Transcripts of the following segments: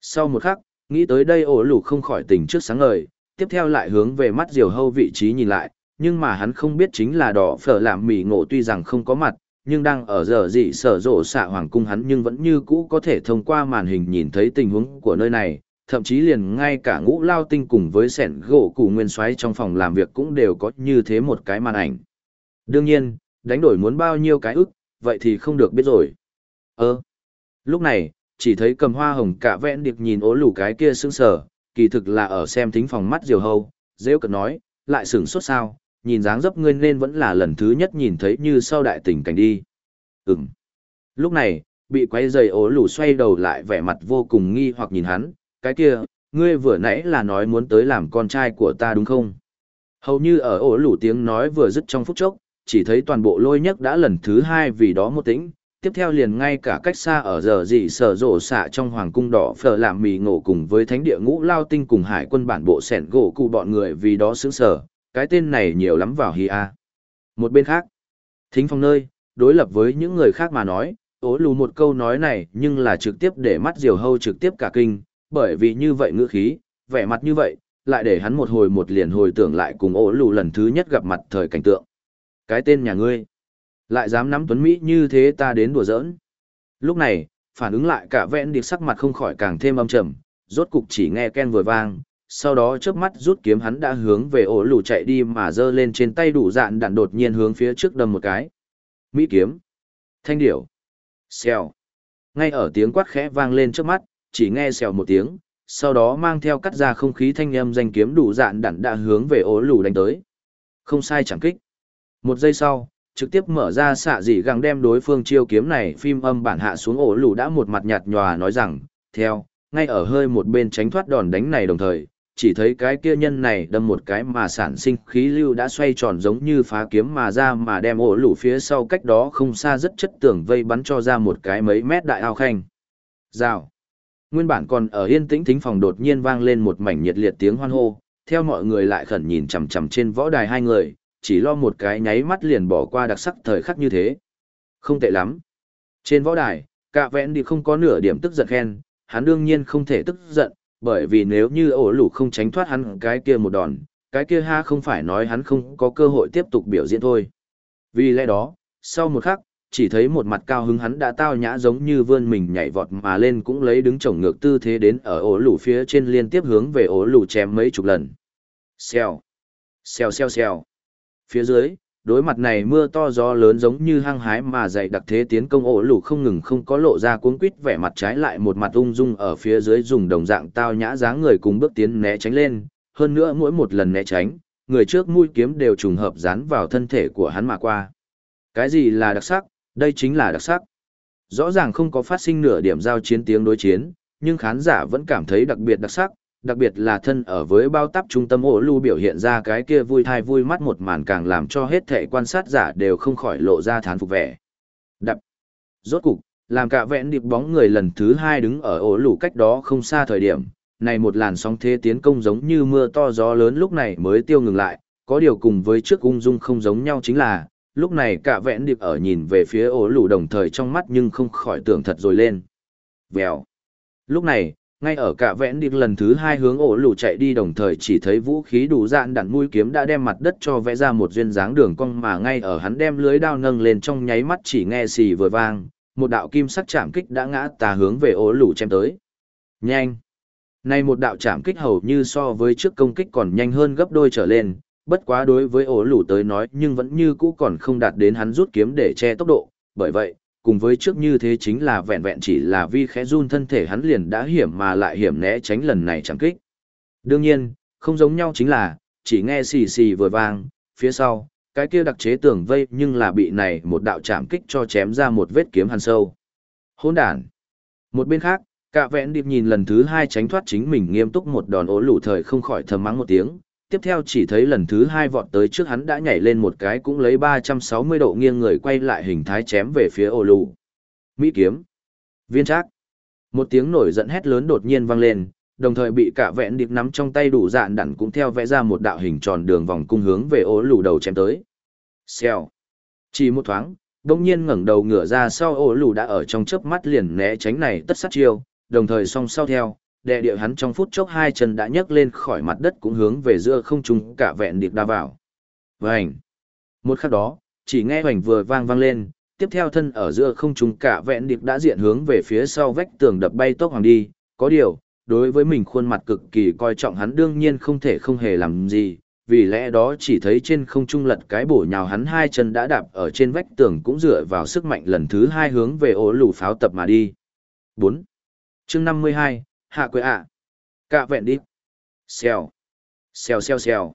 Sau một khắc, nghĩ tới đây ổ lù không khỏi tỉnh trước sáng ngời, tiếp theo lại hướng về mắt diều hâu vị trí nhìn lại, nhưng mà hắn không biết chính là đỏ phở làm mỉ ngộ tuy rằng không có mặt, nhưng đang ở giờ dị sở rộ xạ hoàng cung hắn nhưng vẫn như cũ có thể thông qua màn hình nhìn thấy tình huống của nơi này, thậm chí liền ngay cả ngũ lao tinh cùng với sẻn gỗ cụ nguyên xoáy trong phòng làm việc cũng đều có như thế một cái màn ảnh. Đương nhiên, đánh đổi muốn bao nhiêu cái ức, vậy thì không được biết rồi. Ơ, lúc này, chỉ thấy cầm hoa hồng cả vẹn điệp nhìn ố lù cái kia sững sờ, kỳ thực là ở xem thính phòng mắt diều hâu, rêu cật nói, lại sửng sốt sao, nhìn dáng dấp ngươi nên vẫn là lần thứ nhất nhìn thấy như sau đại tình cảnh đi. Ừm. Lúc này, bị quay dày ố lù xoay đầu lại vẻ mặt vô cùng nghi hoặc nhìn hắn, cái kia, ngươi vừa nãy là nói muốn tới làm con trai của ta đúng không? Hầu như ở ổ lù tiếng nói vừa dứt trong phút chốc, chỉ thấy toàn bộ lôi nhấc đã lần thứ hai vì đó một tĩnh, tiếp theo liền ngay cả cách xa ở giờ dị sở rộ xạ trong hoàng cung đỏ phở làm mì ngộ cùng với thánh địa ngũ lao tinh cùng hải quân bản bộ sẻn gỗ cụ bọn người vì đó xứng sở, cái tên này nhiều lắm vào hi a. Một bên khác, thính phong nơi, đối lập với những người khác mà nói, ố lù một câu nói này nhưng là trực tiếp để mắt diều hâu trực tiếp cả kinh, bởi vì như vậy ngữ khí, vẻ mặt như vậy, lại để hắn một hồi một liền hồi tưởng lại cùng ố lù lần thứ nhất gặp mặt thời cảnh tượng. Cái tên nhà ngươi, lại dám nắm tuấn Mỹ như thế ta đến đùa giỡn. Lúc này, phản ứng lại cả vẹn điệp sắc mặt không khỏi càng thêm âm trầm, rốt cục chỉ nghe Ken vừa vang, sau đó chớp mắt rút kiếm hắn đã hướng về ổ lù chạy đi mà giơ lên trên tay đủ dạn đạn đột nhiên hướng phía trước đâm một cái. Mỹ kiếm. Thanh điểu. Xèo. Ngay ở tiếng quát khẽ vang lên trước mắt, chỉ nghe xèo một tiếng, sau đó mang theo cắt ra không khí thanh âm danh kiếm đủ dạn đạn đã hướng về ổ lù đánh tới. Không sai chẳng kích. Một giây sau, trực tiếp mở ra xạ dị găng đem đối phương chiêu kiếm này phim âm bản hạ xuống ổ lù đã một mặt nhạt nhòa nói rằng, theo, ngay ở hơi một bên tránh thoát đòn đánh này đồng thời, chỉ thấy cái kia nhân này đâm một cái mà sản sinh khí lưu đã xoay tròn giống như phá kiếm mà ra mà đem ổ lũ phía sau cách đó không xa rất chất tưởng vây bắn cho ra một cái mấy mét đại ao khanh. Rào. Nguyên bản còn ở yên tĩnh thính phòng đột nhiên vang lên một mảnh nhiệt liệt tiếng hoan hô, theo mọi người lại khẩn nhìn chằm chằm trên võ đài hai người, chỉ lo một cái nháy mắt liền bỏ qua đặc sắc thời khắc như thế. Không tệ lắm. Trên võ đài, cả vẹn đi không có nửa điểm tức giận khen, hắn đương nhiên không thể tức giận, bởi vì nếu như ổ lũ không tránh thoát hắn cái kia một đòn, cái kia ha không phải nói hắn không có cơ hội tiếp tục biểu diễn thôi. Vì lẽ đó, sau một khắc, chỉ thấy một mặt cao hứng hắn đã tao nhã giống như vươn mình nhảy vọt mà lên cũng lấy đứng chồng ngược tư thế đến ở ổ lũ phía trên liên tiếp hướng về ổ lũ chém mấy chục lần. Xèo, xèo xèo xèo. Phía dưới, đối mặt này mưa to gió lớn giống như hăng hái mà dày đặc thế tiến công ổ lù không ngừng không có lộ ra cuống quít vẻ mặt trái lại một mặt ung dung ở phía dưới dùng đồng dạng tao nhã dáng người cùng bước tiến né tránh lên hơn nữa mỗi một lần né tránh người trước mũi kiếm đều trùng hợp dán vào thân thể của hắn mà qua. Cái gì là đặc sắc? Đây chính là đặc sắc. Rõ ràng không có phát sinh nửa điểm giao chiến tiếng đối chiến nhưng khán giả vẫn cảm thấy đặc biệt đặc sắc đặc biệt là thân ở với bao tắp trung tâm ổ lưu biểu hiện ra cái kia vui thai vui mắt một màn càng làm cho hết thệ quan sát giả đều không khỏi lộ ra thán phục vẻ. Đập. Rốt cục, làm cả vẹn điệp bóng người lần thứ hai đứng ở ổ lù cách đó không xa thời điểm, này một làn sóng thế tiến công giống như mưa to gió lớn lúc này mới tiêu ngừng lại, có điều cùng với trước ung dung không giống nhau chính là, lúc này cả vẹn điệp ở nhìn về phía ổ lù đồng thời trong mắt nhưng không khỏi tưởng thật rồi lên. Vèo. Lúc này, ngay ở cả vẽn điệp lần thứ hai hướng ổ lù chạy đi đồng thời chỉ thấy vũ khí đủ dạn đạn mũi kiếm đã đem mặt đất cho vẽ ra một duyên dáng đường cong mà ngay ở hắn đem lưới đao nâng lên trong nháy mắt chỉ nghe xì vừa vang, một đạo kim sắc chạm kích đã ngã tà hướng về ổ lù chém tới. Nhanh! Nay một đạo chạm kích hầu như so với trước công kích còn nhanh hơn gấp đôi trở lên, bất quá đối với ổ lù tới nói nhưng vẫn như cũ còn không đạt đến hắn rút kiếm để che tốc độ. Bởi vậy cùng với trước như thế chính là vẹn vẹn chỉ là vi khẽ run thân thể hắn liền đã hiểm mà lại hiểm né tránh lần này chẳng kích. Đương nhiên, không giống nhau chính là, chỉ nghe xì xì vừa vang, phía sau, cái kia đặc chế tường vây nhưng là bị này một đạo chạm kích cho chém ra một vết kiếm hàn sâu. Hôn đàn. Một bên khác, cả vẹn điệp nhìn lần thứ hai tránh thoát chính mình nghiêm túc một đòn ố lủ thời không khỏi thầm mắng một tiếng, tiếp theo chỉ thấy lần thứ hai vọt tới trước hắn đã nhảy lên một cái cũng lấy 360 độ nghiêng người quay lại hình thái chém về phía ổ lù. Mỹ kiếm. Viên trác. Một tiếng nổi giận hét lớn đột nhiên vang lên, đồng thời bị cả vẹn điệp nắm trong tay đủ dạn đẳng cũng theo vẽ ra một đạo hình tròn đường vòng cung hướng về ổ lù đầu chém tới. Xèo. Chỉ một thoáng, đông nhiên ngẩng đầu ngửa ra sau ổ lù đã ở trong chớp mắt liền né tránh này tất sát chiêu, đồng thời song sau theo, đệ địa hắn trong phút chốc hai chân đã nhấc lên khỏi mặt đất cũng hướng về giữa không trung cả vẹn điệp đa vào. Vành. Một khắc đó, chỉ nghe hoành vừa vang vang lên, tiếp theo thân ở giữa không trung cả vẹn điệp đã diện hướng về phía sau vách tường đập bay tốc hoàng đi, có điều, đối với mình khuôn mặt cực kỳ coi trọng hắn đương nhiên không thể không hề làm gì, vì lẽ đó chỉ thấy trên không trung lật cái bổ nhào hắn hai chân đã đạp ở trên vách tường cũng dựa vào sức mạnh lần thứ hai hướng về ổ lù pháo tập mà đi. 4. chương 52, Hạ Quệ ạ. Cạ vẹn đi. Xèo. Xèo xèo xèo.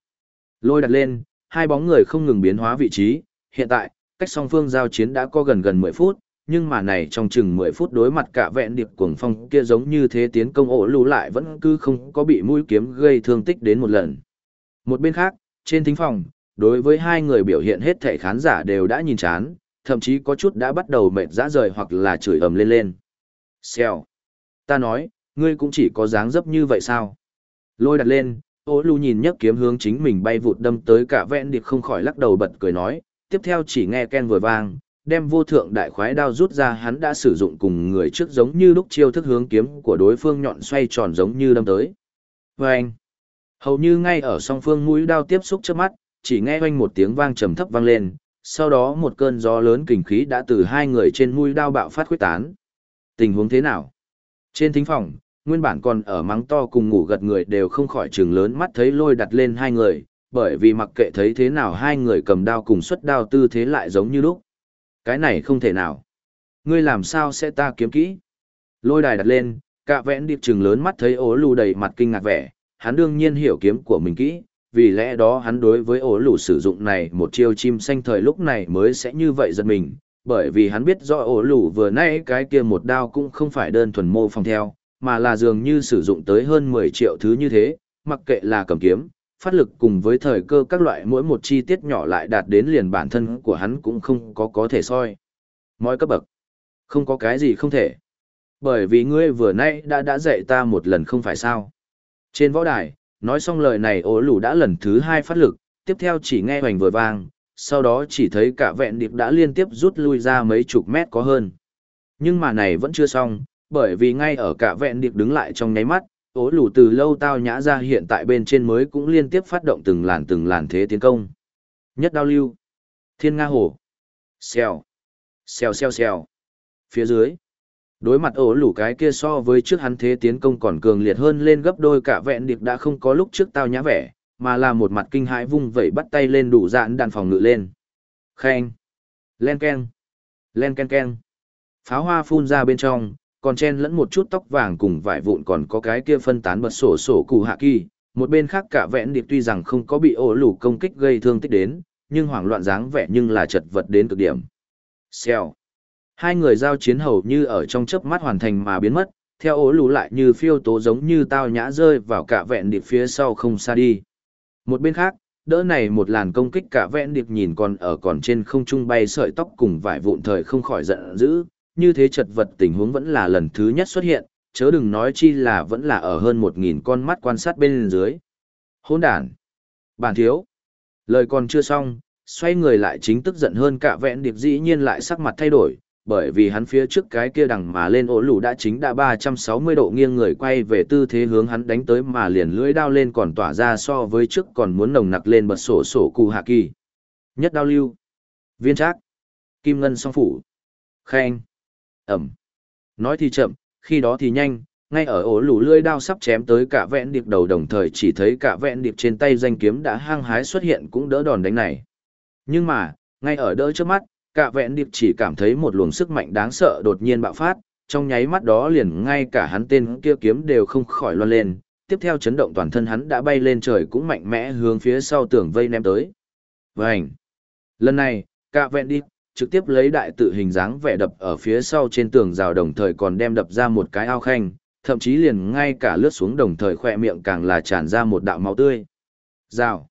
Lôi đặt lên, hai bóng người không ngừng biến hóa vị trí, hiện tại, cách song phương giao chiến đã có gần gần 10 phút, nhưng mà này trong chừng 10 phút đối mặt cả vẹn điệp cuồng phong kia giống như thế tiến công ổ lù lại vẫn cứ không có bị mũi kiếm gây thương tích đến một lần. Một bên khác, trên thính phòng, đối với hai người biểu hiện hết thể khán giả đều đã nhìn chán, thậm chí có chút đã bắt đầu mệt dã rời hoặc là chửi ầm lên lên. Xèo. Ta nói, ngươi cũng chỉ có dáng dấp như vậy sao? Lôi đặt lên, ô lù nhìn nhấc kiếm hướng chính mình bay vụt đâm tới cả vẹn điệp không khỏi lắc đầu bật cười nói, tiếp theo chỉ nghe Ken vừa vang, đem vô thượng đại khoái đao rút ra hắn đã sử dụng cùng người trước giống như lúc chiêu thức hướng kiếm của đối phương nhọn xoay tròn giống như đâm tới. Và anh, hầu như ngay ở song phương mũi đao tiếp xúc trước mắt, chỉ nghe oanh một tiếng vang trầm thấp vang lên, sau đó một cơn gió lớn kình khí đã từ hai người trên mũi đao bạo phát khuyết tán. Tình huống thế nào? Trên thính phòng, nguyên bản còn ở mắng to cùng ngủ gật người đều không khỏi trường lớn mắt thấy lôi đặt lên hai người, bởi vì mặc kệ thấy thế nào hai người cầm đao cùng xuất đao tư thế lại giống như lúc. Cái này không thể nào. Ngươi làm sao sẽ ta kiếm kỹ? Lôi đài đặt lên, cạ vẽn điệp chừng lớn mắt thấy ố lù đầy mặt kinh ngạc vẻ, hắn đương nhiên hiểu kiếm của mình kỹ, vì lẽ đó hắn đối với ố lù sử dụng này một chiêu chim xanh thời lúc này mới sẽ như vậy giật mình, bởi vì hắn biết rõ ố lù vừa nãy cái kia một đao cũng không phải đơn thuần mô phòng theo, mà là dường như sử dụng tới hơn 10 triệu thứ như thế, mặc kệ là cầm kiếm, phát lực cùng với thời cơ các loại mỗi một chi tiết nhỏ lại đạt đến liền bản thân của hắn cũng không có có thể soi. Mọi cấp bậc, không có cái gì không thể. Bởi vì ngươi vừa nãy đã đã dạy ta một lần không phải sao. Trên võ đài, nói xong lời này ố lù đã lần thứ hai phát lực, tiếp theo chỉ nghe hoành vừa vang, sau đó chỉ thấy cả vẹn điệp đã liên tiếp rút lui ra mấy chục mét có hơn. Nhưng mà này vẫn chưa xong, bởi vì ngay ở cả vẹn điệp đứng lại trong nháy mắt, ố lù từ lâu tao nhã ra hiện tại bên trên mới cũng liên tiếp phát động từng làn từng làn thế tiến công. Nhất đao lưu. Thiên Nga Hồ. Xèo. Xèo xèo xèo. Phía dưới. Đối mặt ổ lù cái kia so với trước hắn thế tiến công còn cường liệt hơn lên gấp đôi cả vẹn điệp đã không có lúc trước tao nhã vẻ, mà là một mặt kinh hãi vung vẩy bắt tay lên đủ dạn đàn phòng ngự lên. Khen. Len ken. Len ken ken. Pháo hoa phun ra bên trong, còn chen lẫn một chút tóc vàng cùng vải vụn còn có cái kia phân tán bật sổ sổ cụ hạ kỳ. Một bên khác cả vẹn điệp tuy rằng không có bị ổ lủ công kích gây thương tích đến, nhưng hoảng loạn dáng vẻ nhưng là chật vật đến cực điểm. Xèo. Hai người giao chiến hầu như ở trong chớp mắt hoàn thành mà biến mất, theo ổ lủ lại như phiêu tố giống như tao nhã rơi vào cả vẹn điệp phía sau không xa đi. Một bên khác, đỡ này một làn công kích cả vẹn điệp nhìn còn ở còn trên không trung bay sợi tóc cùng vải vụn thời không khỏi giận dữ, như thế chật vật tình huống vẫn là lần thứ nhất xuất hiện, chớ đừng nói chi là vẫn là ở hơn một nghìn con mắt quan sát bên dưới. Hôn đàn! Bản thiếu! Lời còn chưa xong, xoay người lại chính tức giận hơn cả vẹn điệp dĩ nhiên lại sắc mặt thay đổi, bởi vì hắn phía trước cái kia đằng mà lên ổ lù đã chính đã 360 độ nghiêng người quay về tư thế hướng hắn đánh tới mà liền lưỡi đao lên còn tỏa ra so với trước còn muốn nồng nặc lên bật sổ sổ cụ hạ kỳ. Nhất đao lưu. Viên trác. Kim ngân song phủ. Khen. Ẩm. Nói thì chậm, khi đó thì nhanh, ngay ở ổ lũ lưỡi đao sắp chém tới cả vẹn điệp đầu đồng thời chỉ thấy cả vẹn điệp trên tay danh kiếm đã hăng hái xuất hiện cũng đỡ đòn đánh này. Nhưng mà, ngay ở đỡ trước mắt, cả vẹn điệp chỉ cảm thấy một luồng sức mạnh đáng sợ đột nhiên bạo phát, trong nháy mắt đó liền ngay cả hắn tên kia kiếm đều không khỏi loan lên, tiếp theo chấn động toàn thân hắn đã bay lên trời cũng mạnh mẽ hướng phía sau tường vây ném tới. Vành! Lần này, cả vẹn điệp trực tiếp lấy đại tự hình dáng vẻ đập ở phía sau trên tường rào đồng thời còn đem đập ra một cái ao khanh, thậm chí liền ngay cả lướt xuống đồng thời khỏe miệng càng là tràn ra một đạo máu tươi. Rào.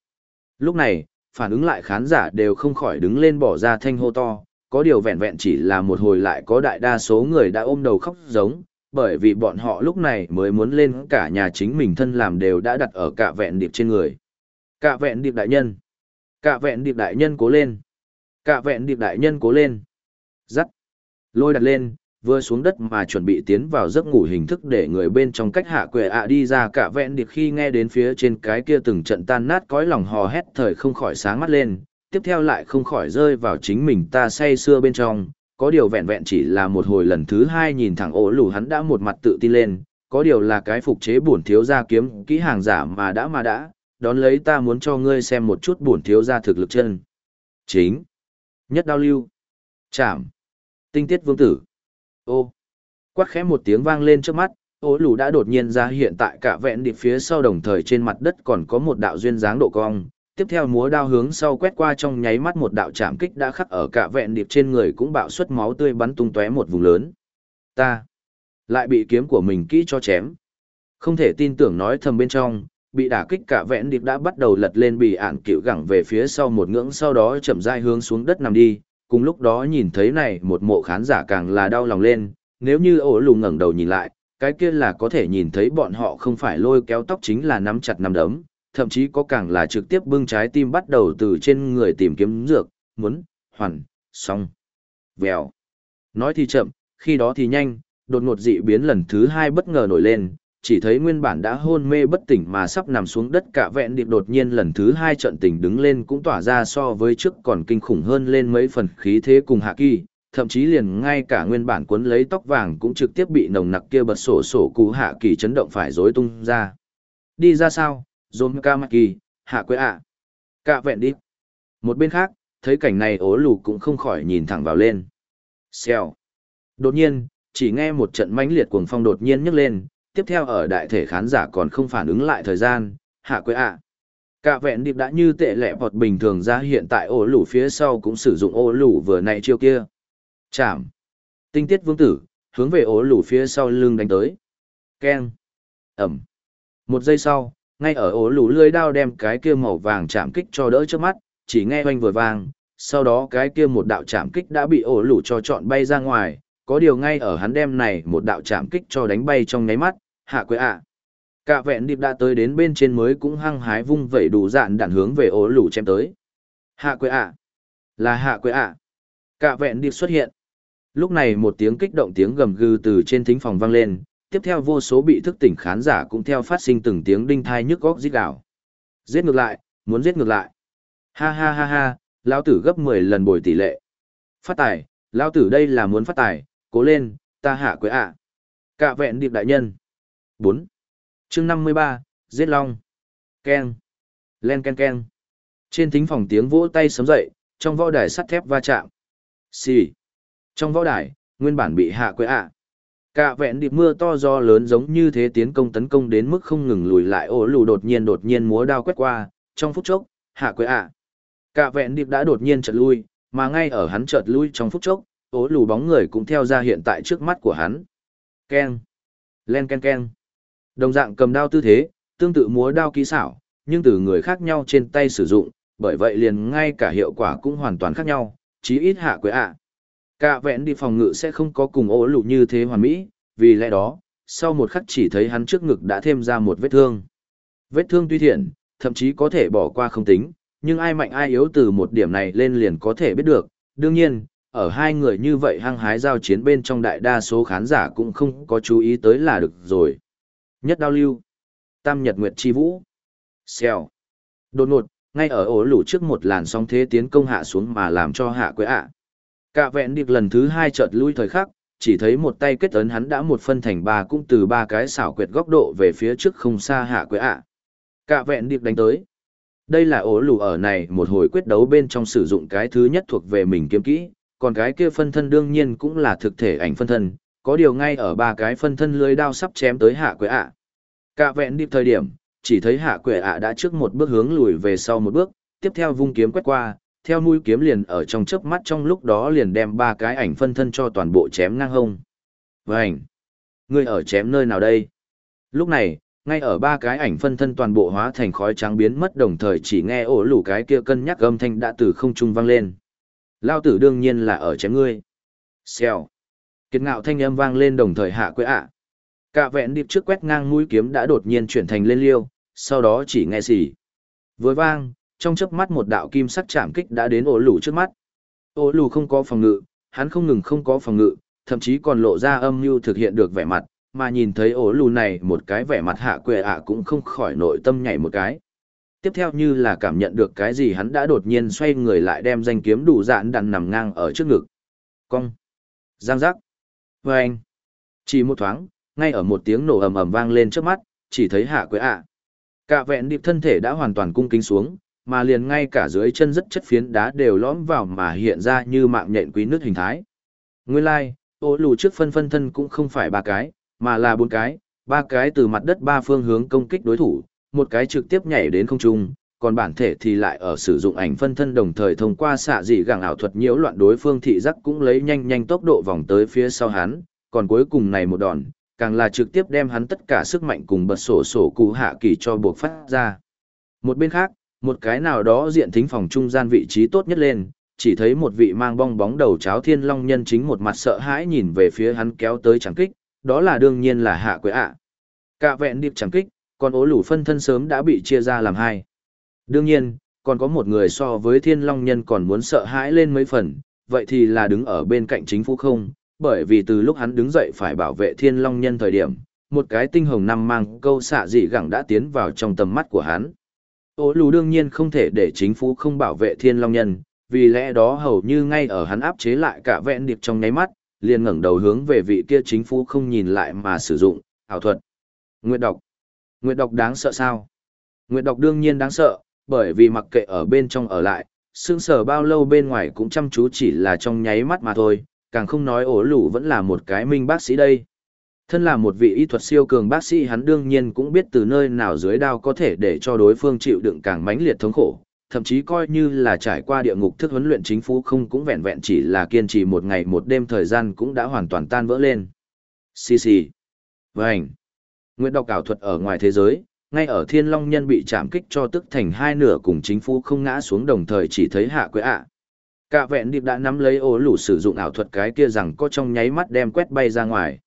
Lúc này, phản ứng lại khán giả đều không khỏi đứng lên bỏ ra thanh hô to, có điều vẹn vẹn chỉ là một hồi lại có đại đa số người đã ôm đầu khóc giống, bởi vì bọn họ lúc này mới muốn lên cả nhà chính mình thân làm đều đã đặt ở cả vẹn điệp trên người. Cả vẹn điệp đại nhân. Cả vẹn điệp đại nhân cố lên. Cả vẹn điệp đại nhân cố lên. Dắt. Lôi đặt lên, vừa xuống đất mà chuẩn bị tiến vào giấc ngủ hình thức để người bên trong cách hạ quệ ạ đi ra cả vẹn điệp khi nghe đến phía trên cái kia từng trận tan nát cõi lòng hò hét thời không khỏi sáng mắt lên, tiếp theo lại không khỏi rơi vào chính mình ta say xưa bên trong, có điều vẹn vẹn chỉ là một hồi lần thứ hai nhìn thẳng ổ lù hắn đã một mặt tự tin lên, có điều là cái phục chế bổn thiếu gia kiếm kỹ hàng giả mà đã mà đã, đón lấy ta muốn cho ngươi xem một chút bổn thiếu gia thực lực chân. Chính. Nhất đao lưu. Chạm. Tinh tiết vương tử. Ô. Quát khẽ một tiếng vang lên trước mắt, ô lù đã đột nhiên ra hiện tại cả vẹn điệp phía sau đồng thời trên mặt đất còn có một đạo duyên dáng độ cong. Tiếp theo múa đao hướng sau quét qua trong nháy mắt một đạo chạm kích đã khắc ở cả vẹn điệp trên người cũng bạo xuất máu tươi bắn tung tóe một vùng lớn. Ta lại bị kiếm của mình kỹ cho chém. Không thể tin tưởng nói thầm bên trong, bị đả kích cả vẹn điệp đã bắt đầu lật lên bị ạn cựu gẳng về phía sau một ngưỡng sau đó chậm rãi hướng xuống đất nằm đi, cùng lúc đó nhìn thấy này một mộ khán giả càng là đau lòng lên, nếu như ổ lù ngẩng đầu nhìn lại, cái kia là có thể nhìn thấy bọn họ không phải lôi kéo tóc chính là nắm chặt nắm đấm, thậm chí có càng là trực tiếp bưng trái tim bắt đầu từ trên người tìm kiếm dược, muốn, hoàn, xong, vèo. Nói thì chậm, khi đó thì nhanh, đột ngột dị biến lần thứ hai bất ngờ nổi lên, chỉ thấy nguyên bản đã hôn mê bất tỉnh mà sắp nằm xuống đất cả vẹn điệp đột nhiên lần thứ hai trận tỉnh đứng lên cũng tỏa ra so với trước còn kinh khủng hơn lên mấy phần khí thế cùng hạ kỳ, thậm chí liền ngay cả nguyên bản cuốn lấy tóc vàng cũng trực tiếp bị nồng nặc kia bật sổ sổ cú hạ kỳ chấn động phải rối tung ra. Đi ra sao, John Kamaki, hạ quế ạ. Cả vẹn đi. Một bên khác, thấy cảnh này ố lù cũng không khỏi nhìn thẳng vào lên. Xèo. Đột nhiên, chỉ nghe một trận mãnh liệt cuồng phong đột nhiên nhấc lên, tiếp theo ở đại thể khán giả còn không phản ứng lại thời gian, hạ quế ạ. Cả vẹn điệp đã như tệ lẹ bọt bình thường ra hiện tại ô lủ phía sau cũng sử dụng ô lủ vừa nãy chiêu kia. Chạm. Tinh tiết vương tử, hướng về ô lủ phía sau lưng đánh tới. Keng. Ẩm. Một giây sau, ngay ở ổ lủ lưới đao đem cái kia màu vàng chạm kích cho đỡ trước mắt, chỉ nghe oanh vừa vàng, sau đó cái kia một đạo chạm kích đã bị ổ lủ cho chọn bay ra ngoài, có điều ngay ở hắn đem này một đạo chạm kích cho đánh bay trong nháy mắt, hạ quế ạ. Cả vẹn điệp đã tới đến bên trên mới cũng hăng hái vung vẩy đủ dạn đạn hướng về ổ lủ chém tới. Hạ quế ạ. Là hạ quế ạ. Cả vẹn điệp xuất hiện. Lúc này một tiếng kích động tiếng gầm gừ từ trên thính phòng vang lên, tiếp theo vô số bị thức tỉnh khán giả cũng theo phát sinh từng tiếng đinh thai nhức góc rít gào. Giết ngược lại, muốn giết ngược lại. Ha ha ha ha, lão tử gấp 10 lần bồi tỷ lệ. Phát tài, lão tử đây là muốn phát tài, cố lên, ta hạ quế ạ. À. Cả vẹn điệp đại nhân. 4. chương 53, giết long. Ken. Len ken ken. Trên thính phòng tiếng vỗ tay sấm dậy, trong võ đài sắt thép va chạm. Xì. Trong võ đài, nguyên bản bị hạ quế ạ. Cả vẹn điệp mưa to do lớn giống như thế tiến công tấn công đến mức không ngừng lùi lại ổ lù đột nhiên đột nhiên múa đao quét qua, trong phút chốc, hạ quế ạ. Cả vẹn điệp đã đột nhiên chợt lui, mà ngay ở hắn chợt lui trong phút chốc, ố lù bóng người cũng theo ra hiện tại trước mắt của hắn. Ken. Len ken ken. Đồng dạng cầm đao tư thế, tương tự múa đao kỹ xảo, nhưng từ người khác nhau trên tay sử dụng, bởi vậy liền ngay cả hiệu quả cũng hoàn toàn khác nhau, chí ít hạ quế ạ. Cả vẹn đi phòng ngự sẽ không có cùng ố lụ như thế hoàn mỹ, vì lẽ đó, sau một khắc chỉ thấy hắn trước ngực đã thêm ra một vết thương. Vết thương tuy thiện, thậm chí có thể bỏ qua không tính, nhưng ai mạnh ai yếu từ một điểm này lên liền có thể biết được. Đương nhiên, ở hai người như vậy hăng hái giao chiến bên trong đại đa số khán giả cũng không có chú ý tới là được rồi. Nhất đao lưu. Tam nhật nguyệt chi vũ. Xèo. Đột ngột, ngay ở ổ lũ trước một làn sóng thế tiến công hạ xuống mà làm cho hạ quế ạ. Cả vẹn điệp lần thứ hai chợt lui thời khắc, chỉ thấy một tay kết ấn hắn đã một phân thành ba cũng từ ba cái xảo quyệt góc độ về phía trước không xa hạ quế ạ. Cả vẹn điệp đánh tới. Đây là ổ lù ở này một hồi quyết đấu bên trong sử dụng cái thứ nhất thuộc về mình kiếm kỹ, còn cái kia phân thân đương nhiên cũng là thực thể ảnh phân thân, có điều ngay ở ba cái phân thân lưới đao sắp chém tới hạ quệ ạ. Cả vẹn điệp thời điểm, chỉ thấy hạ quệ ạ đã trước một bước hướng lùi về sau một bước, tiếp theo vung kiếm quét qua, theo mũi kiếm liền ở trong chớp mắt trong lúc đó liền đem ba cái ảnh phân thân cho toàn bộ chém ngang hông. Vành! Ngươi ở chém nơi nào đây? Lúc này, ngay ở ba cái ảnh phân thân toàn bộ hóa thành khói trắng biến mất đồng thời chỉ nghe ổ lủ cái kia cân nhắc âm thanh đã từ không trung vang lên. Lao tử đương nhiên là ở chém ngươi. Xèo. Kiệt ngạo thanh âm vang lên đồng thời hạ quê ạ. Cả vẹn điệp trước quét ngang mũi kiếm đã đột nhiên chuyển thành lên liêu, sau đó chỉ nghe xỉ. Với vang, trong chớp mắt một đạo kim sắc chạm kích đã đến ổ lù trước mắt. Ổ lù không có phòng ngự, hắn không ngừng không có phòng ngự, thậm chí còn lộ ra âm mưu thực hiện được vẻ mặt, mà nhìn thấy ổ lù này một cái vẻ mặt hạ quê ạ cũng không khỏi nội tâm nhảy một cái. Tiếp theo như là cảm nhận được cái gì hắn đã đột nhiên xoay người lại đem danh kiếm đủ dạn đặn nằm ngang ở trước ngực. Cong. Giang giác. Vâng. Chỉ một thoáng, ngay ở một tiếng nổ ầm ầm vang lên trước mắt, chỉ thấy hạ quế ạ. Cả vẹn điệp thân thể đã hoàn toàn cung kính xuống, mà liền ngay cả dưới chân rất chất phiến đá đều lõm vào mà hiện ra như mạng nhện quý nước hình thái. Nguyên lai, like, ô lù trước phân phân thân cũng không phải ba cái, mà là bốn cái, ba cái từ mặt đất ba phương hướng công kích đối thủ, một cái trực tiếp nhảy đến không trung, còn bản thể thì lại ở sử dụng ảnh phân thân đồng thời thông qua xạ dị gàng ảo thuật nhiễu loạn đối phương thị giác cũng lấy nhanh nhanh tốc độ vòng tới phía sau hắn, còn cuối cùng này một đòn, càng là trực tiếp đem hắn tất cả sức mạnh cùng bật sổ sổ cụ hạ kỳ cho buộc phát ra. Một bên khác, một cái nào đó diện thính phòng trung gian vị trí tốt nhất lên, chỉ thấy một vị mang bong bóng đầu cháo thiên long nhân chính một mặt sợ hãi nhìn về phía hắn kéo tới chẳng kích, đó là đương nhiên là hạ quế ạ. Cả vẹn điệp chẳng kích, còn ố lủ phân thân sớm đã bị chia ra làm hai. Đương nhiên, còn có một người so với thiên long nhân còn muốn sợ hãi lên mấy phần, vậy thì là đứng ở bên cạnh chính phủ không, bởi vì từ lúc hắn đứng dậy phải bảo vệ thiên long nhân thời điểm, một cái tinh hồng năm mang câu xạ dị gẳng đã tiến vào trong tầm mắt của hắn. Ô lù đương nhiên không thể để chính phủ không bảo vệ thiên long nhân, vì lẽ đó hầu như ngay ở hắn áp chế lại cả vẹn điệp trong nháy mắt, liền ngẩng đầu hướng về vị kia chính phủ không nhìn lại mà sử dụng, ảo thuật. Nguyệt độc. Nguyệt độc đáng sợ sao? Nguyệt độc đương nhiên đáng sợ, bởi vì mặc kệ ở bên trong ở lại, sương sở bao lâu bên ngoài cũng chăm chú chỉ là trong nháy mắt mà thôi, càng không nói ổ lũ vẫn là một cái minh bác sĩ đây. Thân là một vị y thuật siêu cường bác sĩ hắn đương nhiên cũng biết từ nơi nào dưới đao có thể để cho đối phương chịu đựng càng mãnh liệt thống khổ, thậm chí coi như là trải qua địa ngục thức huấn luyện chính phủ không cũng vẹn vẹn chỉ là kiên trì một ngày một đêm thời gian cũng đã hoàn toàn tan vỡ lên. Xì xì. Vânh. Nguyện đọc ảo thuật ở ngoài thế giới, ngay ở thiên long nhân bị chạm kích cho tức thành hai nửa cùng chính phủ không ngã xuống đồng thời chỉ thấy hạ quế ạ. Cả vẹn điệp đã nắm lấy ố lủ sử dụng ảo thuật cái kia rằng có trong nháy mắt đem quét bay ra ngoài.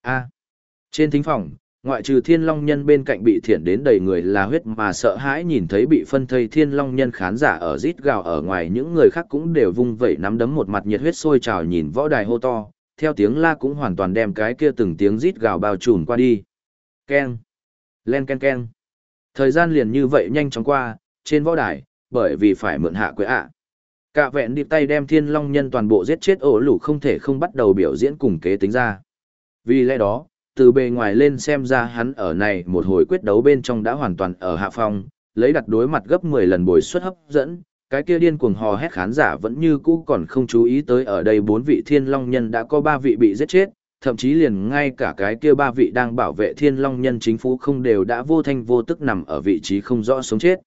A. À. Trên thính phòng, ngoại trừ thiên long nhân bên cạnh bị thiển đến đầy người là huyết mà sợ hãi nhìn thấy bị phân thây thiên long nhân khán giả ở rít gào ở ngoài những người khác cũng đều vung vẩy nắm đấm một mặt nhiệt huyết sôi trào nhìn võ đài hô to, theo tiếng la cũng hoàn toàn đem cái kia từng tiếng rít gào bao trùm qua đi. Keng. Len ken ken. Thời gian liền như vậy nhanh chóng qua, trên võ đài, bởi vì phải mượn hạ quế ạ. Cả vẹn điệp tay đem thiên long nhân toàn bộ giết chết ổ lũ không thể không bắt đầu biểu diễn cùng kế tính ra. Vì lẽ đó, từ bề ngoài lên xem ra hắn ở này một hồi quyết đấu bên trong đã hoàn toàn ở hạ phong, lấy đặt đối mặt gấp 10 lần bồi suất hấp dẫn, cái kia điên cuồng hò hét khán giả vẫn như cũ còn không chú ý tới ở đây bốn vị thiên long nhân đã có ba vị bị giết chết, thậm chí liền ngay cả cái kia ba vị đang bảo vệ thiên long nhân chính phủ không đều đã vô thanh vô tức nằm ở vị trí không rõ sống chết.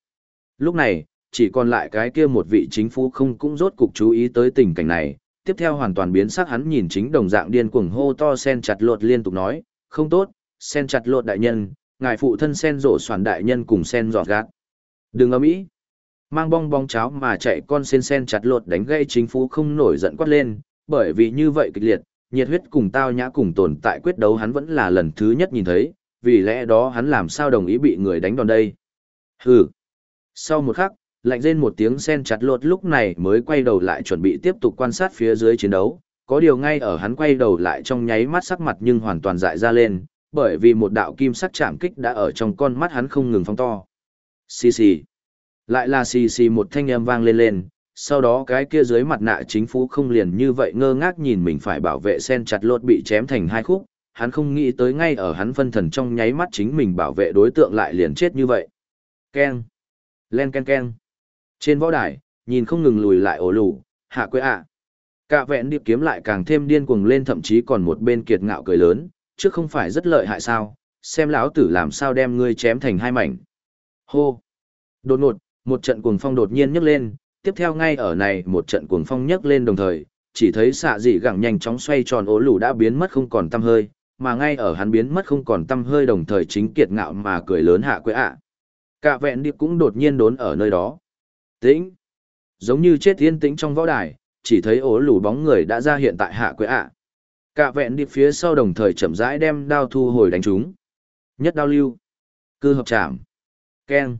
Lúc này, chỉ còn lại cái kia một vị chính phủ không cũng rốt cục chú ý tới tình cảnh này, tiếp theo hoàn toàn biến sắc hắn nhìn chính đồng dạng điên cuồng hô to sen chặt lột liên tục nói, không tốt, sen chặt lột đại nhân, ngài phụ thân sen rổ soàn đại nhân cùng sen giọt gạt. Đừng ấm ý. Mang bong bong cháo mà chạy con sen sen chặt lột đánh gây chính phủ không nổi giận quát lên, bởi vì như vậy kịch liệt, nhiệt huyết cùng tao nhã cùng tồn tại quyết đấu hắn vẫn là lần thứ nhất nhìn thấy, vì lẽ đó hắn làm sao đồng ý bị người đánh đòn đây. Hừ. Sau một khắc, lạnh rên một tiếng sen chặt lột lúc này mới quay đầu lại chuẩn bị tiếp tục quan sát phía dưới chiến đấu, có điều ngay ở hắn quay đầu lại trong nháy mắt sắc mặt nhưng hoàn toàn dại ra lên, bởi vì một đạo kim sắc chạm kích đã ở trong con mắt hắn không ngừng phóng to. Xì xì. Lại là xì xì một thanh âm vang lên lên, sau đó cái kia dưới mặt nạ chính phủ không liền như vậy ngơ ngác nhìn mình phải bảo vệ sen chặt lột bị chém thành hai khúc, hắn không nghĩ tới ngay ở hắn phân thần trong nháy mắt chính mình bảo vệ đối tượng lại liền chết như vậy. Ken. Len ken ken. Trên võ đài, nhìn không ngừng lùi lại ổ lù, hạ quê ạ. Cả vẹn điệp kiếm lại càng thêm điên cuồng lên thậm chí còn một bên kiệt ngạo cười lớn, chứ không phải rất lợi hại sao, xem lão tử làm sao đem ngươi chém thành hai mảnh. Hô! Đột ngột, một trận cuồng phong đột nhiên nhấc lên, tiếp theo ngay ở này một trận cuồng phong nhấc lên đồng thời, chỉ thấy xạ dị gẳng nhanh chóng xoay tròn ố lù đã biến mất không còn tăm hơi, mà ngay ở hắn biến mất không còn tăm hơi đồng thời chính kiệt ngạo mà cười lớn hạ quế ạ. Cả vẹn điệp cũng đột nhiên đốn ở nơi đó. Tĩnh! Giống như chết yên tĩnh trong võ đài, chỉ thấy ố lù bóng người đã ra hiện tại hạ quế ạ. Cả vẹn điệp phía sau đồng thời chậm rãi đem đao thu hồi đánh chúng. Nhất đao lưu. Cư hợp chạm. Keng.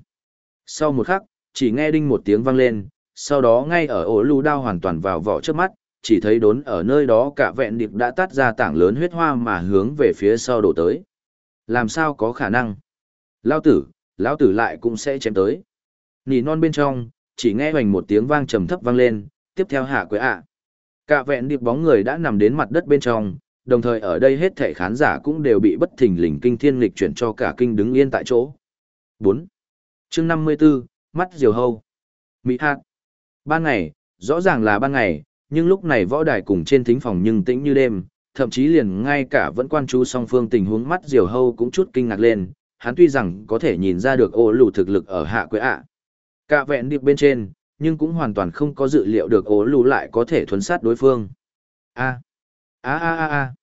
Sau một khắc, chỉ nghe đinh một tiếng vang lên, sau đó ngay ở ổ lưu đao hoàn toàn vào vỏ trước mắt, chỉ thấy đốn ở nơi đó cả vẹn điệp đã tắt ra tảng lớn huyết hoa mà hướng về phía sau đổ tới. Làm sao có khả năng? Lao tử, lão tử lại cũng sẽ chém tới. Nỉ non bên trong, chỉ nghe hoành một tiếng vang trầm thấp vang lên, tiếp theo hạ quế ạ. Cả vẹn điệp bóng người đã nằm đến mặt đất bên trong, đồng thời ở đây hết thể khán giả cũng đều bị bất thình lình kinh thiên lịch chuyển cho cả kinh đứng yên tại chỗ. 4. chương 54, mắt diều hâu. Mỹ hạt. Ban ngày, rõ ràng là ban ngày, nhưng lúc này võ đài cùng trên thính phòng nhưng tĩnh như đêm, thậm chí liền ngay cả vẫn quan chú song phương tình huống mắt diều hâu cũng chút kinh ngạc lên, hắn tuy rằng có thể nhìn ra được ô lù thực lực ở hạ quế ạ. Cả vẹn điệp bên trên, nhưng cũng hoàn toàn không có dự liệu được ố lù lại có thể thuấn sát đối phương. A. A a a a.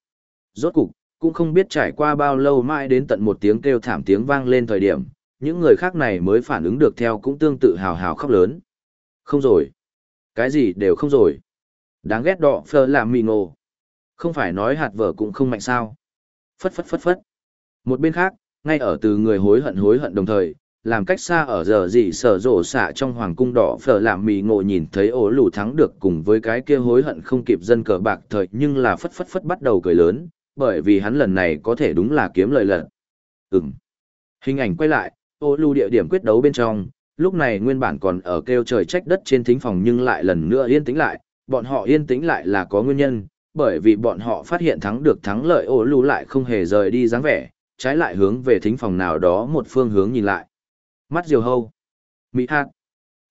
Rốt cục, cũng không biết trải qua bao lâu mãi đến tận một tiếng kêu thảm tiếng vang lên thời điểm, những người khác này mới phản ứng được theo cũng tương tự hào hào khóc lớn. Không rồi. Cái gì đều không rồi. Đáng ghét đỏ phơ làm mì ngộ. Không phải nói hạt vở cũng không mạnh sao. Phất phất phất phất. Một bên khác, ngay ở từ người hối hận hối hận đồng thời, làm cách xa ở giờ gì sở rộ xạ trong hoàng cung đỏ phở làm mì ngộ nhìn thấy ổ lù thắng được cùng với cái kia hối hận không kịp dân cờ bạc thời nhưng là phất phất phất bắt đầu cười lớn, bởi vì hắn lần này có thể đúng là kiếm lời lận. Ừm. Hình ảnh quay lại, ô lù địa điểm quyết đấu bên trong, lúc này nguyên bản còn ở kêu trời trách đất trên thính phòng nhưng lại lần nữa yên tĩnh lại, bọn họ yên tĩnh lại là có nguyên nhân, bởi vì bọn họ phát hiện thắng được thắng lợi ổ lù lại không hề rời đi dáng vẻ, trái lại hướng về thính phòng nào đó một phương hướng nhìn lại. Mắt diều hâu. Mỹ hát.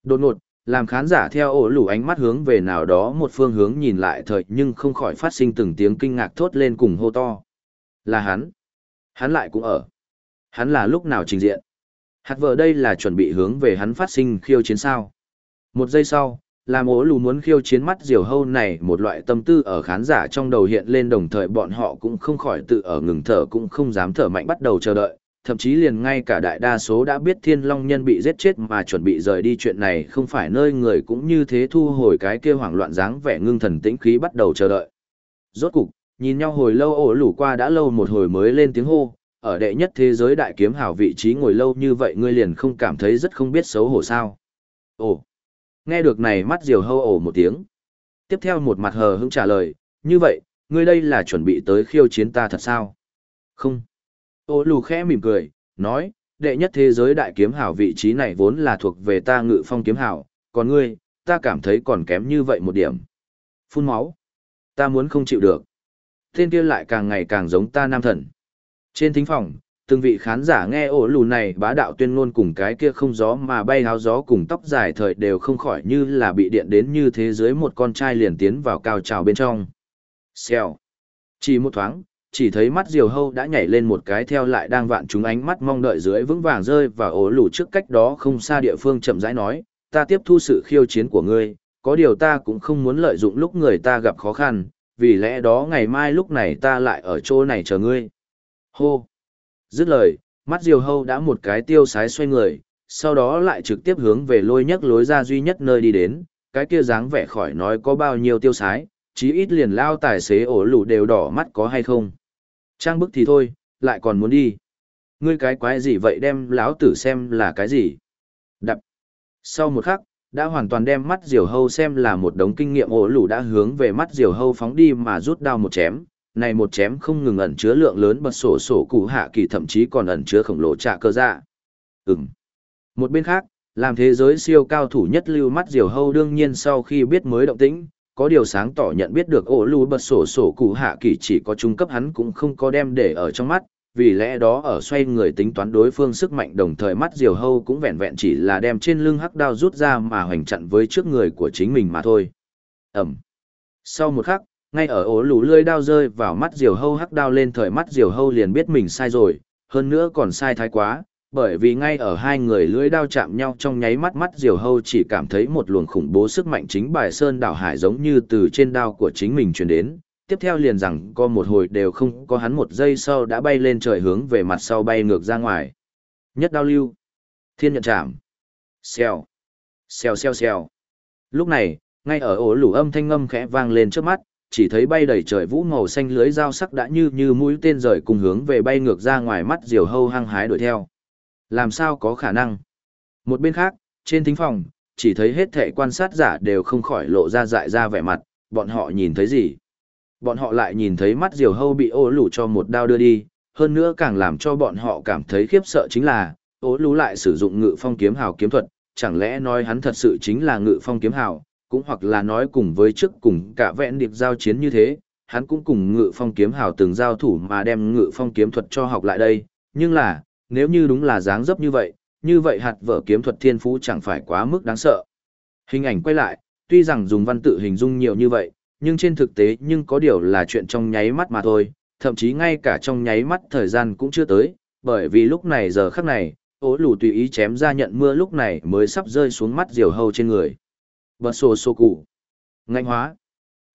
Đột ngột, làm khán giả theo ổ lủ ánh mắt hướng về nào đó một phương hướng nhìn lại thời nhưng không khỏi phát sinh từng tiếng kinh ngạc thốt lên cùng hô to. Là hắn. Hắn lại cũng ở. Hắn là lúc nào trình diện. Hạt vợ đây là chuẩn bị hướng về hắn phát sinh khiêu chiến sao. Một giây sau, làm ố lù muốn khiêu chiến mắt diều hâu này một loại tâm tư ở khán giả trong đầu hiện lên đồng thời bọn họ cũng không khỏi tự ở ngừng thở cũng không dám thở mạnh bắt đầu chờ đợi, thậm chí liền ngay cả đại đa số đã biết thiên long nhân bị giết chết mà chuẩn bị rời đi chuyện này không phải nơi người cũng như thế thu hồi cái kia hoảng loạn dáng vẻ ngưng thần tĩnh khí bắt đầu chờ đợi. Rốt cục, nhìn nhau hồi lâu ổ lủ qua đã lâu một hồi mới lên tiếng hô, ở đệ nhất thế giới đại kiếm hảo vị trí ngồi lâu như vậy ngươi liền không cảm thấy rất không biết xấu hổ sao. Ồ, nghe được này mắt diều hâu ổ một tiếng. Tiếp theo một mặt hờ hững trả lời, như vậy, ngươi đây là chuẩn bị tới khiêu chiến ta thật sao? Không. Ô lù khẽ mỉm cười, nói, đệ nhất thế giới đại kiếm hảo vị trí này vốn là thuộc về ta ngự phong kiếm hảo, còn ngươi, ta cảm thấy còn kém như vậy một điểm. Phun máu. Ta muốn không chịu được. Tên kia lại càng ngày càng giống ta nam thần. Trên thính phòng, từng vị khán giả nghe ổ lù này bá đạo tuyên ngôn cùng cái kia không gió mà bay háo gió cùng tóc dài thời đều không khỏi như là bị điện đến như thế giới một con trai liền tiến vào cao trào bên trong. Xèo. Chỉ một thoáng, chỉ thấy mắt diều hâu đã nhảy lên một cái theo lại đang vạn chúng ánh mắt mong đợi dưới vững vàng rơi và ổ lù trước cách đó không xa địa phương chậm rãi nói, ta tiếp thu sự khiêu chiến của ngươi, có điều ta cũng không muốn lợi dụng lúc người ta gặp khó khăn, vì lẽ đó ngày mai lúc này ta lại ở chỗ này chờ ngươi. Hô! Dứt lời, mắt diều hâu đã một cái tiêu sái xoay người, sau đó lại trực tiếp hướng về lôi nhấc lối ra duy nhất nơi đi đến, cái kia dáng vẻ khỏi nói có bao nhiêu tiêu sái, chí ít liền lao tài xế ổ lủ đều đỏ mắt có hay không. Trang bức thì thôi, lại còn muốn đi. Ngươi cái quái gì vậy đem lão tử xem là cái gì? Đập. Sau một khắc, đã hoàn toàn đem mắt diều hâu xem là một đống kinh nghiệm ổ lủ đã hướng về mắt diều hâu phóng đi mà rút đao một chém. Này một chém không ngừng ẩn chứa lượng lớn bật sổ sổ cụ hạ kỳ thậm chí còn ẩn chứa khổng lồ trạ cơ dạ. Ừm. Một bên khác, làm thế giới siêu cao thủ nhất lưu mắt diều hâu đương nhiên sau khi biết mới động tĩnh, có điều sáng tỏ nhận biết được ổ lù bật sổ sổ cụ hạ kỳ chỉ có trung cấp hắn cũng không có đem để ở trong mắt vì lẽ đó ở xoay người tính toán đối phương sức mạnh đồng thời mắt diều hâu cũng vẹn vẹn chỉ là đem trên lưng hắc đao rút ra mà hoành chặn với trước người của chính mình mà thôi ẩm sau một khắc ngay ở ổ lù lưỡi đao rơi vào mắt diều hâu hắc đao lên thời mắt diều hâu liền biết mình sai rồi, hơn nữa còn sai thái quá, bởi vì ngay ở hai người lưỡi đao chạm nhau trong nháy mắt mắt diều hâu chỉ cảm thấy một luồng khủng bố sức mạnh chính bài sơn đảo hải giống như từ trên đao của chính mình truyền đến, tiếp theo liền rằng có một hồi đều không có hắn một giây sau đã bay lên trời hướng về mặt sau bay ngược ra ngoài. Nhất đao lưu, thiên nhận chạm, xèo xèo xèo xèo. Lúc này, ngay ở ổ lủ âm thanh ngâm khẽ vang lên trước mắt chỉ thấy bay đầy trời vũ màu xanh lưới dao sắc đã như như mũi tên rời cùng hướng về bay ngược ra ngoài mắt diều hâu hăng hái đuổi theo làm sao có khả năng? Một bên khác, trên thính phòng, chỉ thấy hết thệ quan sát giả đều không khỏi lộ ra dại ra vẻ mặt, bọn họ nhìn thấy gì? Bọn họ lại nhìn thấy mắt diều hâu bị ố lù cho một đao đưa đi, hơn nữa càng làm cho bọn họ cảm thấy khiếp sợ chính là, ố lù lại sử dụng ngự phong kiếm hào kiếm thuật, chẳng lẽ nói hắn thật sự chính là ngự phong kiếm hào, cũng hoặc là nói cùng với trước cùng cả vẹn điệp giao chiến như thế, hắn cũng cùng ngự phong kiếm hào từng giao thủ mà đem ngự phong kiếm thuật cho học lại đây, nhưng là, nếu như đúng là dáng dấp như vậy, như vậy hạt vở kiếm thuật thiên phú chẳng phải quá mức đáng sợ. Hình ảnh quay lại, tuy rằng dùng văn tự hình dung nhiều như vậy, nhưng trên thực tế nhưng có điều là chuyện trong nháy mắt mà thôi, thậm chí ngay cả trong nháy mắt thời gian cũng chưa tới, bởi vì lúc này giờ khắc này, ố lù tùy ý chém ra nhận mưa lúc này mới sắp rơi xuống mắt diều hâu trên người. Bật sổ sổ cụ. Ngạnh hóa.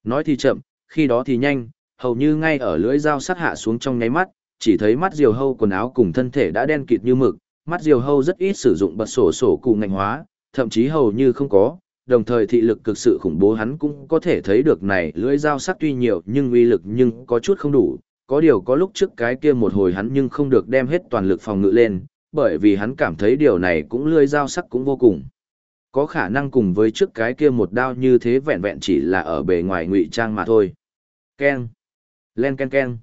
Nói thì chậm, khi đó thì nhanh, hầu như ngay ở lưỡi dao sắt hạ xuống trong nháy mắt, chỉ thấy mắt diều hâu quần áo cùng thân thể đã đen kịt như mực, mắt diều hâu rất ít sử dụng bật sổ sổ cụ ngạnh hóa, thậm chí hầu như không có, đồng thời thị lực cực sự khủng bố hắn cũng có thể thấy được này lưỡi dao sắc tuy nhiều nhưng uy lực nhưng có chút không đủ, có điều có lúc trước cái kia một hồi hắn nhưng không được đem hết toàn lực phòng ngự lên, bởi vì hắn cảm thấy điều này cũng lưỡi dao sắc cũng vô cùng. Có khả năng cùng với trước cái kia một đao như thế vẹn vẹn chỉ là ở bề ngoài ngụy trang mà thôi. Ken. Len ken ken.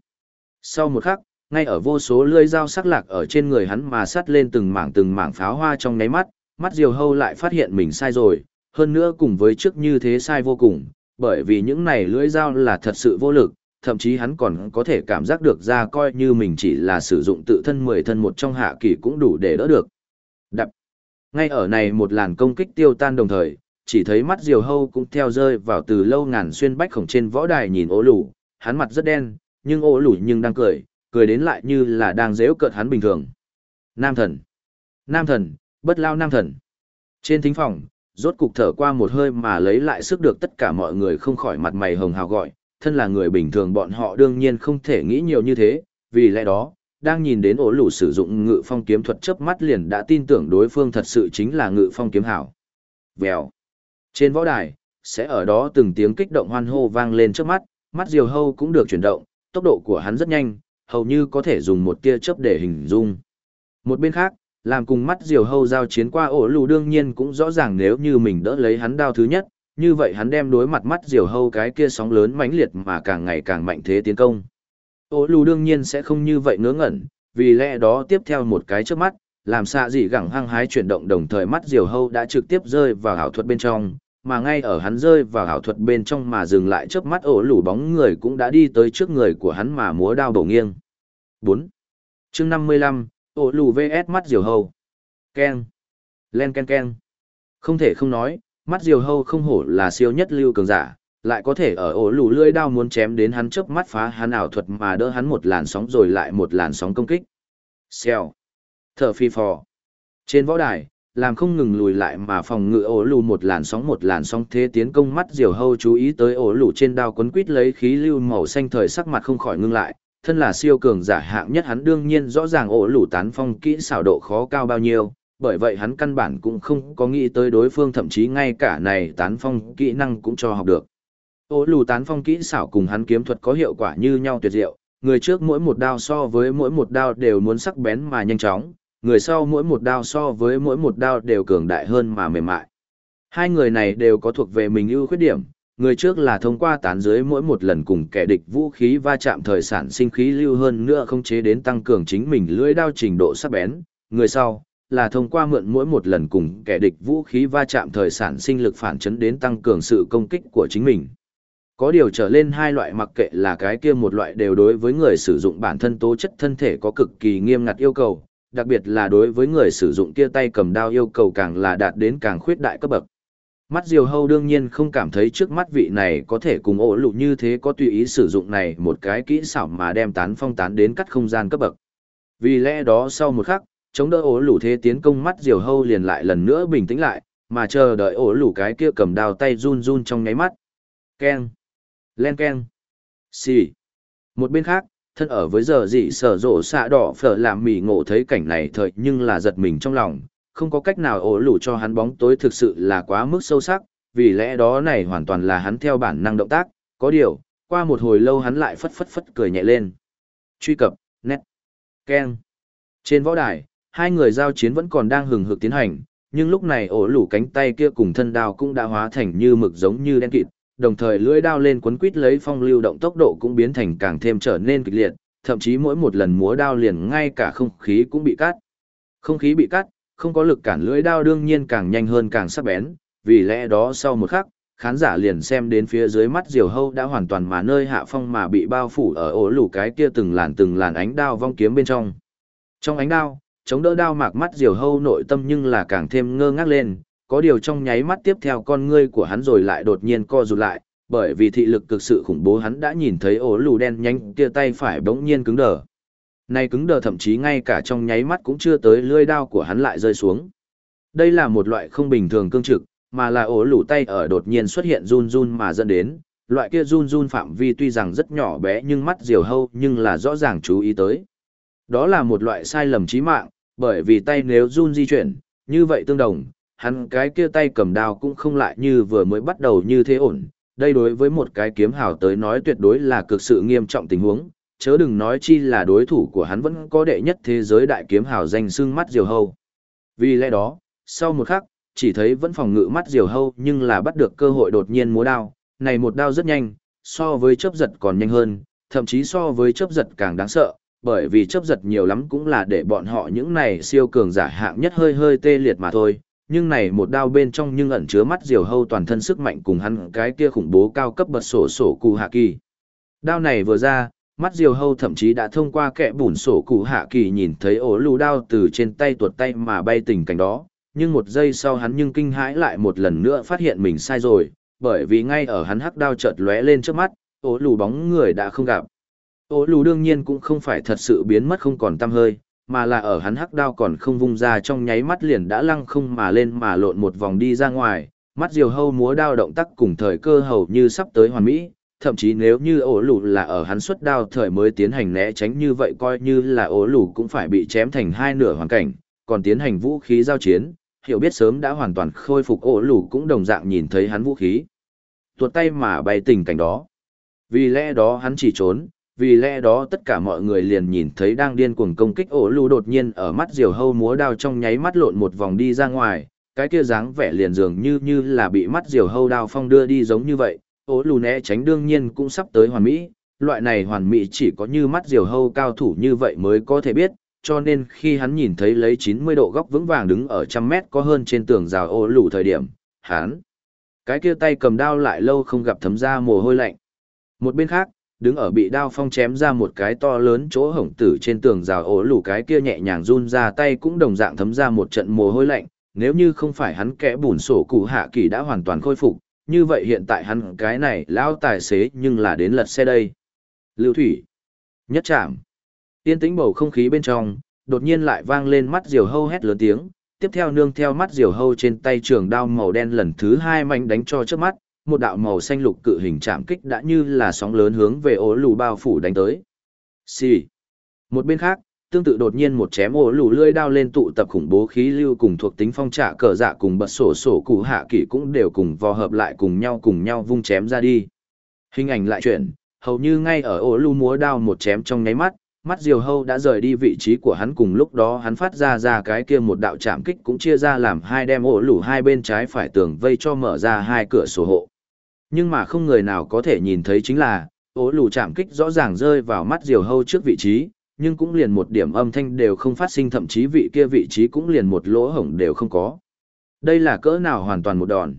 Sau một khắc, ngay ở vô số lưỡi dao sắc lạc ở trên người hắn mà sắt lên từng mảng từng mảng pháo hoa trong nháy mắt, mắt Diều Hâu lại phát hiện mình sai rồi, hơn nữa cùng với trước như thế sai vô cùng, bởi vì những này lưỡi dao là thật sự vô lực, thậm chí hắn còn có thể cảm giác được ra coi như mình chỉ là sử dụng tự thân mười thân một trong hạ kỳ cũng đủ để đỡ được. Ngay ở này một làn công kích tiêu tan đồng thời, chỉ thấy mắt diều hâu cũng theo rơi vào từ lâu ngàn xuyên bách khổng trên võ đài nhìn ố lủ, hắn mặt rất đen, nhưng ố lủ nhưng đang cười, cười đến lại như là đang dễu cợt hắn bình thường. Nam thần. Nam thần, bất lao nam thần. Trên thính phòng, rốt cục thở qua một hơi mà lấy lại sức được tất cả mọi người không khỏi mặt mày hồng hào gọi, thân là người bình thường bọn họ đương nhiên không thể nghĩ nhiều như thế, vì lẽ đó, đang nhìn đến ổ lũ sử dụng ngự phong kiếm thuật chớp mắt liền đã tin tưởng đối phương thật sự chính là ngự phong kiếm hảo. Vèo. Trên võ đài, sẽ ở đó từng tiếng kích động hoan hô vang lên trước mắt, mắt diều hâu cũng được chuyển động, tốc độ của hắn rất nhanh, hầu như có thể dùng một tia chớp để hình dung. Một bên khác, làm cùng mắt diều hâu giao chiến qua ổ lù đương nhiên cũng rõ ràng nếu như mình đỡ lấy hắn đao thứ nhất, như vậy hắn đem đối mặt mắt diều hâu cái kia sóng lớn mãnh liệt mà càng ngày càng mạnh thế tiến công. Ổ lù đương nhiên sẽ không như vậy ngớ ngẩn, vì lẽ đó tiếp theo một cái trước mắt, làm xạ dị gẳng hăng hái chuyển động đồng thời mắt diều hâu đã trực tiếp rơi vào ảo thuật bên trong, mà ngay ở hắn rơi vào ảo thuật bên trong mà dừng lại trước mắt ổ lù bóng người cũng đã đi tới trước người của hắn mà múa đao bổ nghiêng. Bốn chương 55, ổ lù vs mắt diều hâu. Ken. Len ken ken. Không thể không nói, mắt diều hâu không hổ là siêu nhất lưu cường giả, lại có thể ở ổ lù lưỡi đao muốn chém đến hắn chớp mắt phá hắn ảo thuật mà đỡ hắn một làn sóng rồi lại một làn sóng công kích. Xèo. Thở phi phò. Trên võ đài, làm không ngừng lùi lại mà phòng ngự ổ lù một làn sóng một làn sóng thế tiến công mắt diều hâu chú ý tới ổ lù trên đao quấn quít lấy khí lưu màu xanh thời sắc mặt không khỏi ngưng lại thân là siêu cường giả hạng nhất hắn đương nhiên rõ ràng ổ lù tán phong kỹ xảo độ khó cao bao nhiêu bởi vậy hắn căn bản cũng không có nghĩ tới đối phương thậm chí ngay cả này tán phong kỹ năng cũng cho học được Ô lù tán phong kỹ xảo cùng hắn kiếm thuật có hiệu quả như nhau tuyệt diệu, người trước mỗi một đao so với mỗi một đao đều muốn sắc bén mà nhanh chóng, người sau mỗi một đao so với mỗi một đao đều cường đại hơn mà mềm mại hai người này đều có thuộc về mình ưu khuyết điểm, người trước là thông qua tán dưới mỗi một lần cùng kẻ địch vũ khí va chạm thời sản sinh khí lưu hơn nữa không chế đến tăng cường chính mình lưỡi đao trình độ sắc bén, người sau là thông qua mượn mỗi một lần cùng kẻ địch vũ khí va chạm thời sản sinh lực phản chấn đến tăng cường sự công kích của chính mình. Có điều trở lên hai loại mặc kệ là cái kia một loại đều đối với người sử dụng bản thân tố chất thân thể có cực kỳ nghiêm ngặt yêu cầu, đặc biệt là đối với người sử dụng kia tay cầm đao yêu cầu càng là đạt đến càng khuyết đại cấp bậc. Mắt Diều Hâu đương nhiên không cảm thấy trước mắt vị này có thể cùng ổ lụ như thế có tùy ý sử dụng này một cái kỹ xảo mà đem tán phong tán đến cắt không gian cấp bậc. Vì lẽ đó sau một khắc, chống đỡ ổ lũ thế tiến công mắt diều hâu liền lại lần nữa bình tĩnh lại, mà chờ đợi ổ lũ cái kia cầm đao tay run run trong nháy mắt. Keng. Len keng. Xì. Một bên khác, thân ở với giờ dị sở rộ xạ đỏ phở làm mỉ ngộ thấy cảnh này thời nhưng là giật mình trong lòng, không có cách nào ổ lũ cho hắn bóng tối thực sự là quá mức sâu sắc, vì lẽ đó này hoàn toàn là hắn theo bản năng động tác, có điều, qua một hồi lâu hắn lại phất phất phất cười nhẹ lên. Truy cập, nét, keng. Trên võ đài, hai người giao chiến vẫn còn đang hừng hực tiến hành, nhưng lúc này ổ lủ cánh tay kia cùng thân đao cũng đã hóa thành như mực giống như đen kịt, đồng thời lưỡi đao lên quấn quít lấy phong lưu động tốc độ cũng biến thành càng thêm trở nên kịch liệt, thậm chí mỗi một lần múa đao liền ngay cả không khí cũng bị cắt. Không khí bị cắt, không có lực cản lưỡi đao đương nhiên càng nhanh hơn càng sắc bén, vì lẽ đó sau một khắc, khán giả liền xem đến phía dưới mắt diều hâu đã hoàn toàn mà nơi hạ phong mà bị bao phủ ở ổ lủ cái kia từng làn từng làn ánh đao vong kiếm bên trong. Trong ánh đao, chống đỡ đao mạc mắt diều hâu nội tâm nhưng là càng thêm ngơ ngác lên, có điều trong nháy mắt tiếp theo con ngươi của hắn rồi lại đột nhiên co rụt lại, bởi vì thị lực cực sự khủng bố hắn đã nhìn thấy ổ lù đen nhanh kia tay phải bỗng nhiên cứng đờ. Này cứng đờ thậm chí ngay cả trong nháy mắt cũng chưa tới lưỡi đao của hắn lại rơi xuống. Đây là một loại không bình thường cương trực, mà là ổ lù tay ở đột nhiên xuất hiện run run mà dẫn đến, loại kia run run phạm vi tuy rằng rất nhỏ bé nhưng mắt diều hâu nhưng là rõ ràng chú ý tới. Đó là một loại sai lầm chí mạng, bởi vì tay nếu run di chuyển, như vậy tương đồng, hắn cái kia tay cầm đao cũng không lại như vừa mới bắt đầu như thế ổn. Đây đối với một cái kiếm hào tới nói tuyệt đối là cực sự nghiêm trọng tình huống, chớ đừng nói chi là đối thủ của hắn vẫn có đệ nhất thế giới đại kiếm hào danh xưng mắt diều hâu. Vì lẽ đó, sau một khắc, chỉ thấy vẫn phòng ngự mắt diều hâu nhưng là bắt được cơ hội đột nhiên múa đao, này một đao rất nhanh, so với chớp giật còn nhanh hơn, thậm chí so với chớp giật càng đáng sợ, bởi vì chớp giật nhiều lắm cũng là để bọn họ những này siêu cường giả hạng nhất hơi hơi tê liệt mà thôi, nhưng này một đao bên trong nhưng ẩn chứa mắt diều hâu toàn thân sức mạnh cùng hắn cái kia khủng bố cao cấp bật sổ sổ cụ hạ kỳ. Đao này vừa ra, mắt diều hâu thậm chí đã thông qua kẽ bùn sổ cụ hạ kỳ nhìn thấy ổ lù đao từ trên tay tuột tay mà bay tình cảnh đó, nhưng một giây sau hắn nhưng kinh hãi lại một lần nữa phát hiện mình sai rồi, bởi vì ngay ở hắn hắc đao chợt lóe lên trước mắt, ổ lù bóng người đã không gặp. Ổ lù đương nhiên cũng không phải thật sự biến mất không còn tăm hơi, mà là ở hắn hắc đao còn không vung ra trong nháy mắt liền đã lăng không mà lên mà lộn một vòng đi ra ngoài, mắt diều hâu múa đao động tác cùng thời cơ hầu như sắp tới hoàn mỹ, thậm chí nếu như ổ lù là ở hắn xuất đao thời mới tiến hành né tránh như vậy coi như là ổ lù cũng phải bị chém thành hai nửa hoàn cảnh, còn tiến hành vũ khí giao chiến, hiểu biết sớm đã hoàn toàn khôi phục ổ lù cũng đồng dạng nhìn thấy hắn vũ khí. Tuột tay mà bay tình cảnh đó. Vì lẽ đó hắn chỉ trốn, vì lẽ đó tất cả mọi người liền nhìn thấy đang điên cuồng công kích ổ lù đột nhiên ở mắt diều hâu múa đao trong nháy mắt lộn một vòng đi ra ngoài, cái kia dáng vẻ liền dường như như là bị mắt diều hâu đao phong đưa đi giống như vậy, ổ lù né tránh đương nhiên cũng sắp tới hoàn mỹ, loại này hoàn mỹ chỉ có như mắt diều hâu cao thủ như vậy mới có thể biết, cho nên khi hắn nhìn thấy lấy 90 độ góc vững vàng đứng ở trăm mét có hơn trên tường rào ổ lù thời điểm, hắn cái kia tay cầm đao lại lâu không gặp thấm ra mồ hôi lạnh. Một bên khác, đứng ở bị đao phong chém ra một cái to lớn chỗ hổng tử trên tường rào ổ lủ cái kia nhẹ nhàng run ra tay cũng đồng dạng thấm ra một trận mồ hôi lạnh, nếu như không phải hắn kẽ bùn sổ cụ hạ kỳ đã hoàn toàn khôi phục, như vậy hiện tại hắn cái này lão tài xế nhưng là đến lật xe đây. Lưu thủy. Nhất chạm. Tiên tĩnh bầu không khí bên trong, đột nhiên lại vang lên mắt diều hâu hét lớn tiếng, tiếp theo nương theo mắt diều hâu trên tay trường đao màu đen lần thứ hai mạnh đánh cho trước mắt, một đạo màu xanh lục cự hình chạm kích đã như là sóng lớn hướng về ố lù bao phủ đánh tới. Xì. Một bên khác, tương tự đột nhiên một chém ố lù lưỡi đao lên tụ tập khủng bố khí lưu cùng thuộc tính phong trả cờ dạ cùng bật sổ sổ cụ hạ kỷ cũng đều cùng vò hợp lại cùng nhau cùng nhau vung chém ra đi. Hình ảnh lại chuyển, hầu như ngay ở ố lù múa đao một chém trong nháy mắt, mắt diều hâu đã rời đi vị trí của hắn cùng lúc đó hắn phát ra ra cái kia một đạo chạm kích cũng chia ra làm hai đem ổ lủ hai bên trái phải tường vây cho mở ra hai cửa sổ hộ nhưng mà không người nào có thể nhìn thấy chính là, ố lù chạm kích rõ ràng rơi vào mắt diều hâu trước vị trí, nhưng cũng liền một điểm âm thanh đều không phát sinh thậm chí vị kia vị trí cũng liền một lỗ hổng đều không có. Đây là cỡ nào hoàn toàn một đòn.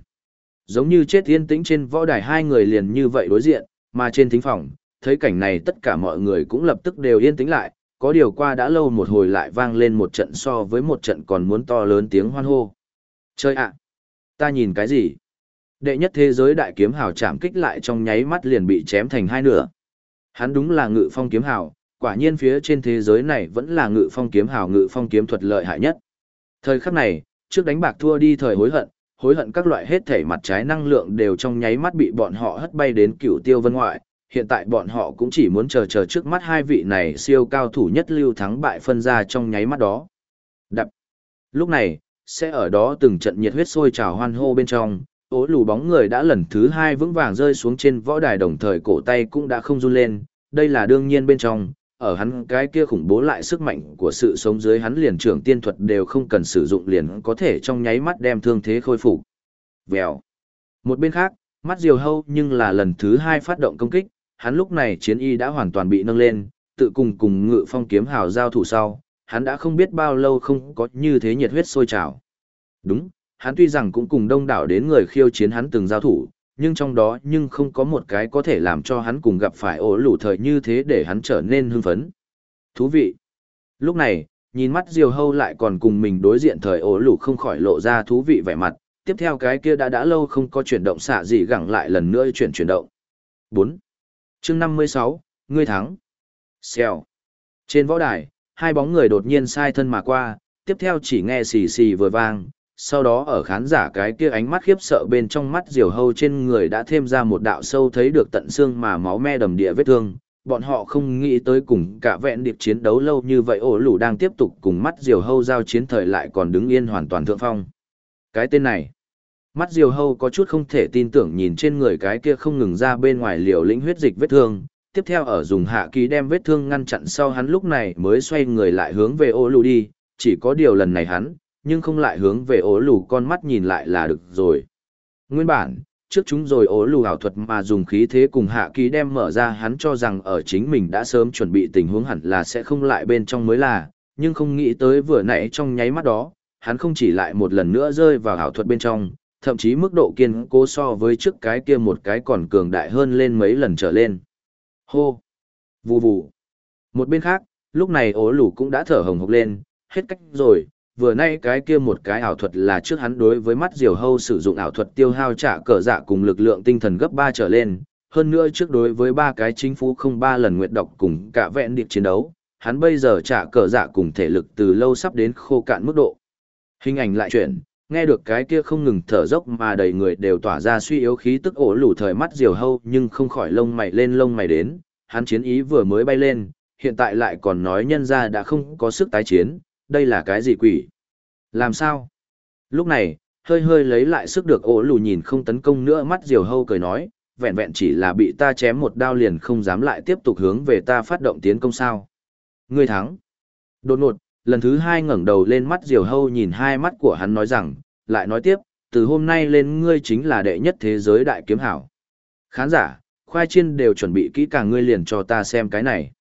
Giống như chết yên tĩnh trên võ đài hai người liền như vậy đối diện, mà trên thính phòng, thấy cảnh này tất cả mọi người cũng lập tức đều yên tĩnh lại, có điều qua đã lâu một hồi lại vang lên một trận so với một trận còn muốn to lớn tiếng hoan hô. Chơi ạ! ta nhìn cái gì? Đệ nhất thế giới đại kiếm hào chạm kích lại trong nháy mắt liền bị chém thành hai nửa. Hắn đúng là ngự phong kiếm hào, quả nhiên phía trên thế giới này vẫn là ngự phong kiếm hào ngự phong kiếm thuật lợi hại nhất. Thời khắc này, trước đánh bạc thua đi thời hối hận, hối hận các loại hết thể mặt trái năng lượng đều trong nháy mắt bị bọn họ hất bay đến cửu tiêu vân ngoại. Hiện tại bọn họ cũng chỉ muốn chờ chờ trước mắt hai vị này siêu cao thủ nhất lưu thắng bại phân ra trong nháy mắt đó. Đập. Lúc này, sẽ ở đó từng trận nhiệt huyết sôi trào hoan hô bên trong, ố lù bóng người đã lần thứ hai vững vàng rơi xuống trên võ đài đồng thời cổ tay cũng đã không run lên, đây là đương nhiên bên trong, ở hắn cái kia khủng bố lại sức mạnh của sự sống dưới hắn liền trưởng tiên thuật đều không cần sử dụng liền có thể trong nháy mắt đem thương thế khôi phục. Vèo. Một bên khác, Mắt diều hâu nhưng là lần thứ hai phát động công kích, hắn lúc này chiến y đã hoàn toàn bị nâng lên, tự cùng cùng ngự phong kiếm hào giao thủ sau, hắn đã không biết bao lâu không có như thế nhiệt huyết sôi trào. Đúng, hắn tuy rằng cũng cùng đông đảo đến người khiêu chiến hắn từng giao thủ, nhưng trong đó nhưng không có một cái có thể làm cho hắn cùng gặp phải ổ lủ thời như thế để hắn trở nên hưng phấn. Thú vị. Lúc này, nhìn mắt diều hâu lại còn cùng mình đối diện thời ổ lủ không khỏi lộ ra thú vị vẻ mặt, tiếp theo cái kia đã đã lâu không có chuyển động xạ gì gẳng lại lần nữa chuyển chuyển động. 4. chương 56, ngươi thắng. Xèo. Trên võ đài, hai bóng người đột nhiên sai thân mà qua, tiếp theo chỉ nghe xì xì vừa vang, sau đó ở khán giả cái kia ánh mắt khiếp sợ bên trong mắt diều hâu trên người đã thêm ra một đạo sâu thấy được tận xương mà máu me đầm địa vết thương. Bọn họ không nghĩ tới cùng cả vẹn điệp chiến đấu lâu như vậy ổ lủ đang tiếp tục cùng mắt diều hâu giao chiến thời lại còn đứng yên hoàn toàn thượng phong. Cái tên này, mắt diều hâu có chút không thể tin tưởng nhìn trên người cái kia không ngừng ra bên ngoài liều lĩnh huyết dịch vết thương. Tiếp theo ở dùng hạ ký đem vết thương ngăn chặn sau hắn lúc này mới xoay người lại hướng về ô lù đi, chỉ có điều lần này hắn, nhưng không lại hướng về ố lù con mắt nhìn lại là được rồi. Nguyên bản, trước chúng rồi ố lù ảo thuật mà dùng khí thế cùng hạ ký đem mở ra hắn cho rằng ở chính mình đã sớm chuẩn bị tình huống hẳn là sẽ không lại bên trong mới là, nhưng không nghĩ tới vừa nãy trong nháy mắt đó, hắn không chỉ lại một lần nữa rơi vào ảo thuật bên trong, thậm chí mức độ kiên cố so với trước cái kia một cái còn cường đại hơn lên mấy lần trở lên. Hô! Vù vù! Một bên khác, lúc này ố lù cũng đã thở hồng hộc lên, hết cách rồi, vừa nay cái kia một cái ảo thuật là trước hắn đối với mắt diều hâu sử dụng ảo thuật tiêu hao trả cờ dạ cùng lực lượng tinh thần gấp ba trở lên, hơn nữa trước đối với ba cái chính phủ không ba lần nguyệt độc cùng cả vẹn điệp chiến đấu, hắn bây giờ trả cờ dạ cùng thể lực từ lâu sắp đến khô cạn mức độ. Hình ảnh lại chuyển, nghe được cái kia không ngừng thở dốc mà đầy người đều tỏa ra suy yếu khí tức ổ lủ thời mắt diều hâu nhưng không khỏi lông mày lên lông mày đến, hắn chiến ý vừa mới bay lên, hiện tại lại còn nói nhân ra đã không có sức tái chiến, đây là cái gì quỷ? Làm sao? Lúc này, hơi hơi lấy lại sức được ổ lù nhìn không tấn công nữa mắt diều hâu cười nói, vẹn vẹn chỉ là bị ta chém một đao liền không dám lại tiếp tục hướng về ta phát động tiến công sao. Ngươi thắng. Đột ngột, lần thứ hai ngẩng đầu lên mắt diều hâu nhìn hai mắt của hắn nói rằng, lại nói tiếp, từ hôm nay lên ngươi chính là đệ nhất thế giới đại kiếm hảo. Khán giả, khoai chiên đều chuẩn bị kỹ càng ngươi liền cho ta xem cái này.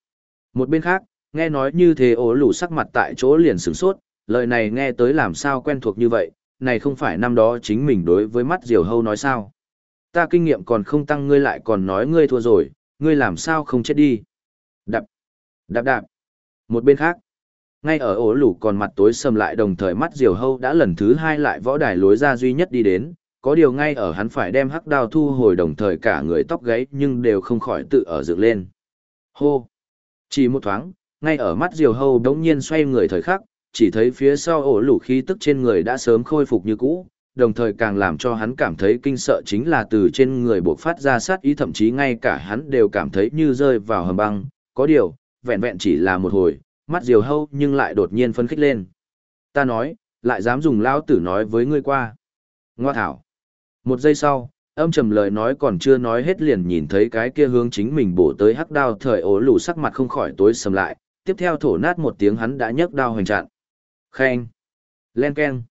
Một bên khác, Nghe nói như thế ố lù sắc mặt tại chỗ liền sửng sốt, lời này nghe tới làm sao quen thuộc như vậy, này không phải năm đó chính mình đối với mắt diều hâu nói sao. Ta kinh nghiệm còn không tăng ngươi lại còn nói ngươi thua rồi, ngươi làm sao không chết đi. Đạp, đạp đạp. Một bên khác, ngay ở ổ lù còn mặt tối sầm lại đồng thời mắt diều hâu đã lần thứ hai lại võ đài lối ra duy nhất đi đến, có điều ngay ở hắn phải đem hắc đao thu hồi đồng thời cả người tóc gáy nhưng đều không khỏi tự ở dựng lên. Hô! Chỉ một thoáng, ngay ở mắt diều hâu đống nhiên xoay người thời khắc, chỉ thấy phía sau ổ lũ khí tức trên người đã sớm khôi phục như cũ, đồng thời càng làm cho hắn cảm thấy kinh sợ chính là từ trên người buộc phát ra sát ý thậm chí ngay cả hắn đều cảm thấy như rơi vào hầm băng, có điều, vẹn vẹn chỉ là một hồi, mắt diều hâu nhưng lại đột nhiên phấn khích lên. Ta nói, lại dám dùng lao tử nói với ngươi qua. Ngoa thảo. Một giây sau, âm trầm lời nói còn chưa nói hết liền nhìn thấy cái kia hướng chính mình bổ tới hắc đao thời ố lù sắc mặt không khỏi tối sầm lại, tiếp theo thổ nát một tiếng hắn đã nhấc đao hoành chặn. Khen. Len keng!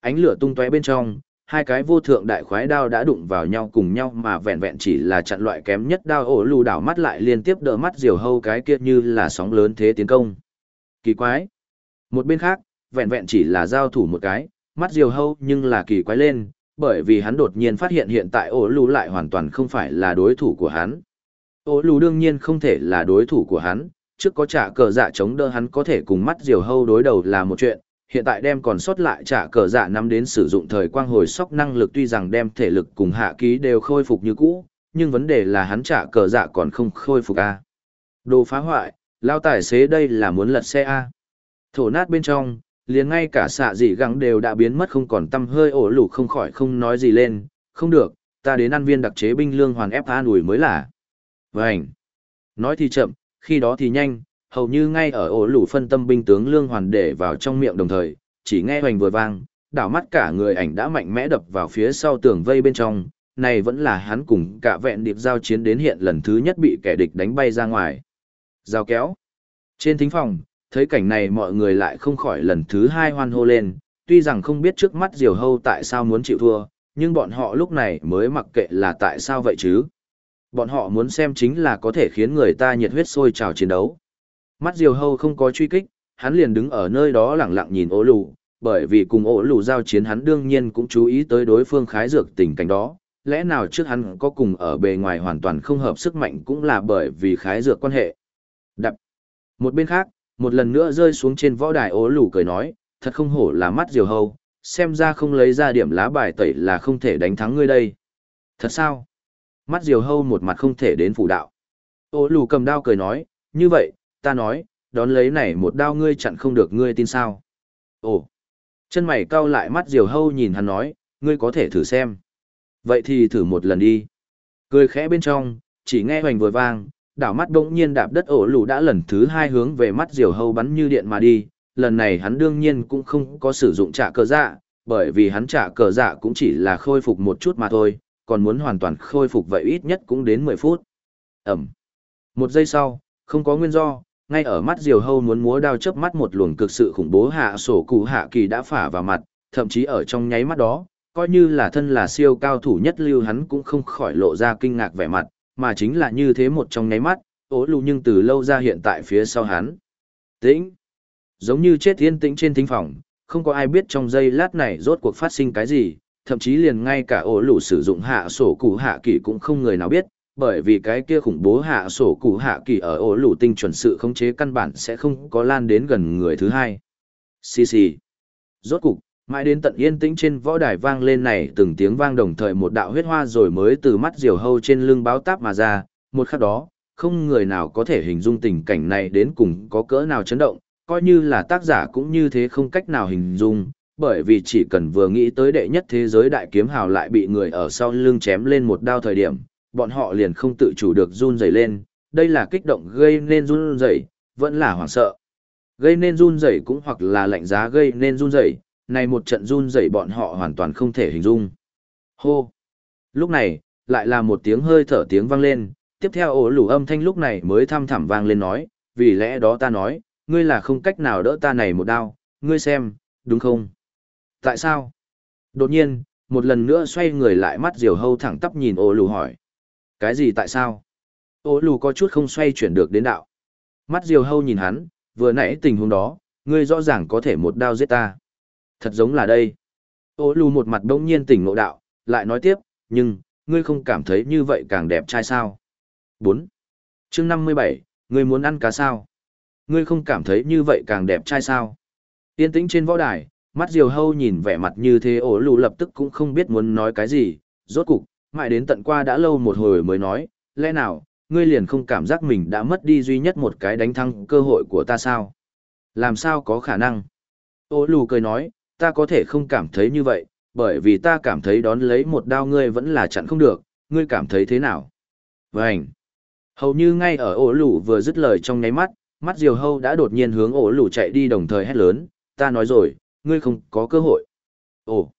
Ánh lửa tung tóe bên trong, hai cái vô thượng đại khoái đao đã đụng vào nhau cùng nhau mà vẹn vẹn chỉ là chặn loại kém nhất đao ổ lù đảo mắt lại liên tiếp đỡ mắt diều hâu cái kia như là sóng lớn thế tiến công. Kỳ quái. Một bên khác, vẹn vẹn chỉ là giao thủ một cái, mắt diều hâu nhưng là kỳ quái lên, bởi vì hắn đột nhiên phát hiện hiện tại ổ lù lại hoàn toàn không phải là đối thủ của hắn. Ổ lù đương nhiên không thể là đối thủ của hắn, trước có trả cờ dạ chống đỡ hắn có thể cùng mắt diều hâu đối đầu là một chuyện, hiện tại đem còn sót lại trả cờ dạ nắm đến sử dụng thời quang hồi sóc năng lực tuy rằng đem thể lực cùng hạ ký đều khôi phục như cũ, nhưng vấn đề là hắn trả cờ dạ còn không khôi phục a. Đồ phá hoại, lao tài xế đây là muốn lật xe a. Thổ nát bên trong, liền ngay cả xạ dị gắng đều đã biến mất không còn tâm hơi ổ lủ không khỏi không nói gì lên, không được, ta đến ăn viên đặc chế binh lương hoàn ép an ủi mới là. Vânh. Nói thì chậm, khi đó thì nhanh, hầu như ngay ở ổ lũ phân tâm binh tướng lương hoàn để vào trong miệng đồng thời, chỉ nghe hoành vừa vang, đảo mắt cả người ảnh đã mạnh mẽ đập vào phía sau tường vây bên trong, này vẫn là hắn cùng cả vẹn điệp giao chiến đến hiện lần thứ nhất bị kẻ địch đánh bay ra ngoài. Giao kéo. Trên thính phòng, thấy cảnh này mọi người lại không khỏi lần thứ hai hoan hô lên, tuy rằng không biết trước mắt diều hâu tại sao muốn chịu thua, nhưng bọn họ lúc này mới mặc kệ là tại sao vậy chứ. Bọn họ muốn xem chính là có thể khiến người ta nhiệt huyết sôi trào chiến đấu. Mắt diều hâu không có truy kích, hắn liền đứng ở nơi đó lặng lặng nhìn ố lù, bởi vì cùng ố lù giao chiến hắn đương nhiên cũng chú ý tới đối phương khái dược tình cảnh đó. Lẽ nào trước hắn có cùng ở bề ngoài hoàn toàn không hợp sức mạnh cũng là bởi vì khái dược quan hệ. Đập. Một bên khác, một lần nữa rơi xuống trên võ đài ố lù cười nói, thật không hổ là mắt diều hâu, xem ra không lấy ra điểm lá bài tẩy là không thể đánh thắng ngươi đây. Thật sao? Mắt diều hâu một mặt không thể đến phủ đạo. Ô lù cầm đao cười nói, như vậy, ta nói, đón lấy này một đao ngươi chặn không được ngươi tin sao. Ồ, chân mày cau lại mắt diều hâu nhìn hắn nói, ngươi có thể thử xem. Vậy thì thử một lần đi. Cười khẽ bên trong, chỉ nghe hoành vừa vang, đảo mắt bỗng nhiên đạp đất ổ lù đã lần thứ hai hướng về mắt diều hâu bắn như điện mà đi. Lần này hắn đương nhiên cũng không có sử dụng trả cờ dạ, bởi vì hắn trả cờ dạ cũng chỉ là khôi phục một chút mà thôi, còn muốn hoàn toàn khôi phục vậy ít nhất cũng đến 10 phút. Ẩm. Một giây sau, không có nguyên do, ngay ở mắt diều hâu muốn múa đao chớp mắt một luồng cực sự khủng bố hạ sổ cụ hạ kỳ đã phả vào mặt, thậm chí ở trong nháy mắt đó, coi như là thân là siêu cao thủ nhất lưu hắn cũng không khỏi lộ ra kinh ngạc vẻ mặt, mà chính là như thế một trong nháy mắt, ố lù nhưng từ lâu ra hiện tại phía sau hắn. Tĩnh. Giống như chết yên tĩnh trên thính phòng, không có ai biết trong giây lát này rốt cuộc phát sinh cái gì, thậm chí liền ngay cả ổ lũ sử dụng hạ sổ cụ hạ kỳ cũng không người nào biết, bởi vì cái kia khủng bố hạ sổ cụ hạ kỳ ở ổ lũ tinh chuẩn sự khống chế căn bản sẽ không có lan đến gần người thứ hai. Xì xì. Rốt cục, mãi đến tận yên tĩnh trên võ đài vang lên này từng tiếng vang đồng thời một đạo huyết hoa rồi mới từ mắt diều hâu trên lưng báo táp mà ra, một khắc đó, không người nào có thể hình dung tình cảnh này đến cùng có cỡ nào chấn động, coi như là tác giả cũng như thế không cách nào hình dung, bởi vì chỉ cần vừa nghĩ tới đệ nhất thế giới đại kiếm hào lại bị người ở sau lưng chém lên một đao thời điểm, bọn họ liền không tự chủ được run rẩy lên, đây là kích động gây nên run rẩy, vẫn là hoảng sợ. Gây nên run rẩy cũng hoặc là lạnh giá gây nên run rẩy, này một trận run rẩy bọn họ hoàn toàn không thể hình dung. Hô! Lúc này, lại là một tiếng hơi thở tiếng vang lên, tiếp theo ổ lù âm thanh lúc này mới thăm thẳm vang lên nói, vì lẽ đó ta nói, ngươi là không cách nào đỡ ta này một đao, ngươi xem, đúng không? Tại sao? Đột nhiên, một lần nữa xoay người lại mắt diều hâu thẳng tắp nhìn ô lù hỏi. Cái gì tại sao? Ô lù có chút không xoay chuyển được đến đạo. Mắt diều hâu nhìn hắn, vừa nãy tình huống đó, ngươi rõ ràng có thể một đao giết ta. Thật giống là đây. Ô lù một mặt đông nhiên tỉnh ngộ đạo, lại nói tiếp, nhưng, ngươi không cảm thấy như vậy càng đẹp trai sao? 4. chương 57, ngươi muốn ăn cá sao? Ngươi không cảm thấy như vậy càng đẹp trai sao? Yên tĩnh trên võ đài, Mắt diều hâu nhìn vẻ mặt như thế ổ lù lập tức cũng không biết muốn nói cái gì, rốt cục, mãi đến tận qua đã lâu một hồi mới nói, lẽ nào, ngươi liền không cảm giác mình đã mất đi duy nhất một cái đánh thắng cơ hội của ta sao? Làm sao có khả năng? Ô lù cười nói, ta có thể không cảm thấy như vậy, bởi vì ta cảm thấy đón lấy một đao ngươi vẫn là chặn không được, ngươi cảm thấy thế nào? Vânh! Hầu như ngay ở ổ lù vừa dứt lời trong nháy mắt, mắt diều hâu đã đột nhiên hướng ổ lù chạy đi đồng thời hét lớn, ta nói rồi, ngươi không có cơ hội. Ồ,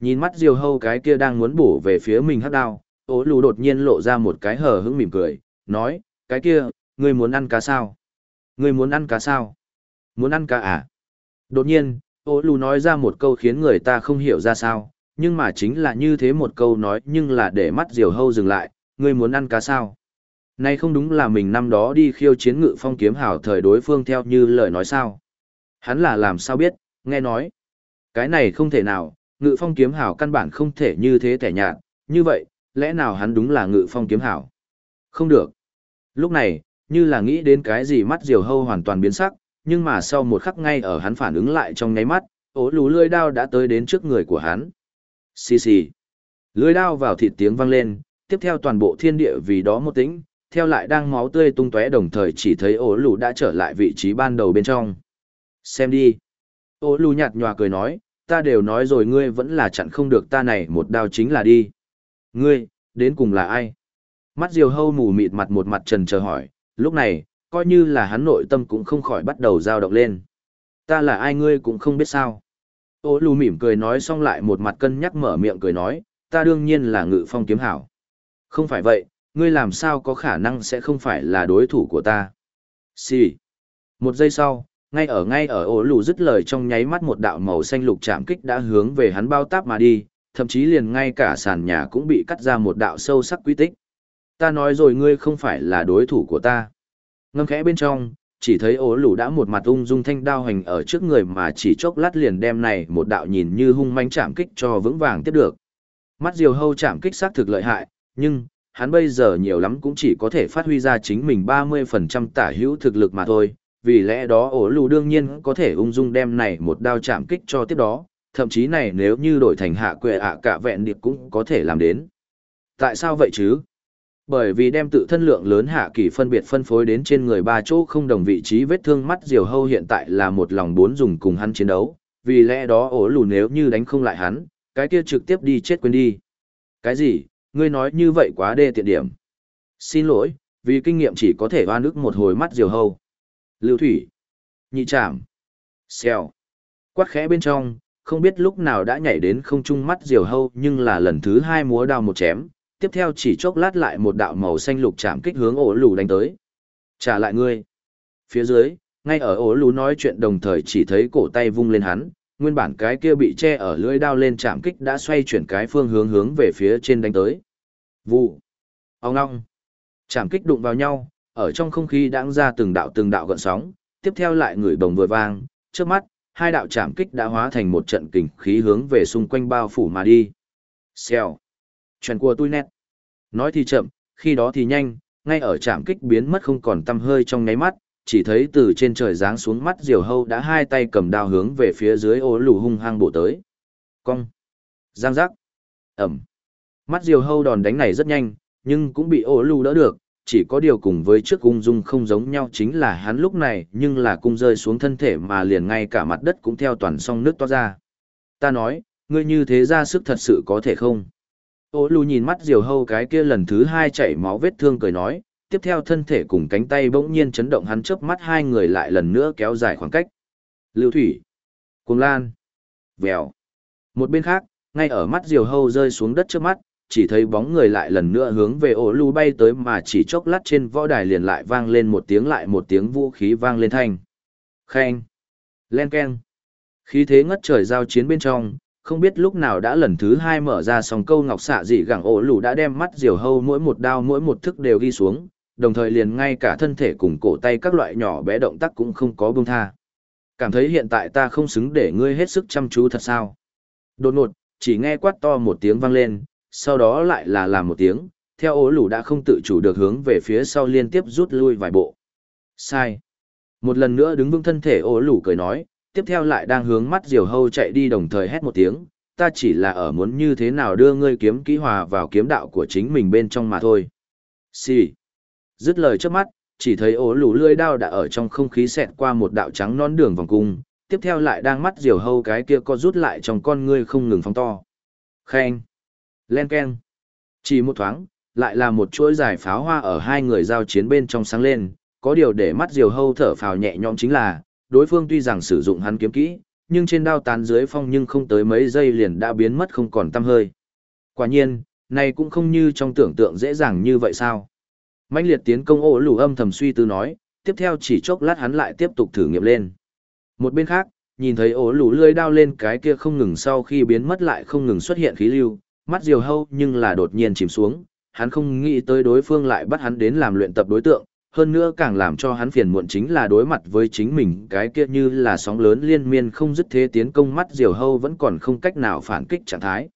nhìn mắt diều hâu cái kia đang muốn bổ về phía mình hắc đao, ố lù đột nhiên lộ ra một cái hờ hững mỉm cười, nói, cái kia, ngươi muốn ăn cá sao? Ngươi muốn ăn cá sao? Muốn ăn cá à? Đột nhiên, ố lù nói ra một câu khiến người ta không hiểu ra sao, nhưng mà chính là như thế một câu nói nhưng là để mắt diều hâu dừng lại, ngươi muốn ăn cá sao? Này không đúng là mình năm đó đi khiêu chiến ngự phong kiếm hảo thời đối phương theo như lời nói sao? Hắn là làm sao biết? Nghe nói, cái này không thể nào, ngự phong kiếm hảo căn bản không thể như thế tẻ nhạt, như vậy, lẽ nào hắn đúng là ngự phong kiếm hảo? Không được. Lúc này, như là nghĩ đến cái gì mắt diều hâu hoàn toàn biến sắc, nhưng mà sau một khắc ngay ở hắn phản ứng lại trong nháy mắt, ố lú lưỡi đao đã tới đến trước người của hắn. Xì xì. Lưỡi đao vào thịt tiếng vang lên, tiếp theo toàn bộ thiên địa vì đó một tĩnh, theo lại đang máu tươi tung tóe đồng thời chỉ thấy ố lù đã trở lại vị trí ban đầu bên trong. Xem đi. Ô lù nhạt nhòa cười nói, ta đều nói rồi ngươi vẫn là chặn không được ta này một đao chính là đi. Ngươi, đến cùng là ai? Mắt diều hâu mù mịt mặt một mặt trần chờ hỏi, lúc này, coi như là hắn nội tâm cũng không khỏi bắt đầu dao động lên. Ta là ai ngươi cũng không biết sao. Ô lù mỉm cười nói xong lại một mặt cân nhắc mở miệng cười nói, ta đương nhiên là ngự phong kiếm hảo. Không phải vậy, ngươi làm sao có khả năng sẽ không phải là đối thủ của ta. Xì. Một giây sau, ngay ở ngay ở ổ lù dứt lời trong nháy mắt một đạo màu xanh lục chạm kích đã hướng về hắn bao táp mà đi thậm chí liền ngay cả sàn nhà cũng bị cắt ra một đạo sâu sắc quy tích. Ta nói rồi ngươi không phải là đối thủ của ta. Ngâm khẽ bên trong, chỉ thấy ố lù đã một mặt ung dung thanh đao hành ở trước người mà chỉ chốc lát liền đem này một đạo nhìn như hung manh chạm kích cho vững vàng tiếp được. Mắt diều hâu chạm kích xác thực lợi hại, nhưng, hắn bây giờ nhiều lắm cũng chỉ có thể phát huy ra chính mình 30% tả hữu thực lực mà thôi, vì lẽ đó ổ lù đương nhiên có thể ung dung đem này một đao chạm kích cho tiếp đó, thậm chí này nếu như đổi thành hạ quệ ạ cả vẹn điệp cũng có thể làm đến. Tại sao vậy chứ? Bởi vì đem tự thân lượng lớn hạ kỳ phân biệt phân phối đến trên người ba chỗ không đồng vị trí vết thương mắt diều hâu hiện tại là một lòng bốn dùng cùng hắn chiến đấu, vì lẽ đó ổ lù nếu như đánh không lại hắn, cái kia trực tiếp đi chết quên đi. Cái gì, ngươi nói như vậy quá đê tiện điểm. Xin lỗi, vì kinh nghiệm chỉ có thể oan ức một hồi mắt diều hâu. Lưu thủy, nhị trảm, xèo, quát khẽ bên trong, không biết lúc nào đã nhảy đến không trung mắt diều hâu nhưng là lần thứ hai múa đao một chém, tiếp theo chỉ chốc lát lại một đạo màu xanh lục chạm kích hướng ổ lù đánh tới. Trả lại ngươi. Phía dưới, ngay ở ổ lù nói chuyện đồng thời chỉ thấy cổ tay vung lên hắn, nguyên bản cái kia bị che ở lưỡi đao lên chạm kích đã xoay chuyển cái phương hướng hướng về phía trên đánh tới. Vụ. Ông ngong. Chạm kích đụng vào nhau, ở trong không khí đãng ra từng đạo từng đạo gợn sóng, tiếp theo lại người bồng vừa vang, trước mắt, hai đạo chạm kích đã hóa thành một trận kình khí hướng về xung quanh bao phủ mà đi. Xèo. Chuyện của tôi nét. Nói thì chậm, khi đó thì nhanh, ngay ở chạm kích biến mất không còn tăm hơi trong nháy mắt, chỉ thấy từ trên trời giáng xuống mắt diều hâu đã hai tay cầm đao hướng về phía dưới ố lù hung hăng bổ tới. Cong. Giang giác. Ẩm. Mắt diều hâu đòn đánh này rất nhanh, nhưng cũng bị ố lù đỡ được, chỉ có điều cùng với trước cung dung không giống nhau chính là hắn lúc này nhưng là cung rơi xuống thân thể mà liền ngay cả mặt đất cũng theo toàn song nước toát ra. Ta nói, ngươi như thế ra sức thật sự có thể không? Ô lù nhìn mắt diều hâu cái kia lần thứ hai chảy máu vết thương cười nói, tiếp theo thân thể cùng cánh tay bỗng nhiên chấn động hắn chớp mắt hai người lại lần nữa kéo dài khoảng cách. Lưu thủy, cuồng lan, vèo. Một bên khác, ngay ở mắt diều hâu rơi xuống đất trước mắt, chỉ thấy bóng người lại lần nữa hướng về ổ lù bay tới mà chỉ chốc lát trên võ đài liền lại vang lên một tiếng lại một tiếng vũ khí vang lên thanh. Khen, len keng. Khí thế ngất trời giao chiến bên trong, không biết lúc nào đã lần thứ hai mở ra sòng câu ngọc xạ dị gẳng ổ lù đã đem mắt diều hâu mỗi một đao mỗi một thức đều ghi xuống, đồng thời liền ngay cả thân thể cùng cổ tay các loại nhỏ bé động tác cũng không có buông tha. Cảm thấy hiện tại ta không xứng để ngươi hết sức chăm chú thật sao. Đột ngột, chỉ nghe quát to một tiếng vang lên, sau đó lại là làm một tiếng, theo ố lù đã không tự chủ được hướng về phía sau liên tiếp rút lui vài bộ. Sai. Một lần nữa đứng vững thân thể ố lù cười nói, tiếp theo lại đang hướng mắt diều hâu chạy đi đồng thời hét một tiếng, ta chỉ là ở muốn như thế nào đưa ngươi kiếm kỹ hòa vào kiếm đạo của chính mình bên trong mà thôi. Xì. Dứt lời trước mắt, chỉ thấy ố lù lươi đao đã ở trong không khí xẹt qua một đạo trắng non đường vòng cung, tiếp theo lại đang mắt diều hâu cái kia co rút lại trong con ngươi không ngừng phóng to. Khen. Len keng. Chỉ một thoáng, lại là một chuỗi dài pháo hoa ở hai người giao chiến bên trong sáng lên, có điều để mắt diều hâu thở phào nhẹ nhõm chính là, đối phương tuy rằng sử dụng hắn kiếm kỹ, nhưng trên đao tán dưới phong nhưng không tới mấy giây liền đã biến mất không còn tăm hơi. Quả nhiên, này cũng không như trong tưởng tượng dễ dàng như vậy sao. mãnh liệt tiến công ổ lù âm thầm suy tư nói, tiếp theo chỉ chốc lát hắn lại tiếp tục thử nghiệm lên. Một bên khác, nhìn thấy ổ lù lưỡi đao lên cái kia không ngừng sau khi biến mất lại không ngừng xuất hiện khí lưu, mắt diều hâu nhưng là đột nhiên chìm xuống, hắn không nghĩ tới đối phương lại bắt hắn đến làm luyện tập đối tượng, hơn nữa càng làm cho hắn phiền muộn chính là đối mặt với chính mình cái kia như là sóng lớn liên miên không dứt thế tiến công mắt diều hâu vẫn còn không cách nào phản kích trạng thái.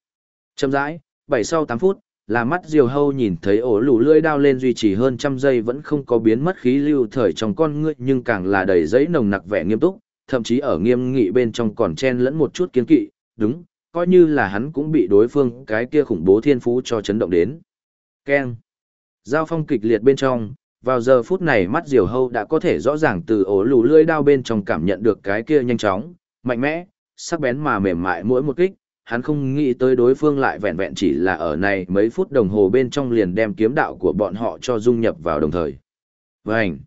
Chậm rãi, bảy sau tám phút, là mắt diều hâu nhìn thấy ổ lù lưỡi đao lên duy trì hơn trăm giây vẫn không có biến mất khí lưu thời trong con ngươi nhưng càng là đầy giấy nồng nặc vẻ nghiêm túc, thậm chí ở nghiêm nghị bên trong còn chen lẫn một chút kiến kỵ, đúng, coi như là hắn cũng bị đối phương cái kia khủng bố thiên phú cho chấn động đến. Keng. Giao phong kịch liệt bên trong, vào giờ phút này mắt diều hâu đã có thể rõ ràng từ ổ lù lưỡi đao bên trong cảm nhận được cái kia nhanh chóng, mạnh mẽ, sắc bén mà mềm mại mỗi một kích. Hắn không nghĩ tới đối phương lại vẹn vẹn chỉ là ở này mấy phút đồng hồ bên trong liền đem kiếm đạo của bọn họ cho dung nhập vào đồng thời. Vành.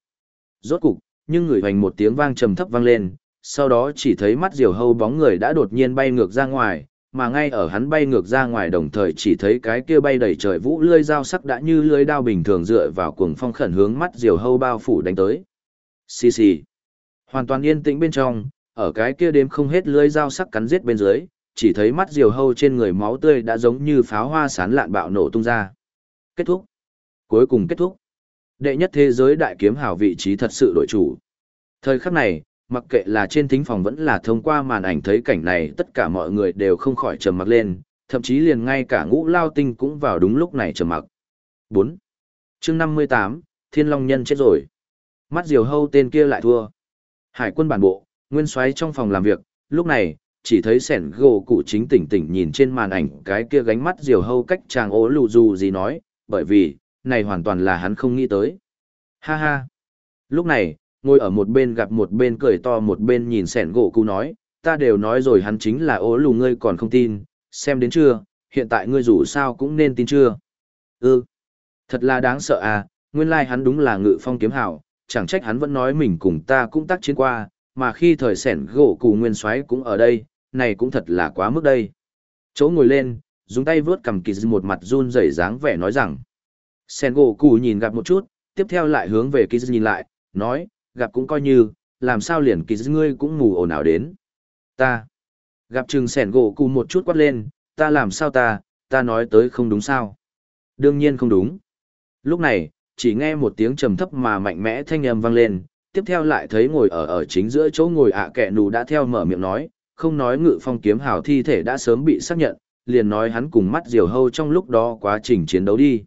Rốt cục, nhưng người hoành một tiếng vang trầm thấp vang lên, sau đó chỉ thấy mắt diều hâu bóng người đã đột nhiên bay ngược ra ngoài, mà ngay ở hắn bay ngược ra ngoài đồng thời chỉ thấy cái kia bay đầy trời vũ lưỡi dao sắc đã như lưỡi đao bình thường dựa vào cuồng phong khẩn hướng mắt diều hâu bao phủ đánh tới. Xì xì. Hoàn toàn yên tĩnh bên trong, ở cái kia đêm không hết lưỡi dao sắc cắn giết bên dưới, chỉ thấy mắt diều hâu trên người máu tươi đã giống như pháo hoa sán lạn bạo nổ tung ra. Kết thúc. Cuối cùng kết thúc. Đệ nhất thế giới đại kiếm hào vị trí thật sự đội chủ. Thời khắc này, mặc kệ là trên thính phòng vẫn là thông qua màn ảnh thấy cảnh này tất cả mọi người đều không khỏi trầm mặc lên, thậm chí liền ngay cả ngũ lao tinh cũng vào đúng lúc này trầm mặc. Bốn chương 58, Thiên Long Nhân chết rồi. Mắt diều hâu tên kia lại thua. Hải quân bản bộ, nguyên xoáy trong phòng làm việc, lúc này, chỉ thấy sẻn gỗ cụ chính tỉnh tỉnh nhìn trên màn ảnh cái kia gánh mắt diều hâu cách chàng ố lù dù gì nói, bởi vì, này hoàn toàn là hắn không nghĩ tới. Ha ha. Lúc này, ngồi ở một bên gặp một bên cười to một bên nhìn sẻn gỗ cụ nói, ta đều nói rồi hắn chính là ố lù ngươi còn không tin, xem đến chưa, hiện tại ngươi dù sao cũng nên tin chưa. Ừ, thật là đáng sợ à, nguyên lai like hắn đúng là ngự phong kiếm hảo, chẳng trách hắn vẫn nói mình cùng ta cũng tác chiến qua, mà khi thời sẻn gỗ cụ nguyên soái cũng ở đây, này cũng thật là quá mức đây. Chỗ ngồi lên, dùng tay vướt cầm kỳ một mặt run rẩy dáng vẻ nói rằng. Sen gỗ cụ nhìn gặp một chút, tiếp theo lại hướng về kỳ nhìn lại, nói, gặp cũng coi như, làm sao liền kỳ ngươi cũng mù ồn ào đến. Ta, gặp chừng sẻn gỗ cụ một chút quát lên, ta làm sao ta, ta nói tới không đúng sao. Đương nhiên không đúng. Lúc này, chỉ nghe một tiếng trầm thấp mà mạnh mẽ thanh âm vang lên, tiếp theo lại thấy ngồi ở ở chính giữa chỗ ngồi ạ kẻ nù đã theo mở miệng nói, không nói ngự phong kiếm hào thi thể đã sớm bị xác nhận, liền nói hắn cùng mắt diều hâu trong lúc đó quá trình chiến đấu đi.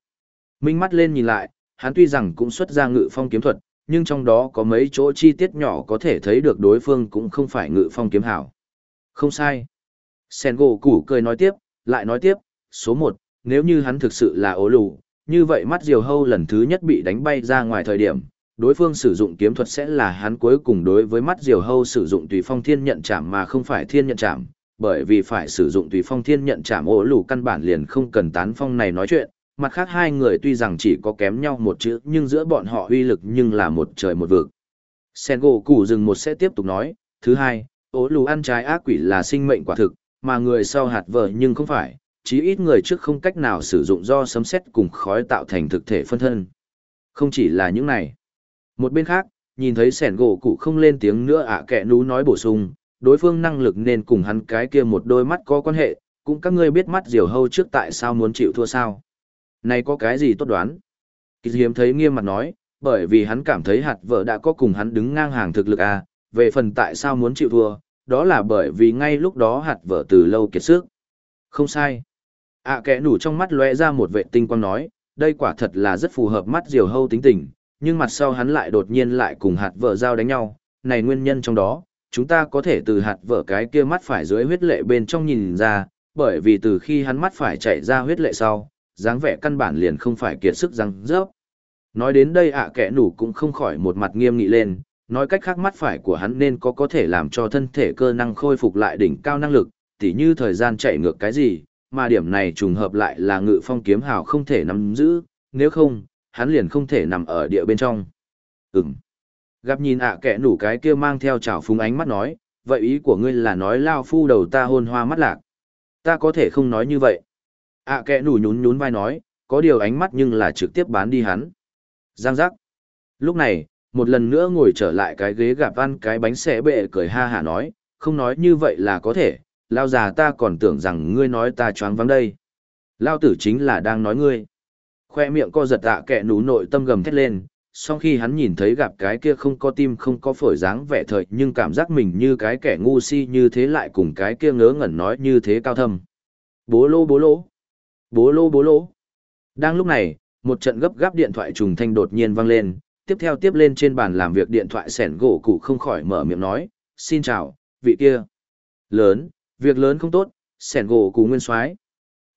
Minh mắt lên nhìn lại, hắn tuy rằng cũng xuất ra ngự phong kiếm thuật, nhưng trong đó có mấy chỗ chi tiết nhỏ có thể thấy được đối phương cũng không phải ngự phong kiếm hảo. Không sai. Sen gỗ củ cười nói tiếp, lại nói tiếp, số 1, nếu như hắn thực sự là ố lù, như vậy mắt diều hâu lần thứ nhất bị đánh bay ra ngoài thời điểm, đối phương sử dụng kiếm thuật sẽ là hắn cuối cùng đối với mắt diều hâu sử dụng tùy phong thiên nhận chạm mà không phải thiên nhận chạm, bởi vì phải sử dụng tùy phong thiên nhận chạm ố lù căn bản liền không cần tán phong này nói chuyện, mặt khác hai người tuy rằng chỉ có kém nhau một chữ nhưng giữa bọn họ uy lực nhưng là một trời một vực. Sen gỗ củ dừng một sẽ tiếp tục nói, thứ hai, ố lù ăn trái ác quỷ là sinh mệnh quả thực, mà người sau hạt vợ nhưng không phải, chí ít người trước không cách nào sử dụng do sấm sét cùng khói tạo thành thực thể phân thân. Không chỉ là những này. Một bên khác, nhìn thấy sẻn gỗ cụ không lên tiếng nữa ạ à kẻ nú nói bổ sung, đối phương năng lực nên cùng hắn cái kia một đôi mắt có quan hệ, cũng các ngươi biết mắt diều hâu trước tại sao muốn chịu thua sao. Này có cái gì tốt đoán? Kỳ hiếm thấy nghiêm mặt nói, bởi vì hắn cảm thấy hạt vợ đã có cùng hắn đứng ngang hàng thực lực à, về phần tại sao muốn chịu thua, đó là bởi vì ngay lúc đó hạt vợ từ lâu kiệt sức. Không sai. ạ à, kẻ nủ trong mắt lóe ra một vệ tinh quang nói, đây quả thật là rất phù hợp mắt diều hâu tính tình, nhưng mặt sau hắn lại đột nhiên lại cùng hạt vợ giao đánh nhau, này nguyên nhân trong đó, chúng ta có thể từ hạt vợ cái kia mắt phải dưới huyết lệ bên trong nhìn ra, bởi vì từ khi hắn mắt phải chạy ra huyết lệ sau, dáng vẻ căn bản liền không phải kiệt sức răng rớp. Nói đến đây ạ kẻ nủ cũng không khỏi một mặt nghiêm nghị lên, nói cách khác mắt phải của hắn nên có có thể làm cho thân thể cơ năng khôi phục lại đỉnh cao năng lực, tỉ như thời gian chạy ngược cái gì, mà điểm này trùng hợp lại là ngự phong kiếm hào không thể nắm giữ, nếu không, hắn liền không thể nằm ở địa bên trong. Ừm. Gặp nhìn ạ kẻ nủ cái kia mang theo trào phúng ánh mắt nói, vậy ý của ngươi là nói lao phu đầu ta hôn hoa mắt lạc. Ta có thể không nói như vậy ạ kẽ nủ nhún nhún vai nói, có điều ánh mắt nhưng là trực tiếp bán đi hắn. Giang giác. Lúc này, một lần nữa ngồi trở lại cái ghế gạp ăn cái bánh xẻ bệ cười ha hả nói, không nói như vậy là có thể, lao già ta còn tưởng rằng ngươi nói ta choáng vắng đây. Lao tử chính là đang nói ngươi. Khoe miệng co giật tạ kẹ nủ nội tâm gầm thét lên, sau khi hắn nhìn thấy gặp cái kia không có tim không có phổi dáng vẻ thời nhưng cảm giác mình như cái kẻ ngu si như thế lại cùng cái kia ngớ ngẩn nói như thế cao thâm. Bố lô bố lô. Bố lô bố lô. Đang lúc này, một trận gấp gáp điện thoại trùng thanh đột nhiên vang lên, tiếp theo tiếp lên trên bàn làm việc điện thoại sẻn gỗ cụ không khỏi mở miệng nói, xin chào, vị kia. Lớn, việc lớn không tốt, sẻn gỗ cụ nguyên soái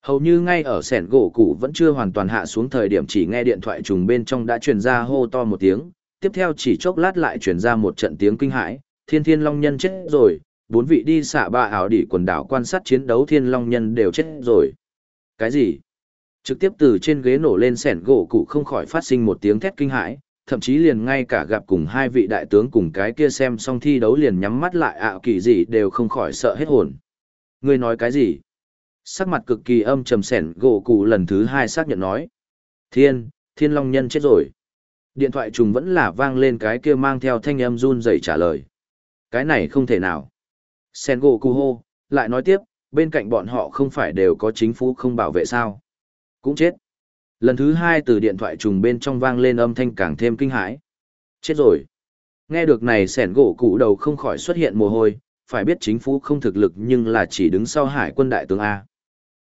Hầu như ngay ở sẻn gỗ cụ vẫn chưa hoàn toàn hạ xuống thời điểm chỉ nghe điện thoại trùng bên trong đã truyền ra hô to một tiếng, tiếp theo chỉ chốc lát lại truyền ra một trận tiếng kinh hãi, thiên thiên long nhân chết rồi, bốn vị đi xạ ba ảo đỉ quần đảo quan sát chiến đấu thiên long nhân đều chết rồi. Cái gì? Trực tiếp từ trên ghế nổ lên sẻn gỗ cụ không khỏi phát sinh một tiếng thét kinh hãi, thậm chí liền ngay cả gặp cùng hai vị đại tướng cùng cái kia xem xong thi đấu liền nhắm mắt lại ảo kỳ gì đều không khỏi sợ hết hồn. Ngươi nói cái gì? sắc mặt cực kỳ âm trầm sẻn gỗ cụ lần thứ hai xác nhận nói thiên thiên long nhân chết rồi điện thoại trùng vẫn là vang lên cái kia mang theo thanh âm run rẩy trả lời cái này không thể nào sẻn gỗ cụ hô lại nói tiếp bên cạnh bọn họ không phải đều có chính phủ không bảo vệ sao. Cũng chết. Lần thứ hai từ điện thoại trùng bên trong vang lên âm thanh càng thêm kinh hãi. Chết rồi. Nghe được này sẻn gỗ cụ đầu không khỏi xuất hiện mồ hôi, phải biết chính phủ không thực lực nhưng là chỉ đứng sau hải quân đại tướng A.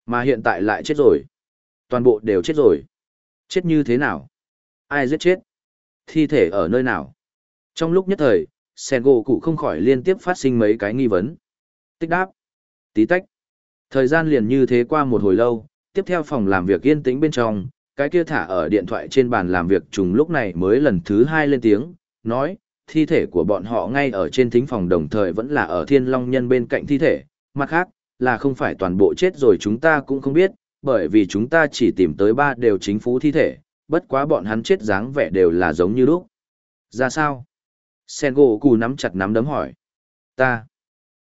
Mà hiện tại lại chết rồi. Toàn bộ đều chết rồi. Chết như thế nào? Ai giết chết? Thi thể ở nơi nào? Trong lúc nhất thời, sẻn gỗ cụ không khỏi liên tiếp phát sinh mấy cái nghi vấn. Tích đáp. Tí tách. Thời gian liền như thế qua một hồi lâu, tiếp theo phòng làm việc yên tĩnh bên trong, cái kia thả ở điện thoại trên bàn làm việc trùng lúc này mới lần thứ hai lên tiếng, nói, thi thể của bọn họ ngay ở trên thính phòng đồng thời vẫn là ở thiên long nhân bên cạnh thi thể, mặt khác, là không phải toàn bộ chết rồi chúng ta cũng không biết, bởi vì chúng ta chỉ tìm tới ba đều chính phủ thi thể, bất quá bọn hắn chết dáng vẻ đều là giống như lúc. Ra sao? Sen gỗ cù nắm chặt nắm đấm hỏi. Ta.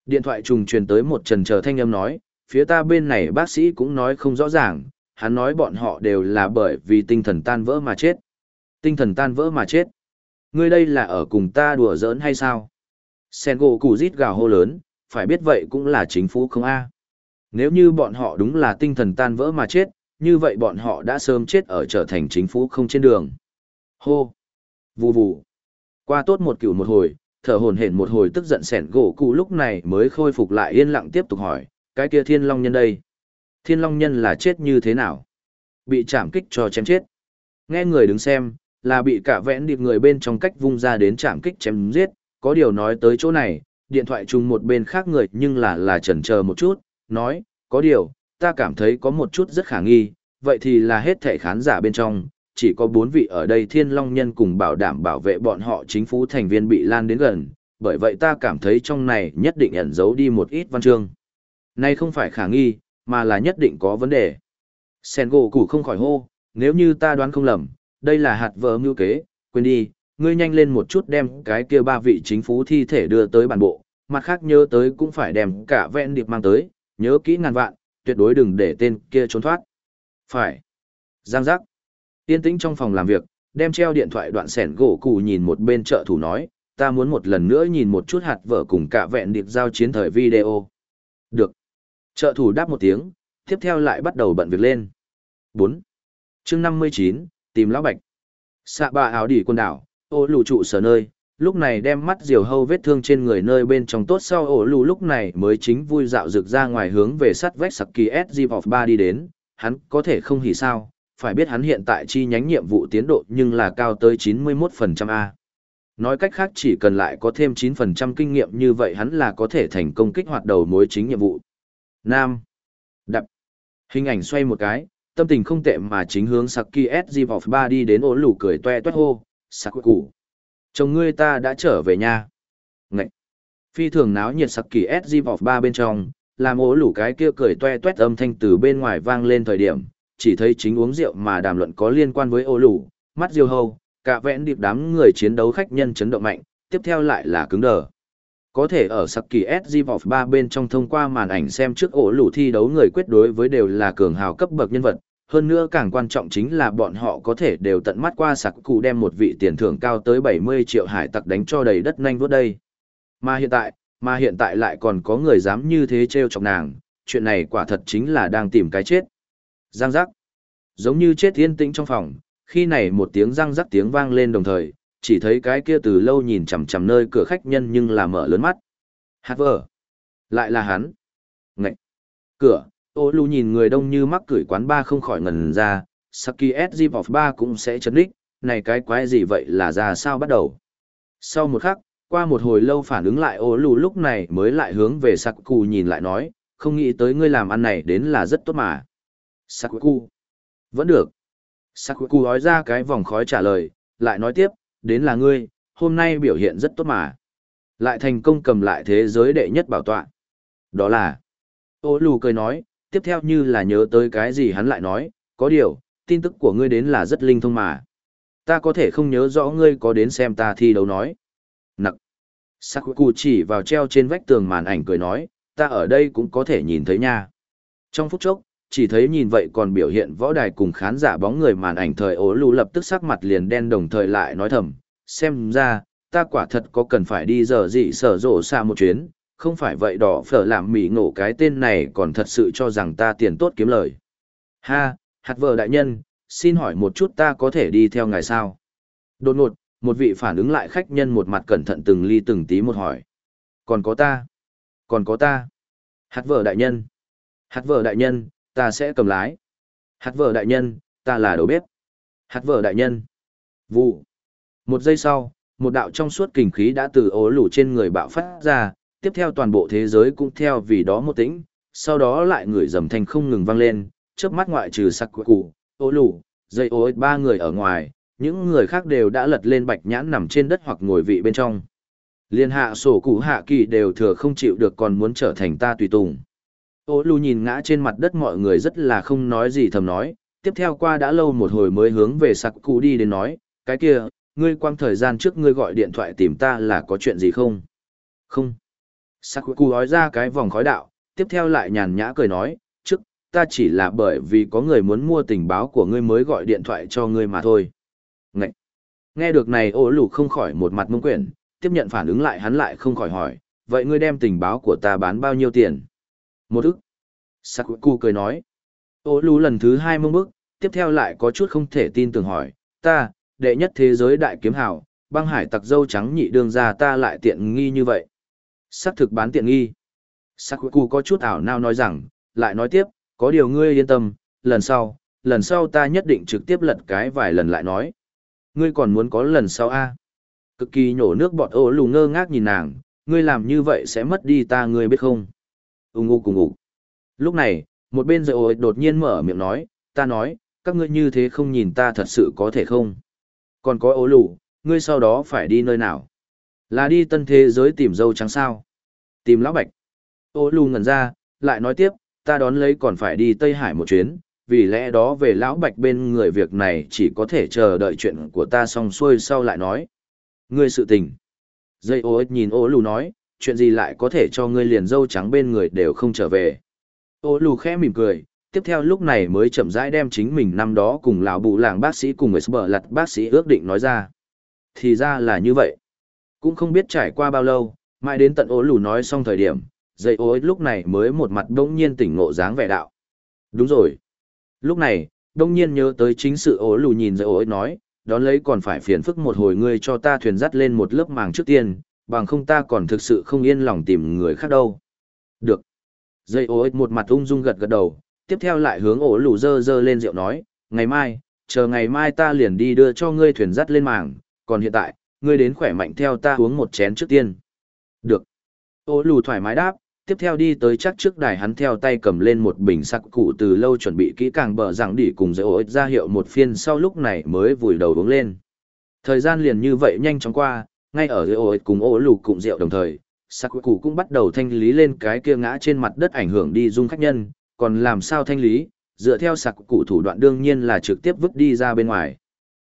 Điện thoại trùng truyền tới một trần chờ thanh âm nói, phía ta bên này bác sĩ cũng nói không rõ ràng, hắn nói bọn họ đều là bởi vì tinh thần tan vỡ mà chết. Tinh thần tan vỡ mà chết. Ngươi đây là ở cùng ta đùa giỡn hay sao? Sen gỗ củ rít gào hô lớn, phải biết vậy cũng là chính phủ không a. Nếu như bọn họ đúng là tinh thần tan vỡ mà chết, như vậy bọn họ đã sớm chết ở trở thành chính phủ không trên đường. Hô! Vù vù! Qua tốt một kiểu một hồi, thở hồn hển một hồi tức giận sẻn gỗ cụ lúc này mới khôi phục lại yên lặng tiếp tục hỏi, cái kia thiên long nhân đây. Thiên long nhân là chết như thế nào? Bị chạm kích cho chém chết. Nghe người đứng xem, là bị cả vẽn điệp người bên trong cách vung ra đến chạm kích chém giết, có điều nói tới chỗ này, điện thoại chung một bên khác người nhưng là là chần chờ một chút, nói, có điều, ta cảm thấy có một chút rất khả nghi, vậy thì là hết thể khán giả bên trong, chỉ có bốn vị ở đây thiên long nhân cùng bảo đảm bảo vệ bọn họ chính phủ thành viên bị lan đến gần, bởi vậy ta cảm thấy trong này nhất định ẩn giấu đi một ít văn chương. Này không phải khả nghi, mà là nhất định có vấn đề. Sen gỗ củ không khỏi hô, nếu như ta đoán không lầm, đây là hạt vỡ mưu kế, quên đi, ngươi nhanh lên một chút đem cái kia ba vị chính phủ thi thể đưa tới bản bộ, mặt khác nhớ tới cũng phải đem cả vẹn điệp mang tới, nhớ kỹ ngàn vạn, tuyệt đối đừng để tên kia trốn thoát. Phải. Giang giác. Yên tĩnh trong phòng làm việc, đem treo điện thoại đoạn sẻn gỗ cụ nhìn một bên trợ thủ nói, ta muốn một lần nữa nhìn một chút hạt vợ cùng cả vẹn điệp giao chiến thời video. Được. Trợ thủ đáp một tiếng, tiếp theo lại bắt đầu bận việc lên. 4. chương 59, tìm lão bạch. Xạ bà áo đỉ quần đảo, ô lù trụ sở nơi, lúc này đem mắt diều hâu vết thương trên người nơi bên trong tốt sau ổ lù lúc này mới chính vui dạo rực ra ngoài hướng về sắt vách sặc kỳ SG Vọc 3 đi đến, hắn có thể không hỉ sao, phải biết hắn hiện tại chi nhánh nhiệm vụ tiến độ nhưng là cao tới 91% A. Nói cách khác chỉ cần lại có thêm 9% kinh nghiệm như vậy hắn là có thể thành công kích hoạt đầu mối chính nhiệm vụ. Nam. Đập. Hình ảnh xoay một cái, tâm tình không tệ mà chính hướng Saki SG of 3 đi đến ổ lù cười toe toét hô, Sakuku. Chồng ngươi ta đã trở về nhà. Ngậy. Phi thường náo nhiệt Saki SG of 3 bên trong, làm ổ lù cái kia cười toe toét âm thanh từ bên ngoài vang lên thời điểm, chỉ thấy chính uống rượu mà đàm luận có liên quan với ổ lù, mắt diêu hâu, cả vẽn điệp đám người chiến đấu khách nhân chấn động mạnh, tiếp theo lại là cứng đờ. Có thể ở Saki SG Vọc 3 bên trong thông qua màn ảnh xem trước ổ lũ thi đấu người quyết đối với đều là cường hào cấp bậc nhân vật. Hơn nữa càng quan trọng chính là bọn họ có thể đều tận mắt qua sạc cụ đem một vị tiền thưởng cao tới 70 triệu hải tặc đánh cho đầy đất nhanh vốt đây. Mà hiện tại, mà hiện tại lại còn có người dám như thế trêu chọc nàng, chuyện này quả thật chính là đang tìm cái chết. Giang giác. Giống như chết yên tĩnh trong phòng, khi này một tiếng răng rắc tiếng vang lên đồng thời, chỉ thấy cái kia từ lâu nhìn chằm chằm nơi cửa khách nhân nhưng là mở lớn mắt. Hát vờ. Lại là hắn. Ngậy. Cửa, ô lù nhìn người đông như mắc cười quán ba không khỏi ngần ra, Saki SG Vọc ba cũng sẽ chấn đích, này cái quái gì vậy là ra sao bắt đầu. Sau một khắc, qua một hồi lâu phản ứng lại ô lù lúc này mới lại hướng về Saku nhìn lại nói, không nghĩ tới ngươi làm ăn này đến là rất tốt mà. Saku. Vẫn được. Saku nói ra cái vòng khói trả lời, lại nói tiếp, đến là ngươi, hôm nay biểu hiện rất tốt mà. Lại thành công cầm lại thế giới đệ nhất bảo tọa. Đó là, ô lù cười nói, tiếp theo như là nhớ tới cái gì hắn lại nói, có điều, tin tức của ngươi đến là rất linh thông mà. Ta có thể không nhớ rõ ngươi có đến xem ta thi đấu nói. Nặc. Sakuku chỉ vào treo trên vách tường màn ảnh cười nói, ta ở đây cũng có thể nhìn thấy nha. Trong phút chốc, chỉ thấy nhìn vậy còn biểu hiện võ đài cùng khán giả bóng người màn ảnh thời ố lù lập tức sắc mặt liền đen đồng thời lại nói thầm, xem ra, ta quả thật có cần phải đi giờ dị sở rộ xa một chuyến, không phải vậy đỏ phở làm mỉ ngộ cái tên này còn thật sự cho rằng ta tiền tốt kiếm lời. Ha, hạt vợ đại nhân, xin hỏi một chút ta có thể đi theo ngài sao? Đột ngột, một vị phản ứng lại khách nhân một mặt cẩn thận từng ly từng tí một hỏi. Còn có ta? Còn có ta? Hạt vợ đại nhân. Hạt vợ đại nhân, ta sẽ cầm lái. Hạt vợ đại nhân, ta là đầu bếp. Hạt vợ đại nhân. Vụ. Một giây sau, một đạo trong suốt kình khí đã từ ố lủ trên người bạo phát ra, tiếp theo toàn bộ thế giới cũng theo vì đó một tĩnh, sau đó lại người dầm thanh không ngừng vang lên, chớp mắt ngoại trừ sặc cụ, ố lủ, dây ố ba người ở ngoài, những người khác đều đã lật lên bạch nhãn nằm trên đất hoặc ngồi vị bên trong. Liên hạ sổ cụ hạ kỳ đều thừa không chịu được còn muốn trở thành ta tùy tùng. Ô lù nhìn ngã trên mặt đất mọi người rất là không nói gì thầm nói, tiếp theo qua đã lâu một hồi mới hướng về sặc cụ đi đến nói, cái kia, ngươi quang thời gian trước ngươi gọi điện thoại tìm ta là có chuyện gì không? Không. Sặc cụ nói ra cái vòng khói đạo, tiếp theo lại nhàn nhã cười nói, trước, ta chỉ là bởi vì có người muốn mua tình báo của ngươi mới gọi điện thoại cho ngươi mà thôi. Ngậy! Nghe được này ô lù không khỏi một mặt mông quyển, tiếp nhận phản ứng lại hắn lại không khỏi hỏi, vậy ngươi đem tình báo của ta bán bao nhiêu tiền? Một ức. Sakuku cười nói. Ô lù lần thứ hai mông bức, tiếp theo lại có chút không thể tin tưởng hỏi, ta, đệ nhất thế giới đại kiếm hào, băng hải tặc dâu trắng nhị đương ra ta lại tiện nghi như vậy. Sắc thực bán tiện nghi. Sakuku có chút ảo nao nói rằng, lại nói tiếp, có điều ngươi yên tâm, lần sau, lần sau ta nhất định trực tiếp lật cái vài lần lại nói. Ngươi còn muốn có lần sau a? Cực kỳ nhổ nước bọt ô lù ngơ ngác nhìn nàng, ngươi làm như vậy sẽ mất đi ta ngươi biết không? Ung ngu cùng ngủ. Lúc này, một bên dậy ôi đột nhiên mở miệng nói, ta nói, các ngươi như thế không nhìn ta thật sự có thể không? Còn có ố lù, ngươi sau đó phải đi nơi nào? Là đi tân thế giới tìm dâu trắng sao? Tìm lão bạch. Ô lù ngẩn ra, lại nói tiếp, ta đón lấy còn phải đi Tây Hải một chuyến, vì lẽ đó về lão bạch bên người việc này chỉ có thể chờ đợi chuyện của ta xong xuôi sau lại nói. Ngươi sự tình. Dây ô nhìn ô lù nói, chuyện gì lại có thể cho ngươi liền dâu trắng bên người đều không trở về. Ô lù khẽ mỉm cười, tiếp theo lúc này mới chậm rãi đem chính mình năm đó cùng lão bù làng bác sĩ cùng người bờ lặt bác sĩ ước định nói ra. Thì ra là như vậy. Cũng không biết trải qua bao lâu, mãi đến tận ô lù nói xong thời điểm, dây ô lúc này mới một mặt đông nhiên tỉnh ngộ dáng vẻ đạo. Đúng rồi. Lúc này, đông nhiên nhớ tới chính sự Ô lù nhìn dây ô nói, đón lấy còn phải phiền phức một hồi ngươi cho ta thuyền dắt lên một lớp màng trước tiên, bằng không ta còn thực sự không yên lòng tìm người khác đâu. Được. Dây ô một mặt ung dung gật gật đầu, tiếp theo lại hướng ổ lù dơ dơ lên rượu nói, ngày mai, chờ ngày mai ta liền đi đưa cho ngươi thuyền dắt lên mảng. còn hiện tại, ngươi đến khỏe mạnh theo ta uống một chén trước tiên. Được. Ổ lù thoải mái đáp, tiếp theo đi tới chắc trước đài hắn theo tay cầm lên một bình sắc cụ từ lâu chuẩn bị kỹ càng bờ rằng đỉ cùng dây ô ra hiệu một phiên sau lúc này mới vùi đầu uống lên. Thời gian liền như vậy nhanh chóng qua, ngay ở dưới ôi cùng ổ lù cụm rượu đồng thời, sắc cụ cũng bắt đầu thanh lý lên cái kia ngã trên mặt đất ảnh hưởng đi dung khách nhân, còn làm sao thanh lý, dựa theo sạc cụ thủ đoạn đương nhiên là trực tiếp vứt đi ra bên ngoài.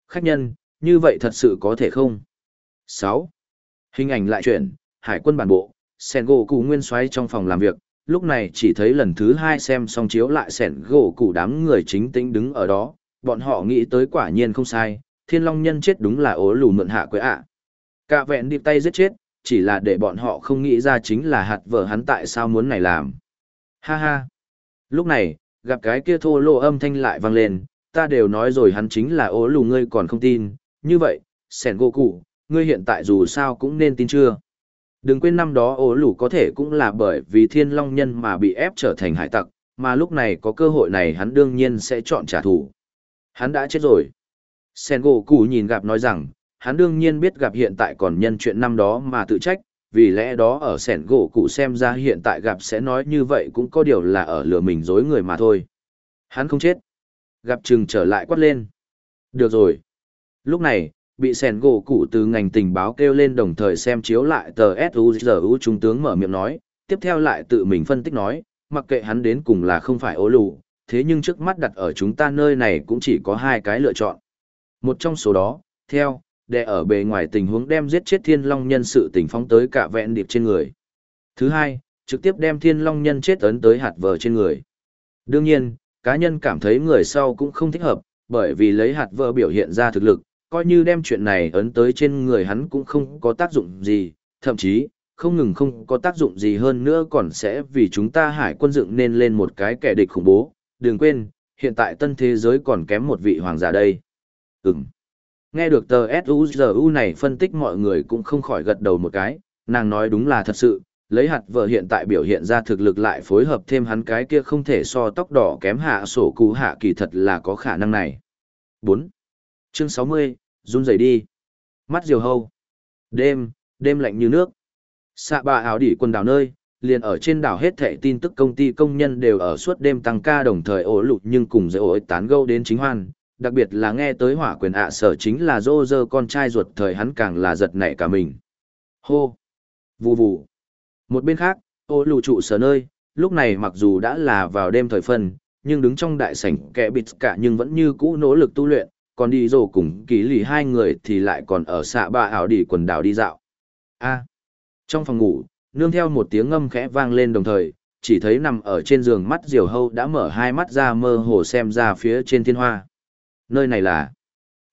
Khách nhân, như vậy thật sự có thể không? 6. Hình ảnh lại chuyển, hải quân bản bộ, sẻn gỗ cụ nguyên xoáy trong phòng làm việc lúc này chỉ thấy lần thứ hai xem xong chiếu lại sẻn gỗ cụ đám người chính tĩnh đứng ở đó bọn họ nghĩ tới quả nhiên không sai thiên long nhân chết đúng là ố lù mượn hạ quế ạ à cả vẹn điệp tay giết chết chỉ là để bọn họ không nghĩ ra chính là hạt vợ hắn tại sao muốn này làm ha ha lúc này gặp cái kia thô lô âm thanh lại vang lên ta đều nói rồi hắn chính là ố lù ngươi còn không tin như vậy sẻn gỗ cụ ngươi hiện tại dù sao cũng nên tin chưa Đừng quên năm đó ố lù có thể cũng là bởi vì thiên long nhân mà bị ép trở thành hải tặc, mà lúc này có cơ hội này hắn đương nhiên sẽ chọn trả thù. Hắn đã chết rồi. Sen gỗ cụ nhìn gặp nói rằng, hắn đương nhiên biết gặp hiện tại còn nhân chuyện năm đó mà tự trách, vì lẽ đó ở sẻn gỗ cụ xem ra hiện tại gặp sẽ nói như vậy cũng có điều là ở lừa mình dối người mà thôi. Hắn không chết. Gặp chừng trở lại quát lên. Được rồi. Lúc này, bị sẻn gỗ cụ từ ngành tình báo kêu lên đồng thời xem chiếu lại tờ S U giờ U trung tướng mở miệng nói tiếp theo lại tự mình phân tích nói mặc kệ hắn đến cùng là không phải ố lù thế nhưng trước mắt đặt ở chúng ta nơi này cũng chỉ có hai cái lựa chọn một trong số đó theo để ở bề ngoài tình huống đem giết chết thiên long nhân sự tình phóng tới cả vẹn điệp trên người thứ hai trực tiếp đem thiên long nhân chết ấn tới hạt vờ trên người đương nhiên cá nhân cảm thấy người sau cũng không thích hợp bởi vì lấy hạt vờ biểu hiện ra thực lực coi như đem chuyện này ấn tới trên người hắn cũng không có tác dụng gì, thậm chí, không ngừng không có tác dụng gì hơn nữa còn sẽ vì chúng ta hải quân dựng nên lên một cái kẻ địch khủng bố. Đừng quên, hiện tại tân thế giới còn kém một vị hoàng giả đây. Ừm. Nghe được tờ SUZU này phân tích mọi người cũng không khỏi gật đầu một cái, nàng nói đúng là thật sự, lấy hạt vợ hiện tại biểu hiện ra thực lực lại phối hợp thêm hắn cái kia không thể so tóc đỏ kém hạ sổ cú hạ kỳ thật là có khả năng này. 4. Chương 60, run rẩy đi. Mắt diều hâu. Đêm, đêm lạnh như nước. Xạ bà áo đỉ quần đảo nơi, liền ở trên đảo hết thảy tin tức công ty công nhân đều ở suốt đêm tăng ca đồng thời ổ lụt nhưng cùng dễ ổi tán gâu đến chính hoan. Đặc biệt là nghe tới hỏa quyền ạ sở chính là dô dơ con trai ruột thời hắn càng là giật nảy cả mình. Hô! Vù vù! Một bên khác, ô lù trụ sở nơi, lúc này mặc dù đã là vào đêm thời phân, nhưng đứng trong đại sảnh kẻ bịt cả nhưng vẫn như cũ nỗ lực tu luyện, còn đi rồ cùng ký lì hai người thì lại còn ở xạ ba ảo đỉ quần đảo đi dạo. A. Trong phòng ngủ, nương theo một tiếng ngâm khẽ vang lên đồng thời, chỉ thấy nằm ở trên giường mắt diều hâu đã mở hai mắt ra mơ hồ xem ra phía trên thiên hoa. Nơi này là...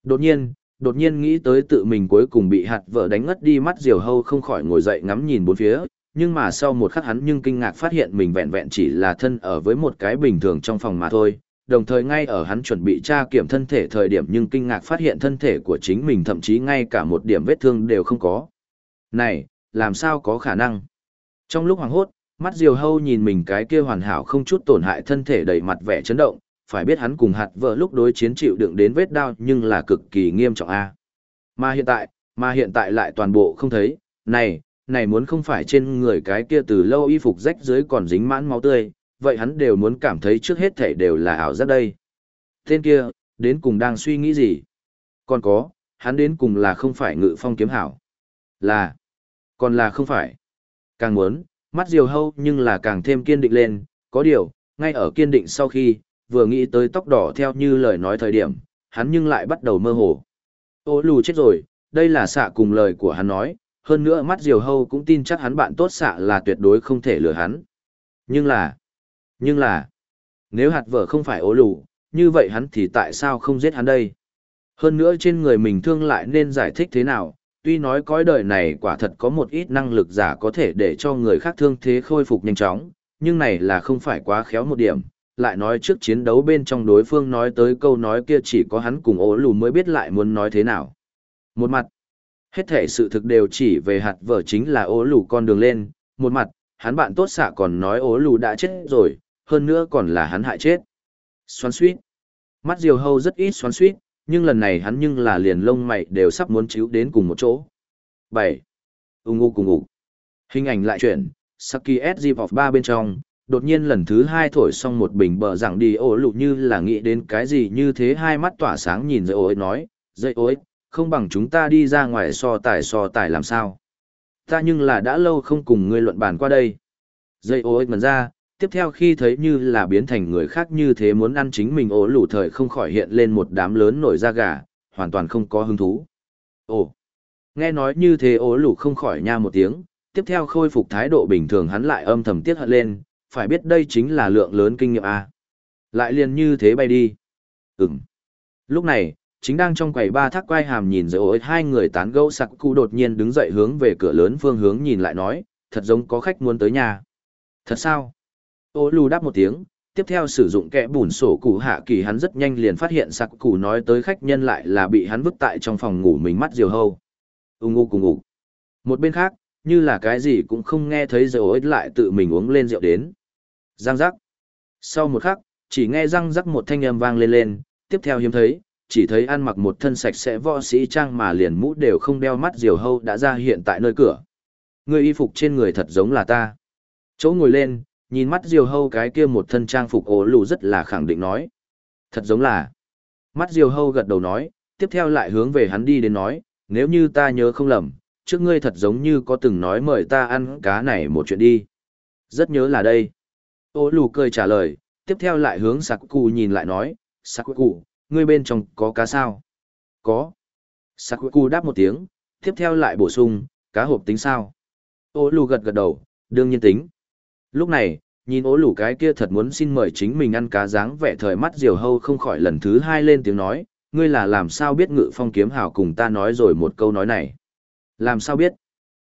Đột nhiên, đột nhiên nghĩ tới tự mình cuối cùng bị hạt vợ đánh ngất đi mắt diều hâu không khỏi ngồi dậy ngắm nhìn bốn phía, nhưng mà sau một khắc hắn nhưng kinh ngạc phát hiện mình vẹn vẹn chỉ là thân ở với một cái bình thường trong phòng mà thôi. Đồng thời ngay ở hắn chuẩn bị tra kiểm thân thể thời điểm nhưng kinh ngạc phát hiện thân thể của chính mình thậm chí ngay cả một điểm vết thương đều không có. Này, làm sao có khả năng? Trong lúc hoàng hốt, mắt diều hâu nhìn mình cái kia hoàn hảo không chút tổn hại thân thể đầy mặt vẻ chấn động, phải biết hắn cùng hạt vợ lúc đối chiến chịu đựng đến vết đau nhưng là cực kỳ nghiêm trọng a. Mà hiện tại, mà hiện tại lại toàn bộ không thấy, này, này muốn không phải trên người cái kia từ lâu y phục rách dưới còn dính mãn máu tươi, vậy hắn đều muốn cảm thấy trước hết thể đều là ảo giác đây. Tên kia, đến cùng đang suy nghĩ gì? Còn có, hắn đến cùng là không phải ngự phong kiếm hảo. Là, còn là không phải. Càng muốn, mắt diều hâu nhưng là càng thêm kiên định lên, có điều, ngay ở kiên định sau khi, vừa nghĩ tới tóc đỏ theo như lời nói thời điểm, hắn nhưng lại bắt đầu mơ hồ. Ô lù chết rồi, đây là xạ cùng lời của hắn nói, hơn nữa mắt diều hâu cũng tin chắc hắn bạn tốt xạ là tuyệt đối không thể lừa hắn. Nhưng là, nhưng là, nếu hạt vợ không phải ố lù, như vậy hắn thì tại sao không giết hắn đây? Hơn nữa trên người mình thương lại nên giải thích thế nào, tuy nói cõi đời này quả thật có một ít năng lực giả có thể để cho người khác thương thế khôi phục nhanh chóng, nhưng này là không phải quá khéo một điểm. Lại nói trước chiến đấu bên trong đối phương nói tới câu nói kia chỉ có hắn cùng ố lù mới biết lại muốn nói thế nào. Một mặt, Hết thể sự thực đều chỉ về hạt vợ chính là ố lù con đường lên, một mặt, hắn bạn tốt xạ còn nói ố lù đã chết rồi, hơn nữa còn là hắn hại chết. Xoắn suýt. Mắt diều hâu rất ít xoắn suýt, nhưng lần này hắn nhưng là liền lông mày đều sắp muốn chiếu đến cùng một chỗ. 7. Ung ngu cùng ngủ. Hình ảnh lại chuyển, Saki S. of 3 bên trong, đột nhiên lần thứ hai thổi xong một bình bờ rằng đi ổ lụ như là nghĩ đến cái gì như thế hai mắt tỏa sáng nhìn dây ối nói, dây ối, không bằng chúng ta đi ra ngoài so tài so tài làm sao. Ta nhưng là đã lâu không cùng ngươi luận bàn qua đây. Dây ối ích mần ra, tiếp theo khi thấy như là biến thành người khác như thế muốn ăn chính mình ố lủ thời không khỏi hiện lên một đám lớn nổi da gà, hoàn toàn không có hứng thú. Ồ, nghe nói như thế ố lủ không khỏi nha một tiếng, tiếp theo khôi phục thái độ bình thường hắn lại âm thầm tiết hận lên, phải biết đây chính là lượng lớn kinh nghiệm A. Lại liền như thế bay đi. Ừm. Lúc này, chính đang trong quầy ba thác quai hàm nhìn rồi ối hai người tán gẫu sặc cụ đột nhiên đứng dậy hướng về cửa lớn phương hướng nhìn lại nói, thật giống có khách muốn tới nhà. Thật sao? Ô lù đáp một tiếng, tiếp theo sử dụng kẽ bùn sổ cụ hạ kỳ hắn rất nhanh liền phát hiện sặc cụ nói tới khách nhân lại là bị hắn vứt tại trong phòng ngủ mình mắt diều hâu. Ung ngu cùng ngủ. Một bên khác, như là cái gì cũng không nghe thấy rồi ối lại tự mình uống lên rượu đến. Giang giác. Sau một khắc, chỉ nghe răng rắc một thanh âm vang lên lên, tiếp theo hiếm thấy, chỉ thấy ăn mặc một thân sạch sẽ võ sĩ trang mà liền mũ đều không đeo mắt diều hâu đã ra hiện tại nơi cửa. Người y phục trên người thật giống là ta. Chỗ ngồi lên, nhìn mắt diều hâu cái kia một thân trang phục ố lù rất là khẳng định nói. Thật giống là. Mắt diều hâu gật đầu nói, tiếp theo lại hướng về hắn đi đến nói, nếu như ta nhớ không lầm, trước ngươi thật giống như có từng nói mời ta ăn cá này một chuyện đi. Rất nhớ là đây. Ô lù cười trả lời, tiếp theo lại hướng sạc cụ nhìn lại nói, sạc cụ, ngươi bên trong có cá sao? Có. Sakuku đáp một tiếng, tiếp theo lại bổ sung, cá hộp tính sao? Ô lù gật gật đầu, đương nhiên tính. Lúc này, nhìn ố lù cái kia thật muốn xin mời chính mình ăn cá dáng vẻ thời mắt diều hâu không khỏi lần thứ hai lên tiếng nói, ngươi là làm sao biết ngự phong kiếm hào cùng ta nói rồi một câu nói này. Làm sao biết?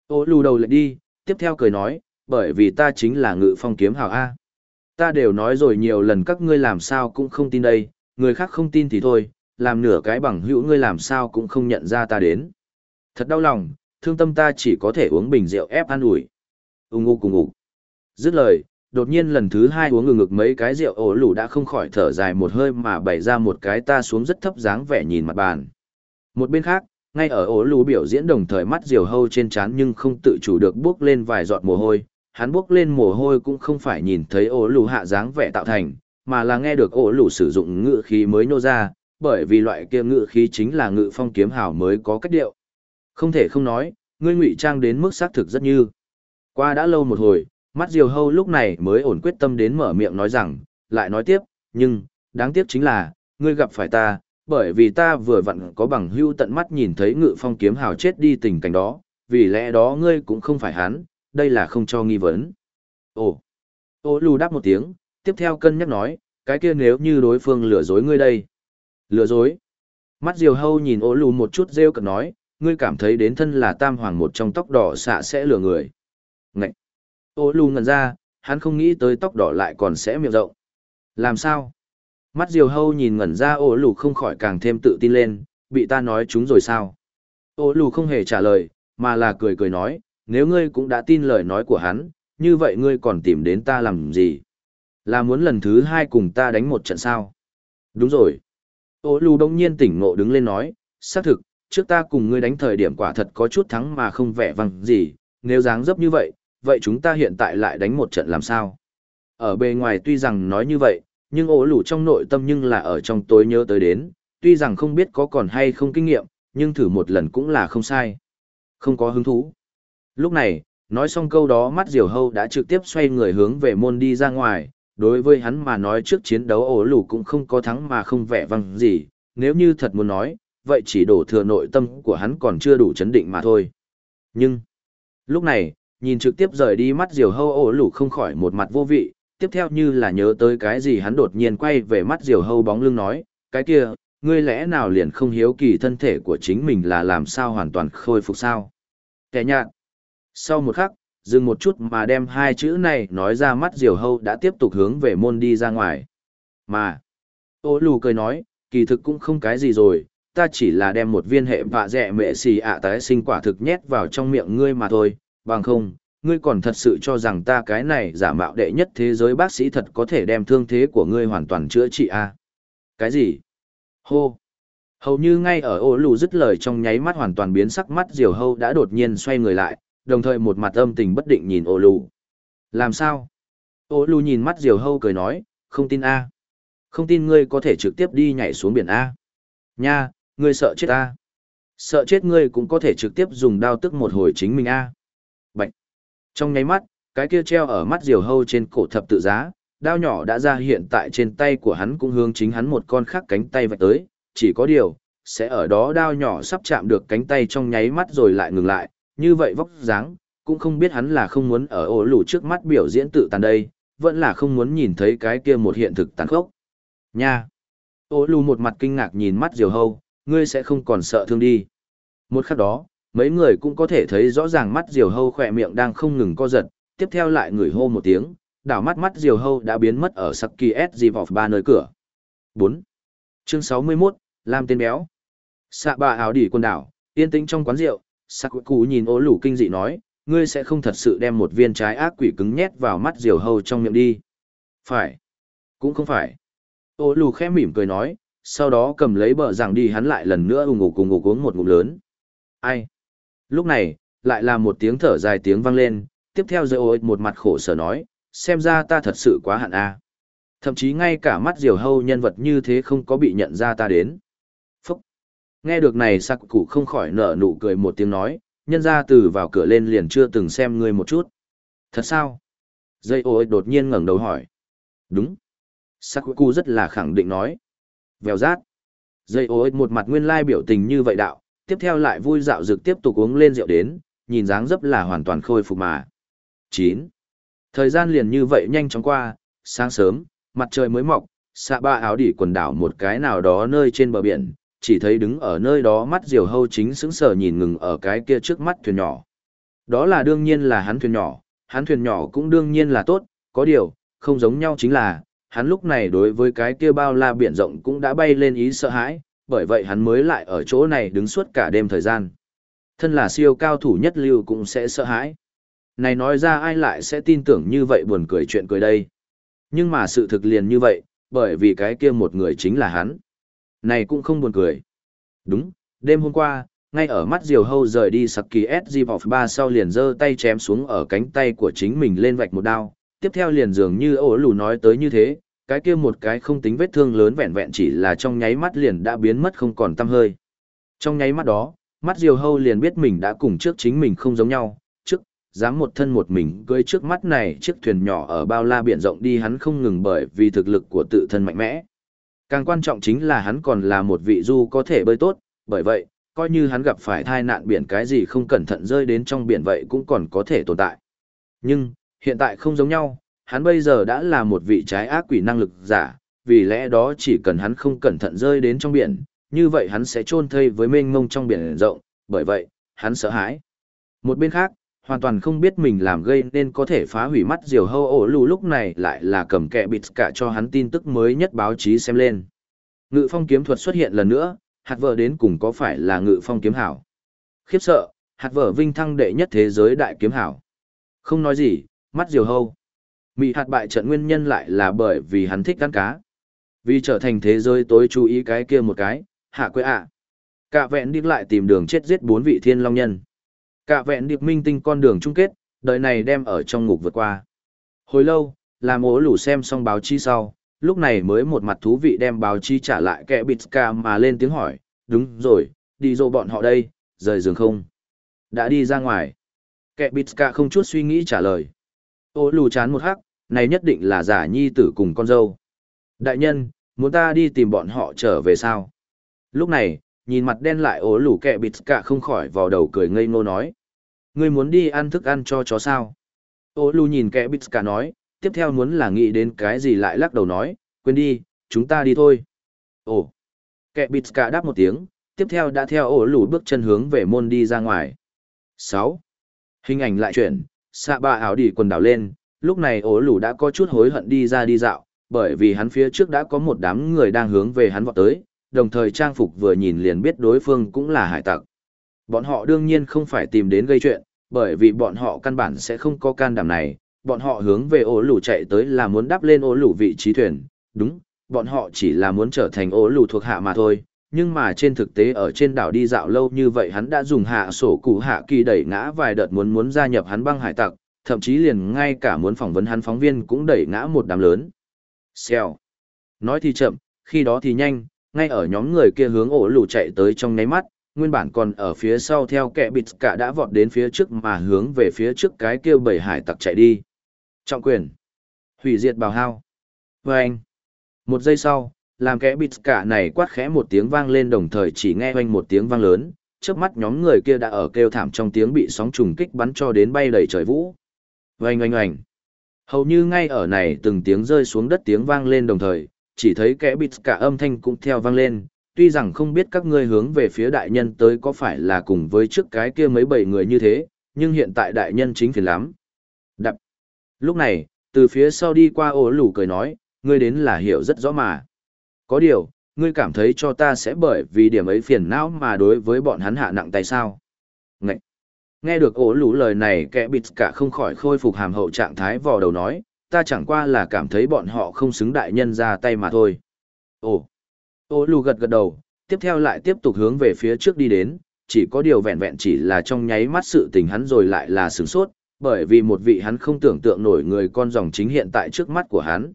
Ô lù đầu lại đi, tiếp theo cười nói, bởi vì ta chính là ngự phong kiếm hào A. Ta đều nói rồi nhiều lần các ngươi làm sao cũng không tin đây, người khác không tin thì thôi, làm nửa cái bằng hữu ngươi làm sao cũng không nhận ra ta đến. Thật đau lòng, thương tâm ta chỉ có thể uống bình rượu ép ăn ủi. Ung ngu cùng ngủ. Dứt lời, đột nhiên lần thứ hai uống ngừng ngực mấy cái rượu ổ lủ đã không khỏi thở dài một hơi mà bày ra một cái ta xuống rất thấp dáng vẻ nhìn mặt bàn. Một bên khác, ngay ở ổ lủ biểu diễn đồng thời mắt diều hâu trên trán nhưng không tự chủ được bước lên vài giọt mồ hôi, hắn bước lên mồ hôi cũng không phải nhìn thấy ổ lù hạ dáng vẻ tạo thành, mà là nghe được ổ lù sử dụng ngự khí mới nô ra, bởi vì loại kia ngự khí chính là ngự phong kiếm hào mới có cách điệu. Không thể không nói, ngươi ngụy trang đến mức xác thực rất như. Qua đã lâu một hồi, mắt diều hâu lúc này mới ổn quyết tâm đến mở miệng nói rằng, lại nói tiếp, nhưng, đáng tiếc chính là, ngươi gặp phải ta, bởi vì ta vừa vặn có bằng hưu tận mắt nhìn thấy ngự phong kiếm hào chết đi tình cảnh đó, vì lẽ đó ngươi cũng không phải hắn, đây là không cho nghi vấn. Ồ, ô lù đáp một tiếng, tiếp theo cân nhắc nói, cái kia nếu như đối phương lừa dối ngươi đây. Lừa dối. Mắt diều hâu nhìn ô lù một chút rêu cực nói, ngươi cảm thấy đến thân là tam hoàng một trong tóc đỏ xạ sẽ lừa người. Ngậy. Ô lù ngần ra, hắn không nghĩ tới tóc đỏ lại còn sẽ miệng rộng. Làm sao? Mắt diều hâu nhìn ngẩn ra ô lù không khỏi càng thêm tự tin lên, bị ta nói chúng rồi sao? Ô lù không hề trả lời, mà là cười cười nói, nếu ngươi cũng đã tin lời nói của hắn, như vậy ngươi còn tìm đến ta làm gì? Là muốn lần thứ hai cùng ta đánh một trận sao? Đúng rồi. Ô lù đông nhiên tỉnh ngộ đứng lên nói, xác thực, trước ta cùng ngươi đánh thời điểm quả thật có chút thắng mà không vẻ vang gì, nếu dáng dấp như vậy, vậy chúng ta hiện tại lại đánh một trận làm sao? Ở bề ngoài tuy rằng nói như vậy, nhưng ổ lù trong nội tâm nhưng là ở trong tối nhớ tới đến, tuy rằng không biết có còn hay không kinh nghiệm, nhưng thử một lần cũng là không sai. Không có hứng thú. Lúc này, nói xong câu đó mắt diều hâu đã trực tiếp xoay người hướng về môn đi ra ngoài, đối với hắn mà nói trước chiến đấu ổ lủ cũng không có thắng mà không vẻ văng gì, nếu như thật muốn nói, vậy chỉ đổ thừa nội tâm của hắn còn chưa đủ chấn định mà thôi. Nhưng, lúc này, nhìn trực tiếp rời đi mắt diều hâu ổ lủ không khỏi một mặt vô vị, tiếp theo như là nhớ tới cái gì hắn đột nhiên quay về mắt diều hâu bóng lưng nói, cái kia, ngươi lẽ nào liền không hiếu kỳ thân thể của chính mình là làm sao hoàn toàn khôi phục sao? Kẻ nhạt. Sau một khắc, dừng một chút mà đem hai chữ này nói ra mắt diều hâu đã tiếp tục hướng về môn đi ra ngoài. Mà, ô lù cười nói, kỳ thực cũng không cái gì rồi, ta chỉ là đem một viên hệ vạ dẹ mệ xì ạ tái sinh quả thực nhét vào trong miệng ngươi mà thôi, bằng không, ngươi còn thật sự cho rằng ta cái này giả mạo đệ nhất thế giới bác sĩ thật có thể đem thương thế của ngươi hoàn toàn chữa trị à? Cái gì? Hô! Hầu như ngay ở ô lù dứt lời trong nháy mắt hoàn toàn biến sắc mắt diều hâu đã đột nhiên xoay người lại, đồng thời một mặt âm tình bất định nhìn ô lù. Làm sao? Ô lù nhìn mắt diều hâu cười nói, không tin a Không tin ngươi có thể trực tiếp đi nhảy xuống biển A. Nha, ngươi sợ chết A. Sợ chết ngươi cũng có thể trực tiếp dùng đao tức một hồi chính mình A. Bạch. Trong nháy mắt, cái kia treo ở mắt diều hâu trên cổ thập tự giá, đao nhỏ đã ra hiện tại trên tay của hắn cũng hướng chính hắn một con khác cánh tay vạch tới, chỉ có điều, sẽ ở đó đao nhỏ sắp chạm được cánh tay trong nháy mắt rồi lại ngừng lại, như vậy vóc dáng, cũng không biết hắn là không muốn ở ổ lù trước mắt biểu diễn tự tàn đây, vẫn là không muốn nhìn thấy cái kia một hiện thực tàn khốc. Nha! Ổ lù một mặt kinh ngạc nhìn mắt diều hâu, ngươi sẽ không còn sợ thương đi. Một khắc đó, mấy người cũng có thể thấy rõ ràng mắt diều hâu khỏe miệng đang không ngừng co giật, tiếp theo lại người hô một tiếng, đảo mắt mắt diều hâu đã biến mất ở Saki S Vọc ba nơi cửa. 4. Chương 61, Lam tên béo. xạ bà áo đỉ quần đảo, yên tĩnh trong quán rượu, Sắc cụ nhìn ố Lù kinh dị nói, ngươi sẽ không thật sự đem một viên trái ác quỷ cứng nhét vào mắt diều hâu trong miệng đi. Phải. Cũng không phải. Ô lù khẽ mỉm cười nói, sau đó cầm lấy bờ rằng đi hắn lại lần nữa ùng ục ùng ục uống một ngụm lớn. Ai? Lúc này, lại là một tiếng thở dài tiếng vang lên, tiếp theo dây ôi một mặt khổ sở nói, xem ra ta thật sự quá hạn a. Thậm chí ngay cả mắt diều hâu nhân vật như thế không có bị nhận ra ta đến. Nghe được này sạc cụ không khỏi nở nụ cười một tiếng nói, nhân ra từ vào cửa lên liền chưa từng xem ngươi một chút. Thật sao? Dây ôi đột nhiên ngẩng đầu hỏi. Đúng. Sạc cụ rất là khẳng định nói. Vèo rát. Dây ôi một mặt nguyên lai biểu tình như vậy đạo, tiếp theo lại vui dạo dực tiếp tục uống lên rượu đến, nhìn dáng dấp là hoàn toàn khôi phục mà. 9. Thời gian liền như vậy nhanh chóng qua, sáng sớm, mặt trời mới mọc, xạ ba áo đỉ quần đảo một cái nào đó nơi trên bờ biển, chỉ thấy đứng ở nơi đó mắt diều hâu chính sững sờ nhìn ngừng ở cái kia trước mắt thuyền nhỏ. Đó là đương nhiên là hắn thuyền nhỏ, hắn thuyền nhỏ cũng đương nhiên là tốt, có điều, không giống nhau chính là, hắn lúc này đối với cái kia bao la biển rộng cũng đã bay lên ý sợ hãi, bởi vậy hắn mới lại ở chỗ này đứng suốt cả đêm thời gian. Thân là siêu cao thủ nhất lưu cũng sẽ sợ hãi. Này nói ra ai lại sẽ tin tưởng như vậy buồn cười chuyện cười đây. Nhưng mà sự thực liền như vậy, bởi vì cái kia một người chính là hắn. Này cũng không buồn cười. Đúng, đêm hôm qua, ngay ở mắt diều hâu rời đi sặc kỳ SG vào 3 sau liền giơ tay chém xuống ở cánh tay của chính mình lên vạch một đao. Tiếp theo liền dường như ổ lù nói tới như thế, cái kia một cái không tính vết thương lớn vẹn vẹn chỉ là trong nháy mắt liền đã biến mất không còn tăm hơi. Trong nháy mắt đó, mắt diều hâu liền biết mình đã cùng trước chính mình không giống nhau, trước, dám một thân một mình cưới trước mắt này chiếc thuyền nhỏ ở bao la biển rộng đi hắn không ngừng bởi vì thực lực của tự thân mạnh mẽ. Càng quan trọng chính là hắn còn là một vị du có thể bơi tốt, bởi vậy, coi như hắn gặp phải thai nạn biển cái gì không cẩn thận rơi đến trong biển vậy cũng còn có thể tồn tại. Nhưng, hiện tại không giống nhau, hắn bây giờ đã là một vị trái ác quỷ năng lực giả, vì lẽ đó chỉ cần hắn không cẩn thận rơi đến trong biển, như vậy hắn sẽ chôn thây với mênh mông trong biển rộng, bởi vậy, hắn sợ hãi. Một bên khác, hoàn toàn không biết mình làm gây nên có thể phá hủy mắt diều hâu ổ lù lúc này lại là cầm kẹ bịt cả cho hắn tin tức mới nhất báo chí xem lên. Ngự phong kiếm thuật xuất hiện lần nữa, hạt vợ đến cùng có phải là ngự phong kiếm hảo. Khiếp sợ, hạt vợ vinh thăng đệ nhất thế giới đại kiếm hảo. Không nói gì, mắt diều hâu. Mị hạt bại trận nguyên nhân lại là bởi vì hắn thích ăn cá. Vì trở thành thế giới tối chú ý cái kia một cái, hạ quê ạ. Cả vẹn đi lại tìm đường chết giết bốn vị thiên long nhân. Cả vẹn điệp minh tinh con đường chung kết, đời này đem ở trong ngục vượt qua. Hồi lâu, làm ố lủ xem xong báo chí sau, lúc này mới một mặt thú vị đem báo chí trả lại kẻ bịt ca mà lên tiếng hỏi, đúng rồi, đi dô bọn họ đây, rời giường không? Đã đi ra ngoài. Kẻ bịt ca không chút suy nghĩ trả lời. Ô lù chán một hắc, này nhất định là giả nhi tử cùng con dâu. Đại nhân, muốn ta đi tìm bọn họ trở về sao? Lúc này, nhìn mặt đen lại ố lù kẻ bịt cả không khỏi vào đầu cười ngây ngô nói. Ngươi muốn đi ăn thức ăn cho chó sao? ô lù nhìn kẻ bịt cả nói, tiếp theo muốn là nghĩ đến cái gì lại lắc đầu nói, quên đi, chúng ta đi thôi. Ồ, kẻ bịt cả đáp một tiếng, tiếp theo đã theo ổ lù bước chân hướng về môn đi ra ngoài. 6. Hình ảnh lại chuyển, xạ ba áo đi quần đảo lên, lúc này ổ lù đã có chút hối hận đi ra đi dạo, bởi vì hắn phía trước đã có một đám người đang hướng về hắn vọt tới, đồng thời trang phục vừa nhìn liền biết đối phương cũng là hải tặc. Bọn họ đương nhiên không phải tìm đến gây chuyện, bởi vì bọn họ căn bản sẽ không có can đảm này, bọn họ hướng về ổ lù chạy tới là muốn đáp lên ổ lù vị trí thuyền, đúng, bọn họ chỉ là muốn trở thành ổ lù thuộc hạ mà thôi. Nhưng mà trên thực tế ở trên đảo đi dạo lâu như vậy hắn đã dùng hạ sổ cụ hạ kỳ đẩy ngã vài đợt muốn muốn gia nhập hắn băng hải tặc, thậm chí liền ngay cả muốn phỏng vấn hắn phóng viên cũng đẩy ngã một đám lớn. Xèo. Nói thì chậm, khi đó thì nhanh, ngay ở nhóm người kia hướng ổ lù chạy tới trong nháy mắt, nguyên bản còn ở phía sau theo kẻ bịt cả đã vọt đến phía trước mà hướng về phía trước cái kia bảy hải tặc chạy đi. Trọng quyền. Hủy diệt bào hao. Và anh. Một giây sau, làm kẻ bịt cả này quát khẽ một tiếng vang lên đồng thời chỉ nghe hoanh một tiếng vang lớn, trước mắt nhóm người kia đã ở kêu thảm trong tiếng bị sóng trùng kích bắn cho đến bay đầy trời vũ. Oanh oanh oanh. Hầu như ngay ở này từng tiếng rơi xuống đất tiếng vang lên đồng thời, chỉ thấy kẻ bịt cả âm thanh cũng theo vang lên, tuy rằng không biết các ngươi hướng về phía đại nhân tới có phải là cùng với trước cái kia mấy bảy người như thế, nhưng hiện tại đại nhân chính phiền lắm. Đập. Lúc này, từ phía sau đi qua ổ lủ cười nói, ngươi đến là hiểu rất rõ mà. Có điều, ngươi cảm thấy cho ta sẽ bởi vì điểm ấy phiền não mà đối với bọn hắn hạ nặng tay sao. Ngậy. Nghe được ổ lủ lời này kẻ bịt cả không khỏi khôi phục hàm hậu trạng thái vò đầu nói, ta chẳng qua là cảm thấy bọn họ không xứng đại nhân ra tay mà thôi. Ồ, ô lù gật gật đầu, tiếp theo lại tiếp tục hướng về phía trước đi đến, chỉ có điều vẹn vẹn chỉ là trong nháy mắt sự tình hắn rồi lại là sửng sốt, bởi vì một vị hắn không tưởng tượng nổi người con dòng chính hiện tại trước mắt của hắn.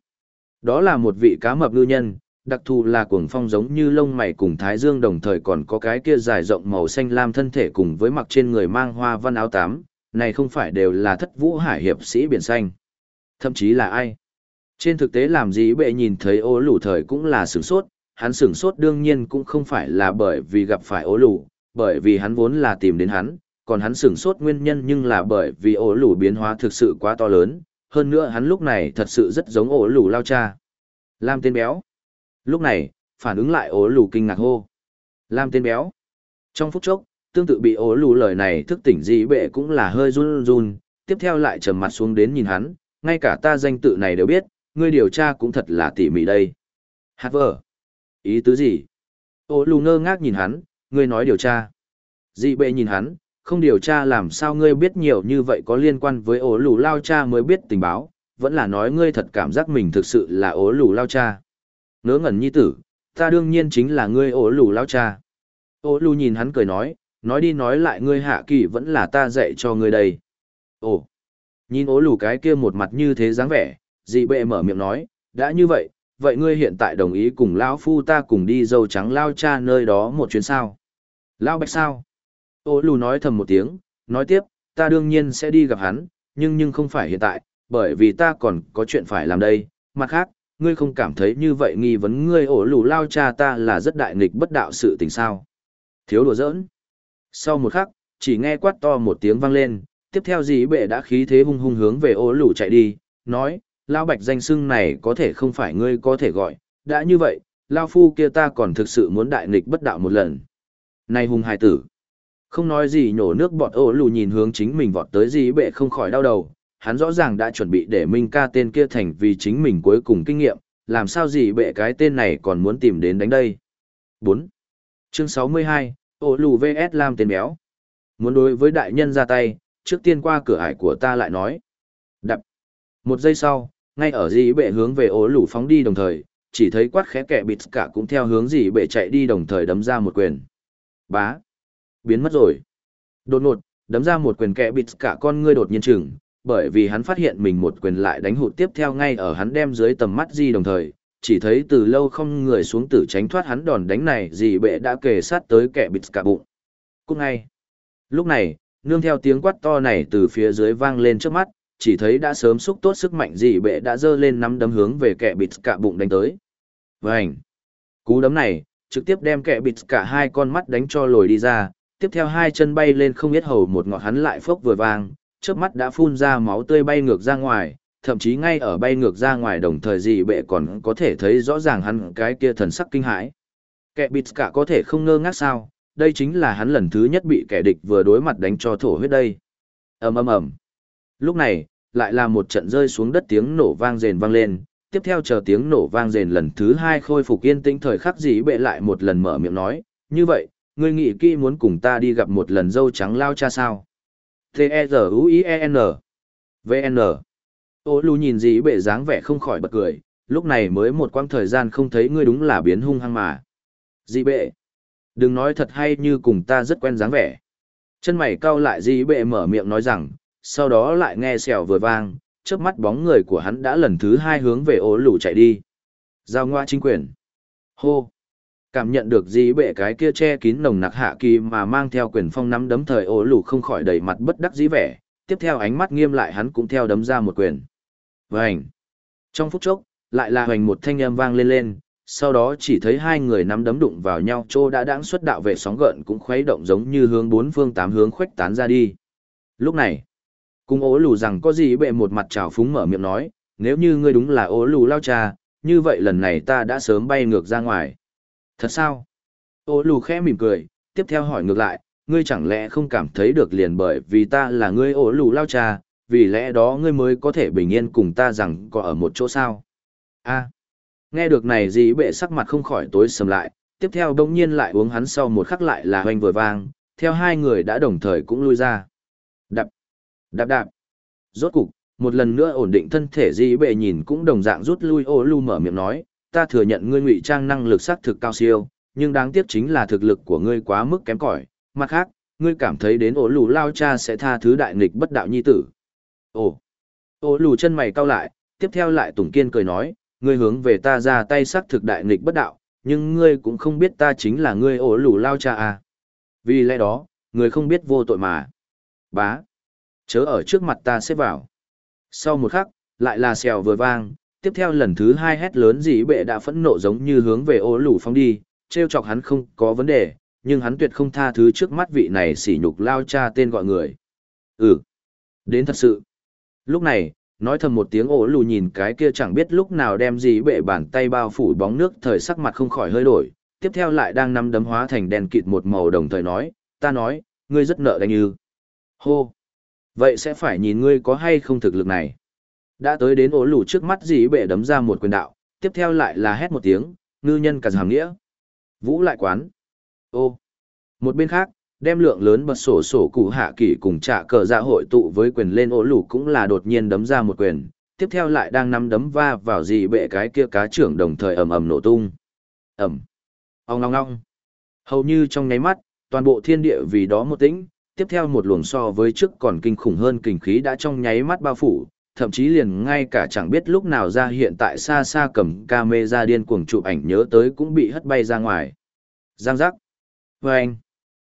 Đó là một vị cá mập ngư nhân, đặc thù là cuồng phong giống như lông mày cùng thái dương đồng thời còn có cái kia dài rộng màu xanh lam thân thể cùng với mặc trên người mang hoa văn áo tám, này không phải đều là thất vũ hải hiệp sĩ biển xanh. Thậm chí là ai? Trên thực tế làm gì bệ nhìn thấy ô lù thời cũng là sửng sốt, hắn sửng sốt đương nhiên cũng không phải là bởi vì gặp phải ố lù, bởi vì hắn vốn là tìm đến hắn, còn hắn sửng sốt nguyên nhân nhưng là bởi vì ố lù biến hóa thực sự quá to lớn, hơn nữa hắn lúc này thật sự rất giống ố lù lao cha. Lam tên béo. Lúc này, phản ứng lại ố lù kinh ngạc hô. Lam tên béo. Trong phút chốc, tương tự bị ố lù lời này thức tỉnh dị bệ cũng là hơi run run, tiếp theo lại trầm mặt xuống đến nhìn hắn, ngay cả ta danh tự này đều biết, ngươi điều tra cũng thật là tỉ mỉ đây. Hát vờ. Ý tứ gì? Ô lù ngơ ngác nhìn hắn, ngươi nói điều tra. Dị bệ nhìn hắn, không điều tra làm sao ngươi biết nhiều như vậy có liên quan với ố lù lao cha mới biết tình báo, vẫn là nói ngươi thật cảm giác mình thực sự là ố lù lao cha. Ngớ ngẩn nhi tử, ta đương nhiên chính là ngươi ố lù lao cha. Ô lù nhìn hắn cười nói, nói đi nói lại ngươi hạ kỳ vẫn là ta dạy cho ngươi đây. Ồ, nhìn ố lù cái kia một mặt như thế dáng vẻ, dị bệ mở miệng nói, đã như vậy, vậy ngươi hiện tại đồng ý cùng lão phu ta cùng đi dâu trắng lao cha nơi đó một chuyến sao? Lao bạch sao? Ô lù nói thầm một tiếng, nói tiếp, ta đương nhiên sẽ đi gặp hắn, nhưng nhưng không phải hiện tại, bởi vì ta còn có chuyện phải làm đây. Mặt khác, ngươi không cảm thấy như vậy nghi vấn ngươi ổ lù lao cha ta là rất đại nghịch bất đạo sự tình sao. Thiếu đùa giỡn. Sau một khắc, chỉ nghe quát to một tiếng vang lên, tiếp theo dì bệ đã khí thế hung hung hướng về ổ lù chạy đi, nói, Lão bạch danh xưng này có thể không phải ngươi có thể gọi, đã như vậy, lao phu kia ta còn thực sự muốn đại nghịch bất đạo một lần. Này hung hài tử. Không nói gì nhổ nước bọt ô lù nhìn hướng chính mình vọt tới gì bệ không khỏi đau đầu, hắn rõ ràng đã chuẩn bị để Minh ca tên kia thành vì chính mình cuối cùng kinh nghiệm, làm sao gì bệ cái tên này còn muốn tìm đến đánh đây. 4. Chương 62, ô lù VS Lam tên béo. Muốn đối với đại nhân ra tay, trước tiên qua cửa ải của ta lại nói. Đập. Một giây sau, ngay ở dì bệ hướng về ố lũ phóng đi đồng thời, chỉ thấy quát khẽ kẻ bịt cả cũng theo hướng dì bệ chạy đi đồng thời đấm ra một quyền. Bá. Biến mất rồi. Đột ngột, đấm ra một quyền kẻ bịt cả con ngươi đột nhiên chừng, bởi vì hắn phát hiện mình một quyền lại đánh hụt tiếp theo ngay ở hắn đem dưới tầm mắt di đồng thời, chỉ thấy từ lâu không người xuống tử tránh thoát hắn đòn đánh này gì bệ đã kề sát tới kẻ bịt cả bụng. cúc ngay. Lúc này, nương theo tiếng quát to này từ phía dưới vang lên trước mắt, chỉ thấy đã sớm xúc tốt sức mạnh gì bệ đã dơ lên nắm đấm hướng về kẻ bịt cả bụng đánh tới. Vành. Cú đấm này, trực tiếp đem kẻ bịt cả hai con mắt đánh cho lồi đi ra, tiếp theo hai chân bay lên không biết hầu một ngọt hắn lại phốc vừa vang, chớp mắt đã phun ra máu tươi bay ngược ra ngoài, thậm chí ngay ở bay ngược ra ngoài đồng thời dị bệ còn có thể thấy rõ ràng hắn cái kia thần sắc kinh hãi. Kẻ bịt cả có thể không ngơ ngác sao, đây chính là hắn lần thứ nhất bị kẻ địch vừa đối mặt đánh cho thổ huyết đây. ầm ầm ầm. Lúc này, lại là một trận rơi xuống đất tiếng nổ vang rền vang lên, tiếp theo chờ tiếng nổ vang rền lần thứ hai khôi phục yên tĩnh thời khắc dĩ bệ lại một lần mở miệng nói, như vậy, ngươi nghĩ kỹ muốn cùng ta đi gặp một lần dâu trắng lao cha sao? T-E-Z-U-I-E-N. V-N. Ô lù nhìn dĩ bệ dáng vẻ không khỏi bật cười, lúc này mới một quãng thời gian không thấy ngươi đúng là biến hung hăng mà. dĩ bệ. Đừng nói thật hay như cùng ta rất quen dáng vẻ. Chân mày cau lại dĩ bệ mở miệng nói rằng, sau đó lại nghe xèo vừa vang, trước mắt bóng người của hắn đã lần thứ hai hướng về ố lù chạy đi. Giao ngoa chính quyền. Hô cảm nhận được dĩ bệ cái kia che kín nồng nặc hạ kỳ mà mang theo quyền phong nắm đấm thời ố lù không khỏi đầy mặt bất đắc dĩ vẻ tiếp theo ánh mắt nghiêm lại hắn cũng theo đấm ra một quyền vảnh trong phút chốc lại là hoành một thanh âm vang lên lên sau đó chỉ thấy hai người nắm đấm đụng vào nhau trô đã đãng xuất đạo về sóng gợn cũng khuấy động giống như hướng bốn phương tám hướng khuếch tán ra đi lúc này cùng ố lù rằng có gì bệ một mặt trào phúng mở miệng nói nếu như ngươi đúng là ố lù lao cha như vậy lần này ta đã sớm bay ngược ra ngoài Thật sao? Ô lù khẽ mỉm cười, tiếp theo hỏi ngược lại, ngươi chẳng lẽ không cảm thấy được liền bởi vì ta là ngươi ổ lù lao trà, vì lẽ đó ngươi mới có thể bình yên cùng ta rằng có ở một chỗ sao? a nghe được này gì bệ sắc mặt không khỏi tối sầm lại, tiếp theo đông nhiên lại uống hắn sau một khắc lại là hoành vừa vang, theo hai người đã đồng thời cũng lui ra. Đạp, đạp. Rốt cục, một lần nữa ổn định thân thể di bệ nhìn cũng đồng dạng rút lui ô lu mở miệng nói, ta thừa nhận ngươi ngụy trang năng lực xác thực cao siêu, nhưng đáng tiếc chính là thực lực của ngươi quá mức kém cỏi. Mặt khác, ngươi cảm thấy đến ổ lù lao cha sẽ tha thứ đại nghịch bất đạo nhi tử. Ồ, ổ lù chân mày cau lại, tiếp theo lại tùng kiên cười nói, ngươi hướng về ta ra tay xác thực đại nghịch bất đạo, nhưng ngươi cũng không biết ta chính là ngươi ổ lù lao cha à. Vì lẽ đó, ngươi không biết vô tội mà. Bá, chớ ở trước mặt ta xếp vào. Sau một khắc, lại là xèo vừa vang, tiếp theo lần thứ hai hét lớn dĩ bệ đã phẫn nộ giống như hướng về ô lù phong đi, treo chọc hắn không có vấn đề, nhưng hắn tuyệt không tha thứ trước mắt vị này sỉ nhục lao cha tên gọi người. Ừ, đến thật sự. Lúc này, nói thầm một tiếng ổ lù nhìn cái kia chẳng biết lúc nào đem gì bệ bàn tay bao phủ bóng nước thời sắc mặt không khỏi hơi đổi, tiếp theo lại đang nắm đấm hóa thành đèn kịt một màu đồng thời nói, ta nói, ngươi rất nợ đánh ư. Hô! Vậy sẽ phải nhìn ngươi có hay không thực lực này. Đã tới đến ổ lù trước mắt dĩ bệ đấm ra một quyền đạo, tiếp theo lại là hét một tiếng, ngư nhân cả hàm nghĩa. Vũ lại quán. Ô! Một bên khác, đem lượng lớn bật sổ sổ cụ hạ kỳ cùng trả cờ dạ hội tụ với quyền lên ổ lù cũng là đột nhiên đấm ra một quyền, tiếp theo lại đang nắm đấm va vào dì bệ cái kia cá trưởng đồng thời ầm ầm nổ tung. Ầm. Ong ong ong. Hầu như trong nháy mắt, toàn bộ thiên địa vì đó một tĩnh, tiếp theo một luồng so với trước còn kinh khủng hơn kinh khí đã trong nháy mắt bao phủ, thậm chí liền ngay cả chẳng biết lúc nào ra hiện tại xa xa cầm camera điên cuồng chụp ảnh nhớ tới cũng bị hất bay ra ngoài. Giang giác. Vâng.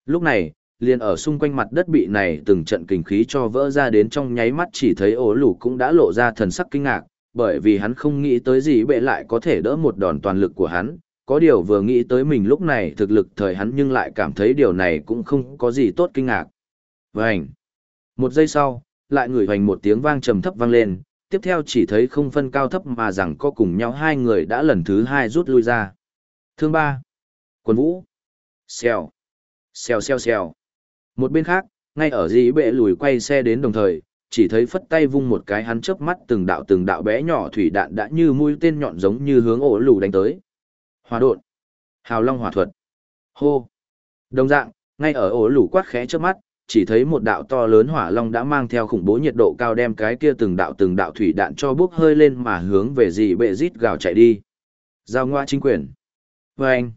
Lúc này, liền ở xung quanh mặt đất bị này từng trận kinh khí cho vỡ ra đến trong nháy mắt chỉ thấy ổ lù cũng đã lộ ra thần sắc kinh ngạc, bởi vì hắn không nghĩ tới gì bệ lại có thể đỡ một đòn toàn lực của hắn, có điều vừa nghĩ tới mình lúc này thực lực thời hắn nhưng lại cảm thấy điều này cũng không có gì tốt kinh ngạc. Vành. Một giây sau, lại ngửi hoành một tiếng vang trầm thấp vang lên, tiếp theo chỉ thấy không phân cao thấp mà rằng có cùng nhau hai người đã lần thứ hai rút lui ra. Thương ba! Quân vũ! Xèo! Xèo xèo xèo! Một bên khác, ngay ở dĩ bệ lùi quay xe đến đồng thời, chỉ thấy phất tay vung một cái hắn chớp mắt từng đạo từng đạo bé nhỏ thủy đạn đã như mũi tên nhọn giống như hướng ổ lù đánh tới. Hòa độn, hào long hỏa thuật, hô. Đồng dạng, ngay ở ổ lũ quát khẽ trước mắt, chỉ thấy một đạo to lớn hỏa long đã mang theo khủng bố nhiệt độ cao đem cái kia từng đạo từng đạo thủy đạn cho bốc hơi lên mà hướng về dị bệ rít gào chạy đi. Giao ngoa chính quyền. Và anh.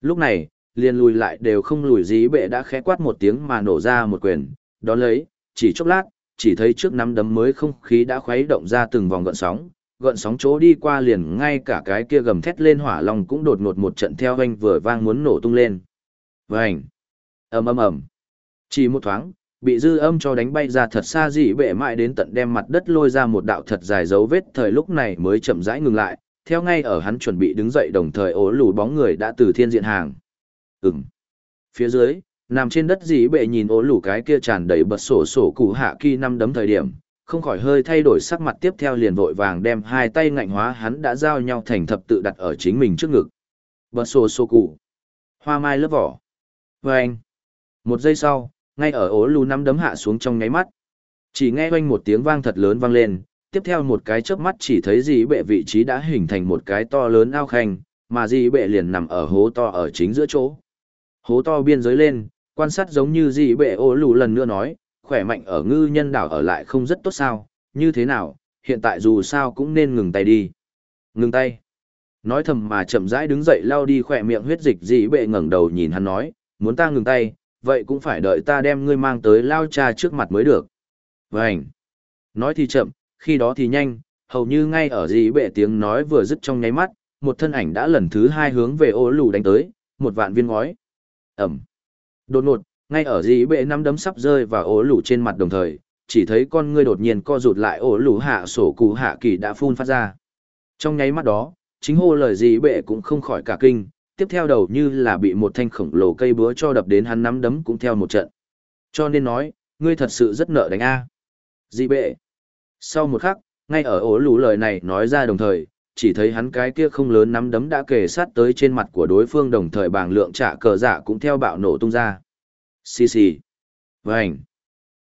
Lúc này, liền lùi lại đều không lùi dí bệ đã khẽ quát một tiếng mà nổ ra một quyền, đón lấy, chỉ chốc lát, chỉ thấy trước nắm đấm mới không khí đã khuấy động ra từng vòng gợn sóng, gợn sóng chỗ đi qua liền ngay cả cái kia gầm thét lên hỏa long cũng đột ngột một trận theo anh vừa vang muốn nổ tung lên. Vành! ầm ầm ầm Chỉ một thoáng, bị dư âm cho đánh bay ra thật xa dị bệ mãi đến tận đem mặt đất lôi ra một đạo thật dài dấu vết thời lúc này mới chậm rãi ngừng lại, theo ngay ở hắn chuẩn bị đứng dậy đồng thời ố lù bóng người đã từ thiên diện hàng. Ừm. Phía dưới, nằm trên đất dĩ bệ nhìn ố lủ cái kia tràn đầy bật sổ sổ cụ hạ kỳ năm đấm thời điểm, không khỏi hơi thay đổi sắc mặt tiếp theo liền vội vàng đem hai tay ngạnh hóa hắn đã giao nhau thành thập tự đặt ở chính mình trước ngực. Bật sổ sổ cụ. Hoa mai lớp vỏ. Và anh. Một giây sau, ngay ở ố lù nắm đấm hạ xuống trong nháy mắt. Chỉ nghe oanh một tiếng vang thật lớn vang lên, tiếp theo một cái chớp mắt chỉ thấy dì bệ vị trí đã hình thành một cái to lớn ao khanh, mà dì bệ liền nằm ở hố to ở chính giữa chỗ. Hố to biên giới lên, quan sát giống như gì bệ ố lù lần nữa nói, khỏe mạnh ở ngư nhân đảo ở lại không rất tốt sao, như thế nào, hiện tại dù sao cũng nên ngừng tay đi. Ngừng tay. Nói thầm mà chậm rãi đứng dậy lao đi khỏe miệng huyết dịch dị bệ ngẩng đầu nhìn hắn nói, muốn ta ngừng tay, vậy cũng phải đợi ta đem ngươi mang tới lao cha trước mặt mới được. Vânh. Nói thì chậm, khi đó thì nhanh, hầu như ngay ở dị bệ tiếng nói vừa dứt trong nháy mắt, một thân ảnh đã lần thứ hai hướng về ô lù đánh tới, một vạn viên ngói. Ẩm. Đột ngột, ngay ở dĩ bệ năm đấm sắp rơi và ổ lũ trên mặt đồng thời, chỉ thấy con ngươi đột nhiên co rụt lại ổ lũ hạ sổ cụ hạ kỳ đã phun phát ra. Trong nháy mắt đó, chính hô lời dĩ bệ cũng không khỏi cả kinh, tiếp theo đầu như là bị một thanh khổng lồ cây búa cho đập đến hắn nắm đấm cũng theo một trận. Cho nên nói, ngươi thật sự rất nợ đánh A. Dĩ bệ. Sau một khắc, ngay ở ổ lũ lời này nói ra đồng thời, chỉ thấy hắn cái kia không lớn nắm đấm đã kề sát tới trên mặt của đối phương đồng thời bảng lượng trả cờ giả cũng theo bạo nổ tung ra. Xì xì. Vành.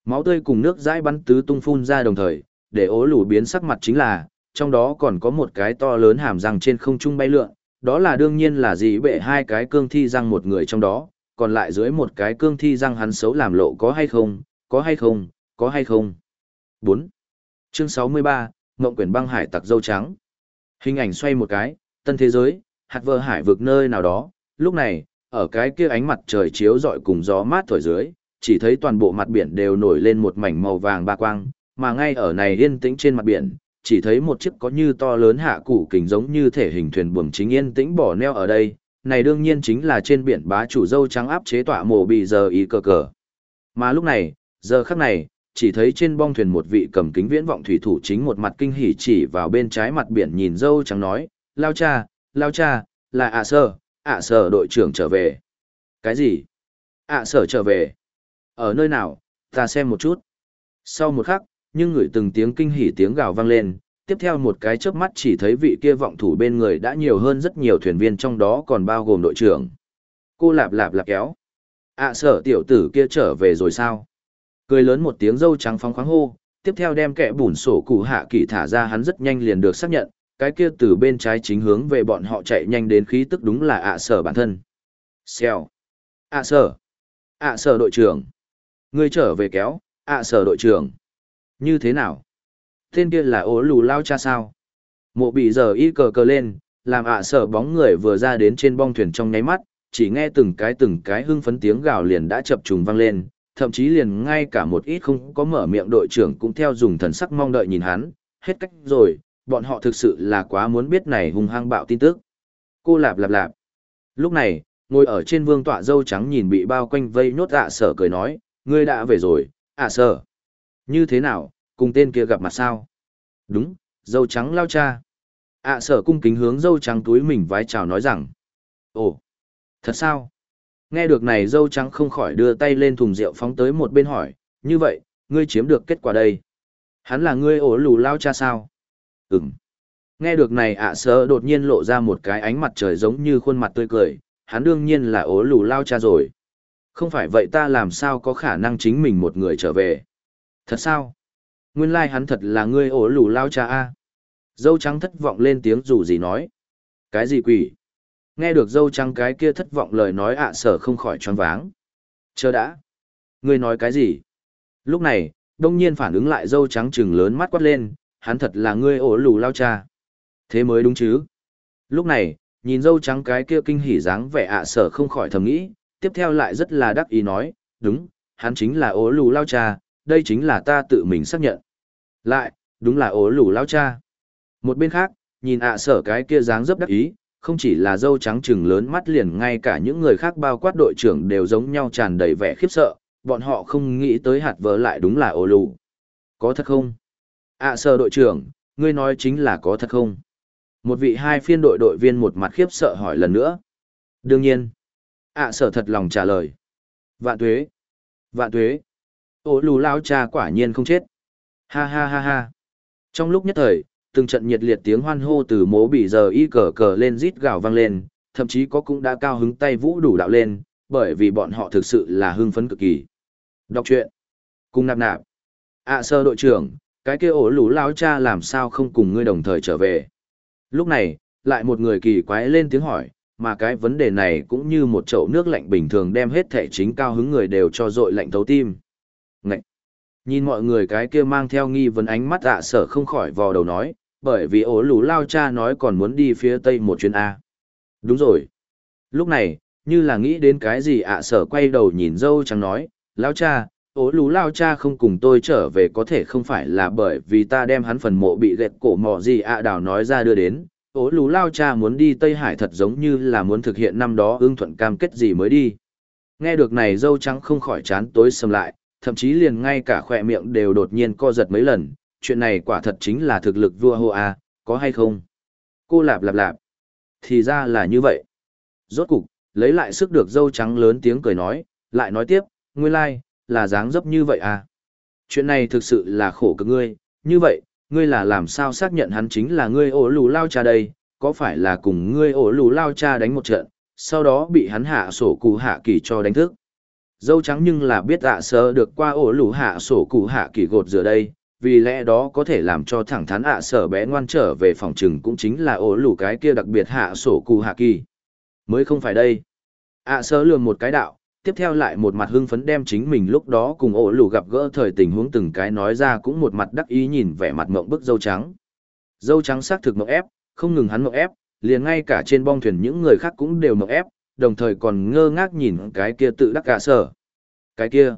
Máu tươi cùng nước dãi bắn tứ tung phun ra đồng thời, để ố lù biến sắc mặt chính là, trong đó còn có một cái to lớn hàm răng trên không trung bay lượn, đó là đương nhiên là gì bệ hai cái cương thi răng một người trong đó, còn lại dưới một cái cương thi răng hắn xấu làm lộ có hay không, có hay không, có hay không. 4. Chương 63, Ngộng quyển băng hải tặc dâu trắng. Hình ảnh xoay một cái, tân thế giới, hạt vơ hải vực nơi nào đó, lúc này, ở cái kia ánh mặt trời chiếu rọi cùng gió mát thổi dưới, chỉ thấy toàn bộ mặt biển đều nổi lên một mảnh màu vàng ba quang, mà ngay ở này yên tĩnh trên mặt biển, chỉ thấy một chiếc có như to lớn hạ củ kính giống như thể hình thuyền buồm chính yên tĩnh bỏ neo ở đây, này đương nhiên chính là trên biển bá chủ dâu trắng áp chế tọa mồ bị giờ ý cờ cờ. Mà lúc này, giờ khắc này, chỉ thấy trên bong thuyền một vị cầm kính viễn vọng thủy thủ chính một mặt kinh hỉ chỉ vào bên trái mặt biển nhìn dâu trắng nói, lao cha, lao cha, là ạ sơ, ạ sở đội trưởng trở về. Cái gì? ạ sở trở về. Ở nơi nào, ta xem một chút. Sau một khắc, nhưng ngửi từng tiếng kinh hỉ tiếng gào vang lên, tiếp theo một cái chớp mắt chỉ thấy vị kia vọng thủ bên người đã nhiều hơn rất nhiều thuyền viên trong đó còn bao gồm đội trưởng. Cô lạp lạp lạp kéo. ạ sở tiểu tử kia trở về rồi sao? Cười lớn một tiếng dâu trắng phóng khoáng hô, tiếp theo đem kẻ bùn sổ cụ hạ kỳ thả ra hắn rất nhanh liền được xác nhận, cái kia từ bên trái chính hướng về bọn họ chạy nhanh đến khí tức đúng là ạ sở bản thân. Xèo. ạ sở. ạ sở đội trưởng. Ngươi trở về kéo, ạ sở đội trưởng. Như thế nào? Tên kia là ố lù lao cha sao? Mộ bị giờ y cờ cờ lên, làm ạ sở bóng người vừa ra đến trên bong thuyền trong nháy mắt, chỉ nghe từng cái từng cái hưng phấn tiếng gào liền đã chập trùng vang lên, thậm chí liền ngay cả một ít không có mở miệng đội trưởng cũng theo dùng thần sắc mong đợi nhìn hắn, hết cách rồi, bọn họ thực sự là quá muốn biết này hung hăng bạo tin tức. Cô lạp lạp lạp. Lúc này, ngồi ở trên vương tọa dâu trắng nhìn bị bao quanh vây nốt ạ sở cười nói, ngươi đã về rồi, ạ sở. Như thế nào, cùng tên kia gặp mặt sao? Đúng, dâu trắng lao cha. ạ sở cung kính hướng dâu trắng túi mình vái chào nói rằng. Ồ, thật sao? Nghe được này dâu trắng không khỏi đưa tay lên thùng rượu phóng tới một bên hỏi, như vậy, ngươi chiếm được kết quả đây. Hắn là ngươi ổ lù lao cha sao? Ừm. Nghe được này ạ sơ đột nhiên lộ ra một cái ánh mặt trời giống như khuôn mặt tươi cười, hắn đương nhiên là ố lù lao cha rồi. Không phải vậy ta làm sao có khả năng chính mình một người trở về. Thật sao? Nguyên lai like hắn thật là ngươi ố lù lao cha a. Dâu trắng thất vọng lên tiếng dù gì nói. Cái gì quỷ? Nghe được dâu trắng cái kia thất vọng lời nói ạ sở không khỏi choáng váng. Chờ đã. Ngươi nói cái gì? Lúc này, đông nhiên phản ứng lại dâu trắng trừng lớn mắt quát lên, hắn thật là ngươi ổ lù lao cha. Thế mới đúng chứ. Lúc này, nhìn dâu trắng cái kia kinh hỉ dáng vẻ ạ sở không khỏi thầm nghĩ, tiếp theo lại rất là đắc ý nói, đúng, hắn chính là ổ lù lao cha, đây chính là ta tự mình xác nhận. Lại, đúng là ổ lù lao cha. Một bên khác, nhìn ạ sở cái kia dáng dấp đắc ý, không chỉ là dâu trắng trừng lớn mắt liền ngay cả những người khác bao quát đội trưởng đều giống nhau tràn đầy vẻ khiếp sợ, bọn họ không nghĩ tới hạt vỡ lại đúng là ổ lù. Có thật không? Ạ à, đội trưởng, ngươi nói chính là có thật không? Một vị hai phiên đội đội viên một mặt khiếp sợ hỏi lần nữa. Đương nhiên. ạ à, sở thật lòng trả lời. Vạn tuế. Vạn tuế. Ô lù lao cha quả nhiên không chết. Ha ha ha ha. Trong lúc nhất thời, từng trận nhiệt liệt tiếng hoan hô từ mố bị giờ y cờ cờ lên rít gào vang lên, thậm chí có cũng đã cao hứng tay vũ đủ đạo lên, bởi vì bọn họ thực sự là hưng phấn cực kỳ. Đọc truyện. Cùng nạp nạp. ạ à, sơ đội trưởng, cái kia ổ lũ lao cha làm sao không cùng ngươi đồng thời trở về. Lúc này, lại một người kỳ quái lên tiếng hỏi, mà cái vấn đề này cũng như một chậu nước lạnh bình thường đem hết thể chính cao hứng người đều cho dội lạnh thấu tim. Ngậy! Nhìn mọi người cái kia mang theo nghi vấn ánh mắt ạ sở không khỏi vò đầu nói, bởi vì ổ lũ lao cha nói còn muốn đi phía tây một chuyến A. Đúng rồi. Lúc này, như là nghĩ đến cái gì ạ sở quay đầu nhìn dâu trắng nói, lao cha, ố lú lao cha không cùng tôi trở về có thể không phải là bởi vì ta đem hắn phần mộ bị gẹt cổ mò gì ạ đào nói ra đưa đến. Ố lú lao cha muốn đi tây hải thật giống như là muốn thực hiện năm đó ưng thuận cam kết gì mới đi. Nghe được này dâu trắng không khỏi chán tối sầm lại, thậm chí liền ngay cả khoe miệng đều đột nhiên co giật mấy lần. Chuyện này quả thật chính là thực lực vua hô a, có hay không? Cô lạp lạp lạp. Thì ra là như vậy. Rốt cục, lấy lại sức được dâu trắng lớn tiếng cười nói, lại nói tiếp, nguyên lai là dáng dấp như vậy à? Chuyện này thực sự là khổ cực ngươi, như vậy, ngươi là làm sao xác nhận hắn chính là ngươi ổ lù lao cha đây, có phải là cùng ngươi ổ lù lao cha đánh một trận, sau đó bị hắn hạ sổ cụ hạ kỳ cho đánh thức. Dâu trắng nhưng là biết ạ sơ được qua ổ lù hạ sổ cụ hạ kỳ gột rửa đây, vì lẽ đó có thể làm cho thẳng thắn ạ sở bé ngoan trở về phòng trừng cũng chính là ổ lù cái kia đặc biệt hạ sổ cụ hạ kỳ. Mới không phải đây. ạ sơ lường một cái đạo, tiếp theo lại một mặt hưng phấn đem chính mình lúc đó cùng ổ lù gặp gỡ thời tình huống từng cái nói ra cũng một mặt đắc ý nhìn vẻ mặt mộng bức dâu trắng. Dâu trắng xác thực mộng ép, không ngừng hắn mộng ép, liền ngay cả trên bong thuyền những người khác cũng đều mộng ép, đồng thời còn ngơ ngác nhìn cái kia tự đắc cả sở. Cái kia.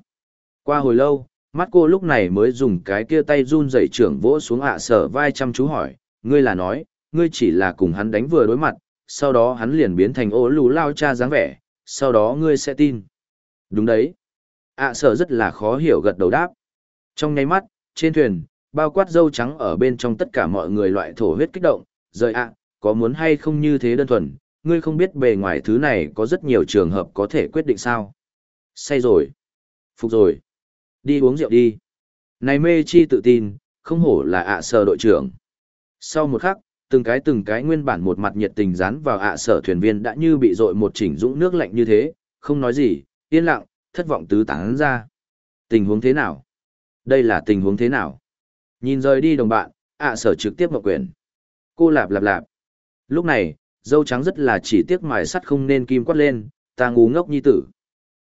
Qua hồi lâu, mắt cô lúc này mới dùng cái kia tay run dậy trưởng vỗ xuống ạ sở vai chăm chú hỏi, ngươi là nói, ngươi chỉ là cùng hắn đánh vừa đối mặt, sau đó hắn liền biến thành ố lù lao cha dáng vẻ, sau đó ngươi sẽ tin. Đúng đấy. ạ à, sở rất là khó hiểu gật đầu đáp. Trong nháy mắt, trên thuyền, bao quát dâu trắng ở bên trong tất cả mọi người loại thổ huyết kích động, rời ạ, có muốn hay không như thế đơn thuần, ngươi không biết bề ngoài thứ này có rất nhiều trường hợp có thể quyết định sao. Say rồi. Phục rồi. Đi uống rượu đi. Này mê chi tự tin, không hổ là ạ sở đội trưởng. Sau một khắc, từng cái từng cái nguyên bản một mặt nhiệt tình dán vào ạ sở thuyền viên đã như bị dội một chỉnh dũng nước lạnh như thế, không nói gì, yên lặng, thất vọng tứ tán ra. Tình huống thế nào? Đây là tình huống thế nào? Nhìn rời đi đồng bạn, ạ sở trực tiếp mộng quyền. Cô lạp lạp lạp. Lúc này, dâu trắng rất là chỉ tiếc mài sắt không nên kim quát lên, ta ngu ngốc nhi tử.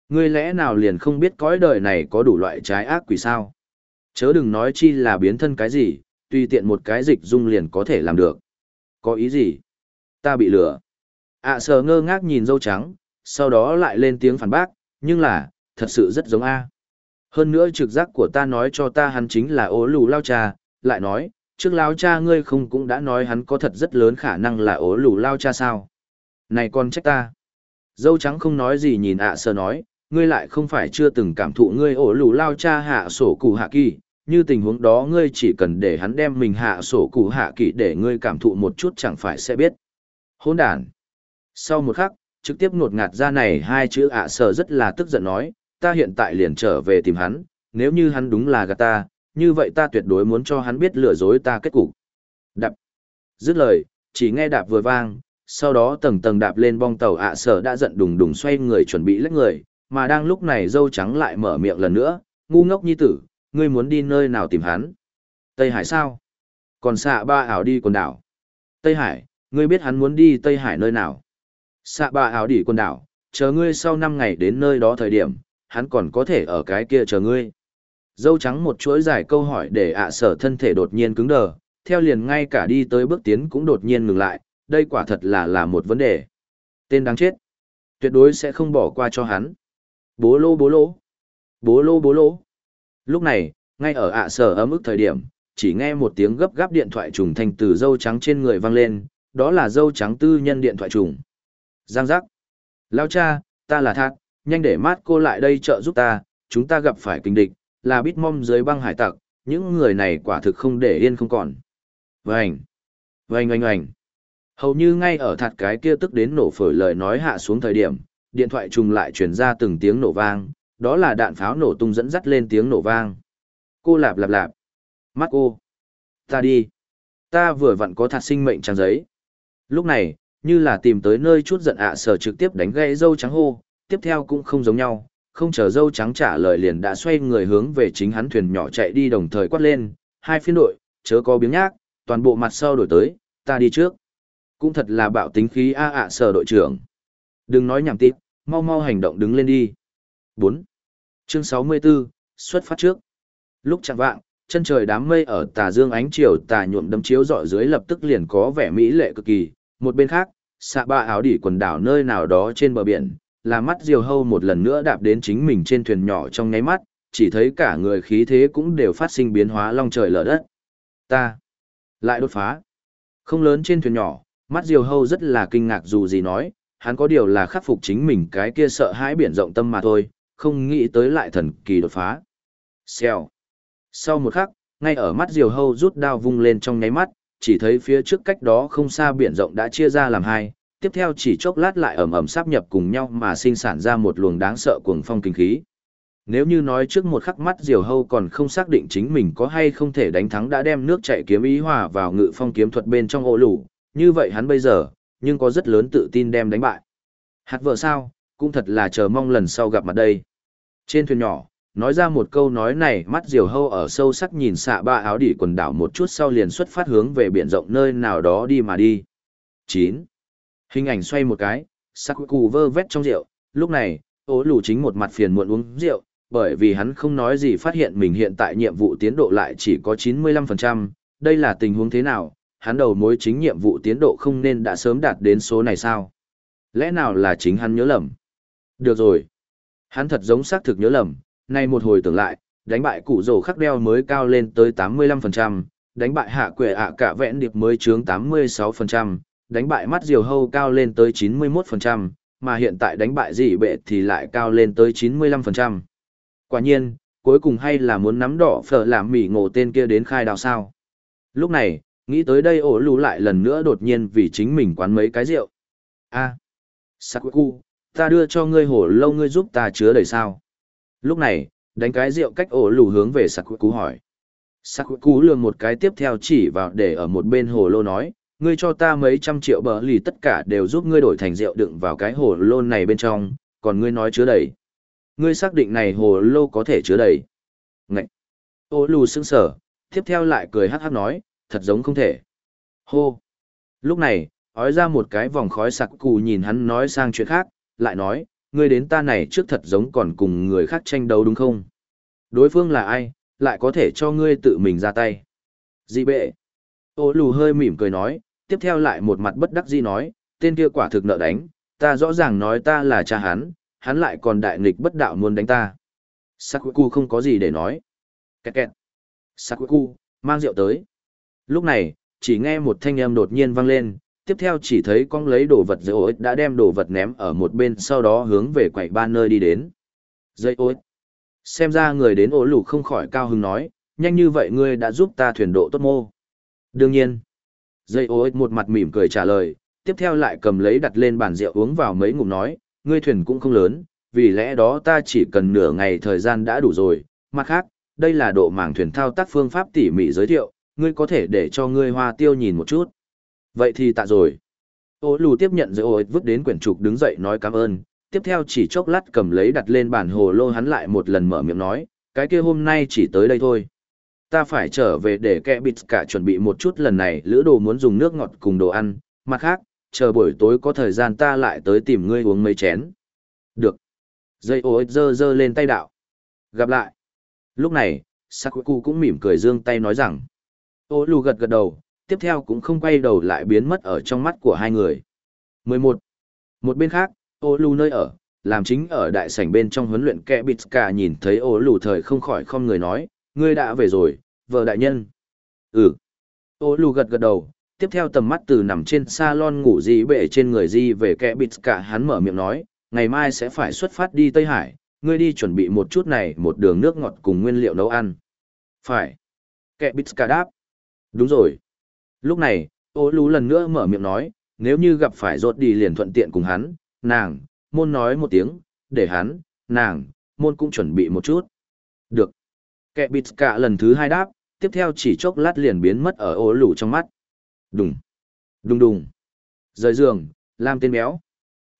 Ngươi lẽ nào liền không biết cõi đời này có đủ loại trái ác quỷ sao? Chớ đừng nói chi là biến thân cái gì, tùy tiện một cái dịch dung liền có thể làm được. Có ý gì? Ta bị lừa. ạ à, sờ ngơ ngác nhìn dâu trắng, sau đó lại lên tiếng phản bác, nhưng là, thật sự rất giống A. Hơn nữa trực giác của ta nói cho ta hắn chính là ố lù lao cha, lại nói, trước lao cha ngươi không cũng đã nói hắn có thật rất lớn khả năng là ố lù lao cha sao. Này con trách ta. Dâu trắng không nói gì nhìn ạ à sờ nói, ngươi lại không phải chưa từng cảm thụ ngươi ổ lù lao cha hạ sổ cụ hạ kỳ, như tình huống đó ngươi chỉ cần để hắn đem mình hạ sổ cụ hạ kỳ để ngươi cảm thụ một chút chẳng phải sẽ biết. Hôn đàn. Sau một khắc, trực tiếp ngột ngạt ra này hai chữ ạ sở rất là tức giận nói, ta hiện tại liền trở về tìm hắn, nếu như hắn đúng là gạt ta, như vậy ta tuyệt đối muốn cho hắn biết lừa dối ta kết cục. Đạp. Dứt lời, chỉ nghe đạp vừa vang, sau đó tầng tầng đạp lên bong tàu ạ sở đã giận đùng đùng xoay người chuẩn bị lách người, mà đang lúc này dâu trắng lại mở miệng lần nữa, ngu ngốc nhi tử, ngươi muốn đi nơi nào tìm hắn? Tây Hải sao? Còn xạ ba ảo đi quần đảo. Tây Hải, ngươi biết hắn muốn đi Tây Hải nơi nào? Xạ bà ảo đỉ quần đảo, chờ ngươi sau 5 ngày đến nơi đó thời điểm, hắn còn có thể ở cái kia chờ ngươi. Dâu trắng một chuỗi dài câu hỏi để ạ sở thân thể đột nhiên cứng đờ, theo liền ngay cả đi tới bước tiến cũng đột nhiên ngừng lại, đây quả thật là là một vấn đề. Tên đáng chết. Tuyệt đối sẽ không bỏ qua cho hắn. Bố lô bố lô. Bố lô bố lô. Lúc này, ngay ở ạ sở ấm ức thời điểm, chỉ nghe một tiếng gấp gáp điện thoại trùng thành từ dâu trắng trên người vang lên, đó là dâu trắng tư nhân điện thoại trùng. Giang giác. Lao cha, ta là thác, nhanh để mát cô lại đây trợ giúp ta, chúng ta gặp phải kinh địch, là bít mong dưới băng hải tặc, những người này quả thực không để yên không còn. Vành, vành oanh oanh. Hầu như ngay ở thạt cái kia tức đến nổ phổi lời nói hạ xuống thời điểm, điện thoại trùng lại truyền ra từng tiếng nổ vang, đó là đạn pháo nổ tung dẫn dắt lên tiếng nổ vang. Cô lạp lạp lạp. Mắt cô. Ta đi. Ta vừa vặn có thạt sinh mệnh trang giấy. Lúc này, như là tìm tới nơi chút giận ạ sở trực tiếp đánh gãy dâu trắng hô, tiếp theo cũng không giống nhau, không chờ dâu trắng trả lời liền đã xoay người hướng về chính hắn thuyền nhỏ chạy đi đồng thời quát lên, hai phiên đội, chớ có biếng nhác, toàn bộ mặt sau đổi tới, ta đi trước. Cũng thật là bạo tính khí a ạ sở đội trưởng. Đừng nói nhảm tít, mau mau hành động đứng lên đi. 4. Chương 64, xuất phát trước. Lúc chẳng vạng, chân trời đám mây ở tà dương ánh chiều tà nhuộm đâm chiếu dọi dưới lập tức liền có vẻ mỹ lệ cực kỳ. Một bên khác, xạ ba áo đỉ quần đảo nơi nào đó trên bờ biển, là mắt diều hâu một lần nữa đạp đến chính mình trên thuyền nhỏ trong nháy mắt, chỉ thấy cả người khí thế cũng đều phát sinh biến hóa long trời lở đất. Ta lại đột phá. Không lớn trên thuyền nhỏ, mắt diều hâu rất là kinh ngạc dù gì nói, hắn có điều là khắc phục chính mình cái kia sợ hãi biển rộng tâm mà thôi, không nghĩ tới lại thần kỳ đột phá. Xèo. Sau một khắc, ngay ở mắt diều hâu rút đao vung lên trong nháy mắt, chỉ thấy phía trước cách đó không xa biển rộng đã chia ra làm hai, tiếp theo chỉ chốc lát lại ẩm ẩm sáp nhập cùng nhau mà sinh sản ra một luồng đáng sợ cuồng phong kinh khí. Nếu như nói trước một khắc mắt diều hâu còn không xác định chính mình có hay không thể đánh thắng đã đem nước chạy kiếm ý hòa vào ngự phong kiếm thuật bên trong ổ lũ như vậy hắn bây giờ, nhưng có rất lớn tự tin đem đánh bại. Hạt vợ sao, cũng thật là chờ mong lần sau gặp mặt đây. Trên thuyền nhỏ, nói ra một câu nói này mắt diều hâu ở sâu sắc nhìn xạ ba áo đỉ quần đảo một chút sau liền xuất phát hướng về biển rộng nơi nào đó đi mà đi. 9. Hình ảnh xoay một cái, sắc cù vơ vét trong rượu, lúc này, ố lù chính một mặt phiền muộn uống rượu, bởi vì hắn không nói gì phát hiện mình hiện tại nhiệm vụ tiến độ lại chỉ có 95%, đây là tình huống thế nào, hắn đầu mối chính nhiệm vụ tiến độ không nên đã sớm đạt đến số này sao? Lẽ nào là chính hắn nhớ lầm? Được rồi. Hắn thật giống xác thực nhớ lầm, nay một hồi tưởng lại, đánh bại cụ rổ khắc đeo mới cao lên tới 85%, đánh bại hạ quệ ạ cả vẹn điệp mới trướng 86%, đánh bại mắt diều hâu cao lên tới 91%, mà hiện tại đánh bại dị bệ thì lại cao lên tới 95%. Quả nhiên, cuối cùng hay là muốn nắm đỏ phở làm mỉ ngộ tên kia đến khai đào sao. Lúc này, nghĩ tới đây ổ lù lại lần nữa đột nhiên vì chính mình quán mấy cái rượu. a à, Sakuku, ta đưa cho ngươi hổ lâu ngươi giúp ta chứa đầy sao. Lúc này, đánh cái rượu cách ổ lù hướng về Sakuku hỏi. Sakuku lường một cái tiếp theo chỉ vào để ở một bên hồ lô nói, ngươi cho ta mấy trăm triệu bờ lì tất cả đều giúp ngươi đổi thành rượu đựng vào cái hồ lô này bên trong, còn ngươi nói chứa đầy. Ngươi xác định này hồ lô có thể chứa đầy. Ngậy. Ô lù sững sở, tiếp theo lại cười hát hát nói, thật giống không thể. Hô. Lúc này, ói ra một cái vòng khói sặc cù nhìn hắn nói sang chuyện khác, lại nói, ngươi đến ta này trước thật giống còn cùng người khác tranh đấu đúng không? Đối phương là ai, lại có thể cho ngươi tự mình ra tay. Dị bệ. Ô lù hơi mỉm cười nói, tiếp theo lại một mặt bất đắc dĩ nói, tên kia quả thực nợ đánh, ta rõ ràng nói ta là cha hắn, hắn lại còn đại nghịch bất đạo muốn đánh ta. Sakuku không có gì để nói. Kẹt kẹt. Sakuku, mang rượu tới. Lúc này, chỉ nghe một thanh âm đột nhiên vang lên, tiếp theo chỉ thấy con lấy đồ vật dây ối đã đem đồ vật ném ở một bên sau đó hướng về quầy ba nơi đi đến. Dây ối. Xem ra người đến ổ lù không khỏi cao hứng nói, nhanh như vậy ngươi đã giúp ta thuyền độ tốt mô. Đương nhiên. Dây ối một mặt mỉm cười trả lời, tiếp theo lại cầm lấy đặt lên bàn rượu uống vào mấy ngụm nói, ngươi thuyền cũng không lớn, vì lẽ đó ta chỉ cần nửa ngày thời gian đã đủ rồi. Mặt khác, đây là độ mảng thuyền thao tác phương pháp tỉ mỉ giới thiệu, ngươi có thể để cho ngươi hoa tiêu nhìn một chút. Vậy thì tạ rồi. Ô lù tiếp nhận rồi ôi vứt đến quyển trục đứng dậy nói cảm ơn, tiếp theo chỉ chốc lát cầm lấy đặt lên bản hồ lô hắn lại một lần mở miệng nói, cái kia hôm nay chỉ tới đây thôi. Ta phải trở về để kẹ bịt cả chuẩn bị một chút lần này lữ đồ muốn dùng nước ngọt cùng đồ ăn, mặt khác, chờ buổi tối có thời gian ta lại tới tìm ngươi uống mấy chén. Được. Dây ôi dơ dơ lên tay đạo. Gặp lại. Lúc này, Sakuku cũng mỉm cười dương tay nói rằng. Ô lù gật gật đầu, tiếp theo cũng không quay đầu lại biến mất ở trong mắt của hai người. 11. Một bên khác, ô lù nơi ở, làm chính ở đại sảnh bên trong huấn luyện kẻ bịt cả nhìn thấy ô lù thời không khỏi không người nói, ngươi đã về rồi, vợ đại nhân. Ừ. Ô lù gật gật đầu, tiếp theo tầm mắt từ nằm trên salon ngủ di bệ trên người di về kẻ bịt cả hắn mở miệng nói, ngày mai sẽ phải xuất phát đi Tây Hải, ngươi đi chuẩn bị một chút này một đường nước ngọt cùng nguyên liệu nấu ăn. Phải. Kẻ bịt cả đáp. Đúng rồi. Lúc này, ô lú lần nữa mở miệng nói, nếu như gặp phải rốt đi liền thuận tiện cùng hắn, nàng, môn nói một tiếng, để hắn, nàng, môn cũng chuẩn bị một chút. Được. Kẻ bịt cả lần thứ hai đáp, tiếp theo chỉ chốc lát liền biến mất ở ô lù trong mắt. Đùng. Đùng đùng. Rời giường, làm tên béo.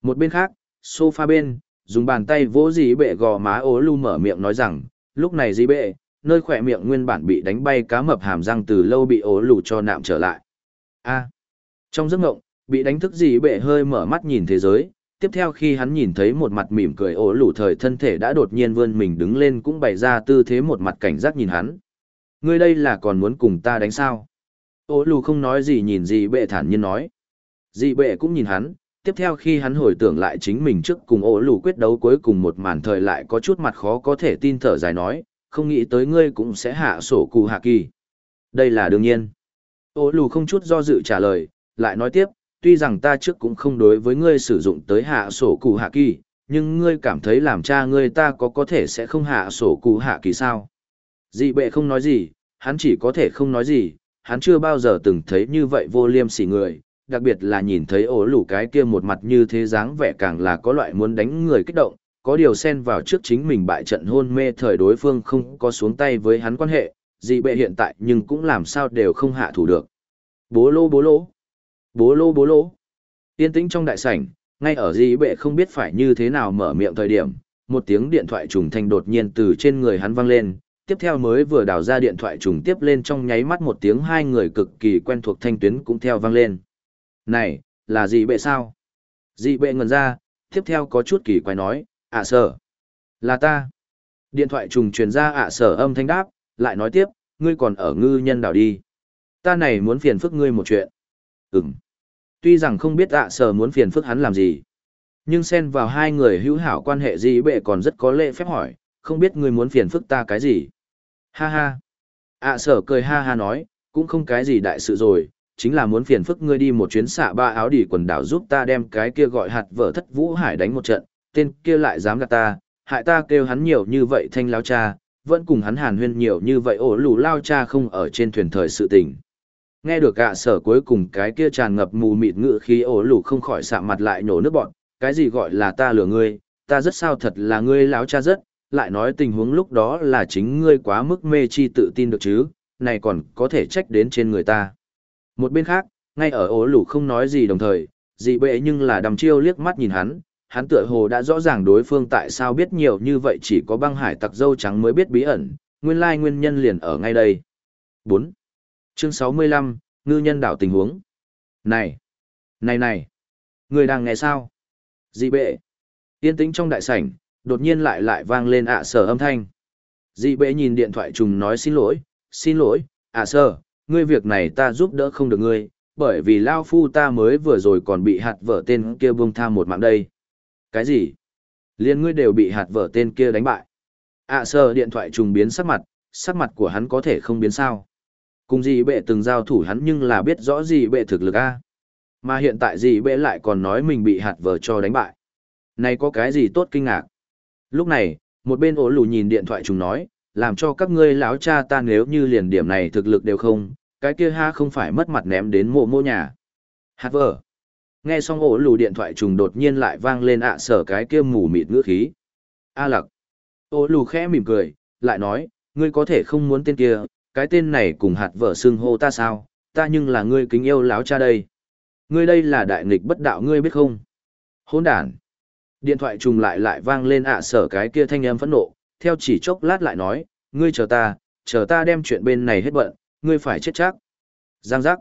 Một bên khác, sofa bên, dùng bàn tay vỗ dì bệ gò má ô lu mở miệng nói rằng, lúc này dì bệ, nơi khỏe miệng nguyên bản bị đánh bay cá mập hàm răng từ lâu bị ố lù cho nạm trở lại. A. À, trong giấc ngộng, bị đánh thức dì bệ hơi mở mắt nhìn thế giới, tiếp theo khi hắn nhìn thấy một mặt mỉm cười ố lù thời thân thể đã đột nhiên vươn mình đứng lên cũng bày ra tư thế một mặt cảnh giác nhìn hắn. Ngươi đây là còn muốn cùng ta đánh sao? Ố lù không nói gì nhìn dì bệ thản nhiên nói. Dì bệ cũng nhìn hắn, tiếp theo khi hắn hồi tưởng lại chính mình trước cùng ố lù quyết đấu cuối cùng một màn thời lại có chút mặt khó có thể tin thở dài nói, không nghĩ tới ngươi cũng sẽ hạ sổ cụ hạ kỳ. Đây là đương nhiên. Ô lù không chút do dự trả lời, lại nói tiếp, tuy rằng ta trước cũng không đối với ngươi sử dụng tới hạ sổ cụ hạ kỳ, nhưng ngươi cảm thấy làm cha ngươi ta có có thể sẽ không hạ sổ cụ hạ kỳ sao. Dị bệ không nói gì, hắn chỉ có thể không nói gì, hắn chưa bao giờ từng thấy như vậy vô liêm sỉ người, đặc biệt là nhìn thấy ổ lù cái kia một mặt như thế dáng vẻ càng là có loại muốn đánh người kích động, có điều xen vào trước chính mình bại trận hôn mê thời đối phương không có xuống tay với hắn quan hệ, dị bệ hiện tại nhưng cũng làm sao đều không hạ thủ được. Bố lô bố lô, bố lô bố lô. Yên tĩnh trong đại sảnh, ngay ở dị bệ không biết phải như thế nào mở miệng thời điểm, một tiếng điện thoại trùng thanh đột nhiên từ trên người hắn vang lên, tiếp theo mới vừa đào ra điện thoại trùng tiếp lên trong nháy mắt một tiếng hai người cực kỳ quen thuộc thanh tuyến cũng theo vang lên. Này, là dị bệ sao? Dị bệ ngần ra, tiếp theo có chút kỳ quái nói, ạ sở là ta. Điện thoại trùng truyền ra ạ sở âm thanh đáp, lại nói tiếp, ngươi còn ở ngư nhân đảo đi. Ta này muốn phiền phức ngươi một chuyện. Ừng tuy rằng không biết ạ sở muốn phiền phức hắn làm gì, nhưng xen vào hai người hữu hảo quan hệ gì bệ còn rất có lệ phép hỏi, không biết ngươi muốn phiền phức ta cái gì. Ha ha. Ạ sở cười ha ha nói, cũng không cái gì đại sự rồi, chính là muốn phiền phức ngươi đi một chuyến xạ ba áo đỉ quần đảo giúp ta đem cái kia gọi hạt vợ thất vũ hải đánh một trận tên kia lại dám gạt ta, hại ta kêu hắn nhiều như vậy thanh lao cha, vẫn cùng hắn hàn huyên nhiều như vậy ổ lù lao cha không ở trên thuyền thời sự tình. Nghe được gạ sở cuối cùng cái kia tràn ngập mù mịt ngự khí ổ lù không khỏi sạm mặt lại nhổ nước bọn, cái gì gọi là ta lừa ngươi, ta rất sao thật là ngươi láo cha rất, lại nói tình huống lúc đó là chính ngươi quá mức mê chi tự tin được chứ, này còn có thể trách đến trên người ta. Một bên khác, ngay ở ổ lù không nói gì đồng thời, dị bệ nhưng là đầm chiêu liếc mắt nhìn hắn, hắn tựa hồ đã rõ ràng đối phương tại sao biết nhiều như vậy chỉ có băng hải tặc dâu trắng mới biết bí ẩn, nguyên lai nguyên nhân liền ở ngay đây. 4. Chương 65, Ngư nhân đảo tình huống. Này! Này này! Người đang nghe sao? Dị bệ! Yên tĩnh trong đại sảnh, đột nhiên lại lại vang lên ạ sở âm thanh. Dị bệ nhìn điện thoại trùng nói xin lỗi, xin lỗi, ạ sở, ngươi việc này ta giúp đỡ không được ngươi, bởi vì Lao Phu ta mới vừa rồi còn bị hạt vợ tên kia buông tha một mạng đây. Cái gì? Liên ngươi đều bị hạt vợ tên kia đánh bại. ạ sờ điện thoại trùng biến sắc mặt, sắc mặt của hắn có thể không biến sao. Cùng gì bệ từng giao thủ hắn nhưng là biết rõ gì bệ thực lực A. Mà hiện tại gì bệ lại còn nói mình bị hạt vợ cho đánh bại. Này có cái gì tốt kinh ngạc? Lúc này, một bên ổ lù nhìn điện thoại trùng nói, làm cho các ngươi láo cha ta nếu như liền điểm này thực lực đều không, cái kia ha không phải mất mặt ném đến mộ mô nhà. Hạt vợ. Nghe xong ổ lù điện thoại trùng đột nhiên lại vang lên ạ sở cái kia mù mịt ngữ khí. A lặc. Ổ lù khẽ mỉm cười, lại nói, ngươi có thể không muốn tên kia, cái tên này cùng hạt vợ xưng hô ta sao, ta nhưng là ngươi kính yêu láo cha đây. Ngươi đây là đại nghịch bất đạo ngươi biết không? Hỗn đản. Điện thoại trùng lại lại vang lên ạ sở cái kia thanh âm phẫn nộ, theo chỉ chốc lát lại nói, ngươi chờ ta, chờ ta đem chuyện bên này hết bận, ngươi phải chết chắc. Giang giác.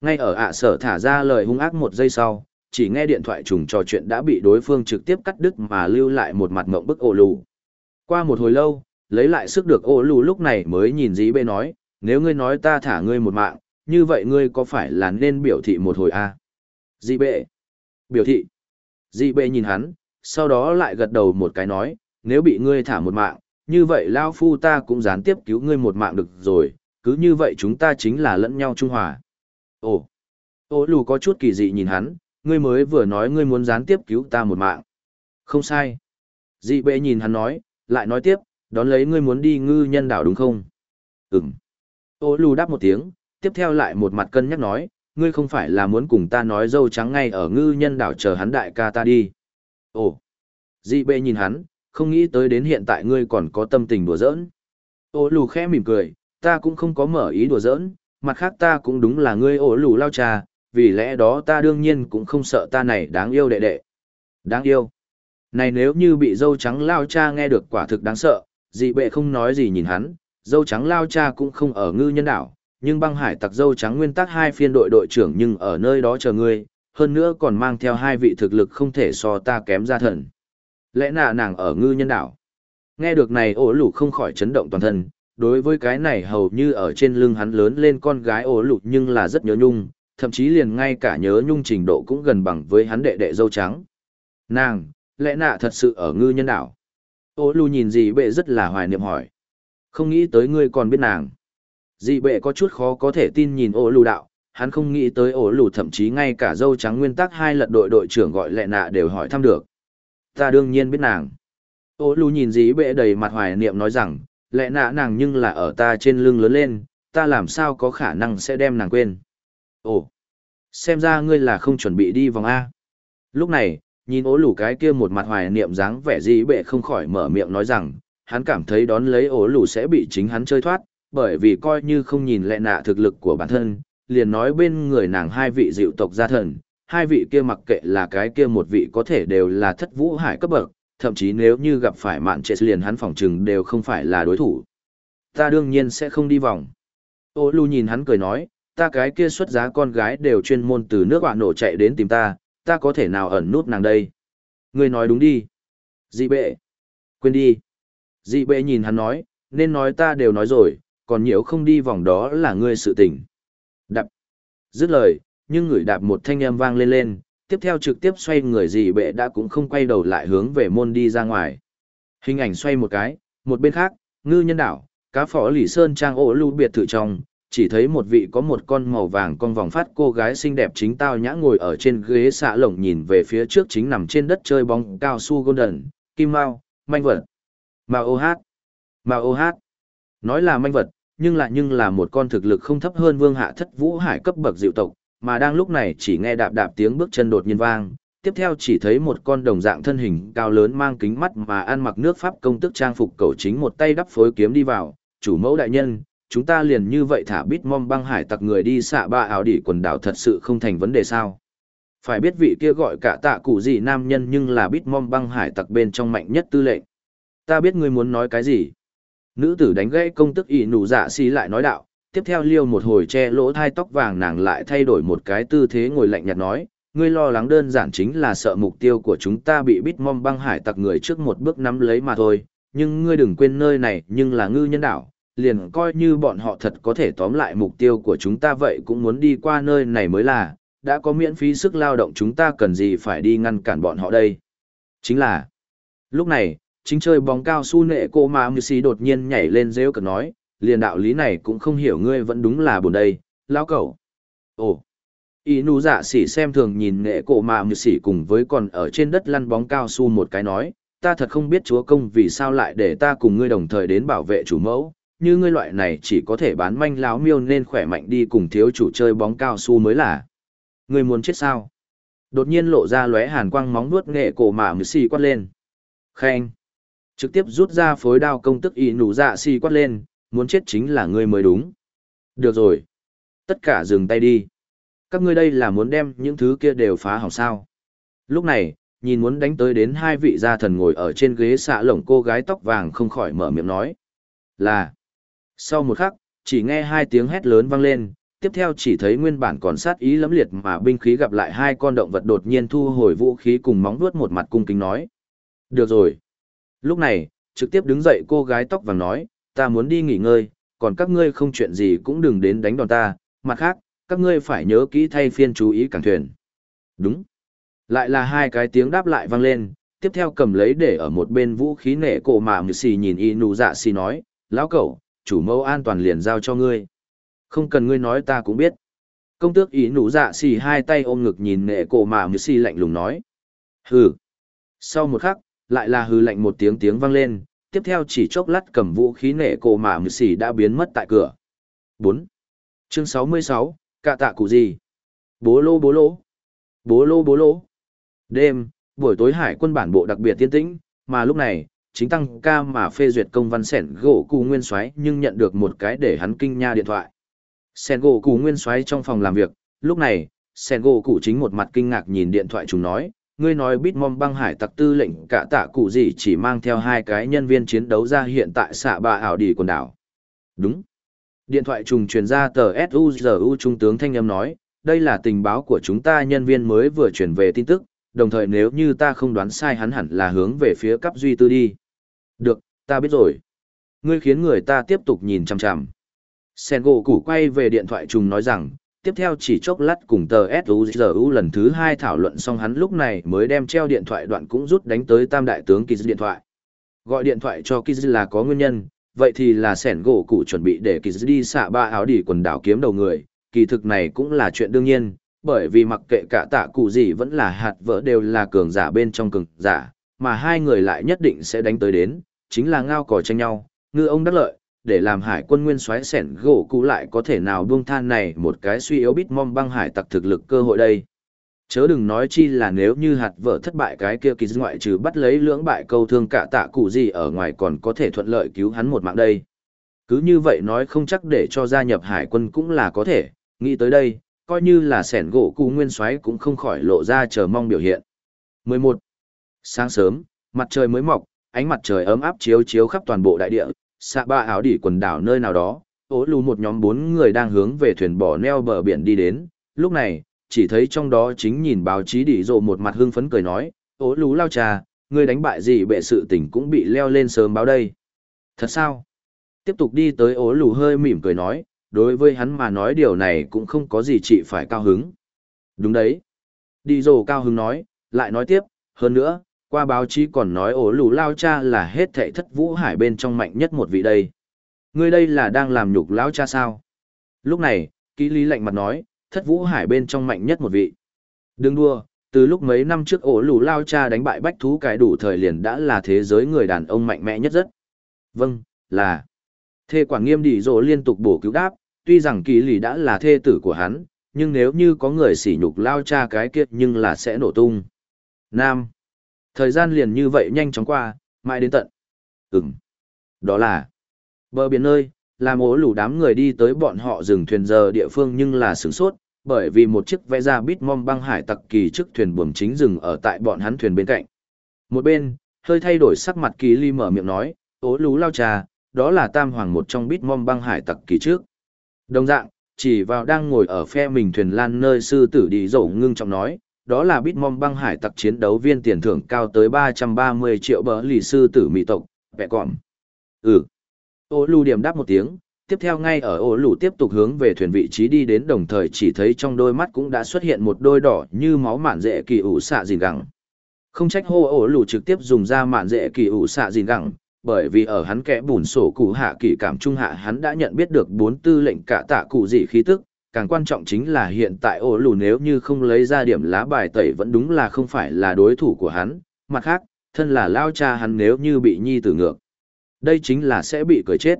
Ngay ở ạ sở thả ra lời hung ác một giây sau, chỉ nghe điện thoại trùng trò chuyện đã bị đối phương trực tiếp cắt đứt mà lưu lại một mặt mộng bức ổ lù. Qua một hồi lâu, lấy lại sức được ổ lù lúc này mới nhìn dí bê nói, nếu ngươi nói ta thả ngươi một mạng, như vậy ngươi có phải là nên biểu thị một hồi a à? Dĩ bệ. Biểu thị. Dĩ bệ nhìn hắn, sau đó lại gật đầu một cái nói, nếu bị ngươi thả một mạng, như vậy Lao Phu ta cũng gián tiếp cứu ngươi một mạng được rồi, cứ như vậy chúng ta chính là lẫn nhau trung hòa. Ồ, ô lù có chút kỳ dị nhìn hắn, ngươi mới vừa nói ngươi muốn gián tiếp cứu ta một mạng. Không sai. Dị bệ nhìn hắn nói, lại nói tiếp, đón lấy ngươi muốn đi ngư nhân đảo đúng không? Ừm. Ô lù đáp một tiếng, tiếp theo lại một mặt cân nhắc nói, ngươi không phải là muốn cùng ta nói dâu trắng ngay ở ngư nhân đảo chờ hắn đại ca ta đi. Ồ. Dị bệ nhìn hắn, không nghĩ tới đến hiện tại ngươi còn có tâm tình đùa giỡn. Ô lù khẽ mỉm cười, ta cũng không có mở ý đùa giỡn, mặt khác ta cũng đúng là ngươi ổ lù lao trà, vì lẽ đó ta đương nhiên cũng không sợ ta này đáng yêu đệ đệ. Đáng yêu. Này nếu như bị dâu trắng lao cha nghe được quả thực đáng sợ, dị bệ không nói gì nhìn hắn, dâu trắng lao cha cũng không ở ngư nhân đảo, nhưng băng hải tặc dâu trắng nguyên tắc hai phiên đội đội trưởng nhưng ở nơi đó chờ ngươi, hơn nữa còn mang theo hai vị thực lực không thể so ta kém ra thần. Lẽ nạ nàng ở ngư nhân đảo. Nghe được này ổ lục không khỏi chấn động toàn thân, đối với cái này hầu như ở trên lưng hắn lớn lên con gái ổ lụt nhưng là rất nhớ nhung, thậm chí liền ngay cả nhớ nhung trình độ cũng gần bằng với hắn đệ đệ dâu trắng. Nàng, lẽ nạ thật sự ở ngư nhân đảo. Ô lù nhìn dì bệ rất là hoài niệm hỏi. Không nghĩ tới ngươi còn biết nàng. Dì bệ có chút khó có thể tin nhìn ô lù đạo, hắn không nghĩ tới ô lù thậm chí ngay cả dâu trắng nguyên tắc hai lật đội đội trưởng gọi lẹ nạ đều hỏi thăm được. Ta đương nhiên biết nàng. Ô lù nhìn dì bệ đầy mặt hoài niệm nói rằng, lệ nạ nàng nhưng là ở ta trên lưng lớn lên, ta làm sao có khả năng sẽ đem nàng quên. Ồ, xem ra ngươi là không chuẩn bị đi vòng A. Lúc này, nhìn ố lù cái kia một mặt hoài niệm dáng vẻ gì, bệ không khỏi mở miệng nói rằng, hắn cảm thấy đón lấy ố lù sẽ bị chính hắn chơi thoát, bởi vì coi như không nhìn lệ nạ thực lực của bản thân, liền nói bên người nàng hai vị dịu tộc gia thần, hai vị kia mặc kệ là cái kia một vị có thể đều là thất vũ hải cấp bậc, thậm chí nếu như gặp phải mạn trệ liền hắn phỏng chừng đều không phải là đối thủ. Ta đương nhiên sẽ không đi vòng. Ô lu nhìn hắn cười nói, ta cái kia xuất giá con gái đều chuyên môn từ nước bạn nổ chạy đến tìm ta, ta có thể nào ẩn nút nàng đây. Ngươi nói đúng đi. Dị bệ. Quên đi. Dị bệ nhìn hắn nói, nên nói ta đều nói rồi, còn nhiều không đi vòng đó là ngươi sự tình. Đạp. Dứt lời, nhưng người đạp một thanh âm vang lên lên, tiếp theo trực tiếp xoay người gì bệ đã cũng không quay đầu lại hướng về môn đi ra ngoài. Hình ảnh xoay một cái, một bên khác, ngư nhân đảo, cá phỏ lỷ sơn trang ổ lưu biệt thự trong, chỉ thấy một vị có một con màu vàng con vòng phát cô gái xinh đẹp chính tao nhã ngồi ở trên ghế xạ lồng nhìn về phía trước chính nằm trên đất chơi bóng cao su golden, kim mao, manh vật. Mao ô hát. Mao ô hát. Nói là manh vật, nhưng lại nhưng là một con thực lực không thấp hơn vương hạ thất vũ hải cấp bậc diệu tộc, mà đang lúc này chỉ nghe đạp đạp tiếng bước chân đột nhiên vang, tiếp theo chỉ thấy một con đồng dạng thân hình cao lớn mang kính mắt mà ăn mặc nước Pháp công tức trang phục cầu chính một tay đắp phối kiếm đi vào, chủ mẫu đại nhân, chúng ta liền như vậy thả bít mom băng hải tặc người đi xạ ba áo đỉ quần đảo thật sự không thành vấn đề sao. Phải biết vị kia gọi cả tạ cụ gì nam nhân nhưng là bít mom băng hải tặc bên trong mạnh nhất tư lệnh. Ta biết ngươi muốn nói cái gì. Nữ tử đánh gãy công tức ỷ nụ dạ xí lại nói đạo, tiếp theo liêu một hồi che lỗ thai tóc vàng nàng lại thay đổi một cái tư thế ngồi lạnh nhạt nói, ngươi lo lắng đơn giản chính là sợ mục tiêu của chúng ta bị bít mom băng hải tặc người trước một bước nắm lấy mà thôi, nhưng ngươi đừng quên nơi này nhưng là ngư nhân đảo, liền coi như bọn họ thật có thể tóm lại mục tiêu của chúng ta vậy cũng muốn đi qua nơi này mới là, đã có miễn phí sức lao động chúng ta cần gì phải đi ngăn cản bọn họ đây. Chính là, lúc này, chính chơi bóng cao su nệ cô mà mưu xí đột nhiên nhảy lên rêu cực nói, liền đạo lý này cũng không hiểu ngươi vẫn đúng là buồn đây, lão cẩu. Ồ, y nụ dạ sỉ xem thường nhìn nghệ cổ mà mưu xỉ cùng với còn ở trên đất lăn bóng cao su một cái nói, ta thật không biết chúa công vì sao lại để ta cùng ngươi đồng thời đến bảo vệ chủ mẫu, như ngươi loại này chỉ có thể bán manh láo miêu nên khỏe mạnh đi cùng thiếu chủ chơi bóng cao su mới là. Ngươi muốn chết sao? Đột nhiên lộ ra lóe hàn quang móng vuốt nghệ cổ mà mưu xỉ quát lên. Khen! trực tiếp rút ra phối đao công tức y nụ dạ xỉ quát lên, muốn chết chính là ngươi mới đúng. Được rồi. Tất cả dừng tay đi. Các ngươi đây là muốn đem những thứ kia đều phá hỏng sao. Lúc này, nhìn muốn đánh tới đến hai vị gia thần ngồi ở trên ghế xạ lồng cô gái tóc vàng không khỏi mở miệng nói. Là. Sau một khắc, chỉ nghe hai tiếng hét lớn vang lên, tiếp theo chỉ thấy nguyên bản còn sát ý lẫm liệt mà binh khí gặp lại hai con động vật đột nhiên thu hồi vũ khí cùng móng vuốt một mặt cung kính nói. Được rồi. Lúc này, trực tiếp đứng dậy cô gái tóc vàng nói, ta muốn đi nghỉ ngơi, còn các ngươi không chuyện gì cũng đừng đến đánh đòn ta, mặt khác, các ngươi phải nhớ kỹ thay phiên chú ý cảng thuyền. Đúng. Lại là hai cái tiếng đáp lại vang lên, tiếp theo cầm lấy để ở một bên vũ khí nệ cổ mà mười xì nhìn y nụ dạ xì nói, lão cậu, chủ mẫu an toàn liền giao cho ngươi. Không cần ngươi nói ta cũng biết. Công tước ý nụ dạ xì hai tay ôm ngực nhìn nệ cổ mà mười xì lạnh lùng nói. Hừ. Sau một khắc, lại là hừ lạnh một tiếng tiếng vang lên, tiếp theo chỉ chốc lát cầm vũ khí nệ cổ mà mười xỉ đã biến mất tại cửa. 4. Chương 66, cạ tạ cụ gì? Bố lô bố lô. Bố lô bố lô. Đêm, buổi tối hải quân bản bộ đặc biệt tiên tĩnh, mà lúc này, chính tăng ca mà phê duyệt công văn sẻn gỗ cụ nguyên soái nhưng nhận được một cái để hắn kinh nha điện thoại. Sẻn gỗ cụ nguyên soái trong phòng làm việc, lúc này, sẻn gỗ cụ chính một mặt kinh ngạc nhìn điện thoại chúng nói, ngươi nói Bitmom băng hải tặc tư lệnh cả tạ cụ gì chỉ mang theo hai cái nhân viên chiến đấu ra hiện tại xạ bà ảo đi quần đảo. Đúng. Điện thoại trùng truyền ra tờ SUZU Trung tướng Thanh Âm nói, đây là tình báo của chúng ta nhân viên mới vừa chuyển về tin tức, đồng thời nếu như ta không đoán sai hắn hẳn là hướng về phía cấp duy tư đi. Được, ta biết rồi. Ngươi khiến người ta tiếp tục nhìn chằm chằm. Sen gỗ củ quay về điện thoại trùng nói rằng, tiếp theo chỉ chốc lát cùng tờ SUZU lần thứ hai thảo luận xong hắn lúc này mới đem treo điện thoại đoạn cũng rút đánh tới tam đại tướng Kiz điện thoại. Gọi điện thoại cho Kiz là có nguyên nhân, vậy thì là sẻn gỗ cụ chuẩn bị để Kiz đi xạ ba áo đỉ quần đảo kiếm đầu người, kỳ thực này cũng là chuyện đương nhiên, bởi vì mặc kệ cả tạ cụ gì vẫn là hạt vỡ đều là cường giả bên trong cường giả, mà hai người lại nhất định sẽ đánh tới đến, chính là ngao cỏ tranh nhau, ngư ông đắc lợi, để làm hải quân nguyên soái sẻn gỗ cũ lại có thể nào buông than này một cái suy yếu bít mong băng hải tặc thực lực cơ hội đây. Chớ đừng nói chi là nếu như hạt vợ thất bại cái kia kỳ ngoại trừ bắt lấy lưỡng bại câu thương cả tạ cụ gì ở ngoài còn có thể thuận lợi cứu hắn một mạng đây. Cứ như vậy nói không chắc để cho gia nhập hải quân cũng là có thể, nghĩ tới đây, coi như là sẻn gỗ cụ nguyên soái cũng không khỏi lộ ra chờ mong biểu hiện. 11. Sáng sớm, mặt trời mới mọc, ánh mặt trời ấm áp chiếu chiếu khắp toàn bộ đại địa, xạ ba áo đỉ quần đảo nơi nào đó, ố lù một nhóm bốn người đang hướng về thuyền bỏ neo bờ biển đi đến, lúc này, chỉ thấy trong đó chính nhìn báo chí đỉ rộ một mặt hưng phấn cười nói, ố lù lao trà, người đánh bại gì bệ sự tình cũng bị leo lên sớm báo đây. Thật sao? Tiếp tục đi tới ố lù hơi mỉm cười nói, đối với hắn mà nói điều này cũng không có gì chị phải cao hứng. Đúng đấy. Đi rồ cao hứng nói, lại nói tiếp, hơn nữa, qua báo chí còn nói ổ lù lao cha là hết thệ thất vũ hải bên trong mạnh nhất một vị đây. Ngươi đây là đang làm nhục lão cha sao? Lúc này, ký lý lạnh mặt nói, thất vũ hải bên trong mạnh nhất một vị. Đừng đua, từ lúc mấy năm trước ổ lù lao cha đánh bại bách thú cái đủ thời liền đã là thế giới người đàn ông mạnh mẽ nhất rất. Vâng, là. Thê quản nghiêm đi dỗ liên tục bổ cứu đáp, tuy rằng kỳ lì đã là thê tử của hắn, nhưng nếu như có người sỉ nhục lao cha cái kiệt nhưng là sẽ nổ tung. Nam. Thời gian liền như vậy nhanh chóng qua, mãi đến tận. Ừm. Đó là bờ biển nơi, làm ố lủ đám người đi tới bọn họ dừng thuyền giờ địa phương nhưng là sửng sốt, bởi vì một chiếc vẽ ra bít mom băng hải tặc kỳ trước thuyền buồm chính dừng ở tại bọn hắn thuyền bên cạnh. Một bên, hơi thay đổi sắc mặt kỳ ly mở miệng nói, ố lú lao trà, đó là tam hoàng một trong bít mom băng hải tặc kỳ trước. Đồng dạng, chỉ vào đang ngồi ở phe mình thuyền lan nơi sư tử đi dầu ngưng trọng nói, đó là Bitmom băng hải tặc chiến đấu viên tiền thưởng cao tới 330 triệu bờ lì sư tử mỹ tộc, vẹ còn. Ừ. Ô lù điểm đáp một tiếng, tiếp theo ngay ở ô lù tiếp tục hướng về thuyền vị trí đi đến đồng thời chỉ thấy trong đôi mắt cũng đã xuất hiện một đôi đỏ như máu mạn dễ kỳ ủ xạ dìn gẳng. Không trách hô ổ lù trực tiếp dùng ra mạn dễ kỳ ủ xạ dìn gẳng, bởi vì ở hắn kẽ bùn sổ cụ hạ kỳ cảm trung hạ hắn đã nhận biết được bốn tư lệnh cả tạ cụ dị khí tức, càng quan trọng chính là hiện tại ổ lù nếu như không lấy ra điểm lá bài tẩy vẫn đúng là không phải là đối thủ của hắn, mặt khác, thân là lao cha hắn nếu như bị nhi tử ngược. Đây chính là sẽ bị cười chết.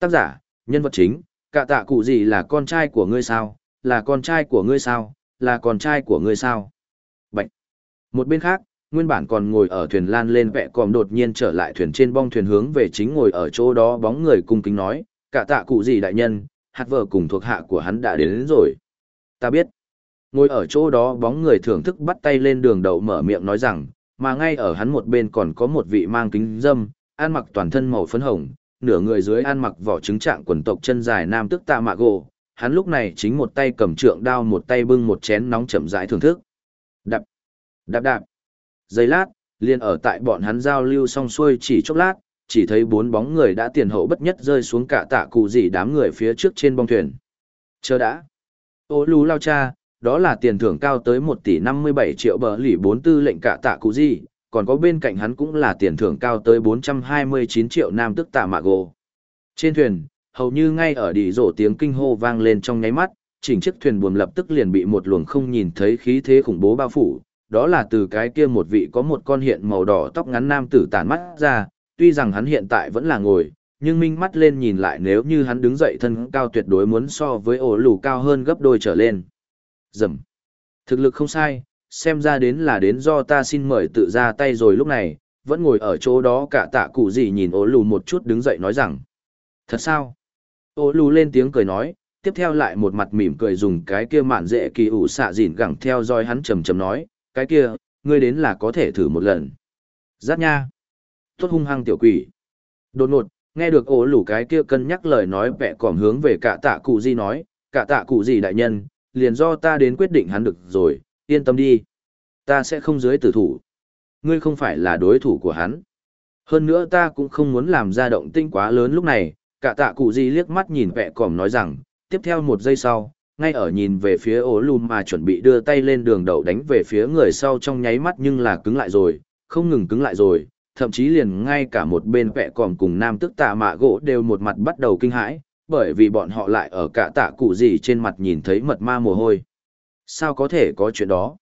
Tác giả, nhân vật chính, cả tạ cụ gì là con trai của ngươi sao, là con trai của ngươi sao, là con trai của ngươi sao. Bạch. Một bên khác, nguyên bản còn ngồi ở thuyền lan lên vẹ còm đột nhiên trở lại thuyền trên bong thuyền hướng về chính ngồi ở chỗ đó bóng người cung kính nói, cả tạ cụ gì đại nhân, hạt vợ cùng thuộc hạ của hắn đã đến, đến rồi. Ta biết. Ngồi ở chỗ đó bóng người thưởng thức bắt tay lên đường đậu mở miệng nói rằng, mà ngay ở hắn một bên còn có một vị mang kính dâm, ăn mặc toàn thân màu phấn hồng, nửa người dưới ăn mặc vỏ trứng trạng quần tộc chân dài nam tức tạ mạ gỗ. Hắn lúc này chính một tay cầm trượng đao một tay bưng một chén nóng chậm rãi thưởng thức. Đạp, đạp đạp. Giây lát, liền ở tại bọn hắn giao lưu xong xuôi chỉ chốc lát, chỉ thấy bốn bóng người đã tiền hậu bất nhất rơi xuống cả tạ cụ gì đám người phía trước trên bong thuyền. Chờ đã. Ô lú lao cha, đó là tiền thưởng cao tới 1 tỷ 57 triệu bờ lỉ bốn tư lệnh cả tạ cụ gì, còn có bên cạnh hắn cũng là tiền thưởng cao tới 429 triệu nam tức tạ mạ gồ. Trên thuyền, hầu như ngay ở đi rổ tiếng kinh hô vang lên trong nháy mắt, chỉnh chiếc thuyền buồm lập tức liền bị một luồng không nhìn thấy khí thế khủng bố bao phủ, đó là từ cái kia một vị có một con hiện màu đỏ tóc ngắn nam tử tàn mắt ra, tuy rằng hắn hiện tại vẫn là ngồi, nhưng minh mắt lên nhìn lại nếu như hắn đứng dậy thân cao tuyệt đối muốn so với ổ lù cao hơn gấp đôi trở lên. Dầm. Thực lực không sai, xem ra đến là đến do ta xin mời tự ra tay rồi lúc này, vẫn ngồi ở chỗ đó cả tạ cụ gì nhìn ổ lù một chút đứng dậy nói rằng. Thật sao? Ổ lù lên tiếng cười nói, tiếp theo lại một mặt mỉm cười dùng cái kia mạn dễ kỳ ủ xạ dịn gẳng theo dõi hắn trầm trầm nói, cái kia, ngươi đến là có thể thử một lần. Giác nha. Tốt hung hăng tiểu quỷ. Đột ngột, nghe được ổ lủ cái kia cân nhắc lời nói vẹ còm hướng về cả tạ cụ gì nói, cả tạ cụ gì đại nhân, liền do ta đến quyết định hắn được rồi, yên tâm đi. Ta sẽ không dưới tử thủ. Ngươi không phải là đối thủ của hắn. Hơn nữa ta cũng không muốn làm ra động tinh quá lớn lúc này, cả tạ cụ gì liếc mắt nhìn vẹ còm nói rằng, tiếp theo một giây sau, ngay ở nhìn về phía ổ lùm mà chuẩn bị đưa tay lên đường đầu đánh về phía người sau trong nháy mắt nhưng là cứng lại rồi, không ngừng cứng lại rồi, thậm chí liền ngay cả một bên vẹ còn cùng nam tức tạ mạ gỗ đều một mặt bắt đầu kinh hãi, bởi vì bọn họ lại ở cả tạ cụ gì trên mặt nhìn thấy mật ma mồ hôi. Sao có thể có chuyện đó?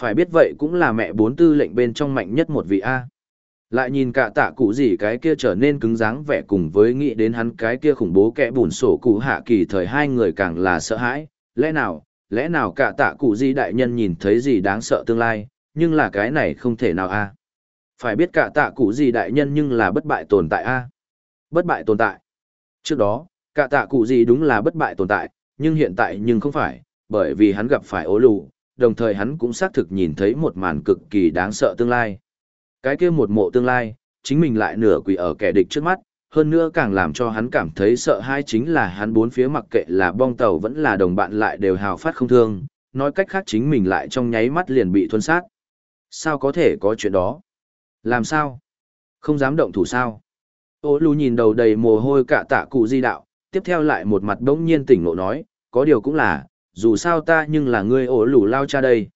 Phải biết vậy cũng là mẹ bốn tư lệnh bên trong mạnh nhất một vị A. Lại nhìn cả tạ cụ gì cái kia trở nên cứng dáng vẻ cùng với nghĩ đến hắn cái kia khủng bố kẻ bùn sổ cụ hạ kỳ thời hai người càng là sợ hãi. Lẽ nào, lẽ nào cả tạ cụ gì đại nhân nhìn thấy gì đáng sợ tương lai, nhưng là cái này không thể nào a phải biết cả tạ cụ gì đại nhân nhưng là bất bại tồn tại a Bất bại tồn tại. Trước đó, cả tạ cụ gì đúng là bất bại tồn tại, nhưng hiện tại nhưng không phải, bởi vì hắn gặp phải ố lù, đồng thời hắn cũng xác thực nhìn thấy một màn cực kỳ đáng sợ tương lai. Cái kia một mộ tương lai, chính mình lại nửa quỷ ở kẻ địch trước mắt, hơn nữa càng làm cho hắn cảm thấy sợ hãi chính là hắn bốn phía mặc kệ là bong tàu vẫn là đồng bạn lại đều hào phát không thương, nói cách khác chính mình lại trong nháy mắt liền bị thuân sát. Sao có thể có chuyện đó? Làm sao? Không dám động thủ sao? Ô lù nhìn đầu đầy mồ hôi cả tạ cụ di đạo, tiếp theo lại một mặt đống nhiên tỉnh ngộ nói, có điều cũng là, dù sao ta nhưng là ngươi ổ lù lao cha đây.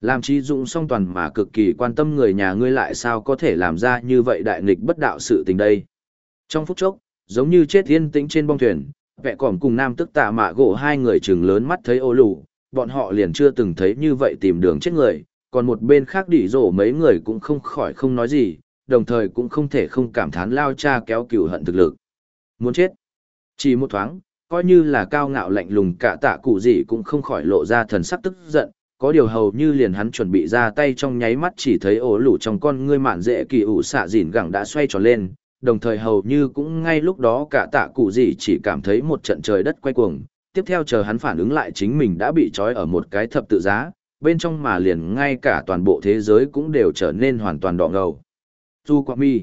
Làm chi dụng song toàn mà cực kỳ quan tâm người nhà ngươi lại sao có thể làm ra như vậy đại nghịch bất đạo sự tình đây. Trong phút chốc, giống như chết yên tĩnh trên bong thuyền, vẹ cỏm cùng nam tức tạ mạ gỗ hai người chừng lớn mắt thấy ô lù, bọn họ liền chưa từng thấy như vậy tìm đường chết người, còn một bên khác đỉ rổ mấy người cũng không khỏi không nói gì, đồng thời cũng không thể không cảm thán lao cha kéo cửu hận thực lực. Muốn chết. Chỉ một thoáng, coi như là cao ngạo lạnh lùng cả tạ cụ gì cũng không khỏi lộ ra thần sắc tức giận, có điều hầu như liền hắn chuẩn bị ra tay trong nháy mắt chỉ thấy ổ lủ trong con ngươi mạn dễ kỳ ủ xạ dìn gẳng đã xoay tròn lên, đồng thời hầu như cũng ngay lúc đó cả tạ cụ gì chỉ cảm thấy một trận trời đất quay cuồng, tiếp theo chờ hắn phản ứng lại chính mình đã bị trói ở một cái thập tự giá, bên trong mà liền ngay cả toàn bộ thế giới cũng đều trở nên hoàn toàn đỏ ngầu. Tu Quang Mi.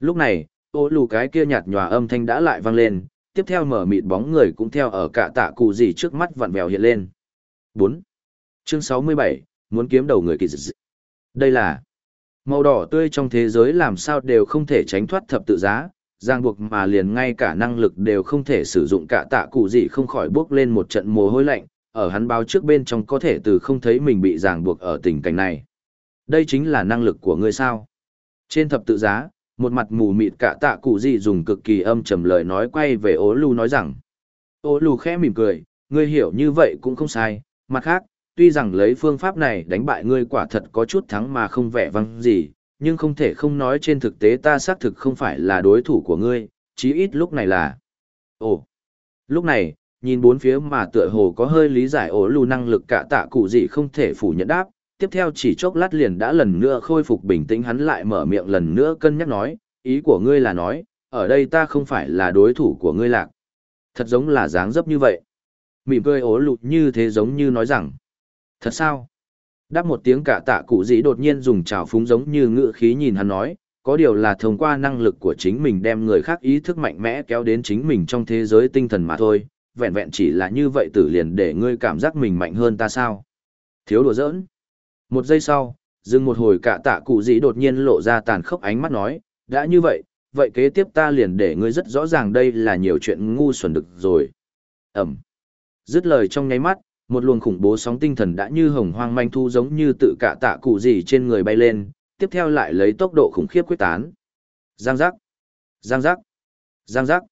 Lúc này, ô lù cái kia nhạt nhòa âm thanh đã lại vang lên, tiếp theo mở mịt bóng người cũng theo ở cả tạ cụ gì trước mắt vặn vẹo hiện lên. 4. Chương 67, muốn kiếm đầu người kỳ dị. Đây là màu đỏ tươi trong thế giới làm sao đều không thể tránh thoát thập tự giá, giang buộc mà liền ngay cả năng lực đều không thể sử dụng cả tạ cụ gì không khỏi bước lên một trận mồ hôi lạnh, ở hắn báo trước bên trong có thể từ không thấy mình bị ràng buộc ở tình cảnh này. Đây chính là năng lực của ngươi sao. Trên thập tự giá, một mặt mù mịt cả tạ cụ gì dùng cực kỳ âm trầm lời nói quay về ố lù nói rằng. Ố lù khẽ mỉm cười, ngươi hiểu như vậy cũng không sai, mặt khác, tuy rằng lấy phương pháp này đánh bại ngươi quả thật có chút thắng mà không vẻ văng gì, nhưng không thể không nói trên thực tế ta xác thực không phải là đối thủ của ngươi, chí ít lúc này là. Ồ, lúc này, nhìn bốn phía mà tựa hồ có hơi lý giải ổ lù năng lực cả tạ cụ gì không thể phủ nhận đáp, tiếp theo chỉ chốc lát liền đã lần nữa khôi phục bình tĩnh hắn lại mở miệng lần nữa cân nhắc nói, ý của ngươi là nói, ở đây ta không phải là đối thủ của ngươi lạc. Thật giống là dáng dấp như vậy. Mỉm cười ố lụt như thế giống như nói rằng, thật sao? Đáp một tiếng cả tạ cụ dĩ đột nhiên dùng trào phúng giống như ngựa khí nhìn hắn nói, có điều là thông qua năng lực của chính mình đem người khác ý thức mạnh mẽ kéo đến chính mình trong thế giới tinh thần mà thôi, vẹn vẹn chỉ là như vậy tử liền để ngươi cảm giác mình mạnh hơn ta sao. Thiếu đùa giỡn. Một giây sau, dừng một hồi cả tạ cụ dĩ đột nhiên lộ ra tàn khốc ánh mắt nói, đã như vậy, vậy kế tiếp ta liền để ngươi rất rõ ràng đây là nhiều chuyện ngu xuẩn được rồi. Ẩm. Dứt lời trong nháy mắt, một luồng khủng bố sóng tinh thần đã như hồng hoang manh thu giống như tự cả tạ cụ gì trên người bay lên, tiếp theo lại lấy tốc độ khủng khiếp quyết tán. Giang giác, giang giác, giang giác.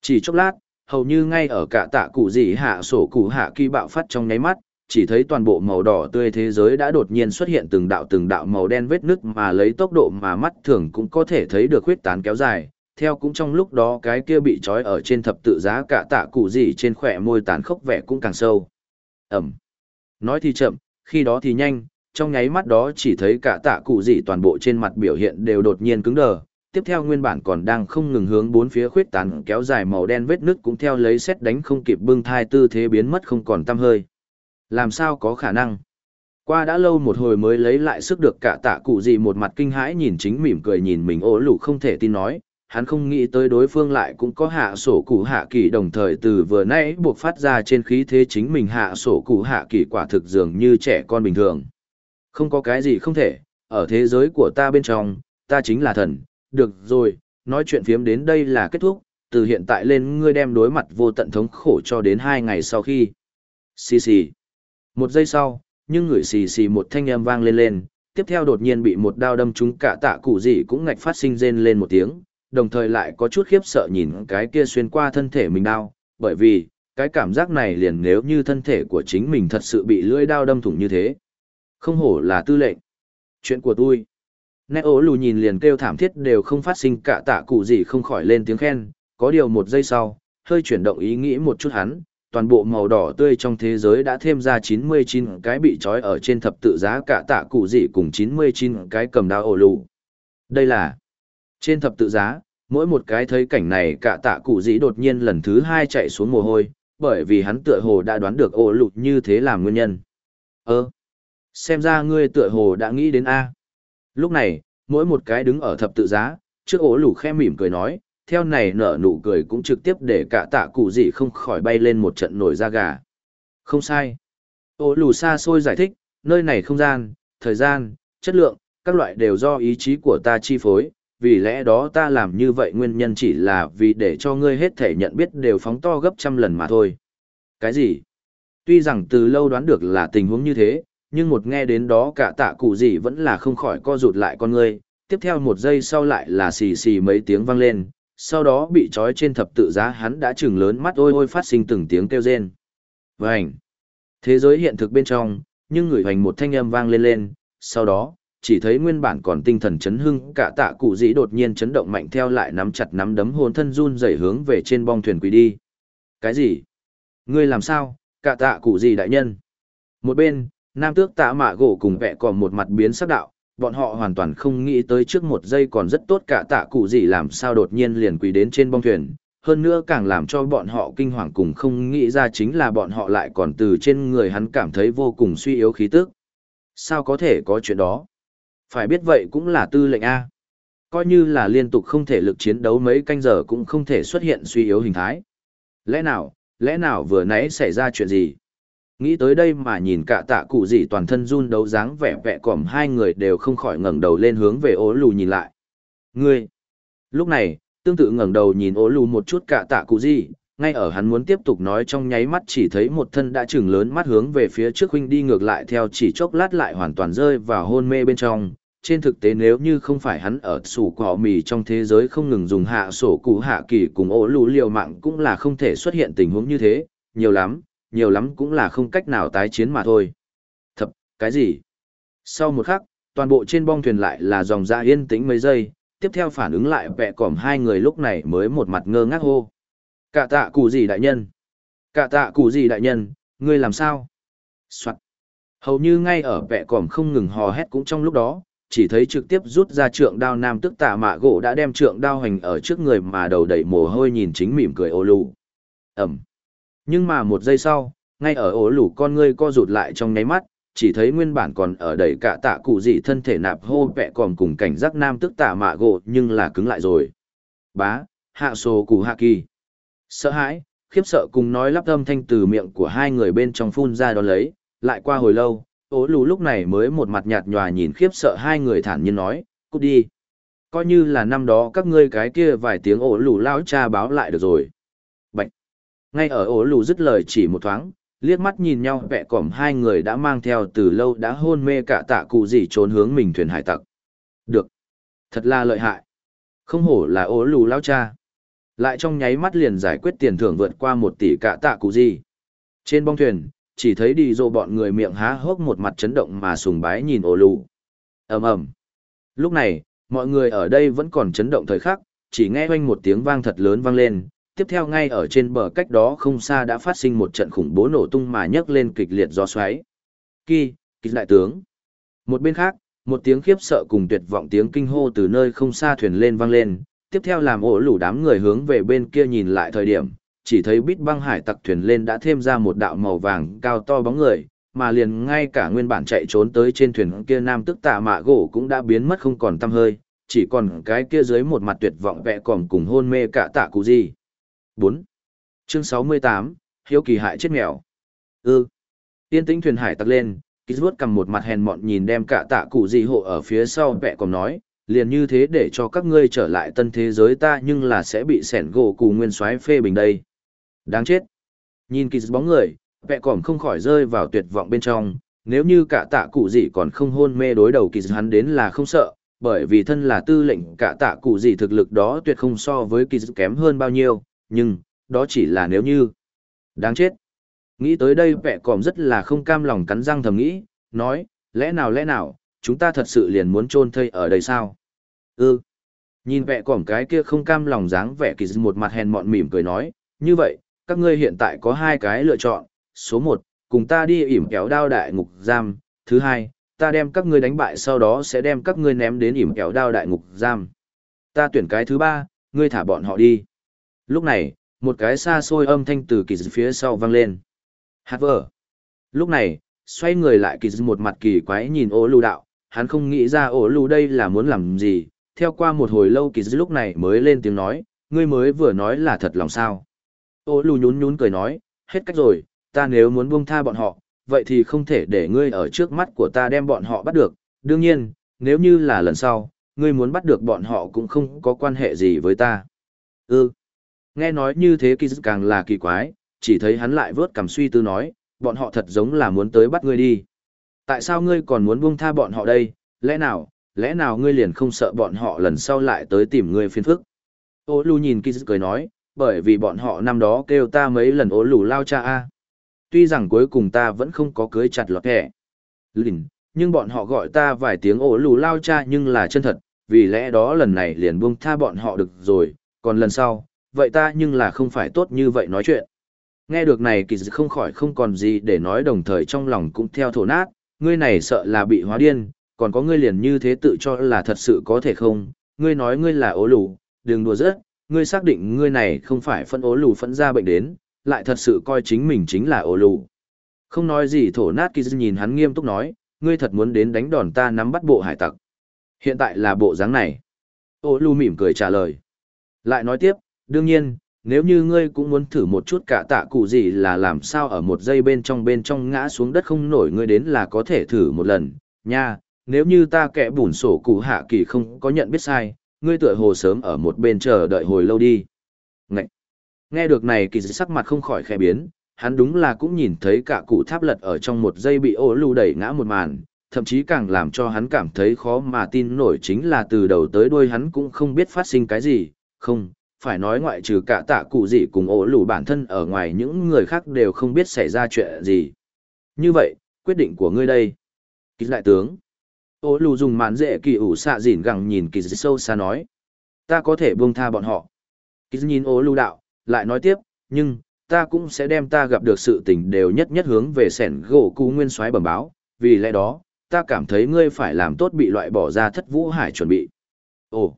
Chỉ chốc lát, hầu như ngay ở cả tạ cụ gì hạ sổ cụ hạ kỳ bạo phát trong nháy mắt, chỉ thấy toàn bộ màu đỏ tươi thế giới đã đột nhiên xuất hiện từng đạo từng đạo màu đen vết nứt mà lấy tốc độ mà mắt thường cũng có thể thấy được huyết tán kéo dài. Theo cũng trong lúc đó cái kia bị trói ở trên thập tự giá cả tạ cụ gì trên khỏe môi tàn khốc vẻ cũng càng sâu. Ẩm. Nói thì chậm, khi đó thì nhanh, trong nháy mắt đó chỉ thấy cả tạ cụ gì toàn bộ trên mặt biểu hiện đều đột nhiên cứng đờ. Tiếp theo nguyên bản còn đang không ngừng hướng bốn phía khuyết tán kéo dài màu đen vết nứt cũng theo lấy xét đánh không kịp bưng thai tư thế biến mất không còn tăm hơi. Làm sao có khả năng? Qua đã lâu một hồi mới lấy lại sức được cả tạ cụ gì một mặt kinh hãi nhìn chính mỉm cười nhìn mình ố lù không thể tin nói, hắn không nghĩ tới đối phương lại cũng có hạ sổ cụ hạ kỳ đồng thời từ vừa nãy buộc phát ra trên khí thế chính mình hạ sổ cụ hạ kỳ quả thực dường như trẻ con bình thường. Không có cái gì không thể, ở thế giới của ta bên trong, ta chính là thần, được rồi, nói chuyện phiếm đến đây là kết thúc, từ hiện tại lên ngươi đem đối mặt vô tận thống khổ cho đến hai ngày sau khi. Xì xì. Một giây sau, nhưng người xì xì một thanh âm vang lên lên, tiếp theo đột nhiên bị một đao đâm trúng cả tạ cụ gì cũng ngạch phát sinh rên lên một tiếng, đồng thời lại có chút khiếp sợ nhìn cái kia xuyên qua thân thể mình đau, bởi vì, cái cảm giác này liền nếu như thân thể của chính mình thật sự bị lưỡi đao đâm thủng như thế. Không hổ là tư lệnh. Chuyện của tôi. Nét ố lù nhìn liền kêu thảm thiết đều không phát sinh cả tạ cụ gì không khỏi lên tiếng khen, có điều một giây sau, hơi chuyển động ý nghĩ một chút hắn, toàn bộ màu đỏ tươi trong thế giới đã thêm ra 99 cái bị trói ở trên thập tự giá cả tạ cụ gì cùng 99 cái cầm đao ổ lù. Đây là trên thập tự giá, mỗi một cái thấy cảnh này cả tạ cụ gì đột nhiên lần thứ hai chạy xuống mồ hôi, bởi vì hắn tựa hồ đã đoán được ổ lụt như thế làm nguyên nhân. Ơ, xem ra ngươi tựa hồ đã nghĩ đến A. Lúc này, mỗi một cái đứng ở thập tự giá, trước ổ lù khe mỉm cười nói, theo này nở nụ cười cũng trực tiếp để cả tạ cụ gì không khỏi bay lên một trận nổi da gà. Không sai. Ổ lù xa xôi giải thích, nơi này không gian, thời gian, chất lượng, các loại đều do ý chí của ta chi phối, vì lẽ đó ta làm như vậy nguyên nhân chỉ là vì để cho ngươi hết thể nhận biết đều phóng to gấp trăm lần mà thôi. Cái gì? Tuy rằng từ lâu đoán được là tình huống như thế, nhưng một nghe đến đó cả tạ cụ gì vẫn là không khỏi co rụt lại con ngươi, tiếp theo một giây sau lại là xì xì mấy tiếng vang lên, sau đó bị trói trên thập tự giá hắn đã trừng lớn mắt ôi ôi phát sinh từng tiếng kêu rên. Vành! Thế giới hiện thực bên trong, nhưng người hoành một thanh âm vang lên lên, sau đó, chỉ thấy nguyên bản còn tinh thần chấn hưng cả tạ cụ dĩ đột nhiên chấn động mạnh theo lại nắm chặt nắm đấm hồn thân run rẩy hướng về trên bong thuyền quỳ đi. Cái gì? Ngươi làm sao? Cả tạ cụ gì đại nhân? Một bên, nam tước tạ mạ gỗ cùng vẹ còn một mặt biến sắc đạo, bọn họ hoàn toàn không nghĩ tới trước một giây còn rất tốt cả tạ cụ gì làm sao đột nhiên liền quỳ đến trên bong thuyền, hơn nữa càng làm cho bọn họ kinh hoàng cùng không nghĩ ra chính là bọn họ lại còn từ trên người hắn cảm thấy vô cùng suy yếu khí tức. Sao có thể có chuyện đó? Phải biết vậy cũng là tư lệnh A. Coi như là liên tục không thể lực chiến đấu mấy canh giờ cũng không thể xuất hiện suy yếu hình thái. Lẽ nào, lẽ nào vừa nãy xảy ra chuyện gì? Nghĩ tới đây mà nhìn cả tạ cụ gì toàn thân run đấu dáng vẻ vẹ còm hai người đều không khỏi ngẩng đầu lên hướng về ố lù nhìn lại. Ngươi! Lúc này, tương tự ngẩng đầu nhìn ố lù một chút cả tạ cụ gì, ngay ở hắn muốn tiếp tục nói trong nháy mắt chỉ thấy một thân đã chừng lớn mắt hướng về phía trước huynh đi ngược lại theo chỉ chốc lát lại hoàn toàn rơi vào hôn mê bên trong. Trên thực tế nếu như không phải hắn ở sủ cỏ mì trong thế giới không ngừng dùng hạ sổ cụ hạ kỳ cùng ố lù liều mạng cũng là không thể xuất hiện tình huống như thế, nhiều lắm, nhiều lắm cũng là không cách nào tái chiến mà thôi. Thập, cái gì? Sau một khắc, toàn bộ trên bong thuyền lại là dòng ra yên tĩnh mấy giây, tiếp theo phản ứng lại vẹ cỏm hai người lúc này mới một mặt ngơ ngác hô. Cả tạ cụ gì đại nhân? Cả tạ cụ gì đại nhân, ngươi làm sao? Soạn. Hầu như ngay ở vẹ cỏm không ngừng hò hét cũng trong lúc đó, chỉ thấy trực tiếp rút ra trượng đao nam tức tạ mạ gỗ đã đem trượng đao hành ở trước người mà đầu đầy mồ hôi nhìn chính mỉm cười ô lù. Ẩm. Nhưng mà một giây sau, ngay ở ổ lủ con ngươi co rụt lại trong nháy mắt, chỉ thấy nguyên bản còn ở đầy cả tạ cụ dị thân thể nạp hô vẹ còn cùng cảnh giác nam tức tạ mạ gộ nhưng là cứng lại rồi. Bá, hạ sổ cụ hạ kỳ. Sợ hãi, khiếp sợ cùng nói lắp âm thanh từ miệng của hai người bên trong phun ra đó lấy, lại qua hồi lâu, ố lù lúc này mới một mặt nhạt nhòa nhìn khiếp sợ hai người thản nhiên nói, cút đi. Coi như là năm đó các ngươi cái kia vài tiếng ổ lù lao cha báo lại được rồi. Ngay ở ổ lù dứt lời chỉ một thoáng, liếc mắt nhìn nhau vẹ cỏm hai người đã mang theo từ lâu đã hôn mê cả tạ cụ gì trốn hướng mình thuyền hải tặc. Được. Thật là lợi hại. Không hổ là ổ lù lao cha. Lại trong nháy mắt liền giải quyết tiền thưởng vượt qua một tỷ cả tạ cụ gì. Trên bong thuyền, chỉ thấy đi dô bọn người miệng há hốc một mặt chấn động mà sùng bái nhìn ổ lù. ầm ầm Lúc này, mọi người ở đây vẫn còn chấn động thời khắc, chỉ nghe oanh một tiếng vang thật lớn vang lên, tiếp theo ngay ở trên bờ cách đó không xa đã phát sinh một trận khủng bố nổ tung mà nhấc lên kịch liệt gió xoáy. Kỳ, kỳ đại tướng. Một bên khác, một tiếng khiếp sợ cùng tuyệt vọng tiếng kinh hô từ nơi không xa thuyền lên vang lên, tiếp theo làm ổ lũ đám người hướng về bên kia nhìn lại thời điểm, chỉ thấy bít băng hải tặc thuyền lên đã thêm ra một đạo màu vàng cao to bóng người, mà liền ngay cả nguyên bản chạy trốn tới trên thuyền kia nam tức tạ mạ gỗ cũng đã biến mất không còn tăm hơi, chỉ còn cái kia dưới một mặt tuyệt vọng vẽ còm cùng hôn mê cả tạ cụ gì. 4. Chương 68, Hiếu kỳ hại chết mèo. Ư. Ừ. Tiên tĩnh thuyền hải tặc lên, Kít vuốt cầm một mặt hèn mọn nhìn đem cả tạ cụ gì hộ ở phía sau vẽ còn nói, liền như thế để cho các ngươi trở lại tân thế giới ta nhưng là sẽ bị sẻn gỗ cù nguyên soái phê bình đây. Đáng chết. Nhìn kỳ bóng người, vẽ còn không khỏi rơi vào tuyệt vọng bên trong, nếu như cả tạ cụ gì còn không hôn mê đối đầu kỳ hắn đến là không sợ, bởi vì thân là tư lệnh cả tạ cụ gì thực lực đó tuyệt không so với Kít kém hơn bao nhiêu, nhưng, đó chỉ là nếu như. Đáng chết. Nghĩ tới đây vẹ còm rất là không cam lòng cắn răng thầm nghĩ, nói, lẽ nào lẽ nào, chúng ta thật sự liền muốn chôn thây ở đây sao? Ừ. Nhìn vẹ còm cái kia không cam lòng dáng vẻ kỳ một mặt hèn mọn mỉm cười nói, như vậy, các ngươi hiện tại có hai cái lựa chọn, số một, cùng ta đi ỉm kéo đao đại ngục giam, thứ hai, ta đem các ngươi đánh bại sau đó sẽ đem các ngươi ném đến ỉm kéo đao đại ngục giam. Ta tuyển cái thứ ba, ngươi thả bọn họ đi. Lúc này, một cái xa xôi âm thanh từ kỳ phía sau vang lên. Hát vờ. Lúc này, xoay người lại kỳ một mặt kỳ quái nhìn ô lưu đạo, hắn không nghĩ ra ô lưu đây là muốn làm gì. Theo qua một hồi lâu kỳ lúc này mới lên tiếng nói, ngươi mới vừa nói là thật lòng sao. Ô lưu nhún nhún cười nói, hết cách rồi, ta nếu muốn buông tha bọn họ, vậy thì không thể để ngươi ở trước mắt của ta đem bọn họ bắt được. Đương nhiên, nếu như là lần sau, ngươi muốn bắt được bọn họ cũng không có quan hệ gì với ta. Ừ. Nghe nói như thế kỳ càng là kỳ quái, chỉ thấy hắn lại vớt cầm suy tư nói, bọn họ thật giống là muốn tới bắt ngươi đi. Tại sao ngươi còn muốn buông tha bọn họ đây, lẽ nào, lẽ nào ngươi liền không sợ bọn họ lần sau lại tới tìm ngươi phiền phức? Ô lù nhìn kỳ cười nói, bởi vì bọn họ năm đó kêu ta mấy lần ố lù lao cha a. Tuy rằng cuối cùng ta vẫn không có cưới chặt lọt kẻ. Lìn, nhưng bọn họ gọi ta vài tiếng ố lù lao cha nhưng là chân thật, vì lẽ đó lần này liền buông tha bọn họ được rồi, còn lần sau, vậy ta nhưng là không phải tốt như vậy nói chuyện. Nghe được này kỳ không khỏi không còn gì để nói đồng thời trong lòng cũng theo thổ nát, ngươi này sợ là bị hóa điên, còn có ngươi liền như thế tự cho là thật sự có thể không, ngươi nói ngươi là ố lù, đừng đùa rớt, ngươi xác định ngươi này không phải phân ố lù phân ra bệnh đến, lại thật sự coi chính mình chính là ố lù. Không nói gì thổ nát kỳ nhìn hắn nghiêm túc nói, ngươi thật muốn đến đánh đòn ta nắm bắt bộ hải tặc. Hiện tại là bộ dáng này. Ô lù mỉm cười trả lời. Lại nói tiếp, đương nhiên, nếu như ngươi cũng muốn thử một chút cả tạ cụ gì là làm sao ở một giây bên trong bên trong ngã xuống đất không nổi ngươi đến là có thể thử một lần, nha, nếu như ta kẻ bùn sổ cụ hạ kỳ không có nhận biết sai, ngươi tựa hồ sớm ở một bên chờ đợi hồi lâu đi. Ngậy! Nghe được này kỳ sắc mặt không khỏi khẽ biến, hắn đúng là cũng nhìn thấy cả cụ tháp lật ở trong một giây bị ô lưu đẩy ngã một màn, thậm chí càng làm cho hắn cảm thấy khó mà tin nổi chính là từ đầu tới đuôi hắn cũng không biết phát sinh cái gì, không, phải nói ngoại trừ cả tạ cụ gì cùng ổ lù bản thân ở ngoài những người khác đều không biết xảy ra chuyện gì. Như vậy, quyết định của ngươi đây. Kịch lại tướng. Ổ lù dùng màn dễ kỳ ủ xạ dỉn gẳng nhìn kỳ sâu xa nói. Ta có thể buông tha bọn họ. Kỳ nhìn ổ lù đạo, lại nói tiếp, nhưng, ta cũng sẽ đem ta gặp được sự tình đều nhất nhất hướng về sẻn gỗ cú nguyên soái bẩm báo, vì lẽ đó, ta cảm thấy ngươi phải làm tốt bị loại bỏ ra thất vũ hải chuẩn bị. Ồ,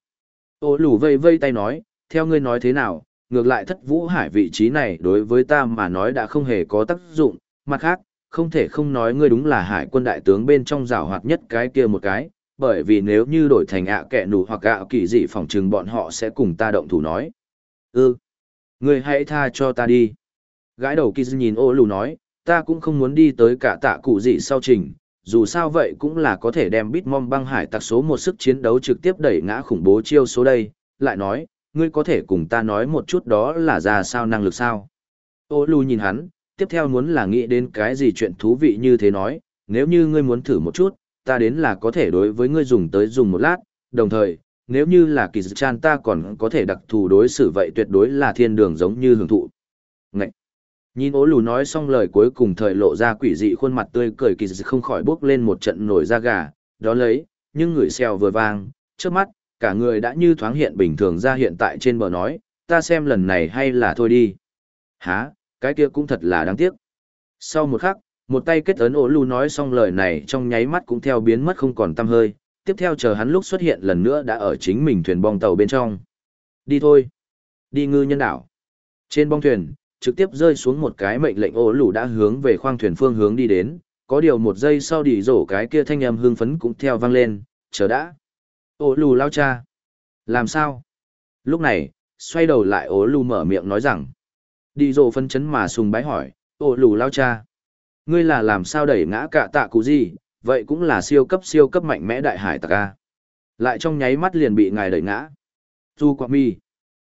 ô lù vây vây tay nói, theo ngươi nói thế nào, ngược lại thất vũ hải vị trí này đối với ta mà nói đã không hề có tác dụng, mặt khác, không thể không nói ngươi đúng là hải quân đại tướng bên trong rào hoạt nhất cái kia một cái, bởi vì nếu như đổi thành ạ kẹ nụ hoặc ạ kỳ dị phòng trừng bọn họ sẽ cùng ta động thủ nói. Ừ, ngươi hãy tha cho ta đi. Gái đầu kia nhìn ô lù nói, ta cũng không muốn đi tới cả tạ cụ gì sau trình, dù sao vậy cũng là có thể đem Bitmom băng hải tặc số một sức chiến đấu trực tiếp đẩy ngã khủng bố chiêu số đây, lại nói, ngươi có thể cùng ta nói một chút đó là ra sao năng lực sao. Ô lù nhìn hắn, tiếp theo muốn là nghĩ đến cái gì chuyện thú vị như thế nói, nếu như ngươi muốn thử một chút, ta đến là có thể đối với ngươi dùng tới dùng một lát, đồng thời, nếu như là kỳ chan ta còn có thể đặc thù đối xử vậy tuyệt đối là thiên đường giống như hưởng thụ. Ngậy! Nhìn ố lù nói xong lời cuối cùng thời lộ ra quỷ dị khuôn mặt tươi cười kỳ dị không khỏi bước lên một trận nổi da gà, đó lấy, nhưng người xèo vừa vang, trước mắt, cả người đã như thoáng hiện bình thường ra hiện tại trên bờ nói, ta xem lần này hay là thôi đi. Hả, cái kia cũng thật là đáng tiếc. Sau một khắc, một tay kết ấn ố lù nói xong lời này trong nháy mắt cũng theo biến mất không còn tăm hơi, tiếp theo chờ hắn lúc xuất hiện lần nữa đã ở chính mình thuyền bong tàu bên trong. Đi thôi. Đi ngư nhân đảo. Trên bong thuyền, trực tiếp rơi xuống một cái mệnh lệnh ố lù đã hướng về khoang thuyền phương hướng đi đến, có điều một giây sau đi rổ cái kia thanh âm hưng phấn cũng theo vang lên, chờ đã. Ố lù lao cha. Làm sao? Lúc này, xoay đầu lại ố lù mở miệng nói rằng. Đi rổ phân chấn mà sùng bái hỏi, ố lù lao cha. Ngươi là làm sao đẩy ngã cả tạ cụ gì, vậy cũng là siêu cấp siêu cấp mạnh mẽ đại hải Tạ a. Lại trong nháy mắt liền bị ngài đẩy ngã. Du quạ mi.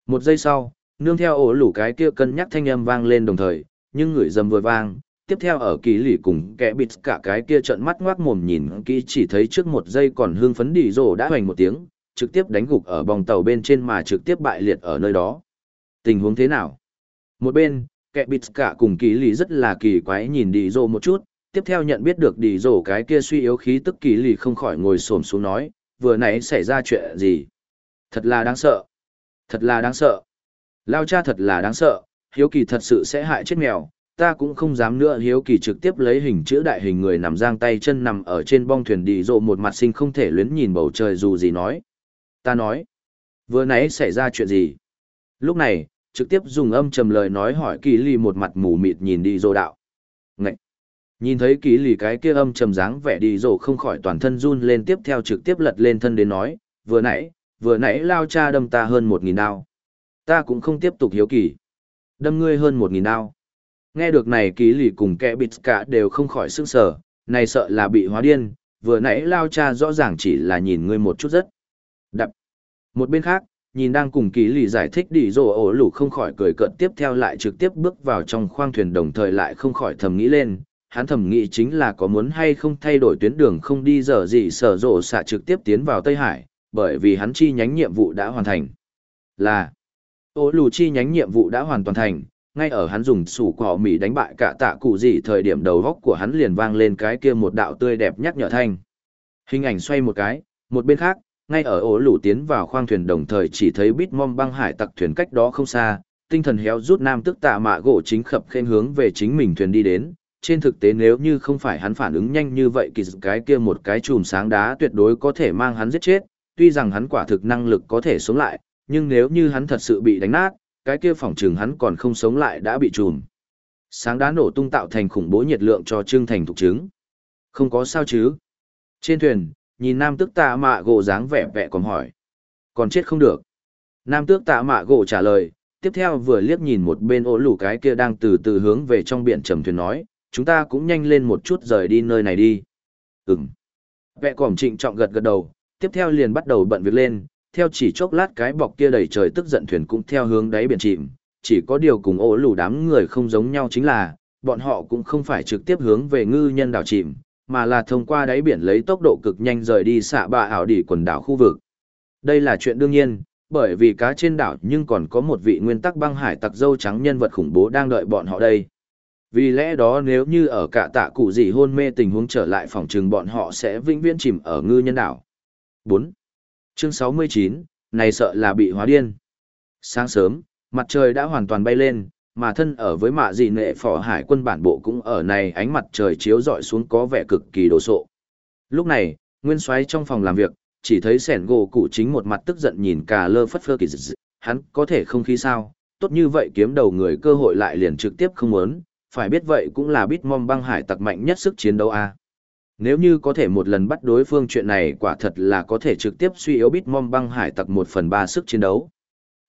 Một giây sau, nương theo ổ lủ cái kia cân nhắc thanh âm vang lên đồng thời, nhưng người dầm vừa vang, tiếp theo ở kỳ lì cùng kẻ bịt cả cái kia trợn mắt ngoác mồm nhìn kỹ chỉ thấy trước một giây còn hương phấn đi rồ đã hoành một tiếng, trực tiếp đánh gục ở bong tàu bên trên mà trực tiếp bại liệt ở nơi đó. Tình huống thế nào? Một bên, kẻ bịt cả cùng kỳ lì rất là kỳ quái nhìn đi rồ một chút, tiếp theo nhận biết được đi rồ cái kia suy yếu khí tức kỳ lì không khỏi ngồi xổm xuống nói, vừa nãy xảy ra chuyện gì? Thật là đáng sợ. Thật là đáng sợ. Lao cha thật là đáng sợ, hiếu kỳ thật sự sẽ hại chết mèo, ta cũng không dám nữa hiếu kỳ trực tiếp lấy hình chữ đại hình người nằm giang tay chân nằm ở trên bong thuyền đi rộ một mặt sinh không thể luyến nhìn bầu trời dù gì nói. Ta nói, vừa nãy xảy ra chuyện gì? Lúc này, trực tiếp dùng âm trầm lời nói hỏi kỳ lì một mặt mù mịt nhìn đi rộ đạo. Ngậy! Nhìn thấy kỳ lì cái kia âm trầm dáng vẻ đi rộ không khỏi toàn thân run lên tiếp theo trực tiếp lật lên thân đến nói, vừa nãy, vừa nãy lao cha đâm ta hơn một nghìn đao ta cũng không tiếp tục hiếu kỳ. Đâm ngươi hơn một nghìn đao. Nghe được này ký lì cùng kẻ bịt cả đều không khỏi sức sở, này sợ là bị hóa điên, vừa nãy lao cha rõ ràng chỉ là nhìn ngươi một chút rất. Đập. Một bên khác, nhìn đang cùng ký lì giải thích đi rồ ổ lủ không khỏi cười cợt tiếp theo lại trực tiếp bước vào trong khoang thuyền đồng thời lại không khỏi thầm nghĩ lên. Hắn thầm nghĩ chính là có muốn hay không thay đổi tuyến đường không đi giờ gì sở rộ xạ trực tiếp tiến vào Tây Hải, bởi vì hắn chi nhánh nhiệm vụ đã hoàn thành. Là, Ô lù chi nhánh nhiệm vụ đã hoàn toàn thành, ngay ở hắn dùng sủ cỏ mì đánh bại cả tạ cụ gì thời điểm đầu góc của hắn liền vang lên cái kia một đạo tươi đẹp nhắc nhở thanh. Hình ảnh xoay một cái, một bên khác, ngay ở ổ lũ tiến vào khoang thuyền đồng thời chỉ thấy bít mom băng hải tặc thuyền cách đó không xa, tinh thần héo rút nam tức tạ mạ gỗ chính khập khen hướng về chính mình thuyền đi đến. Trên thực tế nếu như không phải hắn phản ứng nhanh như vậy kỳ cái kia một cái chùm sáng đá tuyệt đối có thể mang hắn giết chết, tuy rằng hắn quả thực năng lực có thể sống lại, nhưng nếu như hắn thật sự bị đánh nát, cái kia phỏng trừng hắn còn không sống lại đã bị trùm. Sáng đá nổ tung tạo thành khủng bố nhiệt lượng cho Trương Thành thuộc chứng. Không có sao chứ. Trên thuyền, nhìn nam tước tạ mạ gỗ dáng vẻ vẻ còn hỏi. Còn chết không được. Nam tước tạ mạ gỗ trả lời, tiếp theo vừa liếc nhìn một bên ổ lũ cái kia đang từ từ hướng về trong biển trầm thuyền nói, chúng ta cũng nhanh lên một chút rời đi nơi này đi. Ừm. Vẹ cỏm trịnh trọng gật gật đầu, tiếp theo liền bắt đầu bận việc lên, theo chỉ chốc lát cái bọc kia đầy trời tức giận thuyền cũng theo hướng đáy biển chìm, chỉ có điều cùng ổ lù đám người không giống nhau chính là, bọn họ cũng không phải trực tiếp hướng về ngư nhân đảo chìm, mà là thông qua đáy biển lấy tốc độ cực nhanh rời đi xạ bạ ảo đỉ quần đảo khu vực. Đây là chuyện đương nhiên, bởi vì cá trên đảo nhưng còn có một vị nguyên tắc băng hải tặc dâu trắng nhân vật khủng bố đang đợi bọn họ đây. Vì lẽ đó nếu như ở cả tạ cụ gì hôn mê tình huống trở lại phòng trường bọn họ sẽ vĩnh viễn chìm ở ngư nhân đảo. 4. Chương 69, này sợ là bị hóa điên. Sáng sớm, mặt trời đã hoàn toàn bay lên, mà thân ở với mạ dị nệ phỏ hải quân bản bộ cũng ở này ánh mặt trời chiếu rọi xuống có vẻ cực kỳ đồ sộ. Lúc này, nguyên soái trong phòng làm việc, chỉ thấy sẻn gỗ cụ chính một mặt tức giận nhìn cả lơ phất phơ kỳ dị, hắn có thể không khí sao, tốt như vậy kiếm đầu người cơ hội lại liền trực tiếp không muốn, phải biết vậy cũng là bít mong băng hải tặc mạnh nhất sức chiến đấu a. Nếu như có thể một lần bắt đối phương chuyện này quả thật là có thể trực tiếp suy yếu bít mom băng hải tặc một phần ba sức chiến đấu.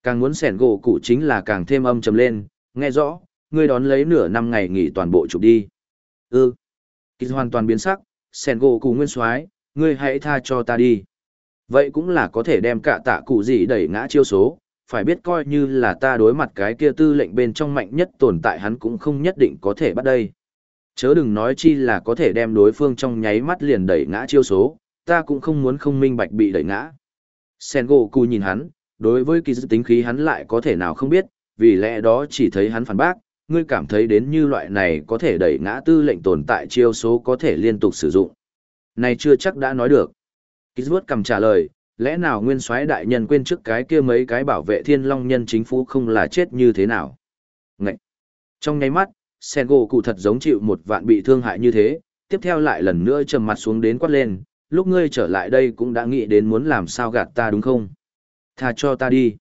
Càng muốn sẻn gỗ cụ chính là càng thêm âm trầm lên, nghe rõ, ngươi đón lấy nửa năm ngày nghỉ toàn bộ chụp đi. Ừ. Kỳ hoàn toàn biến sắc, sẻn gỗ cụ nguyên soái ngươi hãy tha cho ta đi. Vậy cũng là có thể đem cả tạ cụ gì đẩy ngã chiêu số, phải biết coi như là ta đối mặt cái kia tư lệnh bên trong mạnh nhất tồn tại hắn cũng không nhất định có thể bắt đây. Chớ đừng nói chi là có thể đem đối phương trong nháy mắt liền đẩy ngã chiêu số, ta cũng không muốn không minh bạch bị đẩy ngã. Sengoku nhìn hắn, đối với kỳ dự tính khí hắn lại có thể nào không biết, vì lẽ đó chỉ thấy hắn phản bác, ngươi cảm thấy đến như loại này có thể đẩy ngã tư lệnh tồn tại chiêu số có thể liên tục sử dụng. Này chưa chắc đã nói được. Kỳ dự cầm trả lời, lẽ nào nguyên soái đại nhân quên trước cái kia mấy cái bảo vệ thiên long nhân chính phủ không là chết như thế nào? Ngậy! Trong nháy mắt, sen gỗ cụ thật giống chịu một vạn bị thương hại như thế, tiếp theo lại lần nữa trầm mặt xuống đến quát lên, lúc ngươi trở lại đây cũng đã nghĩ đến muốn làm sao gạt ta đúng không? Tha cho ta đi.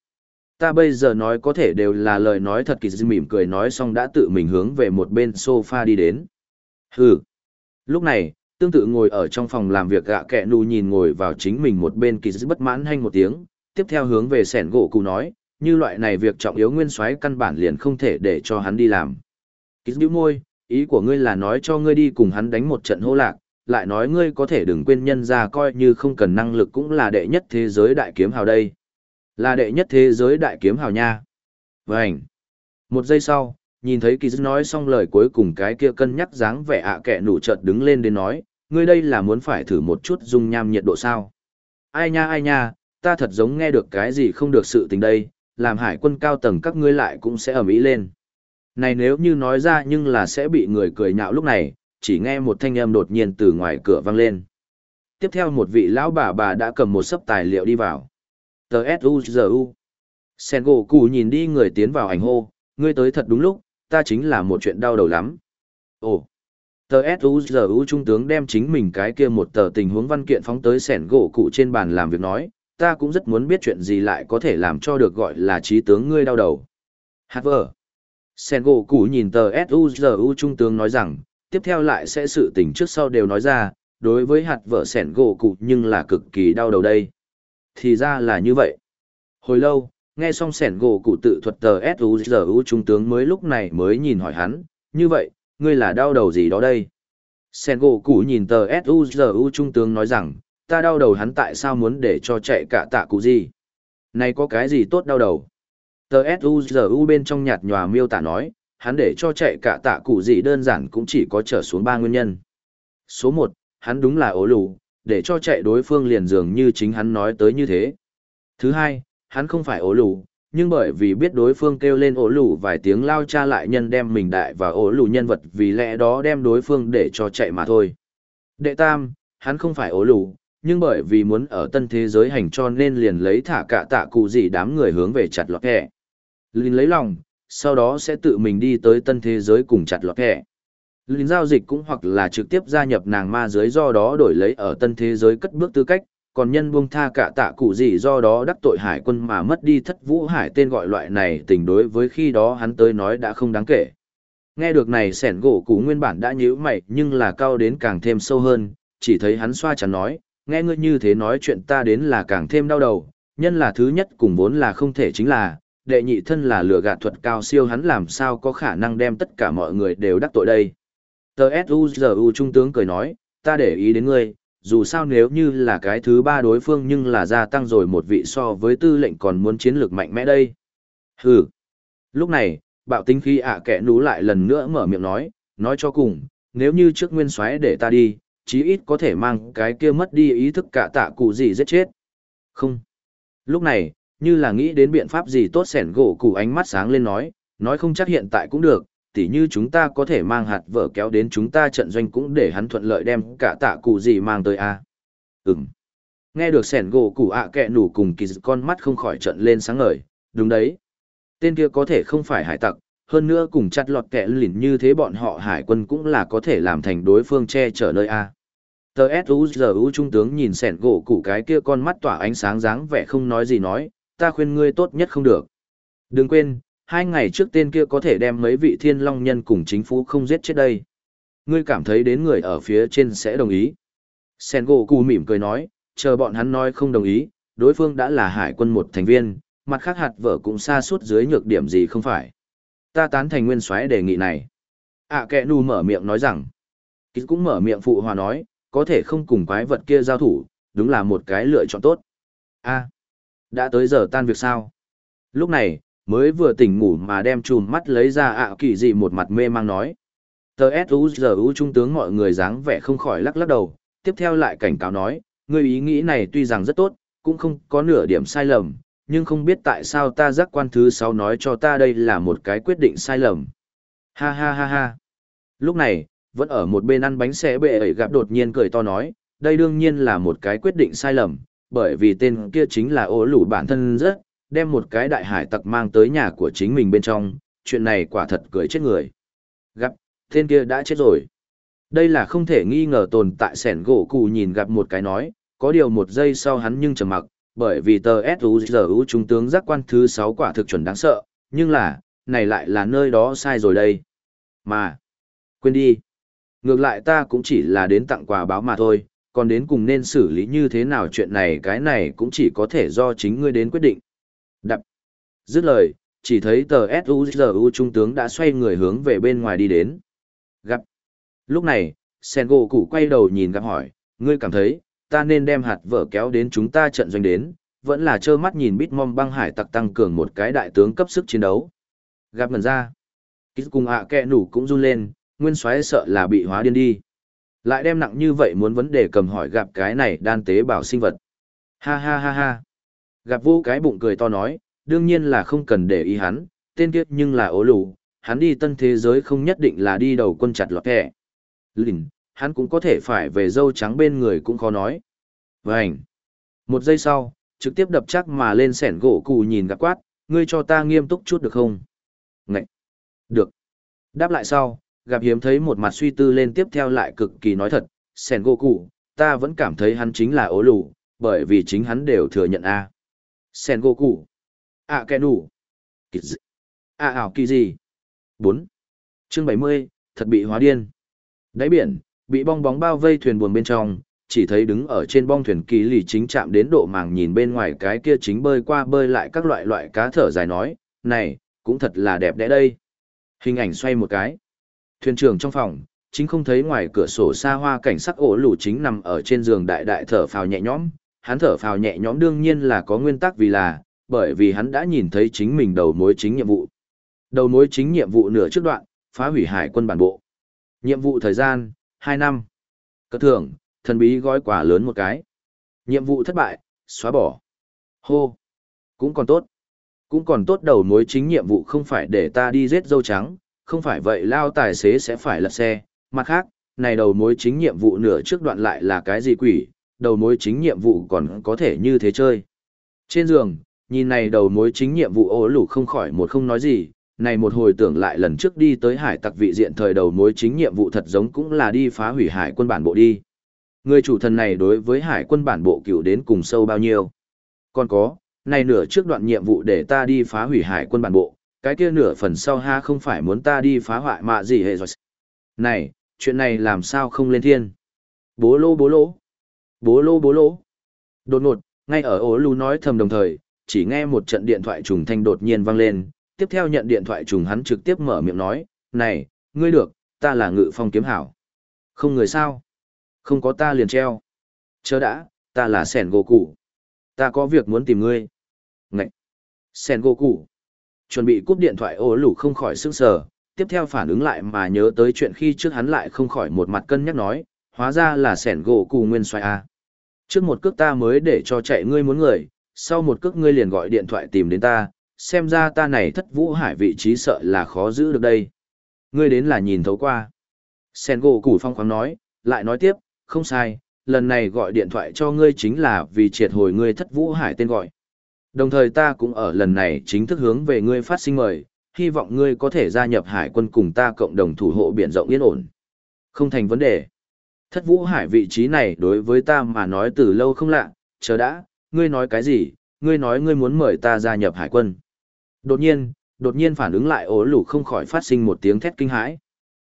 Ta bây giờ nói có thể đều là lời nói thật kỳ dư mỉm cười nói xong đã tự mình hướng về một bên sofa đi đến. Hừ. Lúc này, tương tự ngồi ở trong phòng làm việc gạ kẹ nù nhìn ngồi vào chính mình một bên kỳ dư bất mãn hanh một tiếng, tiếp theo hướng về sẻn gỗ cụ nói, như loại này việc trọng yếu nguyên soái căn bản liền không thể để cho hắn đi làm. Kỳ dư môi, ý của ngươi là nói cho ngươi đi cùng hắn đánh một trận hô lạc, lại nói ngươi có thể đừng quên nhân ra coi như không cần năng lực cũng là đệ nhất thế giới đại kiếm hào đây. Là đệ nhất thế giới đại kiếm hào nha. Vânh. Một giây sau, nhìn thấy kỳ dư nói xong lời cuối cùng cái kia cân nhắc dáng vẻ ạ kẻ nụ chợt đứng lên đến nói, ngươi đây là muốn phải thử một chút dung nham nhiệt độ sao. Ai nha ai nha, ta thật giống nghe được cái gì không được sự tình đây, làm hải quân cao tầng các ngươi lại cũng sẽ ở mỹ lên. Này nếu như nói ra nhưng là sẽ bị người cười nhạo lúc này, chỉ nghe một thanh âm đột nhiên từ ngoài cửa vang lên. Tiếp theo một vị lão bà bà đã cầm một sấp tài liệu đi vào. Tờ S.U.G.U. Sen gỗ cụ nhìn đi người tiến vào ảnh hô, ngươi tới thật đúng lúc, ta chính là một chuyện đau đầu lắm. Ồ, tờ S.U.G.U. trung tướng đem chính mình cái kia một tờ tình huống văn kiện phóng tới sẻn gỗ cụ trên bàn làm việc nói, ta cũng rất muốn biết chuyện gì lại có thể làm cho được gọi là trí tướng ngươi đau đầu. Hát vờ. Sen gỗ cụ nhìn tờ S.U.G.U. trung tướng nói rằng, tiếp theo lại sẽ sự tình trước sau đều nói ra, đối với hạt vợ sẻn gỗ cụ nhưng là cực kỳ đau đầu đây. Thì ra là như vậy. Hồi lâu, nghe xong sẻn gỗ cụ tự thuật tờ S.U.G.U. trung tướng mới lúc này mới nhìn hỏi hắn, như vậy, ngươi là đau đầu gì đó đây? Sẻn gỗ cụ nhìn tờ S.U.G.U. trung tướng nói rằng, ta đau đầu hắn tại sao muốn để cho chạy cả tạ cụ gì? Này có cái gì tốt đau đầu? Tờ S.U.G.U. bên trong nhạt nhòa miêu tả nói, hắn để cho chạy cả tạ cụ gì đơn giản cũng chỉ có trở xuống ba nguyên nhân. Số một, hắn đúng là ố lù, để cho chạy đối phương liền dường như chính hắn nói tới như thế. Thứ hai, hắn không phải ố lù, nhưng bởi vì biết đối phương kêu lên ố lù vài tiếng lao cha lại nhân đem mình đại và ố lù nhân vật vì lẽ đó đem đối phương để cho chạy mà thôi. Đệ tam, hắn không phải ố lù, nhưng bởi vì muốn ở tân thế giới hành cho nên liền lấy thả cả tạ cụ gì đám người hướng về chặt lọt kẻ. Linh lấy lòng, sau đó sẽ tự mình đi tới tân thế giới cùng chặt lọt kẻ. Linh giao dịch cũng hoặc là trực tiếp gia nhập nàng ma giới do đó đổi lấy ở tân thế giới cất bước tư cách, còn nhân buông tha cả tạ cụ gì do đó đắc tội hải quân mà mất đi thất vũ hải tên gọi loại này tình đối với khi đó hắn tới nói đã không đáng kể. Nghe được này sẻn gỗ cũ nguyên bản đã nhíu mày nhưng là cao đến càng thêm sâu hơn, chỉ thấy hắn xoa chắn nói, nghe ngươi như thế nói chuyện ta đến là càng thêm đau đầu, nhân là thứ nhất cùng vốn là không thể chính là, đệ nhị thân là lừa gạt thuật cao siêu hắn làm sao có khả năng đem tất cả mọi người đều đắc tội đây. Tờ S.U.G.U. Trung tướng cười nói, ta để ý đến ngươi, dù sao nếu như là cái thứ ba đối phương nhưng là gia tăng rồi một vị so với tư lệnh còn muốn chiến lược mạnh mẽ đây. Hừ. Lúc này, bạo tính khi ạ kẻ nú lại lần nữa mở miệng nói, nói cho cùng, nếu như trước nguyên soái để ta đi, chí ít có thể mang cái kia mất đi ý thức cả tạ cụ gì giết chết. Không. Lúc này, như là nghĩ đến biện pháp gì tốt sẻn gỗ cụ ánh mắt sáng lên nói, nói không chắc hiện tại cũng được, tỉ như chúng ta có thể mang hạt vợ kéo đến chúng ta trận doanh cũng để hắn thuận lợi đem cả tạ cụ gì mang tới a. À? ừm. Nghe được sẻn gỗ cụ ạ à kẹ nủ cùng kỳ con mắt không khỏi trận lên sáng ngời đúng đấy. Tên kia có thể không phải hải tặc hơn nữa cùng chặt lọt kẹ lìn như thế bọn họ hải quân cũng là có thể làm thành đối phương che chở nơi a. Tờ suzu trung tướng nhìn sẻn gỗ cụ cái kia con mắt tỏa ánh sáng dáng vẻ không nói gì nói ta khuyên ngươi tốt nhất không được đừng quên hai ngày trước tên kia có thể đem mấy vị thiên long nhân cùng chính phủ không giết chết đây. Ngươi cảm thấy đến người ở phía trên sẽ đồng ý. Sen gỗ cù mỉm cười nói, chờ bọn hắn nói không đồng ý, đối phương đã là hải quân một thành viên, mặt khác hạt vợ cũng xa suốt dưới nhược điểm gì không phải. Ta tán thành nguyên soái đề nghị này. À kẹ nu mở miệng nói rằng, Kít cũng mở miệng phụ hòa nói, có thể không cùng quái vật kia giao thủ, đúng là một cái lựa chọn tốt. a đã tới giờ tan việc sao? Lúc này, mới vừa tỉnh ngủ mà đem chùm mắt lấy ra ạ kỳ dị một mặt mê mang nói. Tờ S.U.G.U. trung tướng mọi người dáng vẻ không khỏi lắc lắc đầu, tiếp theo lại cảnh cáo nói, người ý nghĩ này tuy rằng rất tốt, cũng không có nửa điểm sai lầm, nhưng không biết tại sao ta giác quan thứ sáu nói cho ta đây là một cái quyết định sai lầm. Ha ha ha ha. Lúc này, vẫn ở một bên ăn bánh xe bệ ấy gặp đột nhiên cười to nói, đây đương nhiên là một cái quyết định sai lầm, bởi vì tên kia chính là ố lũ bản thân rất, đem một cái đại hải tặc mang tới nhà của chính mình bên trong, chuyện này quả thật cười chết người. Gặp, tên kia đã chết rồi. Đây là không thể nghi ngờ tồn tại sẻn gỗ cụ nhìn gặp một cái nói, có điều một giây sau hắn nhưng trầm mặc, bởi vì tờ S.U.G.U. trung tướng giác quan thứ 6 quả thực chuẩn đáng sợ, nhưng là, này lại là nơi đó sai rồi đây. Mà, quên đi. Ngược lại ta cũng chỉ là đến tặng quà báo mà thôi, còn đến cùng nên xử lý như thế nào chuyện này cái này cũng chỉ có thể do chính ngươi đến quyết định. Đập. Dứt lời, chỉ thấy tờ S.U.G.U. trung tướng đã xoay người hướng về bên ngoài đi đến. Gặp. Lúc này, Sen gỗ cụ quay đầu nhìn gặp hỏi, ngươi cảm thấy, ta nên đem hạt vợ kéo đến chúng ta trận doanh đến, vẫn là trơ mắt nhìn Bitmom băng hải tặc tăng cường một cái đại tướng cấp sức chiến đấu. Gặp ngần ra. Kích cùng ạ à kẹ nủ cũng run lên, nguyên soái sợ là bị hóa điên đi. Lại đem nặng như vậy muốn vấn đề cầm hỏi gặp cái này đan tế bảo sinh vật. Ha ha ha ha. Gặp vô cái bụng cười to nói, đương nhiên là không cần để ý hắn, tên kiếp nhưng là ố lù, hắn đi tân thế giới không nhất định là đi đầu quân chặt lọt kẻ. Lìn, hắn cũng có thể phải về dâu trắng bên người cũng khó nói. Vânh. Một giây sau, trực tiếp đập chắc mà lên sẻn gỗ cụ nhìn gặp quát, ngươi cho ta nghiêm túc chút được không? Ngậy. Được. Đáp lại sau, gặp hiếm thấy một mặt suy tư lên tiếp theo lại cực kỳ nói thật, sẻn gỗ cụ, ta vẫn cảm thấy hắn chính là ố lù, bởi vì chính hắn đều thừa nhận a. Sen goku. Ạ kẻ nủ ạ ảo kỳ gì bốn. Chương bảy mươi thật bị hóa điên. Đáy biển bị bong bóng bao vây thuyền buồn bên trong chỉ thấy đứng ở trên bong thuyền kỳ lì chính chạm đến độ màng nhìn bên ngoài cái kia chính bơi qua bơi lại các loại loại cá thở dài nói này cũng thật là đẹp đẽ đây. Hình ảnh xoay một cái thuyền trưởng trong phòng chính không thấy ngoài cửa sổ xa hoa cảnh sắc ổ lủ chính nằm ở trên giường đại đại thở phào nhẹ nhõm hắn thở phào nhẹ nhõm đương nhiên là có nguyên tắc vì là, bởi vì hắn đã nhìn thấy chính mình đầu mối chính nhiệm vụ. Đầu mối chính nhiệm vụ nửa trước đoạn, phá hủy hải quân bản bộ. Nhiệm vụ thời gian, 2 năm. Cất thưởng, thần bí gói quà lớn một cái. Nhiệm vụ thất bại, xóa bỏ. Hô. Cũng còn tốt. Cũng còn tốt đầu mối chính nhiệm vụ không phải để ta đi giết dâu trắng, không phải vậy lao tài xế sẽ phải lật xe. Mặt khác, này đầu mối chính nhiệm vụ nửa trước đoạn lại là cái gì quỷ, đầu mối chính nhiệm vụ còn có thể như thế chơi. Trên giường, nhìn này đầu mối chính nhiệm vụ ố lủ không khỏi một không nói gì, này một hồi tưởng lại lần trước đi tới hải tặc vị diện thời đầu mối chính nhiệm vụ thật giống cũng là đi phá hủy hải quân bản bộ đi. Người chủ thần này đối với hải quân bản bộ cựu đến cùng sâu bao nhiêu. Còn có, này nửa trước đoạn nhiệm vụ để ta đi phá hủy hải quân bản bộ, cái kia nửa phần sau ha không phải muốn ta đi phá hoại mạ gì hệ rồi. Này, chuyện này làm sao không lên thiên? Bố lô bố lô. Bố lô bố lô. Đột ngột, ngay ở ố lù nói thầm đồng thời, chỉ nghe một trận điện thoại trùng thanh đột nhiên vang lên, tiếp theo nhận điện thoại trùng hắn trực tiếp mở miệng nói, này, ngươi được, ta là ngự phong kiếm hảo. Không người sao? Không có ta liền treo. Chớ đã, ta là sẻn gỗ củ Ta có việc muốn tìm ngươi. Ngậy! Sẻn gỗ củ Chuẩn bị cúp điện thoại ố lù không khỏi sững sờ, tiếp theo phản ứng lại mà nhớ tới chuyện khi trước hắn lại không khỏi một mặt cân nhắc nói, hóa ra là sẻn gỗ cù nguyên xoay a. À. Trước một cước ta mới để cho chạy ngươi muốn người, sau một cước ngươi liền gọi điện thoại tìm đến ta, xem ra ta này thất vũ hải vị trí sợ là khó giữ được đây. Ngươi đến là nhìn thấu qua. Sen gỗ củ phong khoáng nói, lại nói tiếp, không sai, lần này gọi điện thoại cho ngươi chính là vì triệt hồi ngươi thất vũ hải tên gọi. Đồng thời ta cũng ở lần này chính thức hướng về ngươi phát sinh mời, hy vọng ngươi có thể gia nhập hải quân cùng ta cộng đồng thủ hộ biển rộng yên ổn. Không thành vấn đề. Thất vũ hải vị trí này đối với ta mà nói từ lâu không lạ, chờ đã, ngươi nói cái gì, ngươi nói ngươi muốn mời ta gia nhập hải quân. Đột nhiên, đột nhiên phản ứng lại ố lủ không khỏi phát sinh một tiếng thét kinh hãi.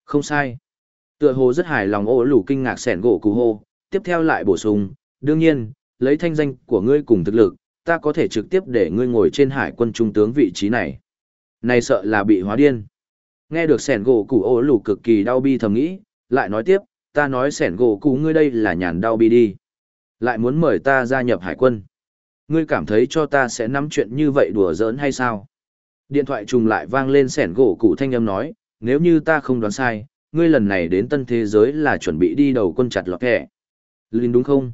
Không sai. Tựa hồ rất hài lòng ố lủ kinh ngạc sẻn gỗ cú hô, tiếp theo lại bổ sung, đương nhiên, lấy thanh danh của ngươi cùng thực lực, ta có thể trực tiếp để ngươi ngồi trên hải quân trung tướng vị trí này. Này sợ là bị hóa điên. Nghe được sẻn gỗ củ ố lù cực kỳ đau bi thầm nghĩ, lại nói tiếp, ta nói sẻn gỗ củ ngươi đây là nhàn đau bi đi. Lại muốn mời ta gia nhập hải quân. Ngươi cảm thấy cho ta sẽ nắm chuyện như vậy đùa giỡn hay sao? Điện thoại trùng lại vang lên sẻn gỗ cụ thanh âm nói, nếu như ta không đoán sai, ngươi lần này đến tân thế giới là chuẩn bị đi đầu quân chặt lọt kẻ. Linh đúng không?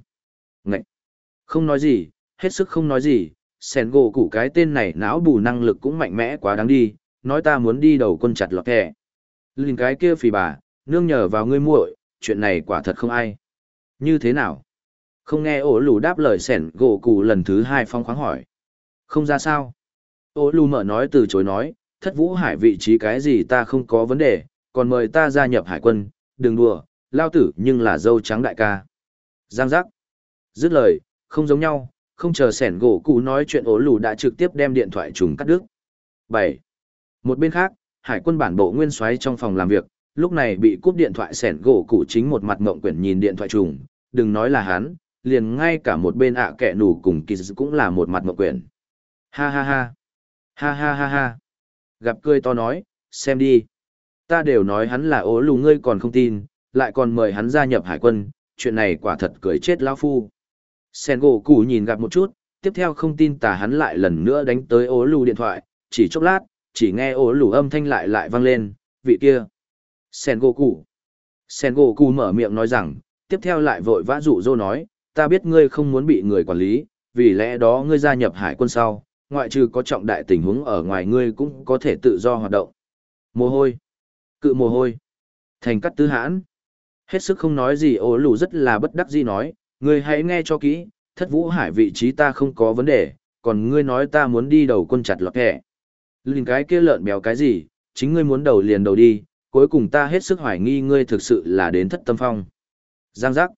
Ngậy! Không nói gì, hết sức không nói gì, sẻn gỗ củ cái tên này não bù năng lực cũng mạnh mẽ quá đáng đi, nói ta muốn đi đầu quân chặt lọt kẻ. Linh cái kia phì bà, nương nhờ vào ngươi muội, chuyện này quả thật không ai. Như thế nào? Không nghe ổ lù đáp lời sẻn gỗ cụ lần thứ hai phong khoáng hỏi. Không ra sao? Ô lù mở nói từ chối nói, thất vũ hải vị trí cái gì ta không có vấn đề, còn mời ta gia nhập hải quân, đừng đùa, lao tử nhưng là dâu trắng đại ca. Giang giác. Dứt lời, không giống nhau, không chờ sẻn gỗ cụ nói chuyện ố lù đã trực tiếp đem điện thoại trùng cắt đứt. 7. Một bên khác, hải quân bản bộ nguyên soái trong phòng làm việc, lúc này bị cúp điện thoại sẻn gỗ cụ chính một mặt mộng quyển nhìn điện thoại trùng, đừng nói là hắn, liền ngay cả một bên ạ kẻ nủ cùng kỳ cũng là một mặt mộng quyển. Ha ha ha. Ha ha ha ha. Gặp cười to nói, xem đi. Ta đều nói hắn là ố lù ngươi còn không tin, lại còn mời hắn gia nhập hải quân, chuyện này quả thật cười chết lão phu. Sen gỗ củ nhìn gặp một chút, tiếp theo không tin tà hắn lại lần nữa đánh tới ố lù điện thoại, chỉ chốc lát, chỉ nghe ố lù âm thanh lại lại vang lên, vị kia. Sen gỗ củ. Sen gỗ củ mở miệng nói rằng, tiếp theo lại vội vã dụ dỗ nói, ta biết ngươi không muốn bị người quản lý, vì lẽ đó ngươi gia nhập hải quân sau, ngoại trừ có trọng đại tình huống ở ngoài ngươi cũng có thể tự do hoạt động. Mồ hôi. Cự mồ hôi. Thành cắt tứ hãn. Hết sức không nói gì ố lù rất là bất đắc dĩ nói, ngươi hãy nghe cho kỹ, thất vũ hải vị trí ta không có vấn đề, còn ngươi nói ta muốn đi đầu quân chặt lọt kẻ. Linh cái kia lợn béo cái gì, chính ngươi muốn đầu liền đầu đi, cuối cùng ta hết sức hoài nghi ngươi thực sự là đến thất tâm phong. Giang giác.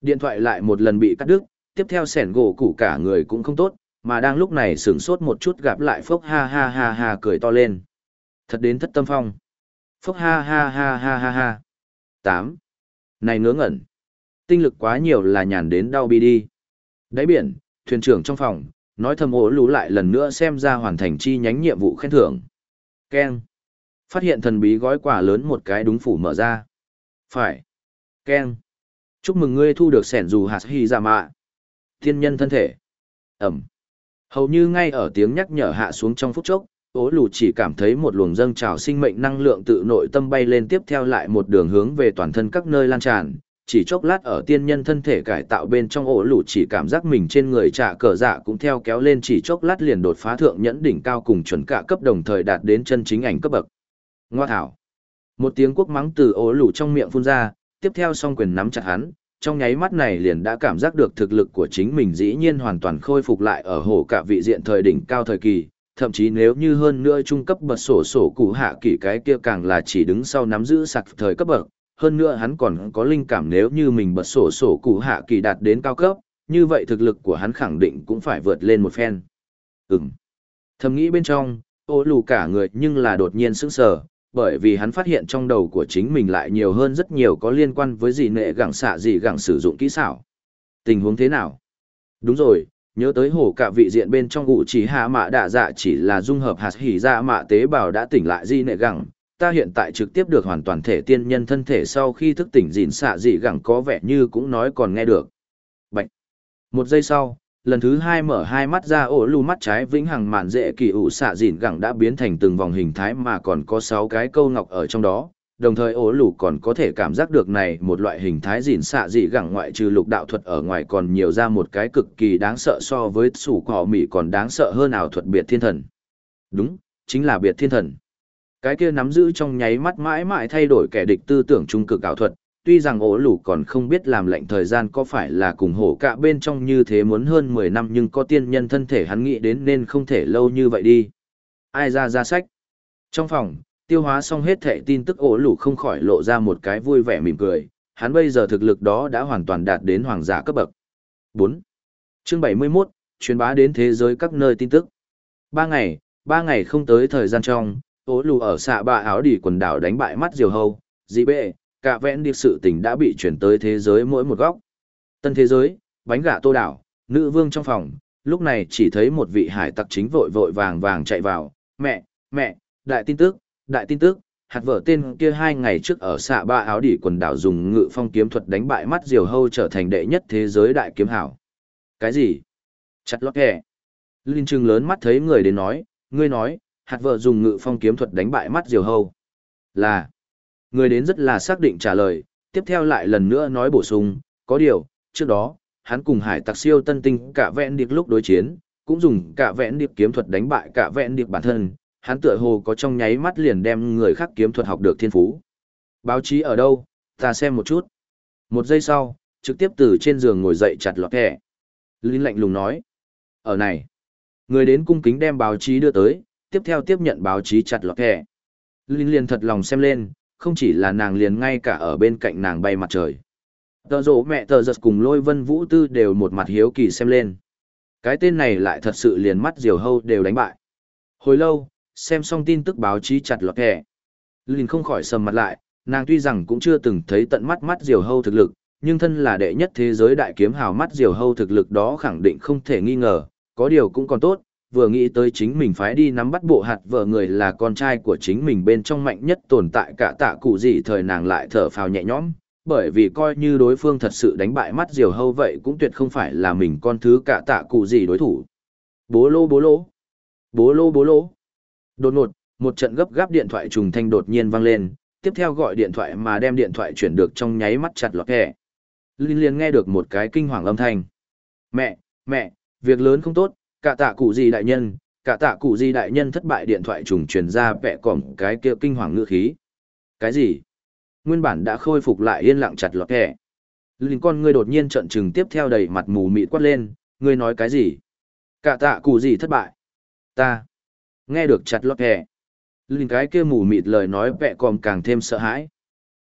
Điện thoại lại một lần bị cắt đứt, tiếp theo sẻn gỗ củ cả người cũng không tốt, mà đang lúc này sửng sốt một chút gặp lại phốc ha ha ha ha cười to lên. Thật đến thất tâm phong. Phốc ha ha ha ha ha ha. tám Này ngớ ngẩn. Tinh lực quá nhiều là nhàn đến đau bi đi. Đáy biển, thuyền trưởng trong phòng, nói thầm ố lũ lại lần nữa xem ra hoàn thành chi nhánh nhiệm vụ khen thưởng. Ken. Phát hiện thần bí gói quà lớn một cái đúng phủ mở ra. Phải. Ken. Chúc mừng ngươi thu được sẻn dù hạt hy giả mạ. Thiên nhân thân thể. Ẩm. Hầu như ngay ở tiếng nhắc nhở hạ xuống trong phút chốc, ố lù chỉ cảm thấy một luồng dâng trào sinh mệnh năng lượng tự nội tâm bay lên tiếp theo lại một đường hướng về toàn thân các nơi lan tràn. Chỉ chốc lát ở tiên nhân thân thể cải tạo bên trong ổ lũ chỉ cảm giác mình trên người trả cờ dạ cũng theo kéo lên chỉ chốc lát liền đột phá thượng nhẫn đỉnh cao cùng chuẩn cả cấp đồng thời đạt đến chân chính ảnh cấp bậc. Ngoa thảo. Một tiếng quốc mắng từ ổ lũ trong miệng phun ra, tiếp theo song quyền nắm chặt hắn, trong nháy mắt này liền đã cảm giác được thực lực của chính mình dĩ nhiên hoàn toàn khôi phục lại ở hồ cả vị diện thời đỉnh cao thời kỳ, thậm chí nếu như hơn nữa trung cấp bật sổ sổ cụ hạ kỳ cái kia càng là chỉ đứng sau nắm giữ sạc thời cấp bậc, hơn nữa hắn còn có linh cảm nếu như mình bật sổ sổ cụ hạ kỳ đạt đến cao cấp, như vậy thực lực của hắn khẳng định cũng phải vượt lên một phen. Ừm. Thầm nghĩ bên trong, ô lù cả người nhưng là đột nhiên sững sờ, bởi vì hắn phát hiện trong đầu của chính mình lại nhiều hơn rất nhiều có liên quan với gì nệ gẳng xạ gì gẳng sử dụng kỹ xảo. Tình huống thế nào? Đúng rồi, nhớ tới hổ cả vị diện bên trong ụ chỉ hạ mạ đạ dạ chỉ là dung hợp hạt hỉ dạ mạ tế bào đã tỉnh lại di nệ gẳng ta hiện tại trực tiếp được hoàn toàn thể tiên nhân thân thể sau khi thức tỉnh dịn xạ dị gẳng có vẻ như cũng nói còn nghe được. Bạch. một giây sau, lần thứ hai mở hai mắt ra ổ lù mắt trái vĩnh hằng mạn dễ kỳ ủ xạ dịn gẳng đã biến thành từng vòng hình thái mà còn có sáu cái câu ngọc ở trong đó. Đồng thời ổ lù còn có thể cảm giác được này một loại hình thái dịn xạ dị gẳng ngoại trừ lục đạo thuật ở ngoài còn nhiều ra một cái cực kỳ đáng sợ so với sủ cỏ mị còn đáng sợ hơn ảo thuật biệt thiên thần. Đúng, chính là biệt thiên thần cái kia nắm giữ trong nháy mắt mãi mãi thay đổi kẻ địch tư tưởng trung cực ảo thuật tuy rằng ổ lủ còn không biết làm lệnh thời gian có phải là cùng hổ cạ bên trong như thế muốn hơn mười năm nhưng có tiên nhân thân thể hắn nghĩ đến nên không thể lâu như vậy đi ai ra ra sách trong phòng tiêu hóa xong hết thệ tin tức ổ lủ không khỏi lộ ra một cái vui vẻ mỉm cười, hắn bây giờ thực lực đó đã hoàn toàn đạt đến hoàng giả cấp bậc. bốn Chương 71, truyền bá đến thế giới các nơi tin tức. Ba ngày, ba ngày không tới thời gian trong, ố lù ở xạ ba áo đỉ quần đảo đánh bại mắt diều hâu, dị bệ, cả vẽn điệp sự tình đã bị chuyển tới thế giới mỗi một góc. Tân thế giới, bánh gà tô đảo, nữ vương trong phòng, lúc này chỉ thấy một vị hải tặc chính vội vội vàng vàng chạy vào, mẹ, mẹ, đại tin tức, đại tin tức, hạt vợ tên kia hai ngày trước ở xạ ba áo đỉ quần đảo dùng ngự phong kiếm thuật đánh bại mắt diều hâu trở thành đệ nhất thế giới đại kiếm hảo. Cái gì? Chặt lót kẻ. Linh trừng lớn mắt thấy người đến nói, ngươi nói, hạt vợ dùng ngự phong kiếm thuật đánh bại mắt diều hâu. Là. Người đến rất là xác định trả lời, tiếp theo lại lần nữa nói bổ sung, có điều, trước đó, hắn cùng hải tặc siêu tân tinh cả vẹn điệp lúc đối chiến, cũng dùng cả vẹn điệp kiếm thuật đánh bại cả vẹn điệp bản thân, hắn tựa hồ có trong nháy mắt liền đem người khác kiếm thuật học được thiên phú. Báo chí ở đâu, ta xem một chút. Một giây sau, trực tiếp từ trên giường ngồi dậy chặt lọt kẻ. Linh lạnh lùng nói. Ở này. Người đến cung kính đem báo chí đưa tới, tiếp theo tiếp nhận báo chí chặt lọt kẻ. Linh liền thật lòng xem lên, không chỉ là nàng liền ngay cả ở bên cạnh nàng bay mặt trời. Tờ rổ mẹ tờ giật cùng lôi vân vũ tư đều một mặt hiếu kỳ xem lên. Cái tên này lại thật sự liền mắt diều hâu đều đánh bại. Hồi lâu, xem xong tin tức báo chí chặt lọt kẻ. Linh không khỏi sầm mặt lại, nàng tuy rằng cũng chưa từng thấy tận mắt mắt diều hâu thực lực, nhưng thân là đệ nhất thế giới đại kiếm hào mắt diều hâu thực lực đó khẳng định không thể nghi ngờ, có điều cũng còn tốt, vừa nghĩ tới chính mình phái đi nắm bắt bộ hạt vợ người là con trai của chính mình bên trong mạnh nhất tồn tại cả tạ cụ gì thời nàng lại thở phào nhẹ nhõm, bởi vì coi như đối phương thật sự đánh bại mắt diều hâu vậy cũng tuyệt không phải là mình con thứ cả tạ cụ gì đối thủ. Bố lô bố lô, bố lô bố lô. Đột ngột, một trận gấp gáp điện thoại trùng thanh đột nhiên vang lên, tiếp theo gọi điện thoại mà đem điện thoại chuyển được trong nháy mắt chặt lọt kẻ. Linh liền nghe được một cái kinh hoàng âm thanh. Mẹ, mẹ, việc lớn không tốt, cả tạ cụ gì đại nhân, cả tạ cụ gì đại nhân thất bại điện thoại trùng truyền ra vẹ cỏm cái kia kinh hoàng ngữ khí. Cái gì? Nguyên bản đã khôi phục lại yên lặng chặt lọt kẻ. Linh con ngươi đột nhiên trận trừng tiếp theo đầy mặt mù mịt quát lên, ngươi nói cái gì? Cả tạ cụ gì thất bại? Ta. Nghe được chặt lót kẻ. Linh cái kia mù mịt lời nói vẹ còm càng thêm sợ hãi.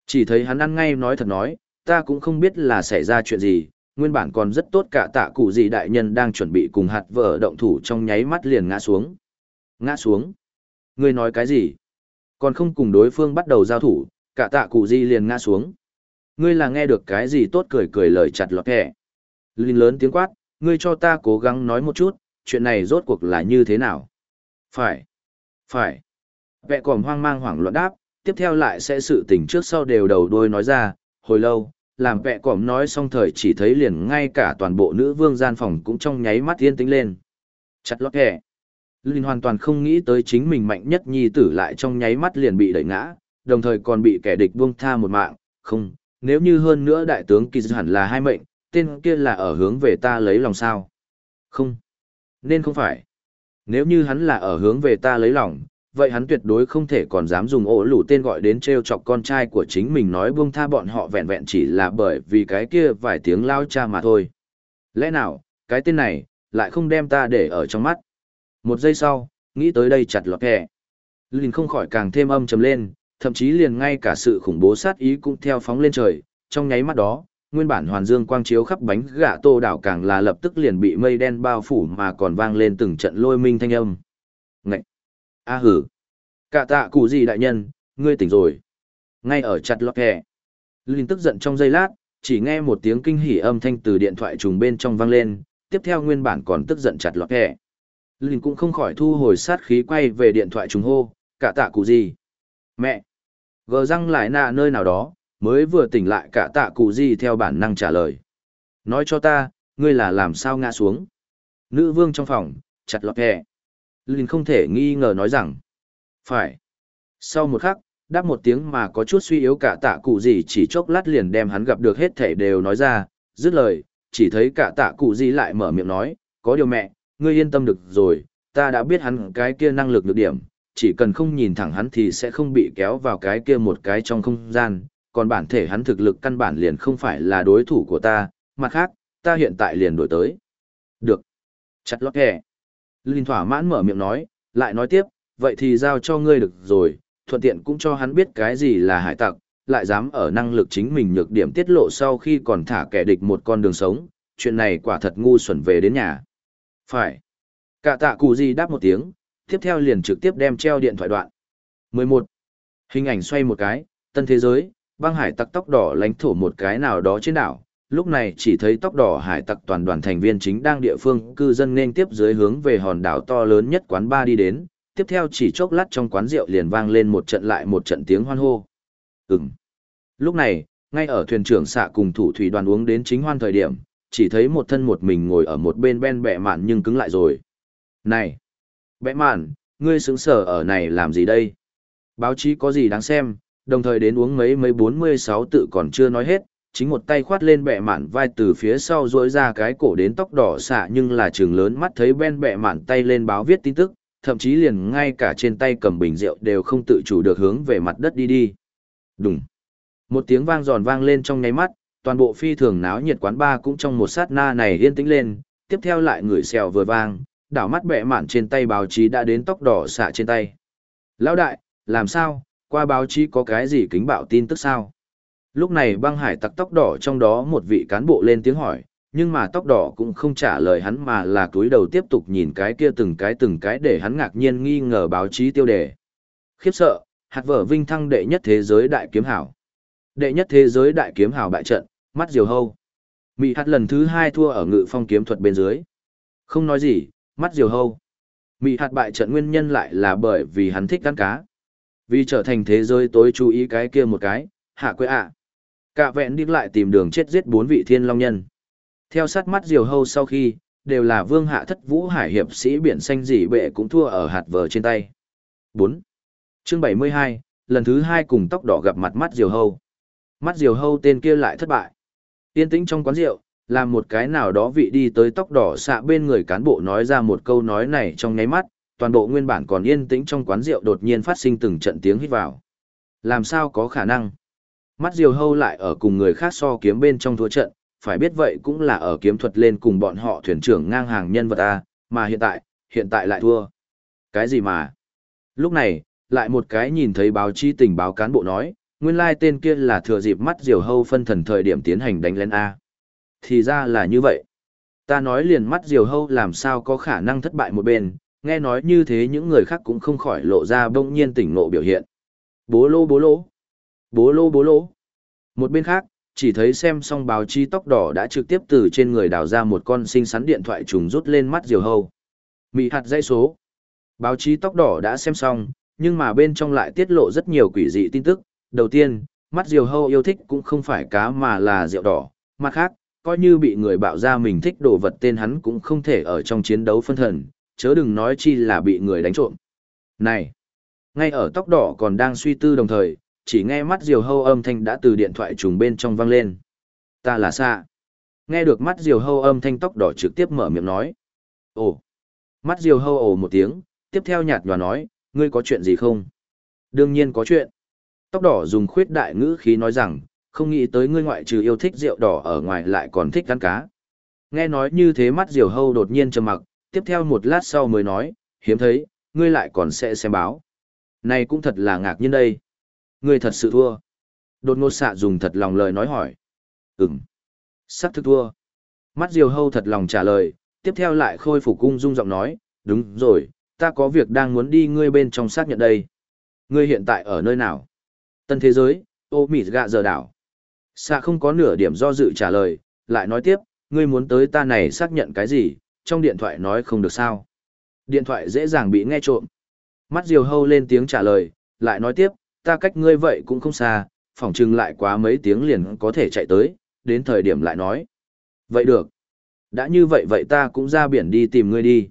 Chỉ thấy hắn ăn ngay nói thật nói, ta cũng không biết là xảy ra chuyện gì, nguyên bản còn rất tốt cả tạ cụ gì đại nhân đang chuẩn bị cùng hạt vợ động thủ trong nháy mắt liền ngã xuống. Ngã xuống? Ngươi nói cái gì? Còn không cùng đối phương bắt đầu giao thủ, cả tạ cụ gì liền ngã xuống. Ngươi là nghe được cái gì tốt cười cười lời chặt lọt kẻ. Linh lớn tiếng quát, ngươi cho ta cố gắng nói một chút, chuyện này rốt cuộc là như thế nào? Phải. Phải. Vẹ còm hoang mang hoảng loạn đáp, tiếp theo lại sẽ sự tình trước sau đều đầu đuôi nói ra, hồi lâu, làm vẹ còm nói xong thời chỉ thấy liền ngay cả toàn bộ nữ vương gian phòng cũng trong nháy mắt yên tĩnh lên. Chặt lót kẻ. Linh hoàn toàn không nghĩ tới chính mình mạnh nhất nhi tử lại trong nháy mắt liền bị đẩy ngã, đồng thời còn bị kẻ địch buông tha một mạng, không, nếu như hơn nữa đại tướng kỳ hẳn là hai mệnh, tên kia là ở hướng về ta lấy lòng sao. Không, nên không phải. Nếu như hắn là ở hướng về ta lấy lòng, vậy hắn tuyệt đối không thể còn dám dùng ổ lủ tên gọi đến treo chọc con trai của chính mình nói buông tha bọn họ vẹn vẹn chỉ là bởi vì cái kia vài tiếng lao cha mà thôi. Lẽ nào, cái tên này, lại không đem ta để ở trong mắt. Một giây sau, nghĩ tới đây chặt lọt kẹ Linh không khỏi càng thêm âm trầm lên, thậm chí liền ngay cả sự khủng bố sát ý cũng theo phóng lên trời, trong nháy mắt đó, nguyên bản hoàn dương quang chiếu khắp bánh gạ tô đảo càng là lập tức liền bị mây đen bao phủ mà còn vang lên từng trận lôi minh thanh âm. A hử! Cả tạ cụ gì đại nhân, ngươi tỉnh rồi. Ngay ở chặt lọt kẻ. Linh tức giận trong giây lát, chỉ nghe một tiếng kinh hỉ âm thanh từ điện thoại trùng bên trong vang lên, tiếp theo nguyên bản còn tức giận chặt lọt kẻ. Linh cũng không khỏi thu hồi sát khí quay về điện thoại trùng hô, cả tạ cụ gì. Mẹ! Gờ răng lại nạ nơi nào đó, mới vừa tỉnh lại cả tạ cụ gì theo bản năng trả lời. Nói cho ta, ngươi là làm sao ngã xuống. Nữ vương trong phòng, chặt lọt kẻ. Linh không thể nghi ngờ nói rằng. Phải. Sau một khắc, đáp một tiếng mà có chút suy yếu cả tạ cụ gì chỉ chốc lát liền đem hắn gặp được hết thể đều nói ra, dứt lời, chỉ thấy cả tạ cụ gì lại mở miệng nói, có điều mẹ, ngươi yên tâm được rồi, ta đã biết hắn cái kia năng lực được điểm, chỉ cần không nhìn thẳng hắn thì sẽ không bị kéo vào cái kia một cái trong không gian, còn bản thể hắn thực lực căn bản liền không phải là đối thủ của ta, mặt khác, ta hiện tại liền đổi tới. Được. Chặt lót kẻ. Linh thỏa mãn mở miệng nói, lại nói tiếp, vậy thì giao cho ngươi được rồi, thuận tiện cũng cho hắn biết cái gì là hải tặc, lại dám ở năng lực chính mình nhược điểm tiết lộ sau khi còn thả kẻ địch một con đường sống, chuyện này quả thật ngu xuẩn về đến nhà. Phải. Cả tạ cụ gì đáp một tiếng, tiếp theo liền trực tiếp đem treo điện thoại đoạn. 11. Hình ảnh xoay một cái, tân thế giới, băng hải tặc tóc đỏ lánh thổ một cái nào đó trên đảo. Lúc này chỉ thấy tóc đỏ hải tặc toàn đoàn thành viên chính đang địa phương cư dân nên tiếp dưới hướng về hòn đảo to lớn nhất quán ba đi đến, tiếp theo chỉ chốc lát trong quán rượu liền vang lên một trận lại một trận tiếng hoan hô. Ừm. Lúc này, ngay ở thuyền trưởng xạ cùng thủ thủy đoàn uống đến chính hoan thời điểm, chỉ thấy một thân một mình ngồi ở một bên ben bẹ mạn nhưng cứng lại rồi. Này! Bẹ mạn, ngươi xứng sở ở này làm gì đây? Báo chí có gì đáng xem, đồng thời đến uống mấy mấy bốn mươi sáu tự còn chưa nói hết, chính một tay khoát lên bẹ mạn vai từ phía sau rỗi ra cái cổ đến tóc đỏ xạ nhưng là trường lớn mắt thấy ben bẹ mạn tay lên báo viết tin tức, thậm chí liền ngay cả trên tay cầm bình rượu đều không tự chủ được hướng về mặt đất đi đi. Đùng. Một tiếng vang giòn vang lên trong nháy mắt, toàn bộ phi thường náo nhiệt quán ba cũng trong một sát na này yên tĩnh lên, tiếp theo lại người xèo vừa vang, đảo mắt bẹ mạn trên tay báo chí đã đến tóc đỏ xạ trên tay. Lão đại, làm sao, qua báo chí có cái gì kính bạo tin tức sao? Lúc này băng hải tặc tóc đỏ trong đó một vị cán bộ lên tiếng hỏi, nhưng mà tóc đỏ cũng không trả lời hắn mà là cúi đầu tiếp tục nhìn cái kia từng cái từng cái để hắn ngạc nhiên nghi ngờ báo chí tiêu đề. Khiếp sợ, hạt vở vinh thăng đệ nhất thế giới đại kiếm hảo. Đệ nhất thế giới đại kiếm hảo bại trận, mắt diều hâu. Mị hạt lần thứ hai thua ở ngự phong kiếm thuật bên dưới. Không nói gì, mắt diều hâu. Mị hạt bại trận nguyên nhân lại là bởi vì hắn thích ăn cá. Vì trở thành thế giới tối chú ý cái kia một cái, hạ quê ạ. Cả vẹn đi lại tìm đường chết giết bốn vị thiên long nhân. Theo sát mắt diều hâu sau khi, đều là vương hạ thất vũ hải hiệp sĩ biển xanh dị bệ cũng thua ở hạt vờ trên tay. 4. chương 72, lần thứ hai cùng tóc đỏ gặp mặt mắt diều hâu. Mắt diều hâu tên kia lại thất bại. Yên tĩnh trong quán rượu, làm một cái nào đó vị đi tới tóc đỏ xạ bên người cán bộ nói ra một câu nói này trong nháy mắt, toàn bộ nguyên bản còn yên tĩnh trong quán rượu đột nhiên phát sinh từng trận tiếng hít vào. Làm sao có khả năng? Mắt diều hâu lại ở cùng người khác so kiếm bên trong thua trận, phải biết vậy cũng là ở kiếm thuật lên cùng bọn họ thuyền trưởng ngang hàng nhân vật A, mà hiện tại, hiện tại lại thua. Cái gì mà? Lúc này, lại một cái nhìn thấy báo chí tình báo cán bộ nói, nguyên lai tên kia là thừa dịp mắt diều hâu phân thần thời điểm tiến hành đánh lên A. Thì ra là như vậy. Ta nói liền mắt diều hâu làm sao có khả năng thất bại một bên, nghe nói như thế những người khác cũng không khỏi lộ ra bỗng nhiên tỉnh nộ biểu hiện. Bố lô bố lô. Bố lô bố lô. Một bên khác, chỉ thấy xem xong báo chí tóc đỏ đã trực tiếp từ trên người đào ra một con xinh xắn điện thoại trùng rút lên mắt diều hâu. Mị hạt dây số. Báo chí tóc đỏ đã xem xong, nhưng mà bên trong lại tiết lộ rất nhiều quỷ dị tin tức. Đầu tiên, mắt diều hâu yêu thích cũng không phải cá mà là rượu đỏ. Mặt khác, coi như bị người bạo ra mình thích đồ vật tên hắn cũng không thể ở trong chiến đấu phân thần, chớ đừng nói chi là bị người đánh trộm. Này! Ngay ở tóc đỏ còn đang suy tư đồng thời, chỉ nghe mắt diều hâu âm thanh đã từ điện thoại trùng bên trong vang lên. Ta là xa. Nghe được mắt diều hâu âm thanh tóc đỏ trực tiếp mở miệng nói. Ồ. Mắt diều hâu ồ một tiếng, tiếp theo nhạt nhòa nói, ngươi có chuyện gì không? Đương nhiên có chuyện. Tóc đỏ dùng khuyết đại ngữ khí nói rằng, không nghĩ tới ngươi ngoại trừ yêu thích rượu đỏ ở ngoài lại còn thích ăn cá. Nghe nói như thế mắt diều hâu đột nhiên trầm mặc, tiếp theo một lát sau mới nói, hiếm thấy, ngươi lại còn sẽ xem báo. Này cũng thật là ngạc nhiên đây ngươi thật sự thua. Đột ngột xạ dùng thật lòng lời nói hỏi. Ừm. Sắc thực thua. Mắt diều hâu thật lòng trả lời, tiếp theo lại khôi phục cung dung giọng nói, đúng rồi, ta có việc đang muốn đi ngươi bên trong xác nhận đây. Ngươi hiện tại ở nơi nào? Tân thế giới, ô mịt gạ giờ đảo. Xạ không có nửa điểm do dự trả lời, lại nói tiếp, ngươi muốn tới ta này xác nhận cái gì, trong điện thoại nói không được sao. Điện thoại dễ dàng bị nghe trộm. Mắt diều hâu lên tiếng trả lời, lại nói tiếp, ta cách ngươi vậy cũng không xa, phỏng chừng lại quá mấy tiếng liền có thể chạy tới, đến thời điểm lại nói. Vậy được. Đã như vậy vậy ta cũng ra biển đi tìm ngươi đi.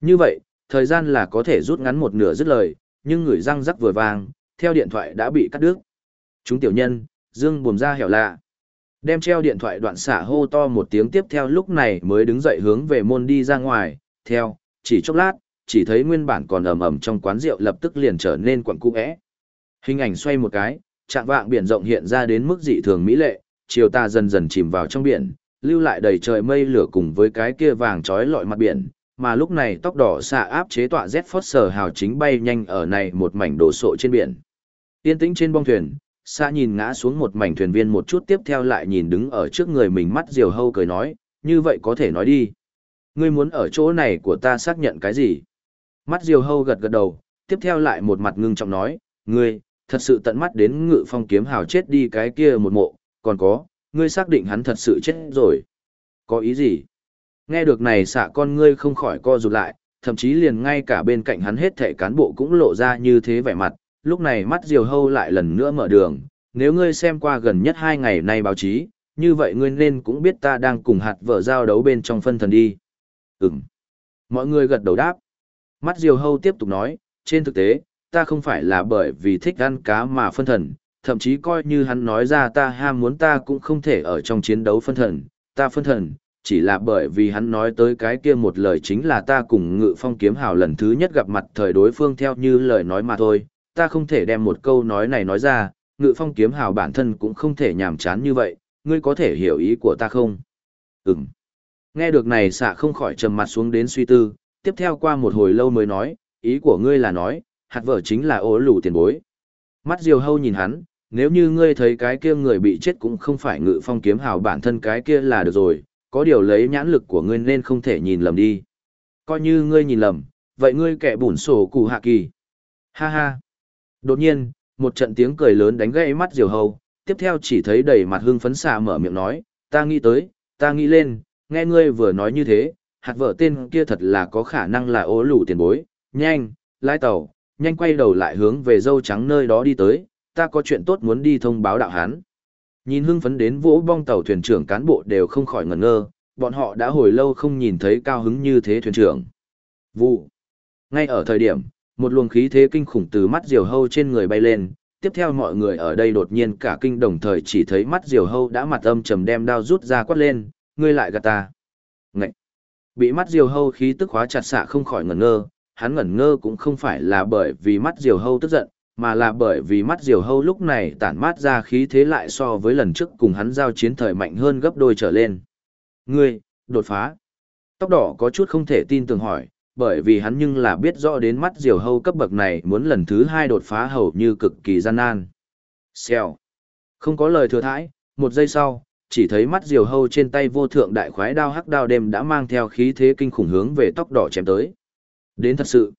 Như vậy, thời gian là có thể rút ngắn một nửa dứt lời, nhưng người răng rắc vừa vang, theo điện thoại đã bị cắt đứt. Chúng tiểu nhân, dương buồm ra hẻo lạ. Đem treo điện thoại đoạn xả hô to một tiếng tiếp theo lúc này mới đứng dậy hướng về môn đi ra ngoài, theo, chỉ chốc lát, chỉ thấy nguyên bản còn ầm ầm trong quán rượu lập tức liền trở nên quặn cung ẽ. Hình ảnh xoay một cái, trạng vạng biển rộng hiện ra đến mức dị thường mỹ lệ, chiều ta dần dần chìm vào trong biển, lưu lại đầy trời mây lửa cùng với cái kia vàng trói lọi mặt biển, mà lúc này tóc đỏ xạ áp chế tọa Z Foster hào chính bay nhanh ở này một mảnh đổ sộ trên biển. Yên tĩnh trên bong thuyền, xa nhìn ngã xuống một mảnh thuyền viên một chút tiếp theo lại nhìn đứng ở trước người mình mắt diều hâu cười nói, như vậy có thể nói đi. Ngươi muốn ở chỗ này của ta xác nhận cái gì? Mắt diều hâu gật gật đầu, tiếp theo lại một mặt ngưng trọng nói, ngươi, thật sự tận mắt đến ngự phong kiếm hào chết đi cái kia một mộ, còn có, ngươi xác định hắn thật sự chết rồi. Có ý gì? Nghe được này xạ con ngươi không khỏi co rụt lại, thậm chí liền ngay cả bên cạnh hắn hết thảy cán bộ cũng lộ ra như thế vẻ mặt, lúc này mắt diều hâu lại lần nữa mở đường, nếu ngươi xem qua gần nhất hai ngày nay báo chí, như vậy ngươi nên cũng biết ta đang cùng hạt vợ giao đấu bên trong phân thần đi. Ừm. Mọi người gật đầu đáp. Mắt diều hâu tiếp tục nói, trên thực tế, ta không phải là bởi vì thích ăn cá mà phân thần, thậm chí coi như hắn nói ra ta ham muốn ta cũng không thể ở trong chiến đấu phân thần, ta phân thần, chỉ là bởi vì hắn nói tới cái kia một lời chính là ta cùng ngự phong kiếm hào lần thứ nhất gặp mặt thời đối phương theo như lời nói mà thôi, ta không thể đem một câu nói này nói ra, ngự phong kiếm hào bản thân cũng không thể nhàm chán như vậy, ngươi có thể hiểu ý của ta không? Ừm. Nghe được này xạ không khỏi trầm mặt xuống đến suy tư, tiếp theo qua một hồi lâu mới nói, ý của ngươi là nói, hạt vợ chính là ố lù tiền bối. Mắt diều hâu nhìn hắn, nếu như ngươi thấy cái kia người bị chết cũng không phải ngự phong kiếm hào bản thân cái kia là được rồi, có điều lấy nhãn lực của ngươi nên không thể nhìn lầm đi. Coi như ngươi nhìn lầm, vậy ngươi kẻ bùn sổ cụ hạ kỳ. Ha ha. Đột nhiên, một trận tiếng cười lớn đánh gãy mắt diều hầu, tiếp theo chỉ thấy đầy mặt hưng phấn Xà mở miệng nói, ta nghĩ tới, ta nghĩ lên, nghe ngươi vừa nói như thế, hạt vợ tên kia thật là có khả năng là ố lù tiền bối, nhanh, lái tàu, nhanh quay đầu lại hướng về dâu trắng nơi đó đi tới, ta có chuyện tốt muốn đi thông báo đạo hán. Nhìn hưng phấn đến vỗ bong tàu thuyền trưởng cán bộ đều không khỏi ngẩn ngơ, bọn họ đã hồi lâu không nhìn thấy cao hứng như thế thuyền trưởng. Vụ. Ngay ở thời điểm, một luồng khí thế kinh khủng từ mắt diều hâu trên người bay lên, tiếp theo mọi người ở đây đột nhiên cả kinh đồng thời chỉ thấy mắt diều hâu đã mặt âm trầm đem đao rút ra quát lên, ngươi lại gạt ta. Ngậy! Bị mắt diều hâu khí tức khóa chặt xạ không khỏi ngẩn ngơ, hắn ngẩn ngơ cũng không phải là bởi vì mắt diều hâu tức giận, mà là bởi vì mắt diều hâu lúc này tản mát ra khí thế lại so với lần trước cùng hắn giao chiến thời mạnh hơn gấp đôi trở lên. Ngươi, đột phá. Tóc đỏ có chút không thể tin tưởng hỏi, bởi vì hắn nhưng là biết rõ đến mắt diều hâu cấp bậc này muốn lần thứ hai đột phá hầu như cực kỳ gian nan. Xèo. Không có lời thừa thãi, một giây sau, chỉ thấy mắt diều hâu trên tay vô thượng đại khoái đao hắc đao đêm đã mang theo khí thế kinh khủng hướng về tóc đỏ chém tới. Đến thật sự.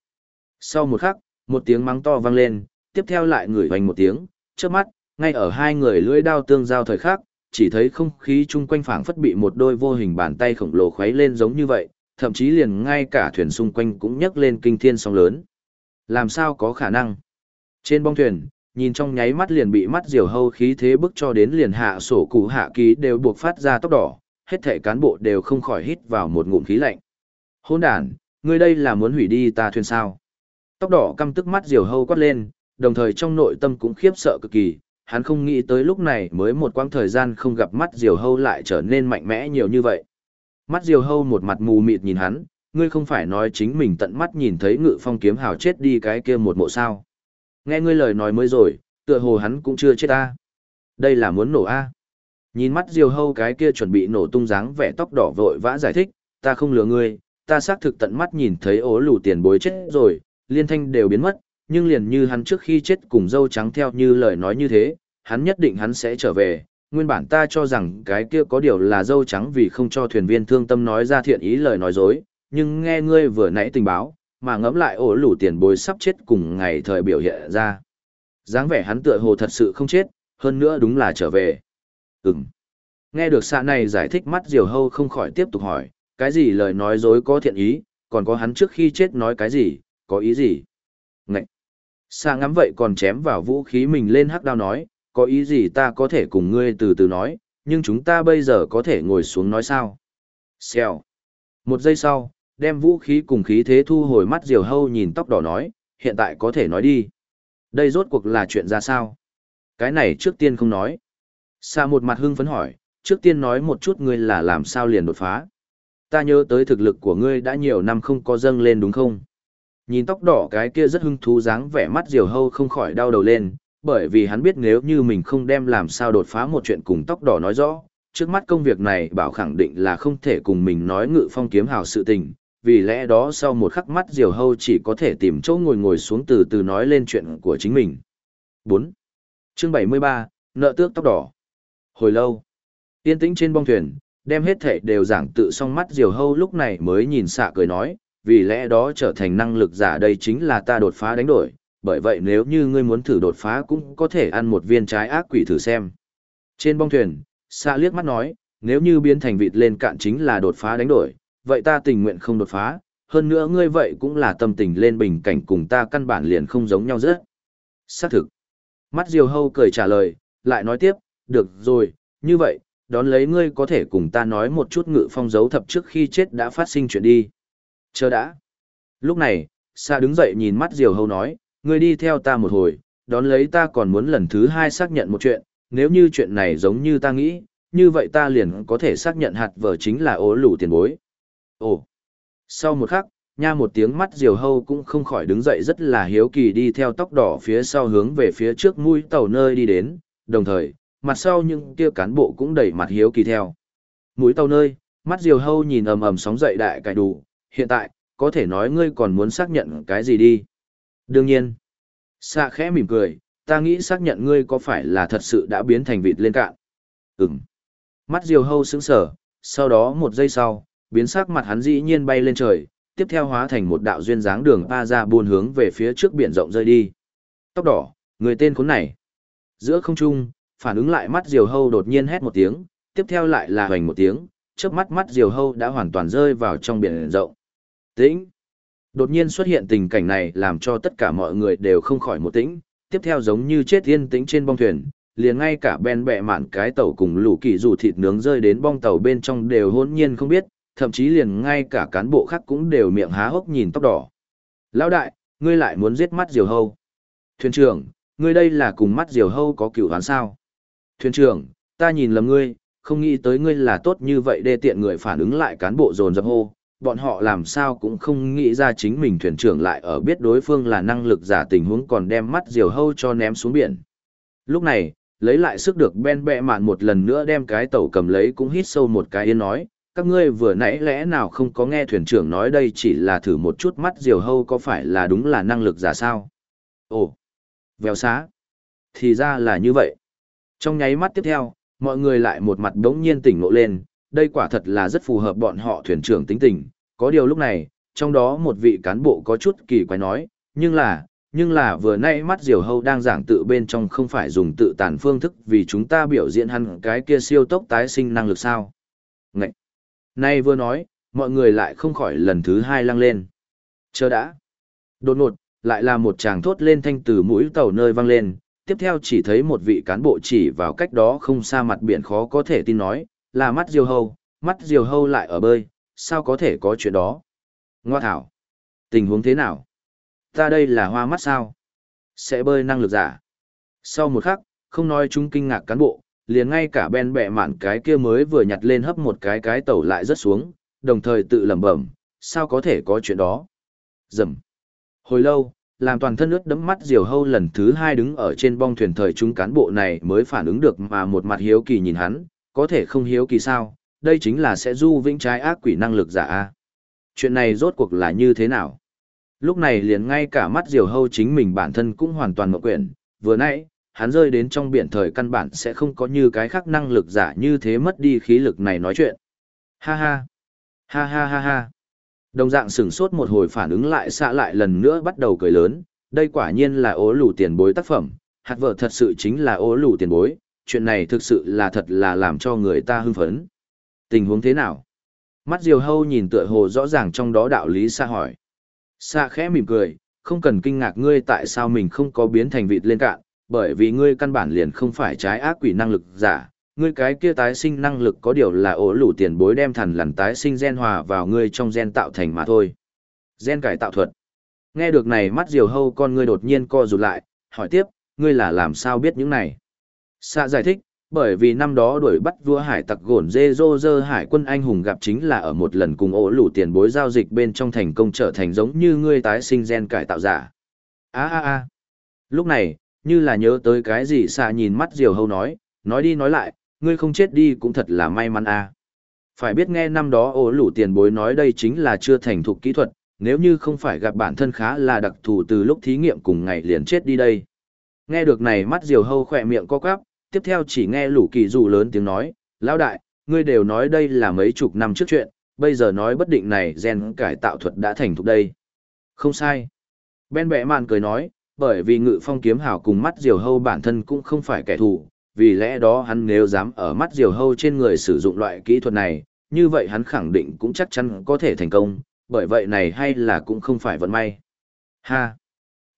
Sau một khắc, một tiếng mắng to vang lên, tiếp theo lại ngửi hoành một tiếng, trước mắt, ngay ở hai người lưỡi đao tương giao thời khắc, chỉ thấy không khí chung quanh phảng phất bị một đôi vô hình bàn tay khổng lồ khuấy lên giống như vậy, thậm chí liền ngay cả thuyền xung quanh cũng nhấc lên kinh thiên sóng lớn. Làm sao có khả năng? Trên bong thuyền, nhìn trong nháy mắt liền bị mắt diều hâu khí thế bức cho đến liền hạ sổ cụ hạ ký đều buộc phát ra tốc đỏ, hết thể cán bộ đều không khỏi hít vào một ngụm khí lạnh. Hôn đàn, ngươi đây là muốn hủy đi ta thuyền sao? Tóc đỏ căm tức mắt diều hâu quát lên, đồng thời trong nội tâm cũng khiếp sợ cực kỳ, hắn không nghĩ tới lúc này mới một quãng thời gian không gặp mắt diều hâu lại trở nên mạnh mẽ nhiều như vậy. Mắt diều hâu một mặt mù mịt nhìn hắn, ngươi không phải nói chính mình tận mắt nhìn thấy ngự phong kiếm hào chết đi cái kia một mộ sao. Nghe ngươi lời nói mới rồi, tựa hồ hắn cũng chưa chết ta. Đây là muốn nổ a. Nhìn mắt diều hâu cái kia chuẩn bị nổ tung dáng vẻ tóc đỏ vội vã giải thích, ta không lừa ngươi, ta xác thực tận mắt nhìn thấy ố lù tiền bối chết rồi, liên thanh đều biến mất, nhưng liền như hắn trước khi chết cùng dâu trắng theo như lời nói như thế, hắn nhất định hắn sẽ trở về. Nguyên bản ta cho rằng cái kia có điều là dâu trắng vì không cho thuyền viên thương tâm nói ra thiện ý lời nói dối, nhưng nghe ngươi vừa nãy tình báo, mà ngẫm lại ổ lủ tiền bối sắp chết cùng ngày thời biểu hiện ra. dáng vẻ hắn tựa hồ thật sự không chết, hơn nữa đúng là trở về. Ừm. Nghe được xạ này giải thích mắt diều hâu không khỏi tiếp tục hỏi, cái gì lời nói dối có thiện ý, còn có hắn trước khi chết nói cái gì, có ý gì? Ngậy! Sa ngắm vậy còn chém vào vũ khí mình lên hắc đao nói, có ý gì ta có thể cùng ngươi từ từ nói, nhưng chúng ta bây giờ có thể ngồi xuống nói sao? Xèo! Một giây sau, đem vũ khí cùng khí thế thu hồi mắt diều hâu nhìn tóc đỏ nói, hiện tại có thể nói đi. Đây rốt cuộc là chuyện ra sao? Cái này trước tiên không nói. Xa một mặt hưng phấn hỏi, trước tiên nói một chút ngươi là làm sao liền đột phá. Ta nhớ tới thực lực của ngươi đã nhiều năm không có dâng lên đúng không? Nhìn tóc đỏ cái kia rất hưng thú dáng vẻ mắt diều hâu không khỏi đau đầu lên, bởi vì hắn biết nếu như mình không đem làm sao đột phá một chuyện cùng tóc đỏ nói rõ, trước mắt công việc này bảo khẳng định là không thể cùng mình nói ngự phong kiếm hào sự tình, vì lẽ đó sau một khắc mắt diều hâu chỉ có thể tìm chỗ ngồi ngồi xuống từ từ nói lên chuyện của chính mình. 4. Chương 73, nợ tước tóc đỏ. Hồi lâu, yên tĩnh trên bong thuyền, đem hết thể đều giảng tự song mắt diều hâu lúc này mới nhìn xạ cười nói, vì lẽ đó trở thành năng lực giả đây chính là ta đột phá đánh đổi, bởi vậy nếu như ngươi muốn thử đột phá cũng có thể ăn một viên trái ác quỷ thử xem. Trên bong thuyền, xạ liếc mắt nói, nếu như biến thành vịt lên cạn chính là đột phá đánh đổi, vậy ta tình nguyện không đột phá, hơn nữa ngươi vậy cũng là tâm tình lên bình cảnh cùng ta căn bản liền không giống nhau rất. Xác thực. Mắt diều hâu cười trả lời, lại nói tiếp, được rồi, như vậy, đón lấy ngươi có thể cùng ta nói một chút ngự phong dấu thập trước khi chết đã phát sinh chuyện đi. Chờ đã. Lúc này, Sa đứng dậy nhìn mắt diều hâu nói, ngươi đi theo ta một hồi, đón lấy ta còn muốn lần thứ hai xác nhận một chuyện, nếu như chuyện này giống như ta nghĩ, như vậy ta liền có thể xác nhận hạt vợ chính là ố lủ tiền bối. Ồ! Sau một khắc, nha một tiếng mắt diều hâu cũng không khỏi đứng dậy rất là hiếu kỳ đi theo tóc đỏ phía sau hướng về phía trước mũi tàu nơi đi đến, đồng thời, mặt sau những kia cán bộ cũng đẩy mặt hiếu kỳ theo. Mũi tàu nơi, mắt diều hâu nhìn ầm ầm sóng dậy đại cải đủ, hiện tại, có thể nói ngươi còn muốn xác nhận cái gì đi. Đương nhiên, xạ khẽ mỉm cười, ta nghĩ xác nhận ngươi có phải là thật sự đã biến thành vịt lên cạn. Ừm. Mắt diều hâu sững sở, sau đó một giây sau, biến sắc mặt hắn dĩ nhiên bay lên trời, tiếp theo hóa thành một đạo duyên dáng đường pa ra buôn hướng về phía trước biển rộng rơi đi. Tóc đỏ, người tên khốn này. Giữa không trung, phản ứng lại mắt diều hâu đột nhiên hét một tiếng, tiếp theo lại là hoành một tiếng, chớp mắt mắt diều hâu đã hoàn toàn rơi vào trong biển rộng. Tĩnh. Đột nhiên xuất hiện tình cảnh này làm cho tất cả mọi người đều không khỏi một tĩnh, tiếp theo giống như chết yên tĩnh trên bong thuyền, liền ngay cả ben bẹ mạn cái tàu cùng lũ kỳ dù thịt nướng rơi đến bong tàu bên trong đều hỗn nhiên không biết, thậm chí liền ngay cả cán bộ khác cũng đều miệng há hốc nhìn tóc đỏ. Lão đại, ngươi lại muốn giết mắt diều hâu. Thuyền trưởng, ngươi đây là cùng mắt diều hâu có cựu đoán sao? Thuyền trưởng, ta nhìn lầm ngươi, không nghĩ tới ngươi là tốt như vậy đê tiện người phản ứng lại cán bộ dồn dập hô. Bọn họ làm sao cũng không nghĩ ra chính mình thuyền trưởng lại ở biết đối phương là năng lực giả tình huống còn đem mắt diều hâu cho ném xuống biển. Lúc này, lấy lại sức được Ben bẹ mạn một lần nữa đem cái tàu cầm lấy cũng hít sâu một cái yên nói, các ngươi vừa nãy lẽ nào không có nghe thuyền trưởng nói đây chỉ là thử một chút mắt diều hâu có phải là đúng là năng lực giả sao? Ồ, vèo xá. Thì ra là như vậy. Trong nháy mắt tiếp theo, mọi người lại một mặt đống nhiên tỉnh ngộ lên, đây quả thật là rất phù hợp bọn họ thuyền trưởng tính tình. Có điều lúc này, trong đó một vị cán bộ có chút kỳ quái nói, nhưng là, nhưng là vừa nãy mắt diều hâu đang giảng tự bên trong không phải dùng tự tàn phương thức vì chúng ta biểu diễn hẳn cái kia siêu tốc tái sinh năng lực sao. Ngậy! Nay vừa nói, mọi người lại không khỏi lần thứ hai lăng lên. Chờ đã. Đột ngột, lại là một chàng thốt lên thanh từ mũi tàu nơi vang lên, tiếp theo chỉ thấy một vị cán bộ chỉ vào cách đó không xa mặt biển khó có thể tin nói, là mắt diều hâu, mắt diều hâu lại ở bơi, sao có thể có chuyện đó. Ngoa thảo. Tình huống thế nào? Ta đây là hoa mắt sao? Sẽ bơi năng lực giả. Sau một khắc, không nói chúng kinh ngạc cán bộ, liền ngay cả ben bẹ mạn cái kia mới vừa nhặt lên hấp một cái cái tàu lại rất xuống, đồng thời tự lẩm bẩm, sao có thể có chuyện đó. Dầm. Hồi lâu, làm toàn thân ướt đẫm mắt diều hâu lần thứ hai đứng ở trên bong thuyền thời chúng cán bộ này mới phản ứng được mà một mặt hiếu kỳ nhìn hắn, có thể không hiếu kỳ sao, đây chính là sẽ du vĩnh trái ác quỷ năng lực giả a. Chuyện này rốt cuộc là như thế nào? lúc này liền ngay cả mắt diều hâu chính mình bản thân cũng hoàn toàn mộng quyển, vừa nãy, hắn rơi đến trong biển thời căn bản sẽ không có như cái khác năng lực giả như thế mất đi khí lực này nói chuyện. Ha ha, ha ha ha ha. Đồng dạng sửng sốt một hồi phản ứng lại xạ lại lần nữa bắt đầu cười lớn, đây quả nhiên là ố lù tiền bối tác phẩm, hạt vợ thật sự chính là ố lù tiền bối, chuyện này thực sự là thật là làm cho người ta hưng phấn. Tình huống thế nào? Mắt diều hâu nhìn tựa hồ rõ ràng trong đó đạo lý xa hỏi. Xa khẽ mỉm cười, không cần kinh ngạc ngươi tại sao mình không có biến thành vịt lên cạn, bởi vì ngươi căn bản liền không phải trái ác quỷ năng lực giả, ngươi cái kia tái sinh năng lực có điều là ổ lủ tiền bối đem thần lằn tái sinh gen hòa vào ngươi trong gen tạo thành mà thôi. Gen cải tạo thuật. Nghe được này mắt diều hâu con ngươi đột nhiên co rụt lại, hỏi tiếp, ngươi là làm sao biết những này? Xạ giải thích, bởi vì năm đó đuổi bắt vua hải tặc gổn dê dô dơ hải quân anh hùng gặp chính là ở một lần cùng ổ lủ tiền bối giao dịch bên trong thành công trở thành giống như ngươi tái sinh gen cải tạo giả. a a a Lúc này, như là nhớ tới cái gì xạ nhìn mắt diều hâu nói, nói đi nói lại, ngươi không chết đi cũng thật là may mắn a. Phải biết nghe năm đó ổ lũ tiền bối nói đây chính là chưa thành thục kỹ thuật, nếu như không phải gặp bản thân khá là đặc thù từ lúc thí nghiệm cùng ngày liền chết đi đây. Nghe được này mắt diều hâu khỏe miệng co quắp, tiếp theo chỉ nghe lũ kỳ dù lớn tiếng nói, lão đại, ngươi đều nói đây là mấy chục năm trước chuyện, bây giờ nói bất định này gen cải tạo thuật đã thành thục đây. Không sai. Ben bẻ màn cười nói, bởi vì ngự phong kiếm hảo cùng mắt diều hâu bản thân cũng không phải kẻ thù, vì lẽ đó hắn nếu dám ở mắt diều hâu trên người sử dụng loại kỹ thuật này, như vậy hắn khẳng định cũng chắc chắn có thể thành công, bởi vậy này hay là cũng không phải vận may. Ha!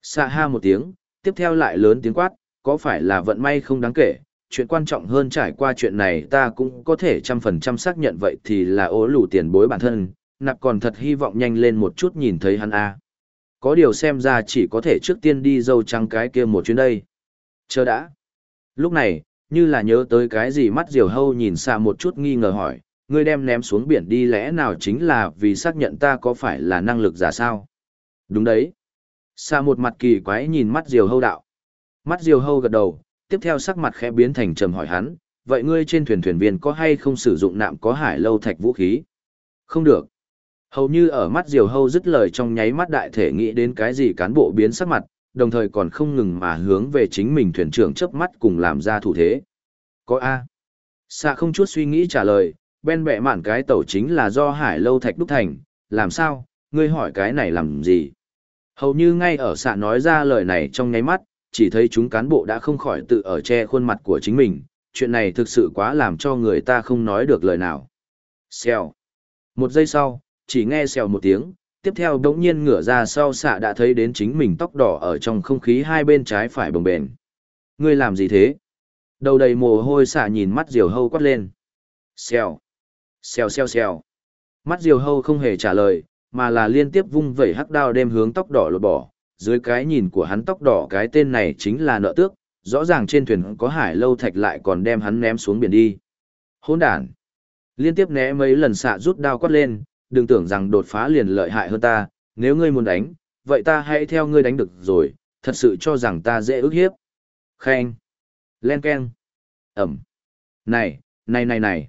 Xạ ha một tiếng, tiếp theo lại lớn tiếng quát, có phải là vận may không đáng kể, chuyện quan trọng hơn trải qua chuyện này ta cũng có thể trăm phần trăm xác nhận vậy thì là ố lù tiền bối bản thân, nạp còn thật hy vọng nhanh lên một chút nhìn thấy hắn a. Có điều xem ra chỉ có thể trước tiên đi dâu trăng cái kia một chuyến đây. Chờ đã. Lúc này, như là nhớ tới cái gì mắt diều hâu nhìn xa một chút nghi ngờ hỏi, ngươi đem ném xuống biển đi lẽ nào chính là vì xác nhận ta có phải là năng lực giả sao? Đúng đấy. Xa một mặt kỳ quái nhìn mắt diều hâu đạo. Mắt diều hâu gật đầu, tiếp theo sắc mặt khẽ biến thành trầm hỏi hắn, vậy ngươi trên thuyền thuyền viên có hay không sử dụng nạm có hải lâu thạch vũ khí? Không được. Hầu như ở mắt diều hâu dứt lời trong nháy mắt đại thể nghĩ đến cái gì cán bộ biến sắc mặt, đồng thời còn không ngừng mà hướng về chính mình thuyền trưởng chớp mắt cùng làm ra thủ thế. Có A. Xạ không chút suy nghĩ trả lời, bên bẻ mạn cái tàu chính là do hải lâu thạch đúc thành, làm sao, ngươi hỏi cái này làm gì? Hầu như ngay ở xạ nói ra lời này trong nháy mắt, chỉ thấy chúng cán bộ đã không khỏi tự ở che khuôn mặt của chính mình, chuyện này thực sự quá làm cho người ta không nói được lời nào. Xèo. Một giây sau, chỉ nghe xèo một tiếng, tiếp theo đống nhiên ngửa ra sau xạ đã thấy đến chính mình tóc đỏ ở trong không khí hai bên trái phải bồng bềnh. Ngươi làm gì thế? Đầu đầy mồ hôi xạ nhìn mắt diều hâu quát lên. Xèo. Xèo xèo xèo. Mắt diều hâu không hề trả lời, mà là liên tiếp vung vẩy hắc đao đem hướng tóc đỏ lột bỏ. Dưới cái nhìn của hắn tóc đỏ cái tên này chính là nợ tước, rõ ràng trên thuyền có hải lâu thạch lại còn đem hắn ném xuống biển đi. Hôn đản Liên tiếp né mấy lần xạ rút đao quát lên, đừng tưởng rằng đột phá liền lợi hại hơn ta, nếu ngươi muốn đánh, vậy ta hãy theo ngươi đánh được rồi, thật sự cho rằng ta dễ ức hiếp. Khen. Len Ken. Ẩm. Này, này này này.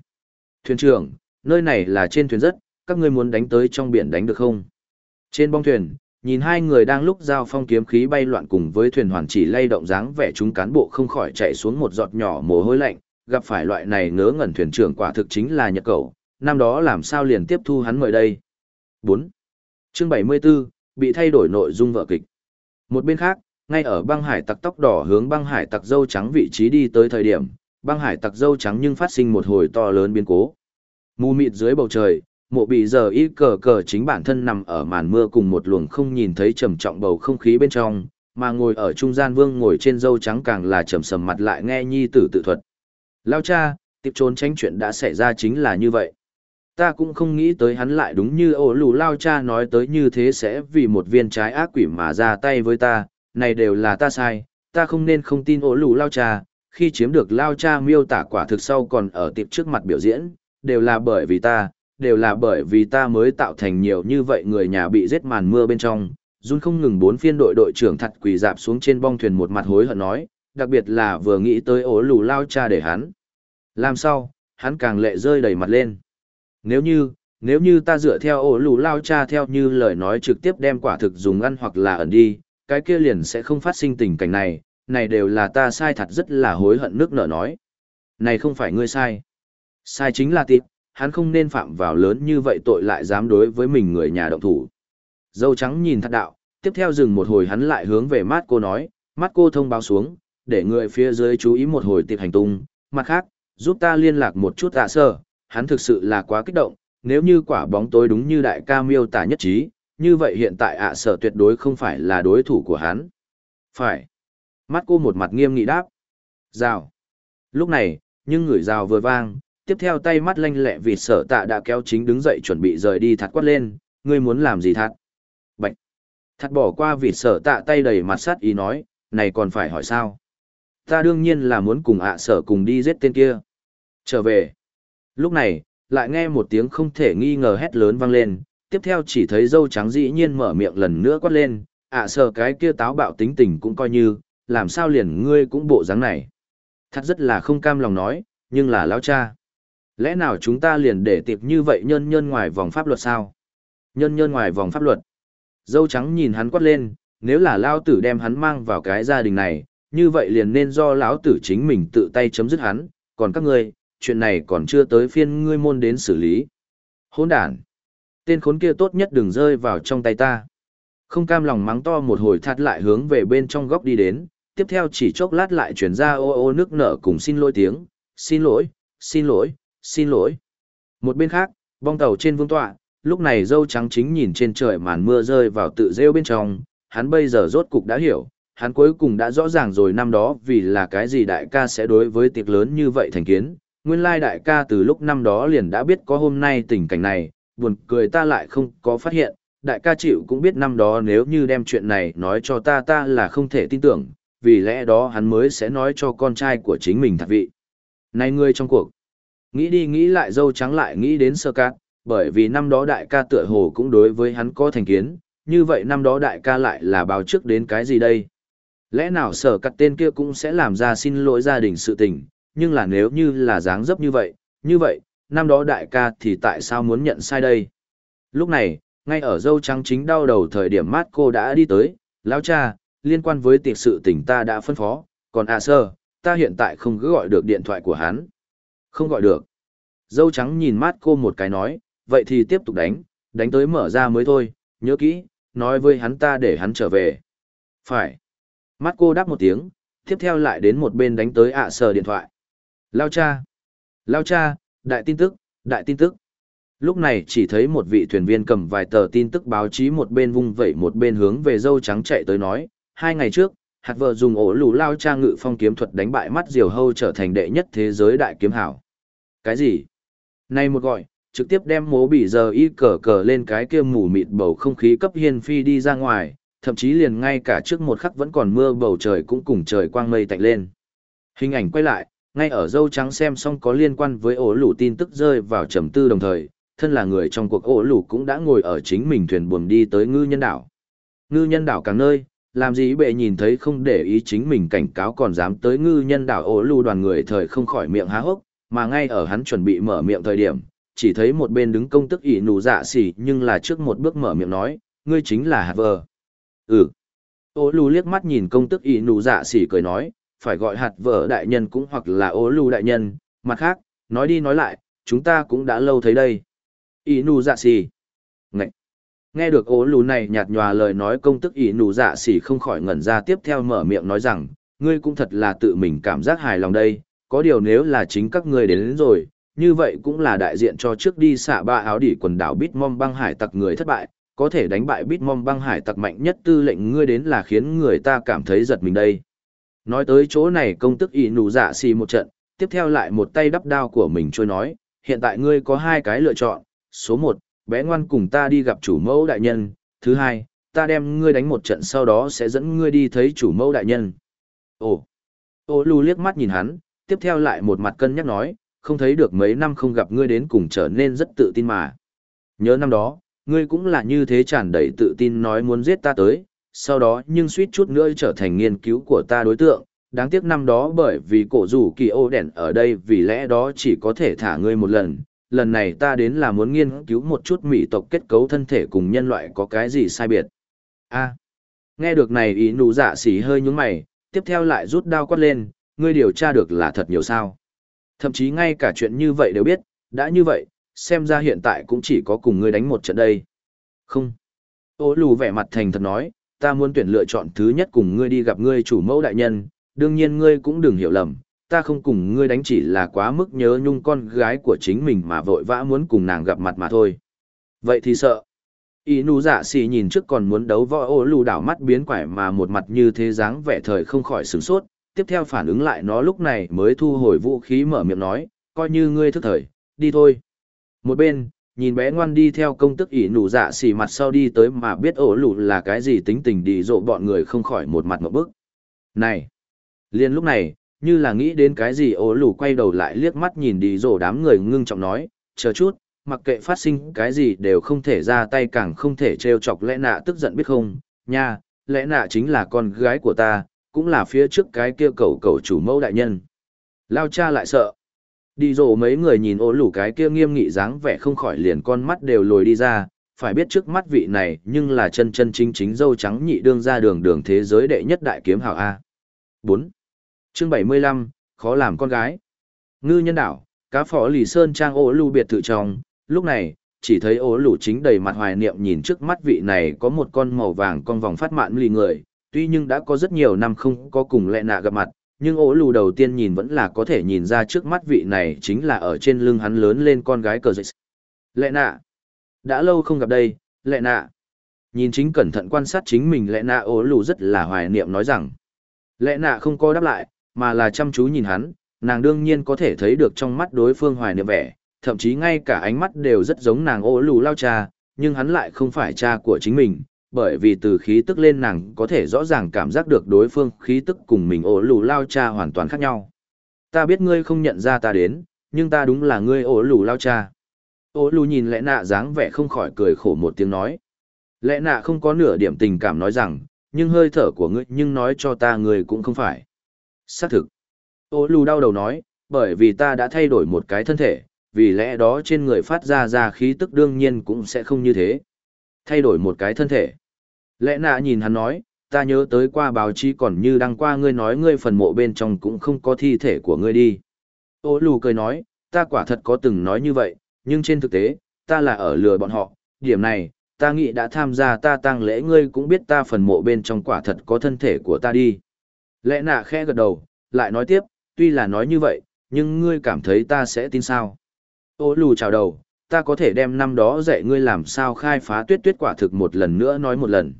Thuyền trưởng, nơi này là trên thuyền rất, các ngươi muốn đánh tới trong biển đánh được không? Trên bong thuyền, nhìn hai người đang lúc giao phong kiếm khí bay loạn cùng với thuyền hoàn chỉ lay động dáng vẻ chúng cán bộ không khỏi chạy xuống một giọt nhỏ mồ hôi lạnh, gặp phải loại này ngớ ngẩn thuyền trưởng quả thực chính là nhật cầu, năm đó làm sao liền tiếp thu hắn mời đây. 4. Chương 74, bị thay đổi nội dung vợ kịch. Một bên khác, ngay ở băng hải tặc tóc đỏ hướng băng hải tặc dâu trắng vị trí đi tới thời điểm, băng hải tặc dâu trắng nhưng phát sinh một hồi to lớn biến cố. Mù mịt dưới bầu trời, mộ bị giờ y cờ cờ chính bản thân nằm ở màn mưa cùng một luồng không nhìn thấy trầm trọng bầu không khí bên trong, mà ngồi ở trung gian vương ngồi trên dâu trắng càng là trầm sầm mặt lại nghe nhi tử tự thuật. Lao cha, tiếp trốn tránh chuyện đã xảy ra chính là như vậy. Ta cũng không nghĩ tới hắn lại đúng như ổ lù lao cha nói tới như thế sẽ vì một viên trái ác quỷ mà ra tay với ta, này đều là ta sai, ta không nên không tin ổ lù lao cha, khi chiếm được lao cha miêu tả quả thực sau còn ở tiệp trước mặt biểu diễn, đều là bởi vì ta, đều là bởi vì ta mới tạo thành nhiều như vậy người nhà bị giết màn mưa bên trong. Jun không ngừng bốn phiên đội đội trưởng thật quỳ dạp xuống trên bong thuyền một mặt hối hận nói, đặc biệt là vừa nghĩ tới ổ lù lao cha để hắn. Làm sao, hắn càng lệ rơi đầy mặt lên. Nếu như, nếu như ta dựa theo ổ lù lao cha theo như lời nói trực tiếp đem quả thực dùng ăn hoặc là ẩn đi, cái kia liền sẽ không phát sinh tình cảnh này, này đều là ta sai thật rất là hối hận nước nở nói. Này không phải ngươi sai. Sai chính là tịp, hắn không nên phạm vào lớn như vậy tội lại dám đối với mình người nhà động thủ. Dâu trắng nhìn thật đạo, tiếp theo dừng một hồi hắn lại hướng về mắt cô nói, mắt cô thông báo xuống, để người phía dưới chú ý một hồi tiệp hành tung, mặt khác, giúp ta liên lạc một chút tạ sơ, hắn thực sự là quá kích động, nếu như quả bóng tối đúng như đại ca miêu tả nhất trí, như vậy hiện tại ạ sở tuyệt đối không phải là đối thủ của hắn. Phải. Mắt cô một mặt nghiêm nghị đáp. Rào. Lúc này, nhưng người rào vừa vang, tiếp theo tay mắt lanh lẹ vì sở tạ đã kéo chính đứng dậy chuẩn bị rời đi thắt quát lên, ngươi muốn làm gì thắt? Bạch. Thắt bỏ qua vì sở tạ tay đầy mặt sắt ý nói, này còn phải hỏi sao? Ta đương nhiên là muốn cùng ạ sở cùng đi giết tên kia. Trở về. Lúc này, lại nghe một tiếng không thể nghi ngờ hét lớn vang lên, tiếp theo chỉ thấy dâu trắng dĩ nhiên mở miệng lần nữa quát lên, à, ạ sờ cái kia táo bạo tính tình cũng coi như, làm sao liền ngươi cũng bộ dáng này. Thật rất là không cam lòng nói, nhưng là lão cha. Lẽ nào chúng ta liền để tiệp như vậy nhân nhân ngoài vòng pháp luật sao? Nhân nhân ngoài vòng pháp luật. Dâu trắng nhìn hắn quát lên, nếu là lao tử đem hắn mang vào cái gia đình này, như vậy liền nên do lão tử chính mình tự tay chấm dứt hắn, còn các ngươi, chuyện này còn chưa tới phiên ngươi môn đến xử lý. Hỗn đản. Tên khốn kia tốt nhất đừng rơi vào trong tay ta. Không cam lòng mắng to một hồi thắt lại hướng về bên trong góc đi đến, tiếp theo chỉ chốc lát lại chuyển ra ô ô nước nở cùng xin lỗi tiếng, xin lỗi, xin lỗi, xin lỗi. Một bên khác, bong tàu trên vương tọa, lúc này dâu trắng chính nhìn trên trời màn mưa rơi vào tự rêu bên trong, hắn bây giờ rốt cục đã hiểu, hắn cuối cùng đã rõ ràng rồi năm đó vì là cái gì đại ca sẽ đối với tiệc lớn như vậy thành kiến. Nguyên lai đại ca từ lúc năm đó liền đã biết có hôm nay tình cảnh này, buồn cười ta lại không có phát hiện, đại ca chịu cũng biết năm đó nếu như đem chuyện này nói cho ta ta là không thể tin tưởng, vì lẽ đó hắn mới sẽ nói cho con trai của chính mình thật vị. Này ngươi trong cuộc, nghĩ đi nghĩ lại dâu trắng lại nghĩ đến sơ cát, bởi vì năm đó đại ca tựa hồ cũng đối với hắn có thành kiến, như vậy năm đó đại ca lại là báo trước đến cái gì đây? Lẽ nào sở cắt tên kia cũng sẽ làm ra xin lỗi gia đình sự tình, nhưng là nếu như là dáng dấp như vậy, như vậy, năm đó đại ca thì tại sao muốn nhận sai đây? Lúc này, ngay ở dâu trắng chính đau đầu thời điểm mát cô đã đi tới, lão cha, liên quan với tiệc sự tình ta đã phân phó, còn à sơ, ta hiện tại không cứ gọi được điện thoại của hắn. Không gọi được. Dâu trắng nhìn mát cô một cái nói, vậy thì tiếp tục đánh, đánh tới mở ra mới thôi, nhớ kỹ, nói với hắn ta để hắn trở về. Phải. Mắt cô đáp một tiếng, tiếp theo lại đến một bên đánh tới à ạ sờ điện thoại. Lao cha. Lao cha, đại tin tức, đại tin tức. Lúc này chỉ thấy một vị thuyền viên cầm vài tờ tin tức báo chí một bên vung vẩy một bên hướng về dâu trắng chạy tới nói, hai ngày trước, hạt vợ dùng ổ lù lao cha ngự phong kiếm thuật đánh bại mắt diều hâu trở thành đệ nhất thế giới đại kiếm hảo. Cái gì? Nay một gọi, trực tiếp đem mố bị giờ y cờ cờ lên cái kia mù mịt bầu không khí cấp hiên phi đi ra ngoài, thậm chí liền ngay cả trước một khắc vẫn còn mưa bầu trời cũng cùng trời quang mây tạnh lên. Hình ảnh quay lại, ngay ở dâu trắng xem xong có liên quan với ổ lũ tin tức rơi vào trầm tư đồng thời, thân là người trong cuộc ổ lũ cũng đã ngồi ở chính mình thuyền buồm đi tới ngư nhân đảo. Ngư nhân đảo càng nơi, làm gì bệ nhìn thấy không để ý chính mình cảnh cáo còn dám tới ngư nhân đảo ổ lũ đoàn người thời không khỏi miệng há hốc, mà ngay ở hắn chuẩn bị mở miệng thời điểm, chỉ thấy một bên đứng công tức ỷ nụ dạ xỉ nhưng là trước một bước mở miệng nói, ngươi chính là hạt vờ. Ừ. Ô lù liếc mắt nhìn công tức ỷ nụ dạ xỉ cười nói, phải gọi hạt vợ đại nhân cũng hoặc là ô lù đại nhân, mặt khác, nói đi nói lại, chúng ta cũng đã lâu thấy đây. ỷ nù dạ xì Ngậy. Nghe được ố lù này nhạt nhòa lời nói công tức ỷ nù dạ xỉ không khỏi ngẩn ra tiếp theo mở miệng nói rằng, ngươi cũng thật là tự mình cảm giác hài lòng đây, có điều nếu là chính các ngươi đến, đến rồi, như vậy cũng là đại diện cho trước đi xạ ba áo đỉ quần đảo Bitmom băng hải tặc người thất bại, có thể đánh bại Bitmom băng hải tặc mạnh nhất tư lệnh ngươi đến là khiến người ta cảm thấy giật mình đây. Nói tới chỗ này công tức ỉ nụ dạ xì một trận, tiếp theo lại một tay đắp đao của mình trôi nói, hiện tại ngươi có hai cái lựa chọn, số một, bé ngoan cùng ta đi gặp chủ mẫu đại nhân, thứ hai, ta đem ngươi đánh một trận sau đó sẽ dẫn ngươi đi thấy chủ mẫu đại nhân. Ồ, ô lù liếc mắt nhìn hắn, tiếp theo lại một mặt cân nhắc nói, không thấy được mấy năm không gặp ngươi đến cùng trở nên rất tự tin mà. Nhớ năm đó, ngươi cũng là như thế tràn đầy tự tin nói muốn giết ta tới, sau đó nhưng suýt chút nữa trở thành nghiên cứu của ta đối tượng. Đáng tiếc năm đó bởi vì cổ rủ kỳ ô đèn ở đây vì lẽ đó chỉ có thể thả ngươi một lần, lần này ta đến là muốn nghiên cứu một chút mỹ tộc kết cấu thân thể cùng nhân loại có cái gì sai biệt. a nghe được này ý nụ dạ xỉ hơi nhúng mày, tiếp theo lại rút đao quát lên, ngươi điều tra được là thật nhiều sao. Thậm chí ngay cả chuyện như vậy đều biết, đã như vậy, xem ra hiện tại cũng chỉ có cùng ngươi đánh một trận đây. Không. Ô lù vẻ mặt thành thật nói, ta muốn tuyển lựa chọn thứ nhất cùng ngươi đi gặp ngươi chủ mẫu đại nhân, đương nhiên ngươi cũng đừng hiểu lầm, ta không cùng ngươi đánh chỉ là quá mức nhớ nhung con gái của chính mình mà vội vã muốn cùng nàng gặp mặt mà thôi. Vậy thì sợ. Y nụ giả xì nhìn trước còn muốn đấu võ ô lù đảo mắt biến quải mà một mặt như thế dáng vẻ thời không khỏi sửng sốt, tiếp theo phản ứng lại nó lúc này mới thu hồi vũ khí mở miệng nói, coi như ngươi thức thời, đi thôi. Một bên, nhìn bé ngoan đi theo công tức ỷ nụ dạ xì mặt sau đi tới mà biết ổ lụ là cái gì tính tình đi dộ bọn người không khỏi một mặt một bức. Này! liền lúc này, như là nghĩ đến cái gì ổ lụ quay đầu lại liếc mắt nhìn đi dộ đám người ngưng trọng nói, chờ chút, mặc kệ phát sinh cái gì đều không thể ra tay càng không thể trêu chọc lẽ nạ tức giận biết không, nha, lẽ nạ chính là con gái của ta, cũng là phía trước cái kia cầu cầu chủ mẫu đại nhân. Lao cha lại sợ. Đi rồ mấy người nhìn Ô lủ cái kia nghiêm nghị dáng vẻ không khỏi liền con mắt đều lồi đi ra, phải biết trước mắt vị này nhưng là chân chân chính chính dâu trắng nhị đương ra đường đường thế giới đệ nhất đại kiếm hào A. 4. chương 75, khó làm con gái. Ngư nhân đảo, cá phỏ lì sơn trang Ô lù biệt thự trong, lúc này, chỉ thấy Ô lù chính đầy mặt hoài niệm nhìn trước mắt vị này có một con màu vàng con vòng phát mạn lì người, tuy nhưng đã có rất nhiều năm không có cùng lẹ nạ gặp mặt, nhưng ổ lù đầu tiên nhìn vẫn là có thể nhìn ra trước mắt vị này chính là ở trên lưng hắn lớn lên con gái cờ dịch. Lệ nạ. Đã lâu không gặp đây, lệ nạ. Nhìn chính cẩn thận quan sát chính mình lệ nạ ổ lù rất là hoài niệm nói rằng. lệ nạ không có đáp lại, mà là chăm chú nhìn hắn, nàng đương nhiên có thể thấy được trong mắt đối phương hoài niệm vẻ, thậm chí ngay cả ánh mắt đều rất giống nàng ổ lù lao cha, nhưng hắn lại không phải cha của chính mình, bởi vì từ khí tức lên nàng có thể rõ ràng cảm giác được đối phương khí tức cùng mình ổ lù lao cha hoàn toàn khác nhau. Ta biết ngươi không nhận ra ta đến, nhưng ta đúng là ngươi ổ lù lao cha. Ổ lù nhìn lẽ nạ dáng vẻ không khỏi cười khổ một tiếng nói. Lẽ nạ không có nửa điểm tình cảm nói rằng, nhưng hơi thở của ngươi nhưng nói cho ta ngươi cũng không phải. Xác thực. Ổ lù đau đầu nói, bởi vì ta đã thay đổi một cái thân thể, vì lẽ đó trên người phát ra ra khí tức đương nhiên cũng sẽ không như thế. Thay đổi một cái thân thể. Lẽ nạ nhìn hắn nói, ta nhớ tới qua báo chí còn như đăng qua ngươi nói ngươi phần mộ bên trong cũng không có thi thể của ngươi đi. Ô lù cười nói, ta quả thật có từng nói như vậy, nhưng trên thực tế, ta là ở lừa bọn họ, điểm này, ta nghĩ đã tham gia ta tang lễ ngươi cũng biết ta phần mộ bên trong quả thật có thân thể của ta đi. Lẽ nạ khẽ gật đầu, lại nói tiếp, tuy là nói như vậy, nhưng ngươi cảm thấy ta sẽ tin sao. Ô lù chào đầu, ta có thể đem năm đó dạy ngươi làm sao khai phá tuyết tuyết quả thực một lần nữa nói một lần.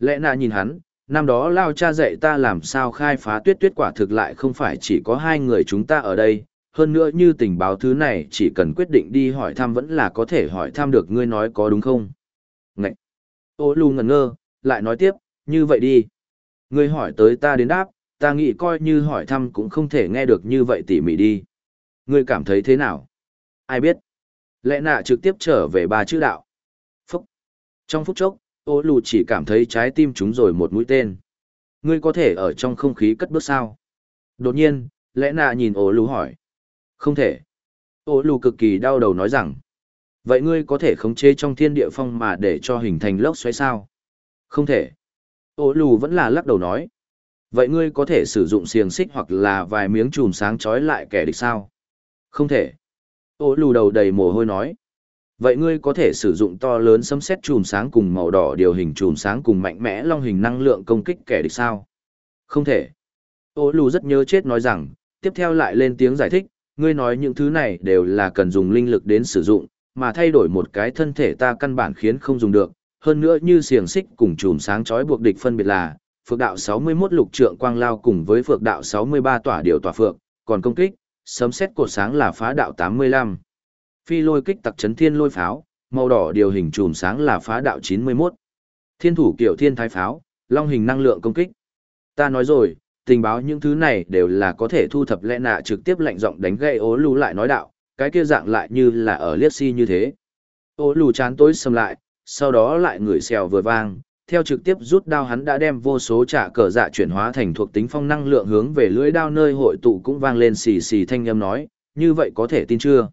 Lẽ nạ nhìn hắn, năm đó lao cha dạy ta làm sao khai phá tuyết tuyết quả thực lại không phải chỉ có hai người chúng ta ở đây, hơn nữa như tình báo thứ này chỉ cần quyết định đi hỏi thăm vẫn là có thể hỏi thăm được ngươi nói có đúng không. Ngậy! Ô lù ngẩn ngơ, lại nói tiếp, như vậy đi. Ngươi hỏi tới ta đến đáp, ta nghĩ coi như hỏi thăm cũng không thể nghe được như vậy tỉ mỉ đi. Ngươi cảm thấy thế nào? Ai biết? Lẽ nạ trực tiếp trở về ba chữ đạo. Phúc! Trong phút chốc, ô lù chỉ cảm thấy trái tim chúng rồi một mũi tên. Ngươi có thể ở trong không khí cất bước sao? Đột nhiên, lẽ nạ nhìn ô lù hỏi. Không thể. Ô lù cực kỳ đau đầu nói rằng. Vậy ngươi có thể khống chế trong thiên địa phong mà để cho hình thành lốc xoáy sao? Không thể. Ô lù vẫn là lắc đầu nói. Vậy ngươi có thể sử dụng xiềng xích hoặc là vài miếng chùm sáng trói lại kẻ địch sao? Không thể. Ô lù đầu đầy mồ hôi nói. Vậy ngươi có thể sử dụng to lớn sấm sét chùm sáng cùng màu đỏ điều hình chùm sáng cùng mạnh mẽ long hình năng lượng công kích kẻ địch sao? Không thể. Ô lù rất nhớ chết nói rằng, tiếp theo lại lên tiếng giải thích, ngươi nói những thứ này đều là cần dùng linh lực đến sử dụng, mà thay đổi một cái thân thể ta căn bản khiến không dùng được, hơn nữa như xiềng xích cùng chùm sáng chói buộc địch phân biệt là, phược đạo 61 lục trượng quang lao cùng với phược đạo 63 tỏa điều tỏa phượng, còn công kích, sấm xét cột sáng là phá đạo 85 phi lôi kích tặc chấn thiên lôi pháo, màu đỏ điều hình chùm sáng là phá đạo 91. Thiên thủ kiểu thiên thái pháo, long hình năng lượng công kích. Ta nói rồi, tình báo những thứ này đều là có thể thu thập lẽ nạ trực tiếp lệnh giọng đánh gây ố lù lại nói đạo, cái kia dạng lại như là ở liếc si như thế. Ố lù chán tối sầm lại, sau đó lại ngửi xèo vừa vang, theo trực tiếp rút đao hắn đã đem vô số trả cờ dạ chuyển hóa thành thuộc tính phong năng lượng hướng về lưỡi đao nơi hội tụ cũng vang lên xì xì thanh âm nói, như vậy có thể tin chưa?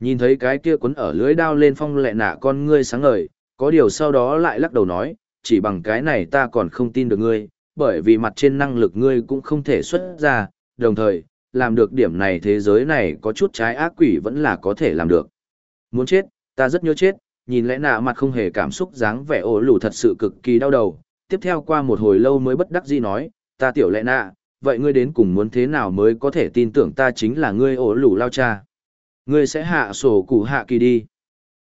Nhìn thấy cái kia quấn ở lưới đao lên phong lệ nạ con ngươi sáng ngời, có điều sau đó lại lắc đầu nói, chỉ bằng cái này ta còn không tin được ngươi, bởi vì mặt trên năng lực ngươi cũng không thể xuất ra, đồng thời, làm được điểm này thế giới này có chút trái ác quỷ vẫn là có thể làm được. Muốn chết, ta rất nhớ chết, nhìn lẽ nạ mặt không hề cảm xúc dáng vẻ ổ lù thật sự cực kỳ đau đầu. Tiếp theo qua một hồi lâu mới bất đắc dĩ nói, ta tiểu lẽ nạ, vậy ngươi đến cùng muốn thế nào mới có thể tin tưởng ta chính là ngươi ổ lù lao cha. Ngươi sẽ hạ sổ cụ hạ kỳ đi.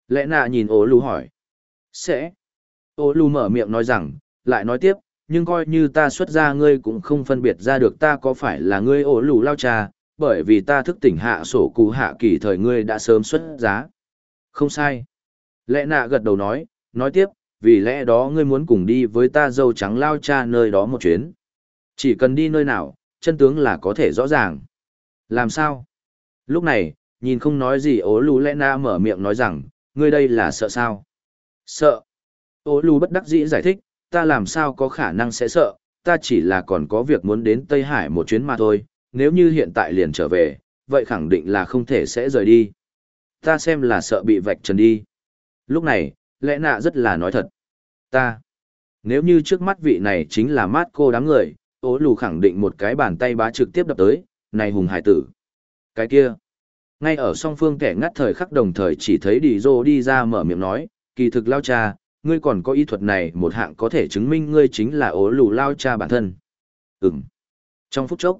Lẽ nạ nhìn ổ lù hỏi. Sẽ. Ổ lù mở miệng nói rằng, lại nói tiếp, nhưng coi như ta xuất ra ngươi cũng không phân biệt ra được ta có phải là ngươi ổ lù lao cha, bởi vì ta thức tỉnh hạ sổ cụ hạ kỳ thời ngươi đã sớm xuất giá. Không sai. Lẽ nạ gật đầu nói, nói tiếp, vì lẽ đó ngươi muốn cùng đi với ta dâu trắng lao cha nơi đó một chuyến. Chỉ cần đi nơi nào, chân tướng là có thể rõ ràng. Làm sao? Lúc này, nhìn không nói gì ố lù lẽ na mở miệng nói rằng, ngươi đây là sợ sao? Sợ. Ố lù bất đắc dĩ giải thích, ta làm sao có khả năng sẽ sợ, ta chỉ là còn có việc muốn đến Tây Hải một chuyến mà thôi, nếu như hiện tại liền trở về, vậy khẳng định là không thể sẽ rời đi. Ta xem là sợ bị vạch trần đi. Lúc này, lẽ nạ rất là nói thật. Ta, nếu như trước mắt vị này chính là mát cô đám người, ố lù khẳng định một cái bàn tay bá trực tiếp đập tới, này hùng hải tử. Cái kia, ngay ở song phương kẻ ngắt thời khắc đồng thời chỉ thấy đi dô đi ra mở miệng nói, kỳ thực lao cha, ngươi còn có ý thuật này một hạng có thể chứng minh ngươi chính là ố lù lao cha bản thân. Ừm. Trong phút chốc,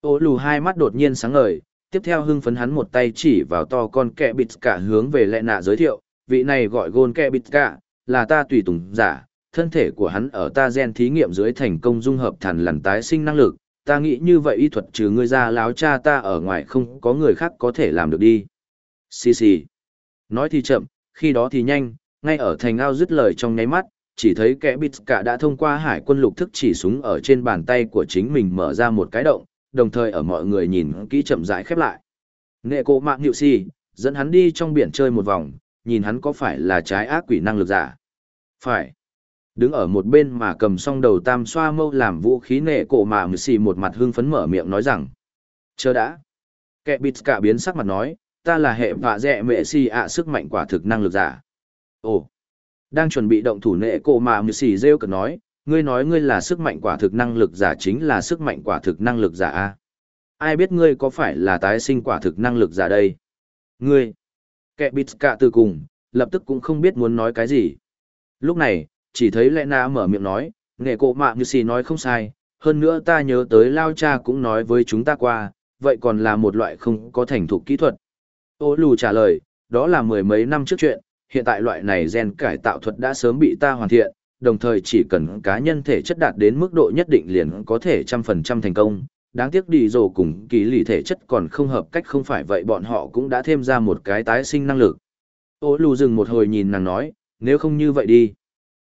ố lù hai mắt đột nhiên sáng ngời, tiếp theo hưng phấn hắn một tay chỉ vào to con kẹ bịt cả hướng về lệ nạ giới thiệu, vị này gọi gôn kẹ bịt cả, là ta tùy tùng giả, thân thể của hắn ở ta gen thí nghiệm dưới thành công dung hợp thần lằn tái sinh năng lực, ta nghĩ như vậy y thuật trừ ngươi ra láo cha ta ở ngoài không có người khác có thể làm được đi. Xì xì. Nói thì chậm, khi đó thì nhanh, ngay ở thành ao dứt lời trong nháy mắt, chỉ thấy kẻ bịt cả đã thông qua hải quân lục thức chỉ súng ở trên bàn tay của chính mình mở ra một cái động, đồng thời ở mọi người nhìn kỹ chậm rãi khép lại. Nghệ cổ mạng hiệu si, dẫn hắn đi trong biển chơi một vòng, nhìn hắn có phải là trái ác quỷ năng lực giả. Phải. Đứng ở một bên mà cầm song đầu tam xoa mâu làm vũ khí nệ cổ mà mười xì một mặt hưng phấn mở miệng nói rằng. Chờ đã. Kẻ bịt cả biến sắc mặt nói, ta là hệ vạ dẹ mệ xì ạ sức mạnh quả thực năng lực giả. Ồ. Đang chuẩn bị động thủ nệ cổ mà mười xì rêu cực nói, ngươi nói ngươi là sức mạnh quả thực năng lực giả chính là sức mạnh quả thực năng lực giả a ai biết ngươi có phải là tái sinh quả thực năng lực giả đây ngươi kẻ bịt cả từ cùng lập tức cũng không biết muốn nói cái gì lúc này chỉ thấy lẽ na mở miệng nói nghệ cộ mạ như xì nói không sai hơn nữa ta nhớ tới lao cha cũng nói với chúng ta qua vậy còn là một loại không có thành thục kỹ thuật ô lù trả lời đó là mười mấy năm trước chuyện hiện tại loại này gen cải tạo thuật đã sớm bị ta hoàn thiện đồng thời chỉ cần cá nhân thể chất đạt đến mức độ nhất định liền có thể trăm phần trăm thành công. Đáng tiếc đi dồ cùng kỳ lì thể chất còn không hợp cách không phải vậy bọn họ cũng đã thêm ra một cái tái sinh năng lực. Ô lù dừng một hồi nhìn nàng nói, nếu không như vậy đi.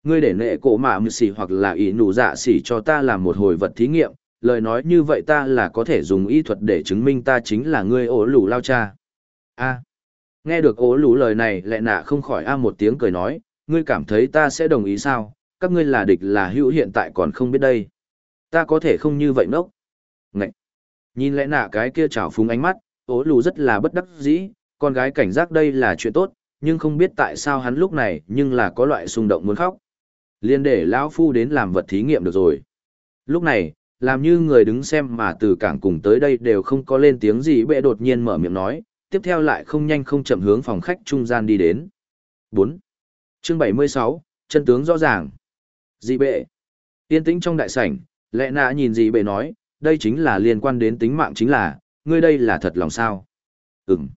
Ngươi để nệ cổ mạ mưu xỉ hoặc là ý nụ dạ xỉ cho ta làm một hồi vật thí nghiệm, lời nói như vậy ta là có thể dùng y thuật để chứng minh ta chính là ngươi ổ lù lao cha. a nghe được ổ lù lời này lẹ nạ không khỏi a một tiếng cười nói, ngươi cảm thấy ta sẽ đồng ý sao, các ngươi là địch là hữu hiện tại còn không biết đây. Ta có thể không như vậy ngốc. Ngậy! Nhìn lẽ nạ cái kia trào phúng ánh mắt, ố lù rất là bất đắc dĩ, con gái cảnh giác đây là chuyện tốt, nhưng không biết tại sao hắn lúc này nhưng là có loại xung động muốn khóc. Liên để lão phu đến làm vật thí nghiệm được rồi. Lúc này, làm như người đứng xem mà từ cảng cùng tới đây đều không có lên tiếng gì bệ đột nhiên mở miệng nói, tiếp theo lại không nhanh không chậm hướng phòng khách trung gian đi đến. 4. Chương 76, chân tướng rõ ràng. Dị bệ. Yên tĩnh trong đại sảnh, lẽ nạ nhìn dị bệ nói, đây chính là liên quan đến tính mạng chính là, ngươi đây là thật lòng sao. Ừm.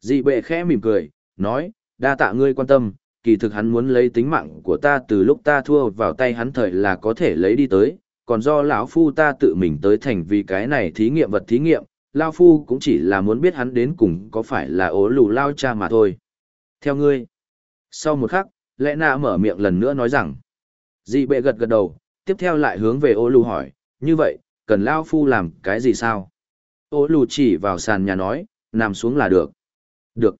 Dị bệ khẽ mỉm cười, nói, đa tạ ngươi quan tâm, kỳ thực hắn muốn lấy tính mạng của ta từ lúc ta thua vào tay hắn thời là có thể lấy đi tới, còn do lão phu ta tự mình tới thành vì cái này thí nghiệm vật thí nghiệm, lão phu cũng chỉ là muốn biết hắn đến cùng có phải là ố lù lao cha mà thôi. Theo ngươi. Sau một khắc, lẽ nạ mở miệng lần nữa nói rằng, Dị bệ gật gật đầu, tiếp theo lại hướng về ô lù hỏi, như vậy, cần lão Phu làm cái gì sao? Ô lù chỉ vào sàn nhà nói, nằm xuống là được. Được.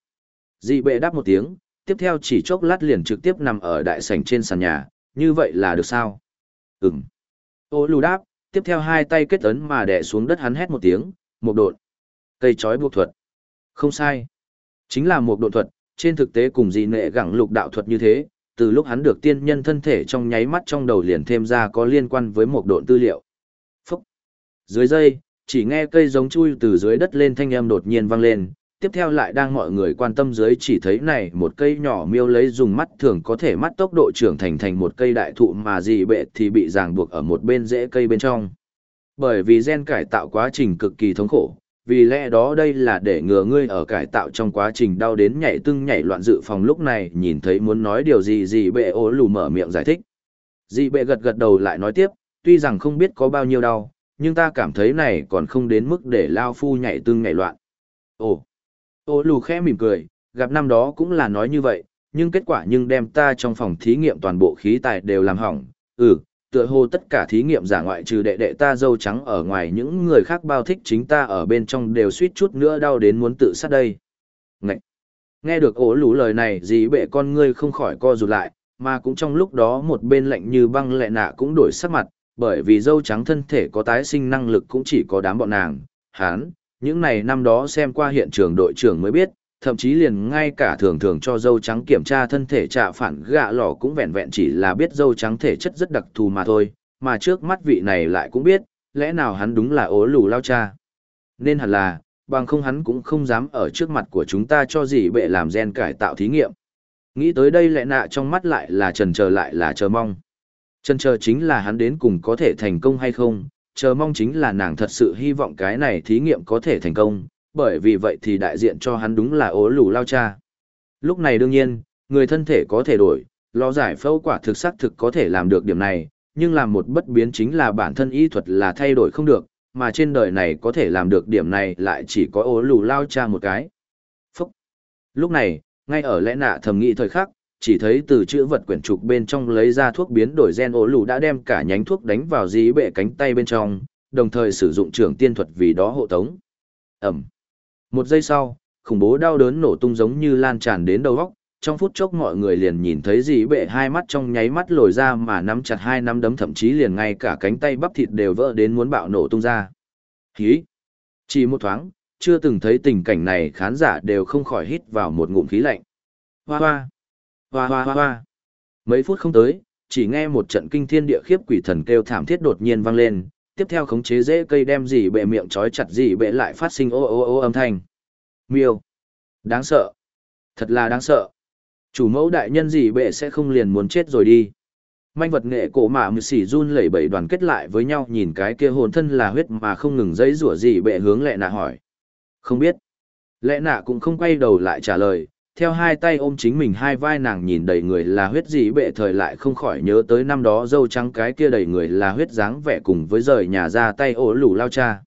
Dị bệ đáp một tiếng, tiếp theo chỉ chốc lát liền trực tiếp nằm ở đại sảnh trên sàn nhà, như vậy là được sao? Ừm. Ô lù đáp, tiếp theo hai tay kết ấn mà đè xuống đất hắn hét một tiếng, một đột. Cây chói buộc thuật. Không sai. Chính là một độ thuật, trên thực tế cùng dị nệ gẳng lục đạo thuật như thế, từ lúc hắn được tiên nhân thân thể trong nháy mắt trong đầu liền thêm ra có liên quan với một độn tư liệu. Phúc! Dưới dây, chỉ nghe cây giống chui từ dưới đất lên thanh âm đột nhiên vang lên, tiếp theo lại đang mọi người quan tâm dưới chỉ thấy này một cây nhỏ miêu lấy dùng mắt thường có thể mắt tốc độ trưởng thành thành một cây đại thụ mà dị bệ thì bị ràng buộc ở một bên rễ cây bên trong. Bởi vì gen cải tạo quá trình cực kỳ thống khổ, vì lẽ đó đây là để ngừa ngươi ở cải tạo trong quá trình đau đến nhảy tưng nhảy loạn dự phòng lúc này nhìn thấy muốn nói điều gì gì bệ ố lù mở miệng giải thích. Dị bệ gật gật đầu lại nói tiếp, tuy rằng không biết có bao nhiêu đau, nhưng ta cảm thấy này còn không đến mức để lao phu nhảy tưng nhảy loạn. Ồ, Ô lù khẽ mỉm cười, gặp năm đó cũng là nói như vậy, nhưng kết quả nhưng đem ta trong phòng thí nghiệm toàn bộ khí tài đều làm hỏng, ừ, tựa hồ tất cả thí nghiệm giả ngoại trừ đệ đệ ta dâu trắng ở ngoài những người khác bao thích chính ta ở bên trong đều suýt chút nữa đau đến muốn tự sát đây. Ngậy! Nghe được ổ lũ lời này dì bệ con ngươi không khỏi co rụt lại, mà cũng trong lúc đó một bên lạnh như băng lệ nạ cũng đổi sắc mặt, bởi vì dâu trắng thân thể có tái sinh năng lực cũng chỉ có đám bọn nàng, hán, những này năm đó xem qua hiện trường đội trưởng mới biết, thậm chí liền ngay cả thường thường cho dâu trắng kiểm tra thân thể trạ phản gạ lò cũng vẹn vẹn chỉ là biết dâu trắng thể chất rất đặc thù mà thôi, mà trước mắt vị này lại cũng biết, lẽ nào hắn đúng là ố lù lao cha. Nên hẳn là, bằng không hắn cũng không dám ở trước mặt của chúng ta cho gì bệ làm gen cải tạo thí nghiệm. Nghĩ tới đây lẽ nạ trong mắt lại là trần chờ lại là chờ mong. Trần chờ chính là hắn đến cùng có thể thành công hay không, chờ mong chính là nàng thật sự hy vọng cái này thí nghiệm có thể thành công, bởi vì vậy thì đại diện cho hắn đúng là ố lù lao cha. Lúc này đương nhiên, người thân thể có thể đổi, lo giải phẫu quả thực xác thực có thể làm được điểm này, nhưng làm một bất biến chính là bản thân y thuật là thay đổi không được, mà trên đời này có thể làm được điểm này lại chỉ có ố lù lao cha một cái. Phúc! Lúc này, ngay ở lẽ nạ thầm nghĩ thời khắc, chỉ thấy từ chữ vật quyển trục bên trong lấy ra thuốc biến đổi gen ổ lù đã đem cả nhánh thuốc đánh vào dí bệ cánh tay bên trong, đồng thời sử dụng trưởng tiên thuật vì đó hộ tống. Ẩm! Một giây sau, khủng bố đau đớn nổ tung giống như lan tràn đến đầu góc, trong phút chốc mọi người liền nhìn thấy dí bệ hai mắt trong nháy mắt lồi ra mà nắm chặt hai nắm đấm thậm chí liền ngay cả cánh tay bắp thịt đều vỡ đến muốn bạo nổ tung ra. Hí! Chỉ một thoáng, chưa từng thấy tình cảnh này khán giả đều không khỏi hít vào một ngụm khí lạnh. Hoa hoa! Hoa hoa hoa hoa! Mấy phút không tới, chỉ nghe một trận kinh thiên địa khiếp quỷ thần kêu thảm thiết đột nhiên vang lên, tiếp theo khống chế dễ cây đem gì bệ miệng trói chặt gì bệ lại phát sinh ô ô ô âm thanh. Miêu. Đáng sợ. Thật là đáng sợ. Chủ mẫu đại nhân gì bệ sẽ không liền muốn chết rồi đi. Manh vật nghệ cổ mạ mười xỉ run lẩy bẩy đoàn kết lại với nhau nhìn cái kia hồn thân là huyết mà không ngừng dây rủa gì bệ hướng lệ nạ hỏi. Không biết. Lệ nạ cũng không quay đầu lại trả lời, theo hai tay ôm chính mình hai vai nàng nhìn đầy người là huyết dị bệ thời lại không khỏi nhớ tới năm đó dâu trắng cái kia đầy người là huyết dáng vẻ cùng với rời nhà ra tay ổ lủ lao cha.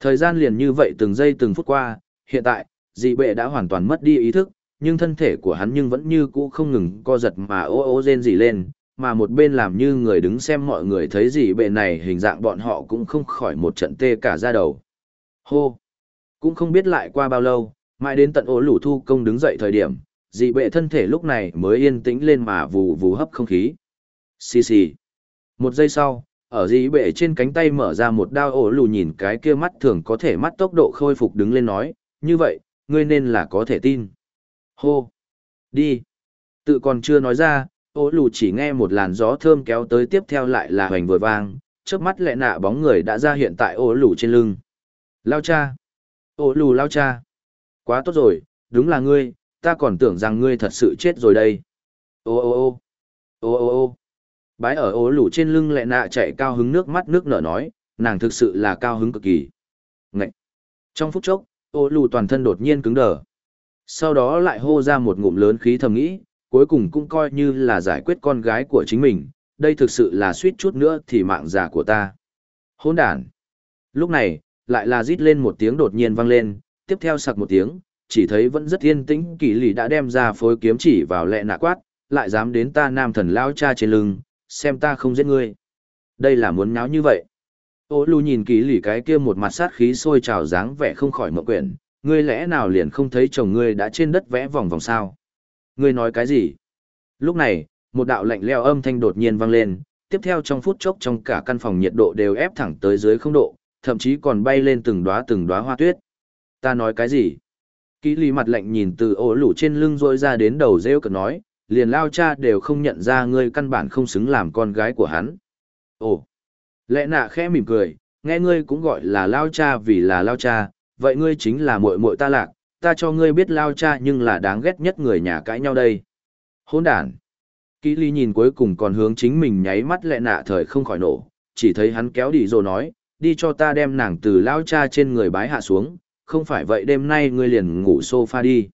Thời gian liền như vậy từng giây từng phút qua, hiện tại, dị bệ đã hoàn toàn mất đi ý thức, nhưng thân thể của hắn nhưng vẫn như cũ không ngừng co giật mà ô ô rên dị lên, mà một bên làm như người đứng xem mọi người thấy dị bệ này hình dạng bọn họ cũng không khỏi một trận tê cả ra đầu. Hô! Cũng không biết lại qua bao lâu, Mãi đến tận ố lũ thu công đứng dậy thời điểm, dị bệ thân thể lúc này mới yên tĩnh lên mà vù vù hấp không khí. Xì xì. Một giây sau, ở dị bệ trên cánh tay mở ra một đao ổ lù nhìn cái kia mắt thường có thể mắt tốc độ khôi phục đứng lên nói, như vậy, ngươi nên là có thể tin. Hô. Đi. Tự còn chưa nói ra, ổ lù chỉ nghe một làn gió thơm kéo tới tiếp theo lại là hoành vừa vang, trước mắt lẹ nạ bóng người đã ra hiện tại ổ lù trên lưng. Lao cha. Ổ lù lao cha. Quá tốt rồi, đúng là ngươi, ta còn tưởng rằng ngươi thật sự chết rồi đây. Ô ô ô, ô ô ô. Bái ở ố lủ trên lưng lại nạ chạy cao hứng nước mắt nước nở nói, nàng thực sự là cao hứng cực kỳ. Ngậy. Trong phút chốc, ô lù toàn thân đột nhiên cứng đờ. Sau đó lại hô ra một ngụm lớn khí thầm nghĩ, cuối cùng cũng coi như là giải quyết con gái của chính mình, đây thực sự là suýt chút nữa thì mạng già của ta. Hôn đàn. Lúc này, lại là rít lên một tiếng đột nhiên vang lên, tiếp theo sặc một tiếng, chỉ thấy vẫn rất yên tĩnh kỳ lì đã đem ra phối kiếm chỉ vào lẹ nạ quát, lại dám đến ta nam thần lao cha trên lưng, xem ta không giết ngươi. Đây là muốn nháo như vậy. Ô lù nhìn kỳ lì cái kia một mặt sát khí sôi trào dáng vẻ không khỏi mộng quyển, ngươi lẽ nào liền không thấy chồng ngươi đã trên đất vẽ vòng vòng sao? Ngươi nói cái gì? Lúc này, một đạo lạnh leo âm thanh đột nhiên vang lên, tiếp theo trong phút chốc trong cả căn phòng nhiệt độ đều ép thẳng tới dưới không độ, thậm chí còn bay lên từng đóa từng đóa hoa tuyết. Ta nói cái gì? Kỹ lì mặt lạnh nhìn từ ổ lũ trên lưng rôi ra đến đầu rêu cực nói, liền lao cha đều không nhận ra ngươi căn bản không xứng làm con gái của hắn. Ồ, lẽ nạ khẽ mỉm cười, nghe ngươi cũng gọi là lao cha vì là lao cha, vậy ngươi chính là muội muội ta lạc, ta cho ngươi biết lao cha nhưng là đáng ghét nhất người nhà cãi nhau đây. Hôn đàn. Kỹ lì nhìn cuối cùng còn hướng chính mình nháy mắt lẹ nạ thời không khỏi nổ, chỉ thấy hắn kéo đi rồi nói, đi cho ta đem nàng từ lao cha trên người bái hạ xuống, không phải vậy đêm nay ngươi liền ngủ sofa đi.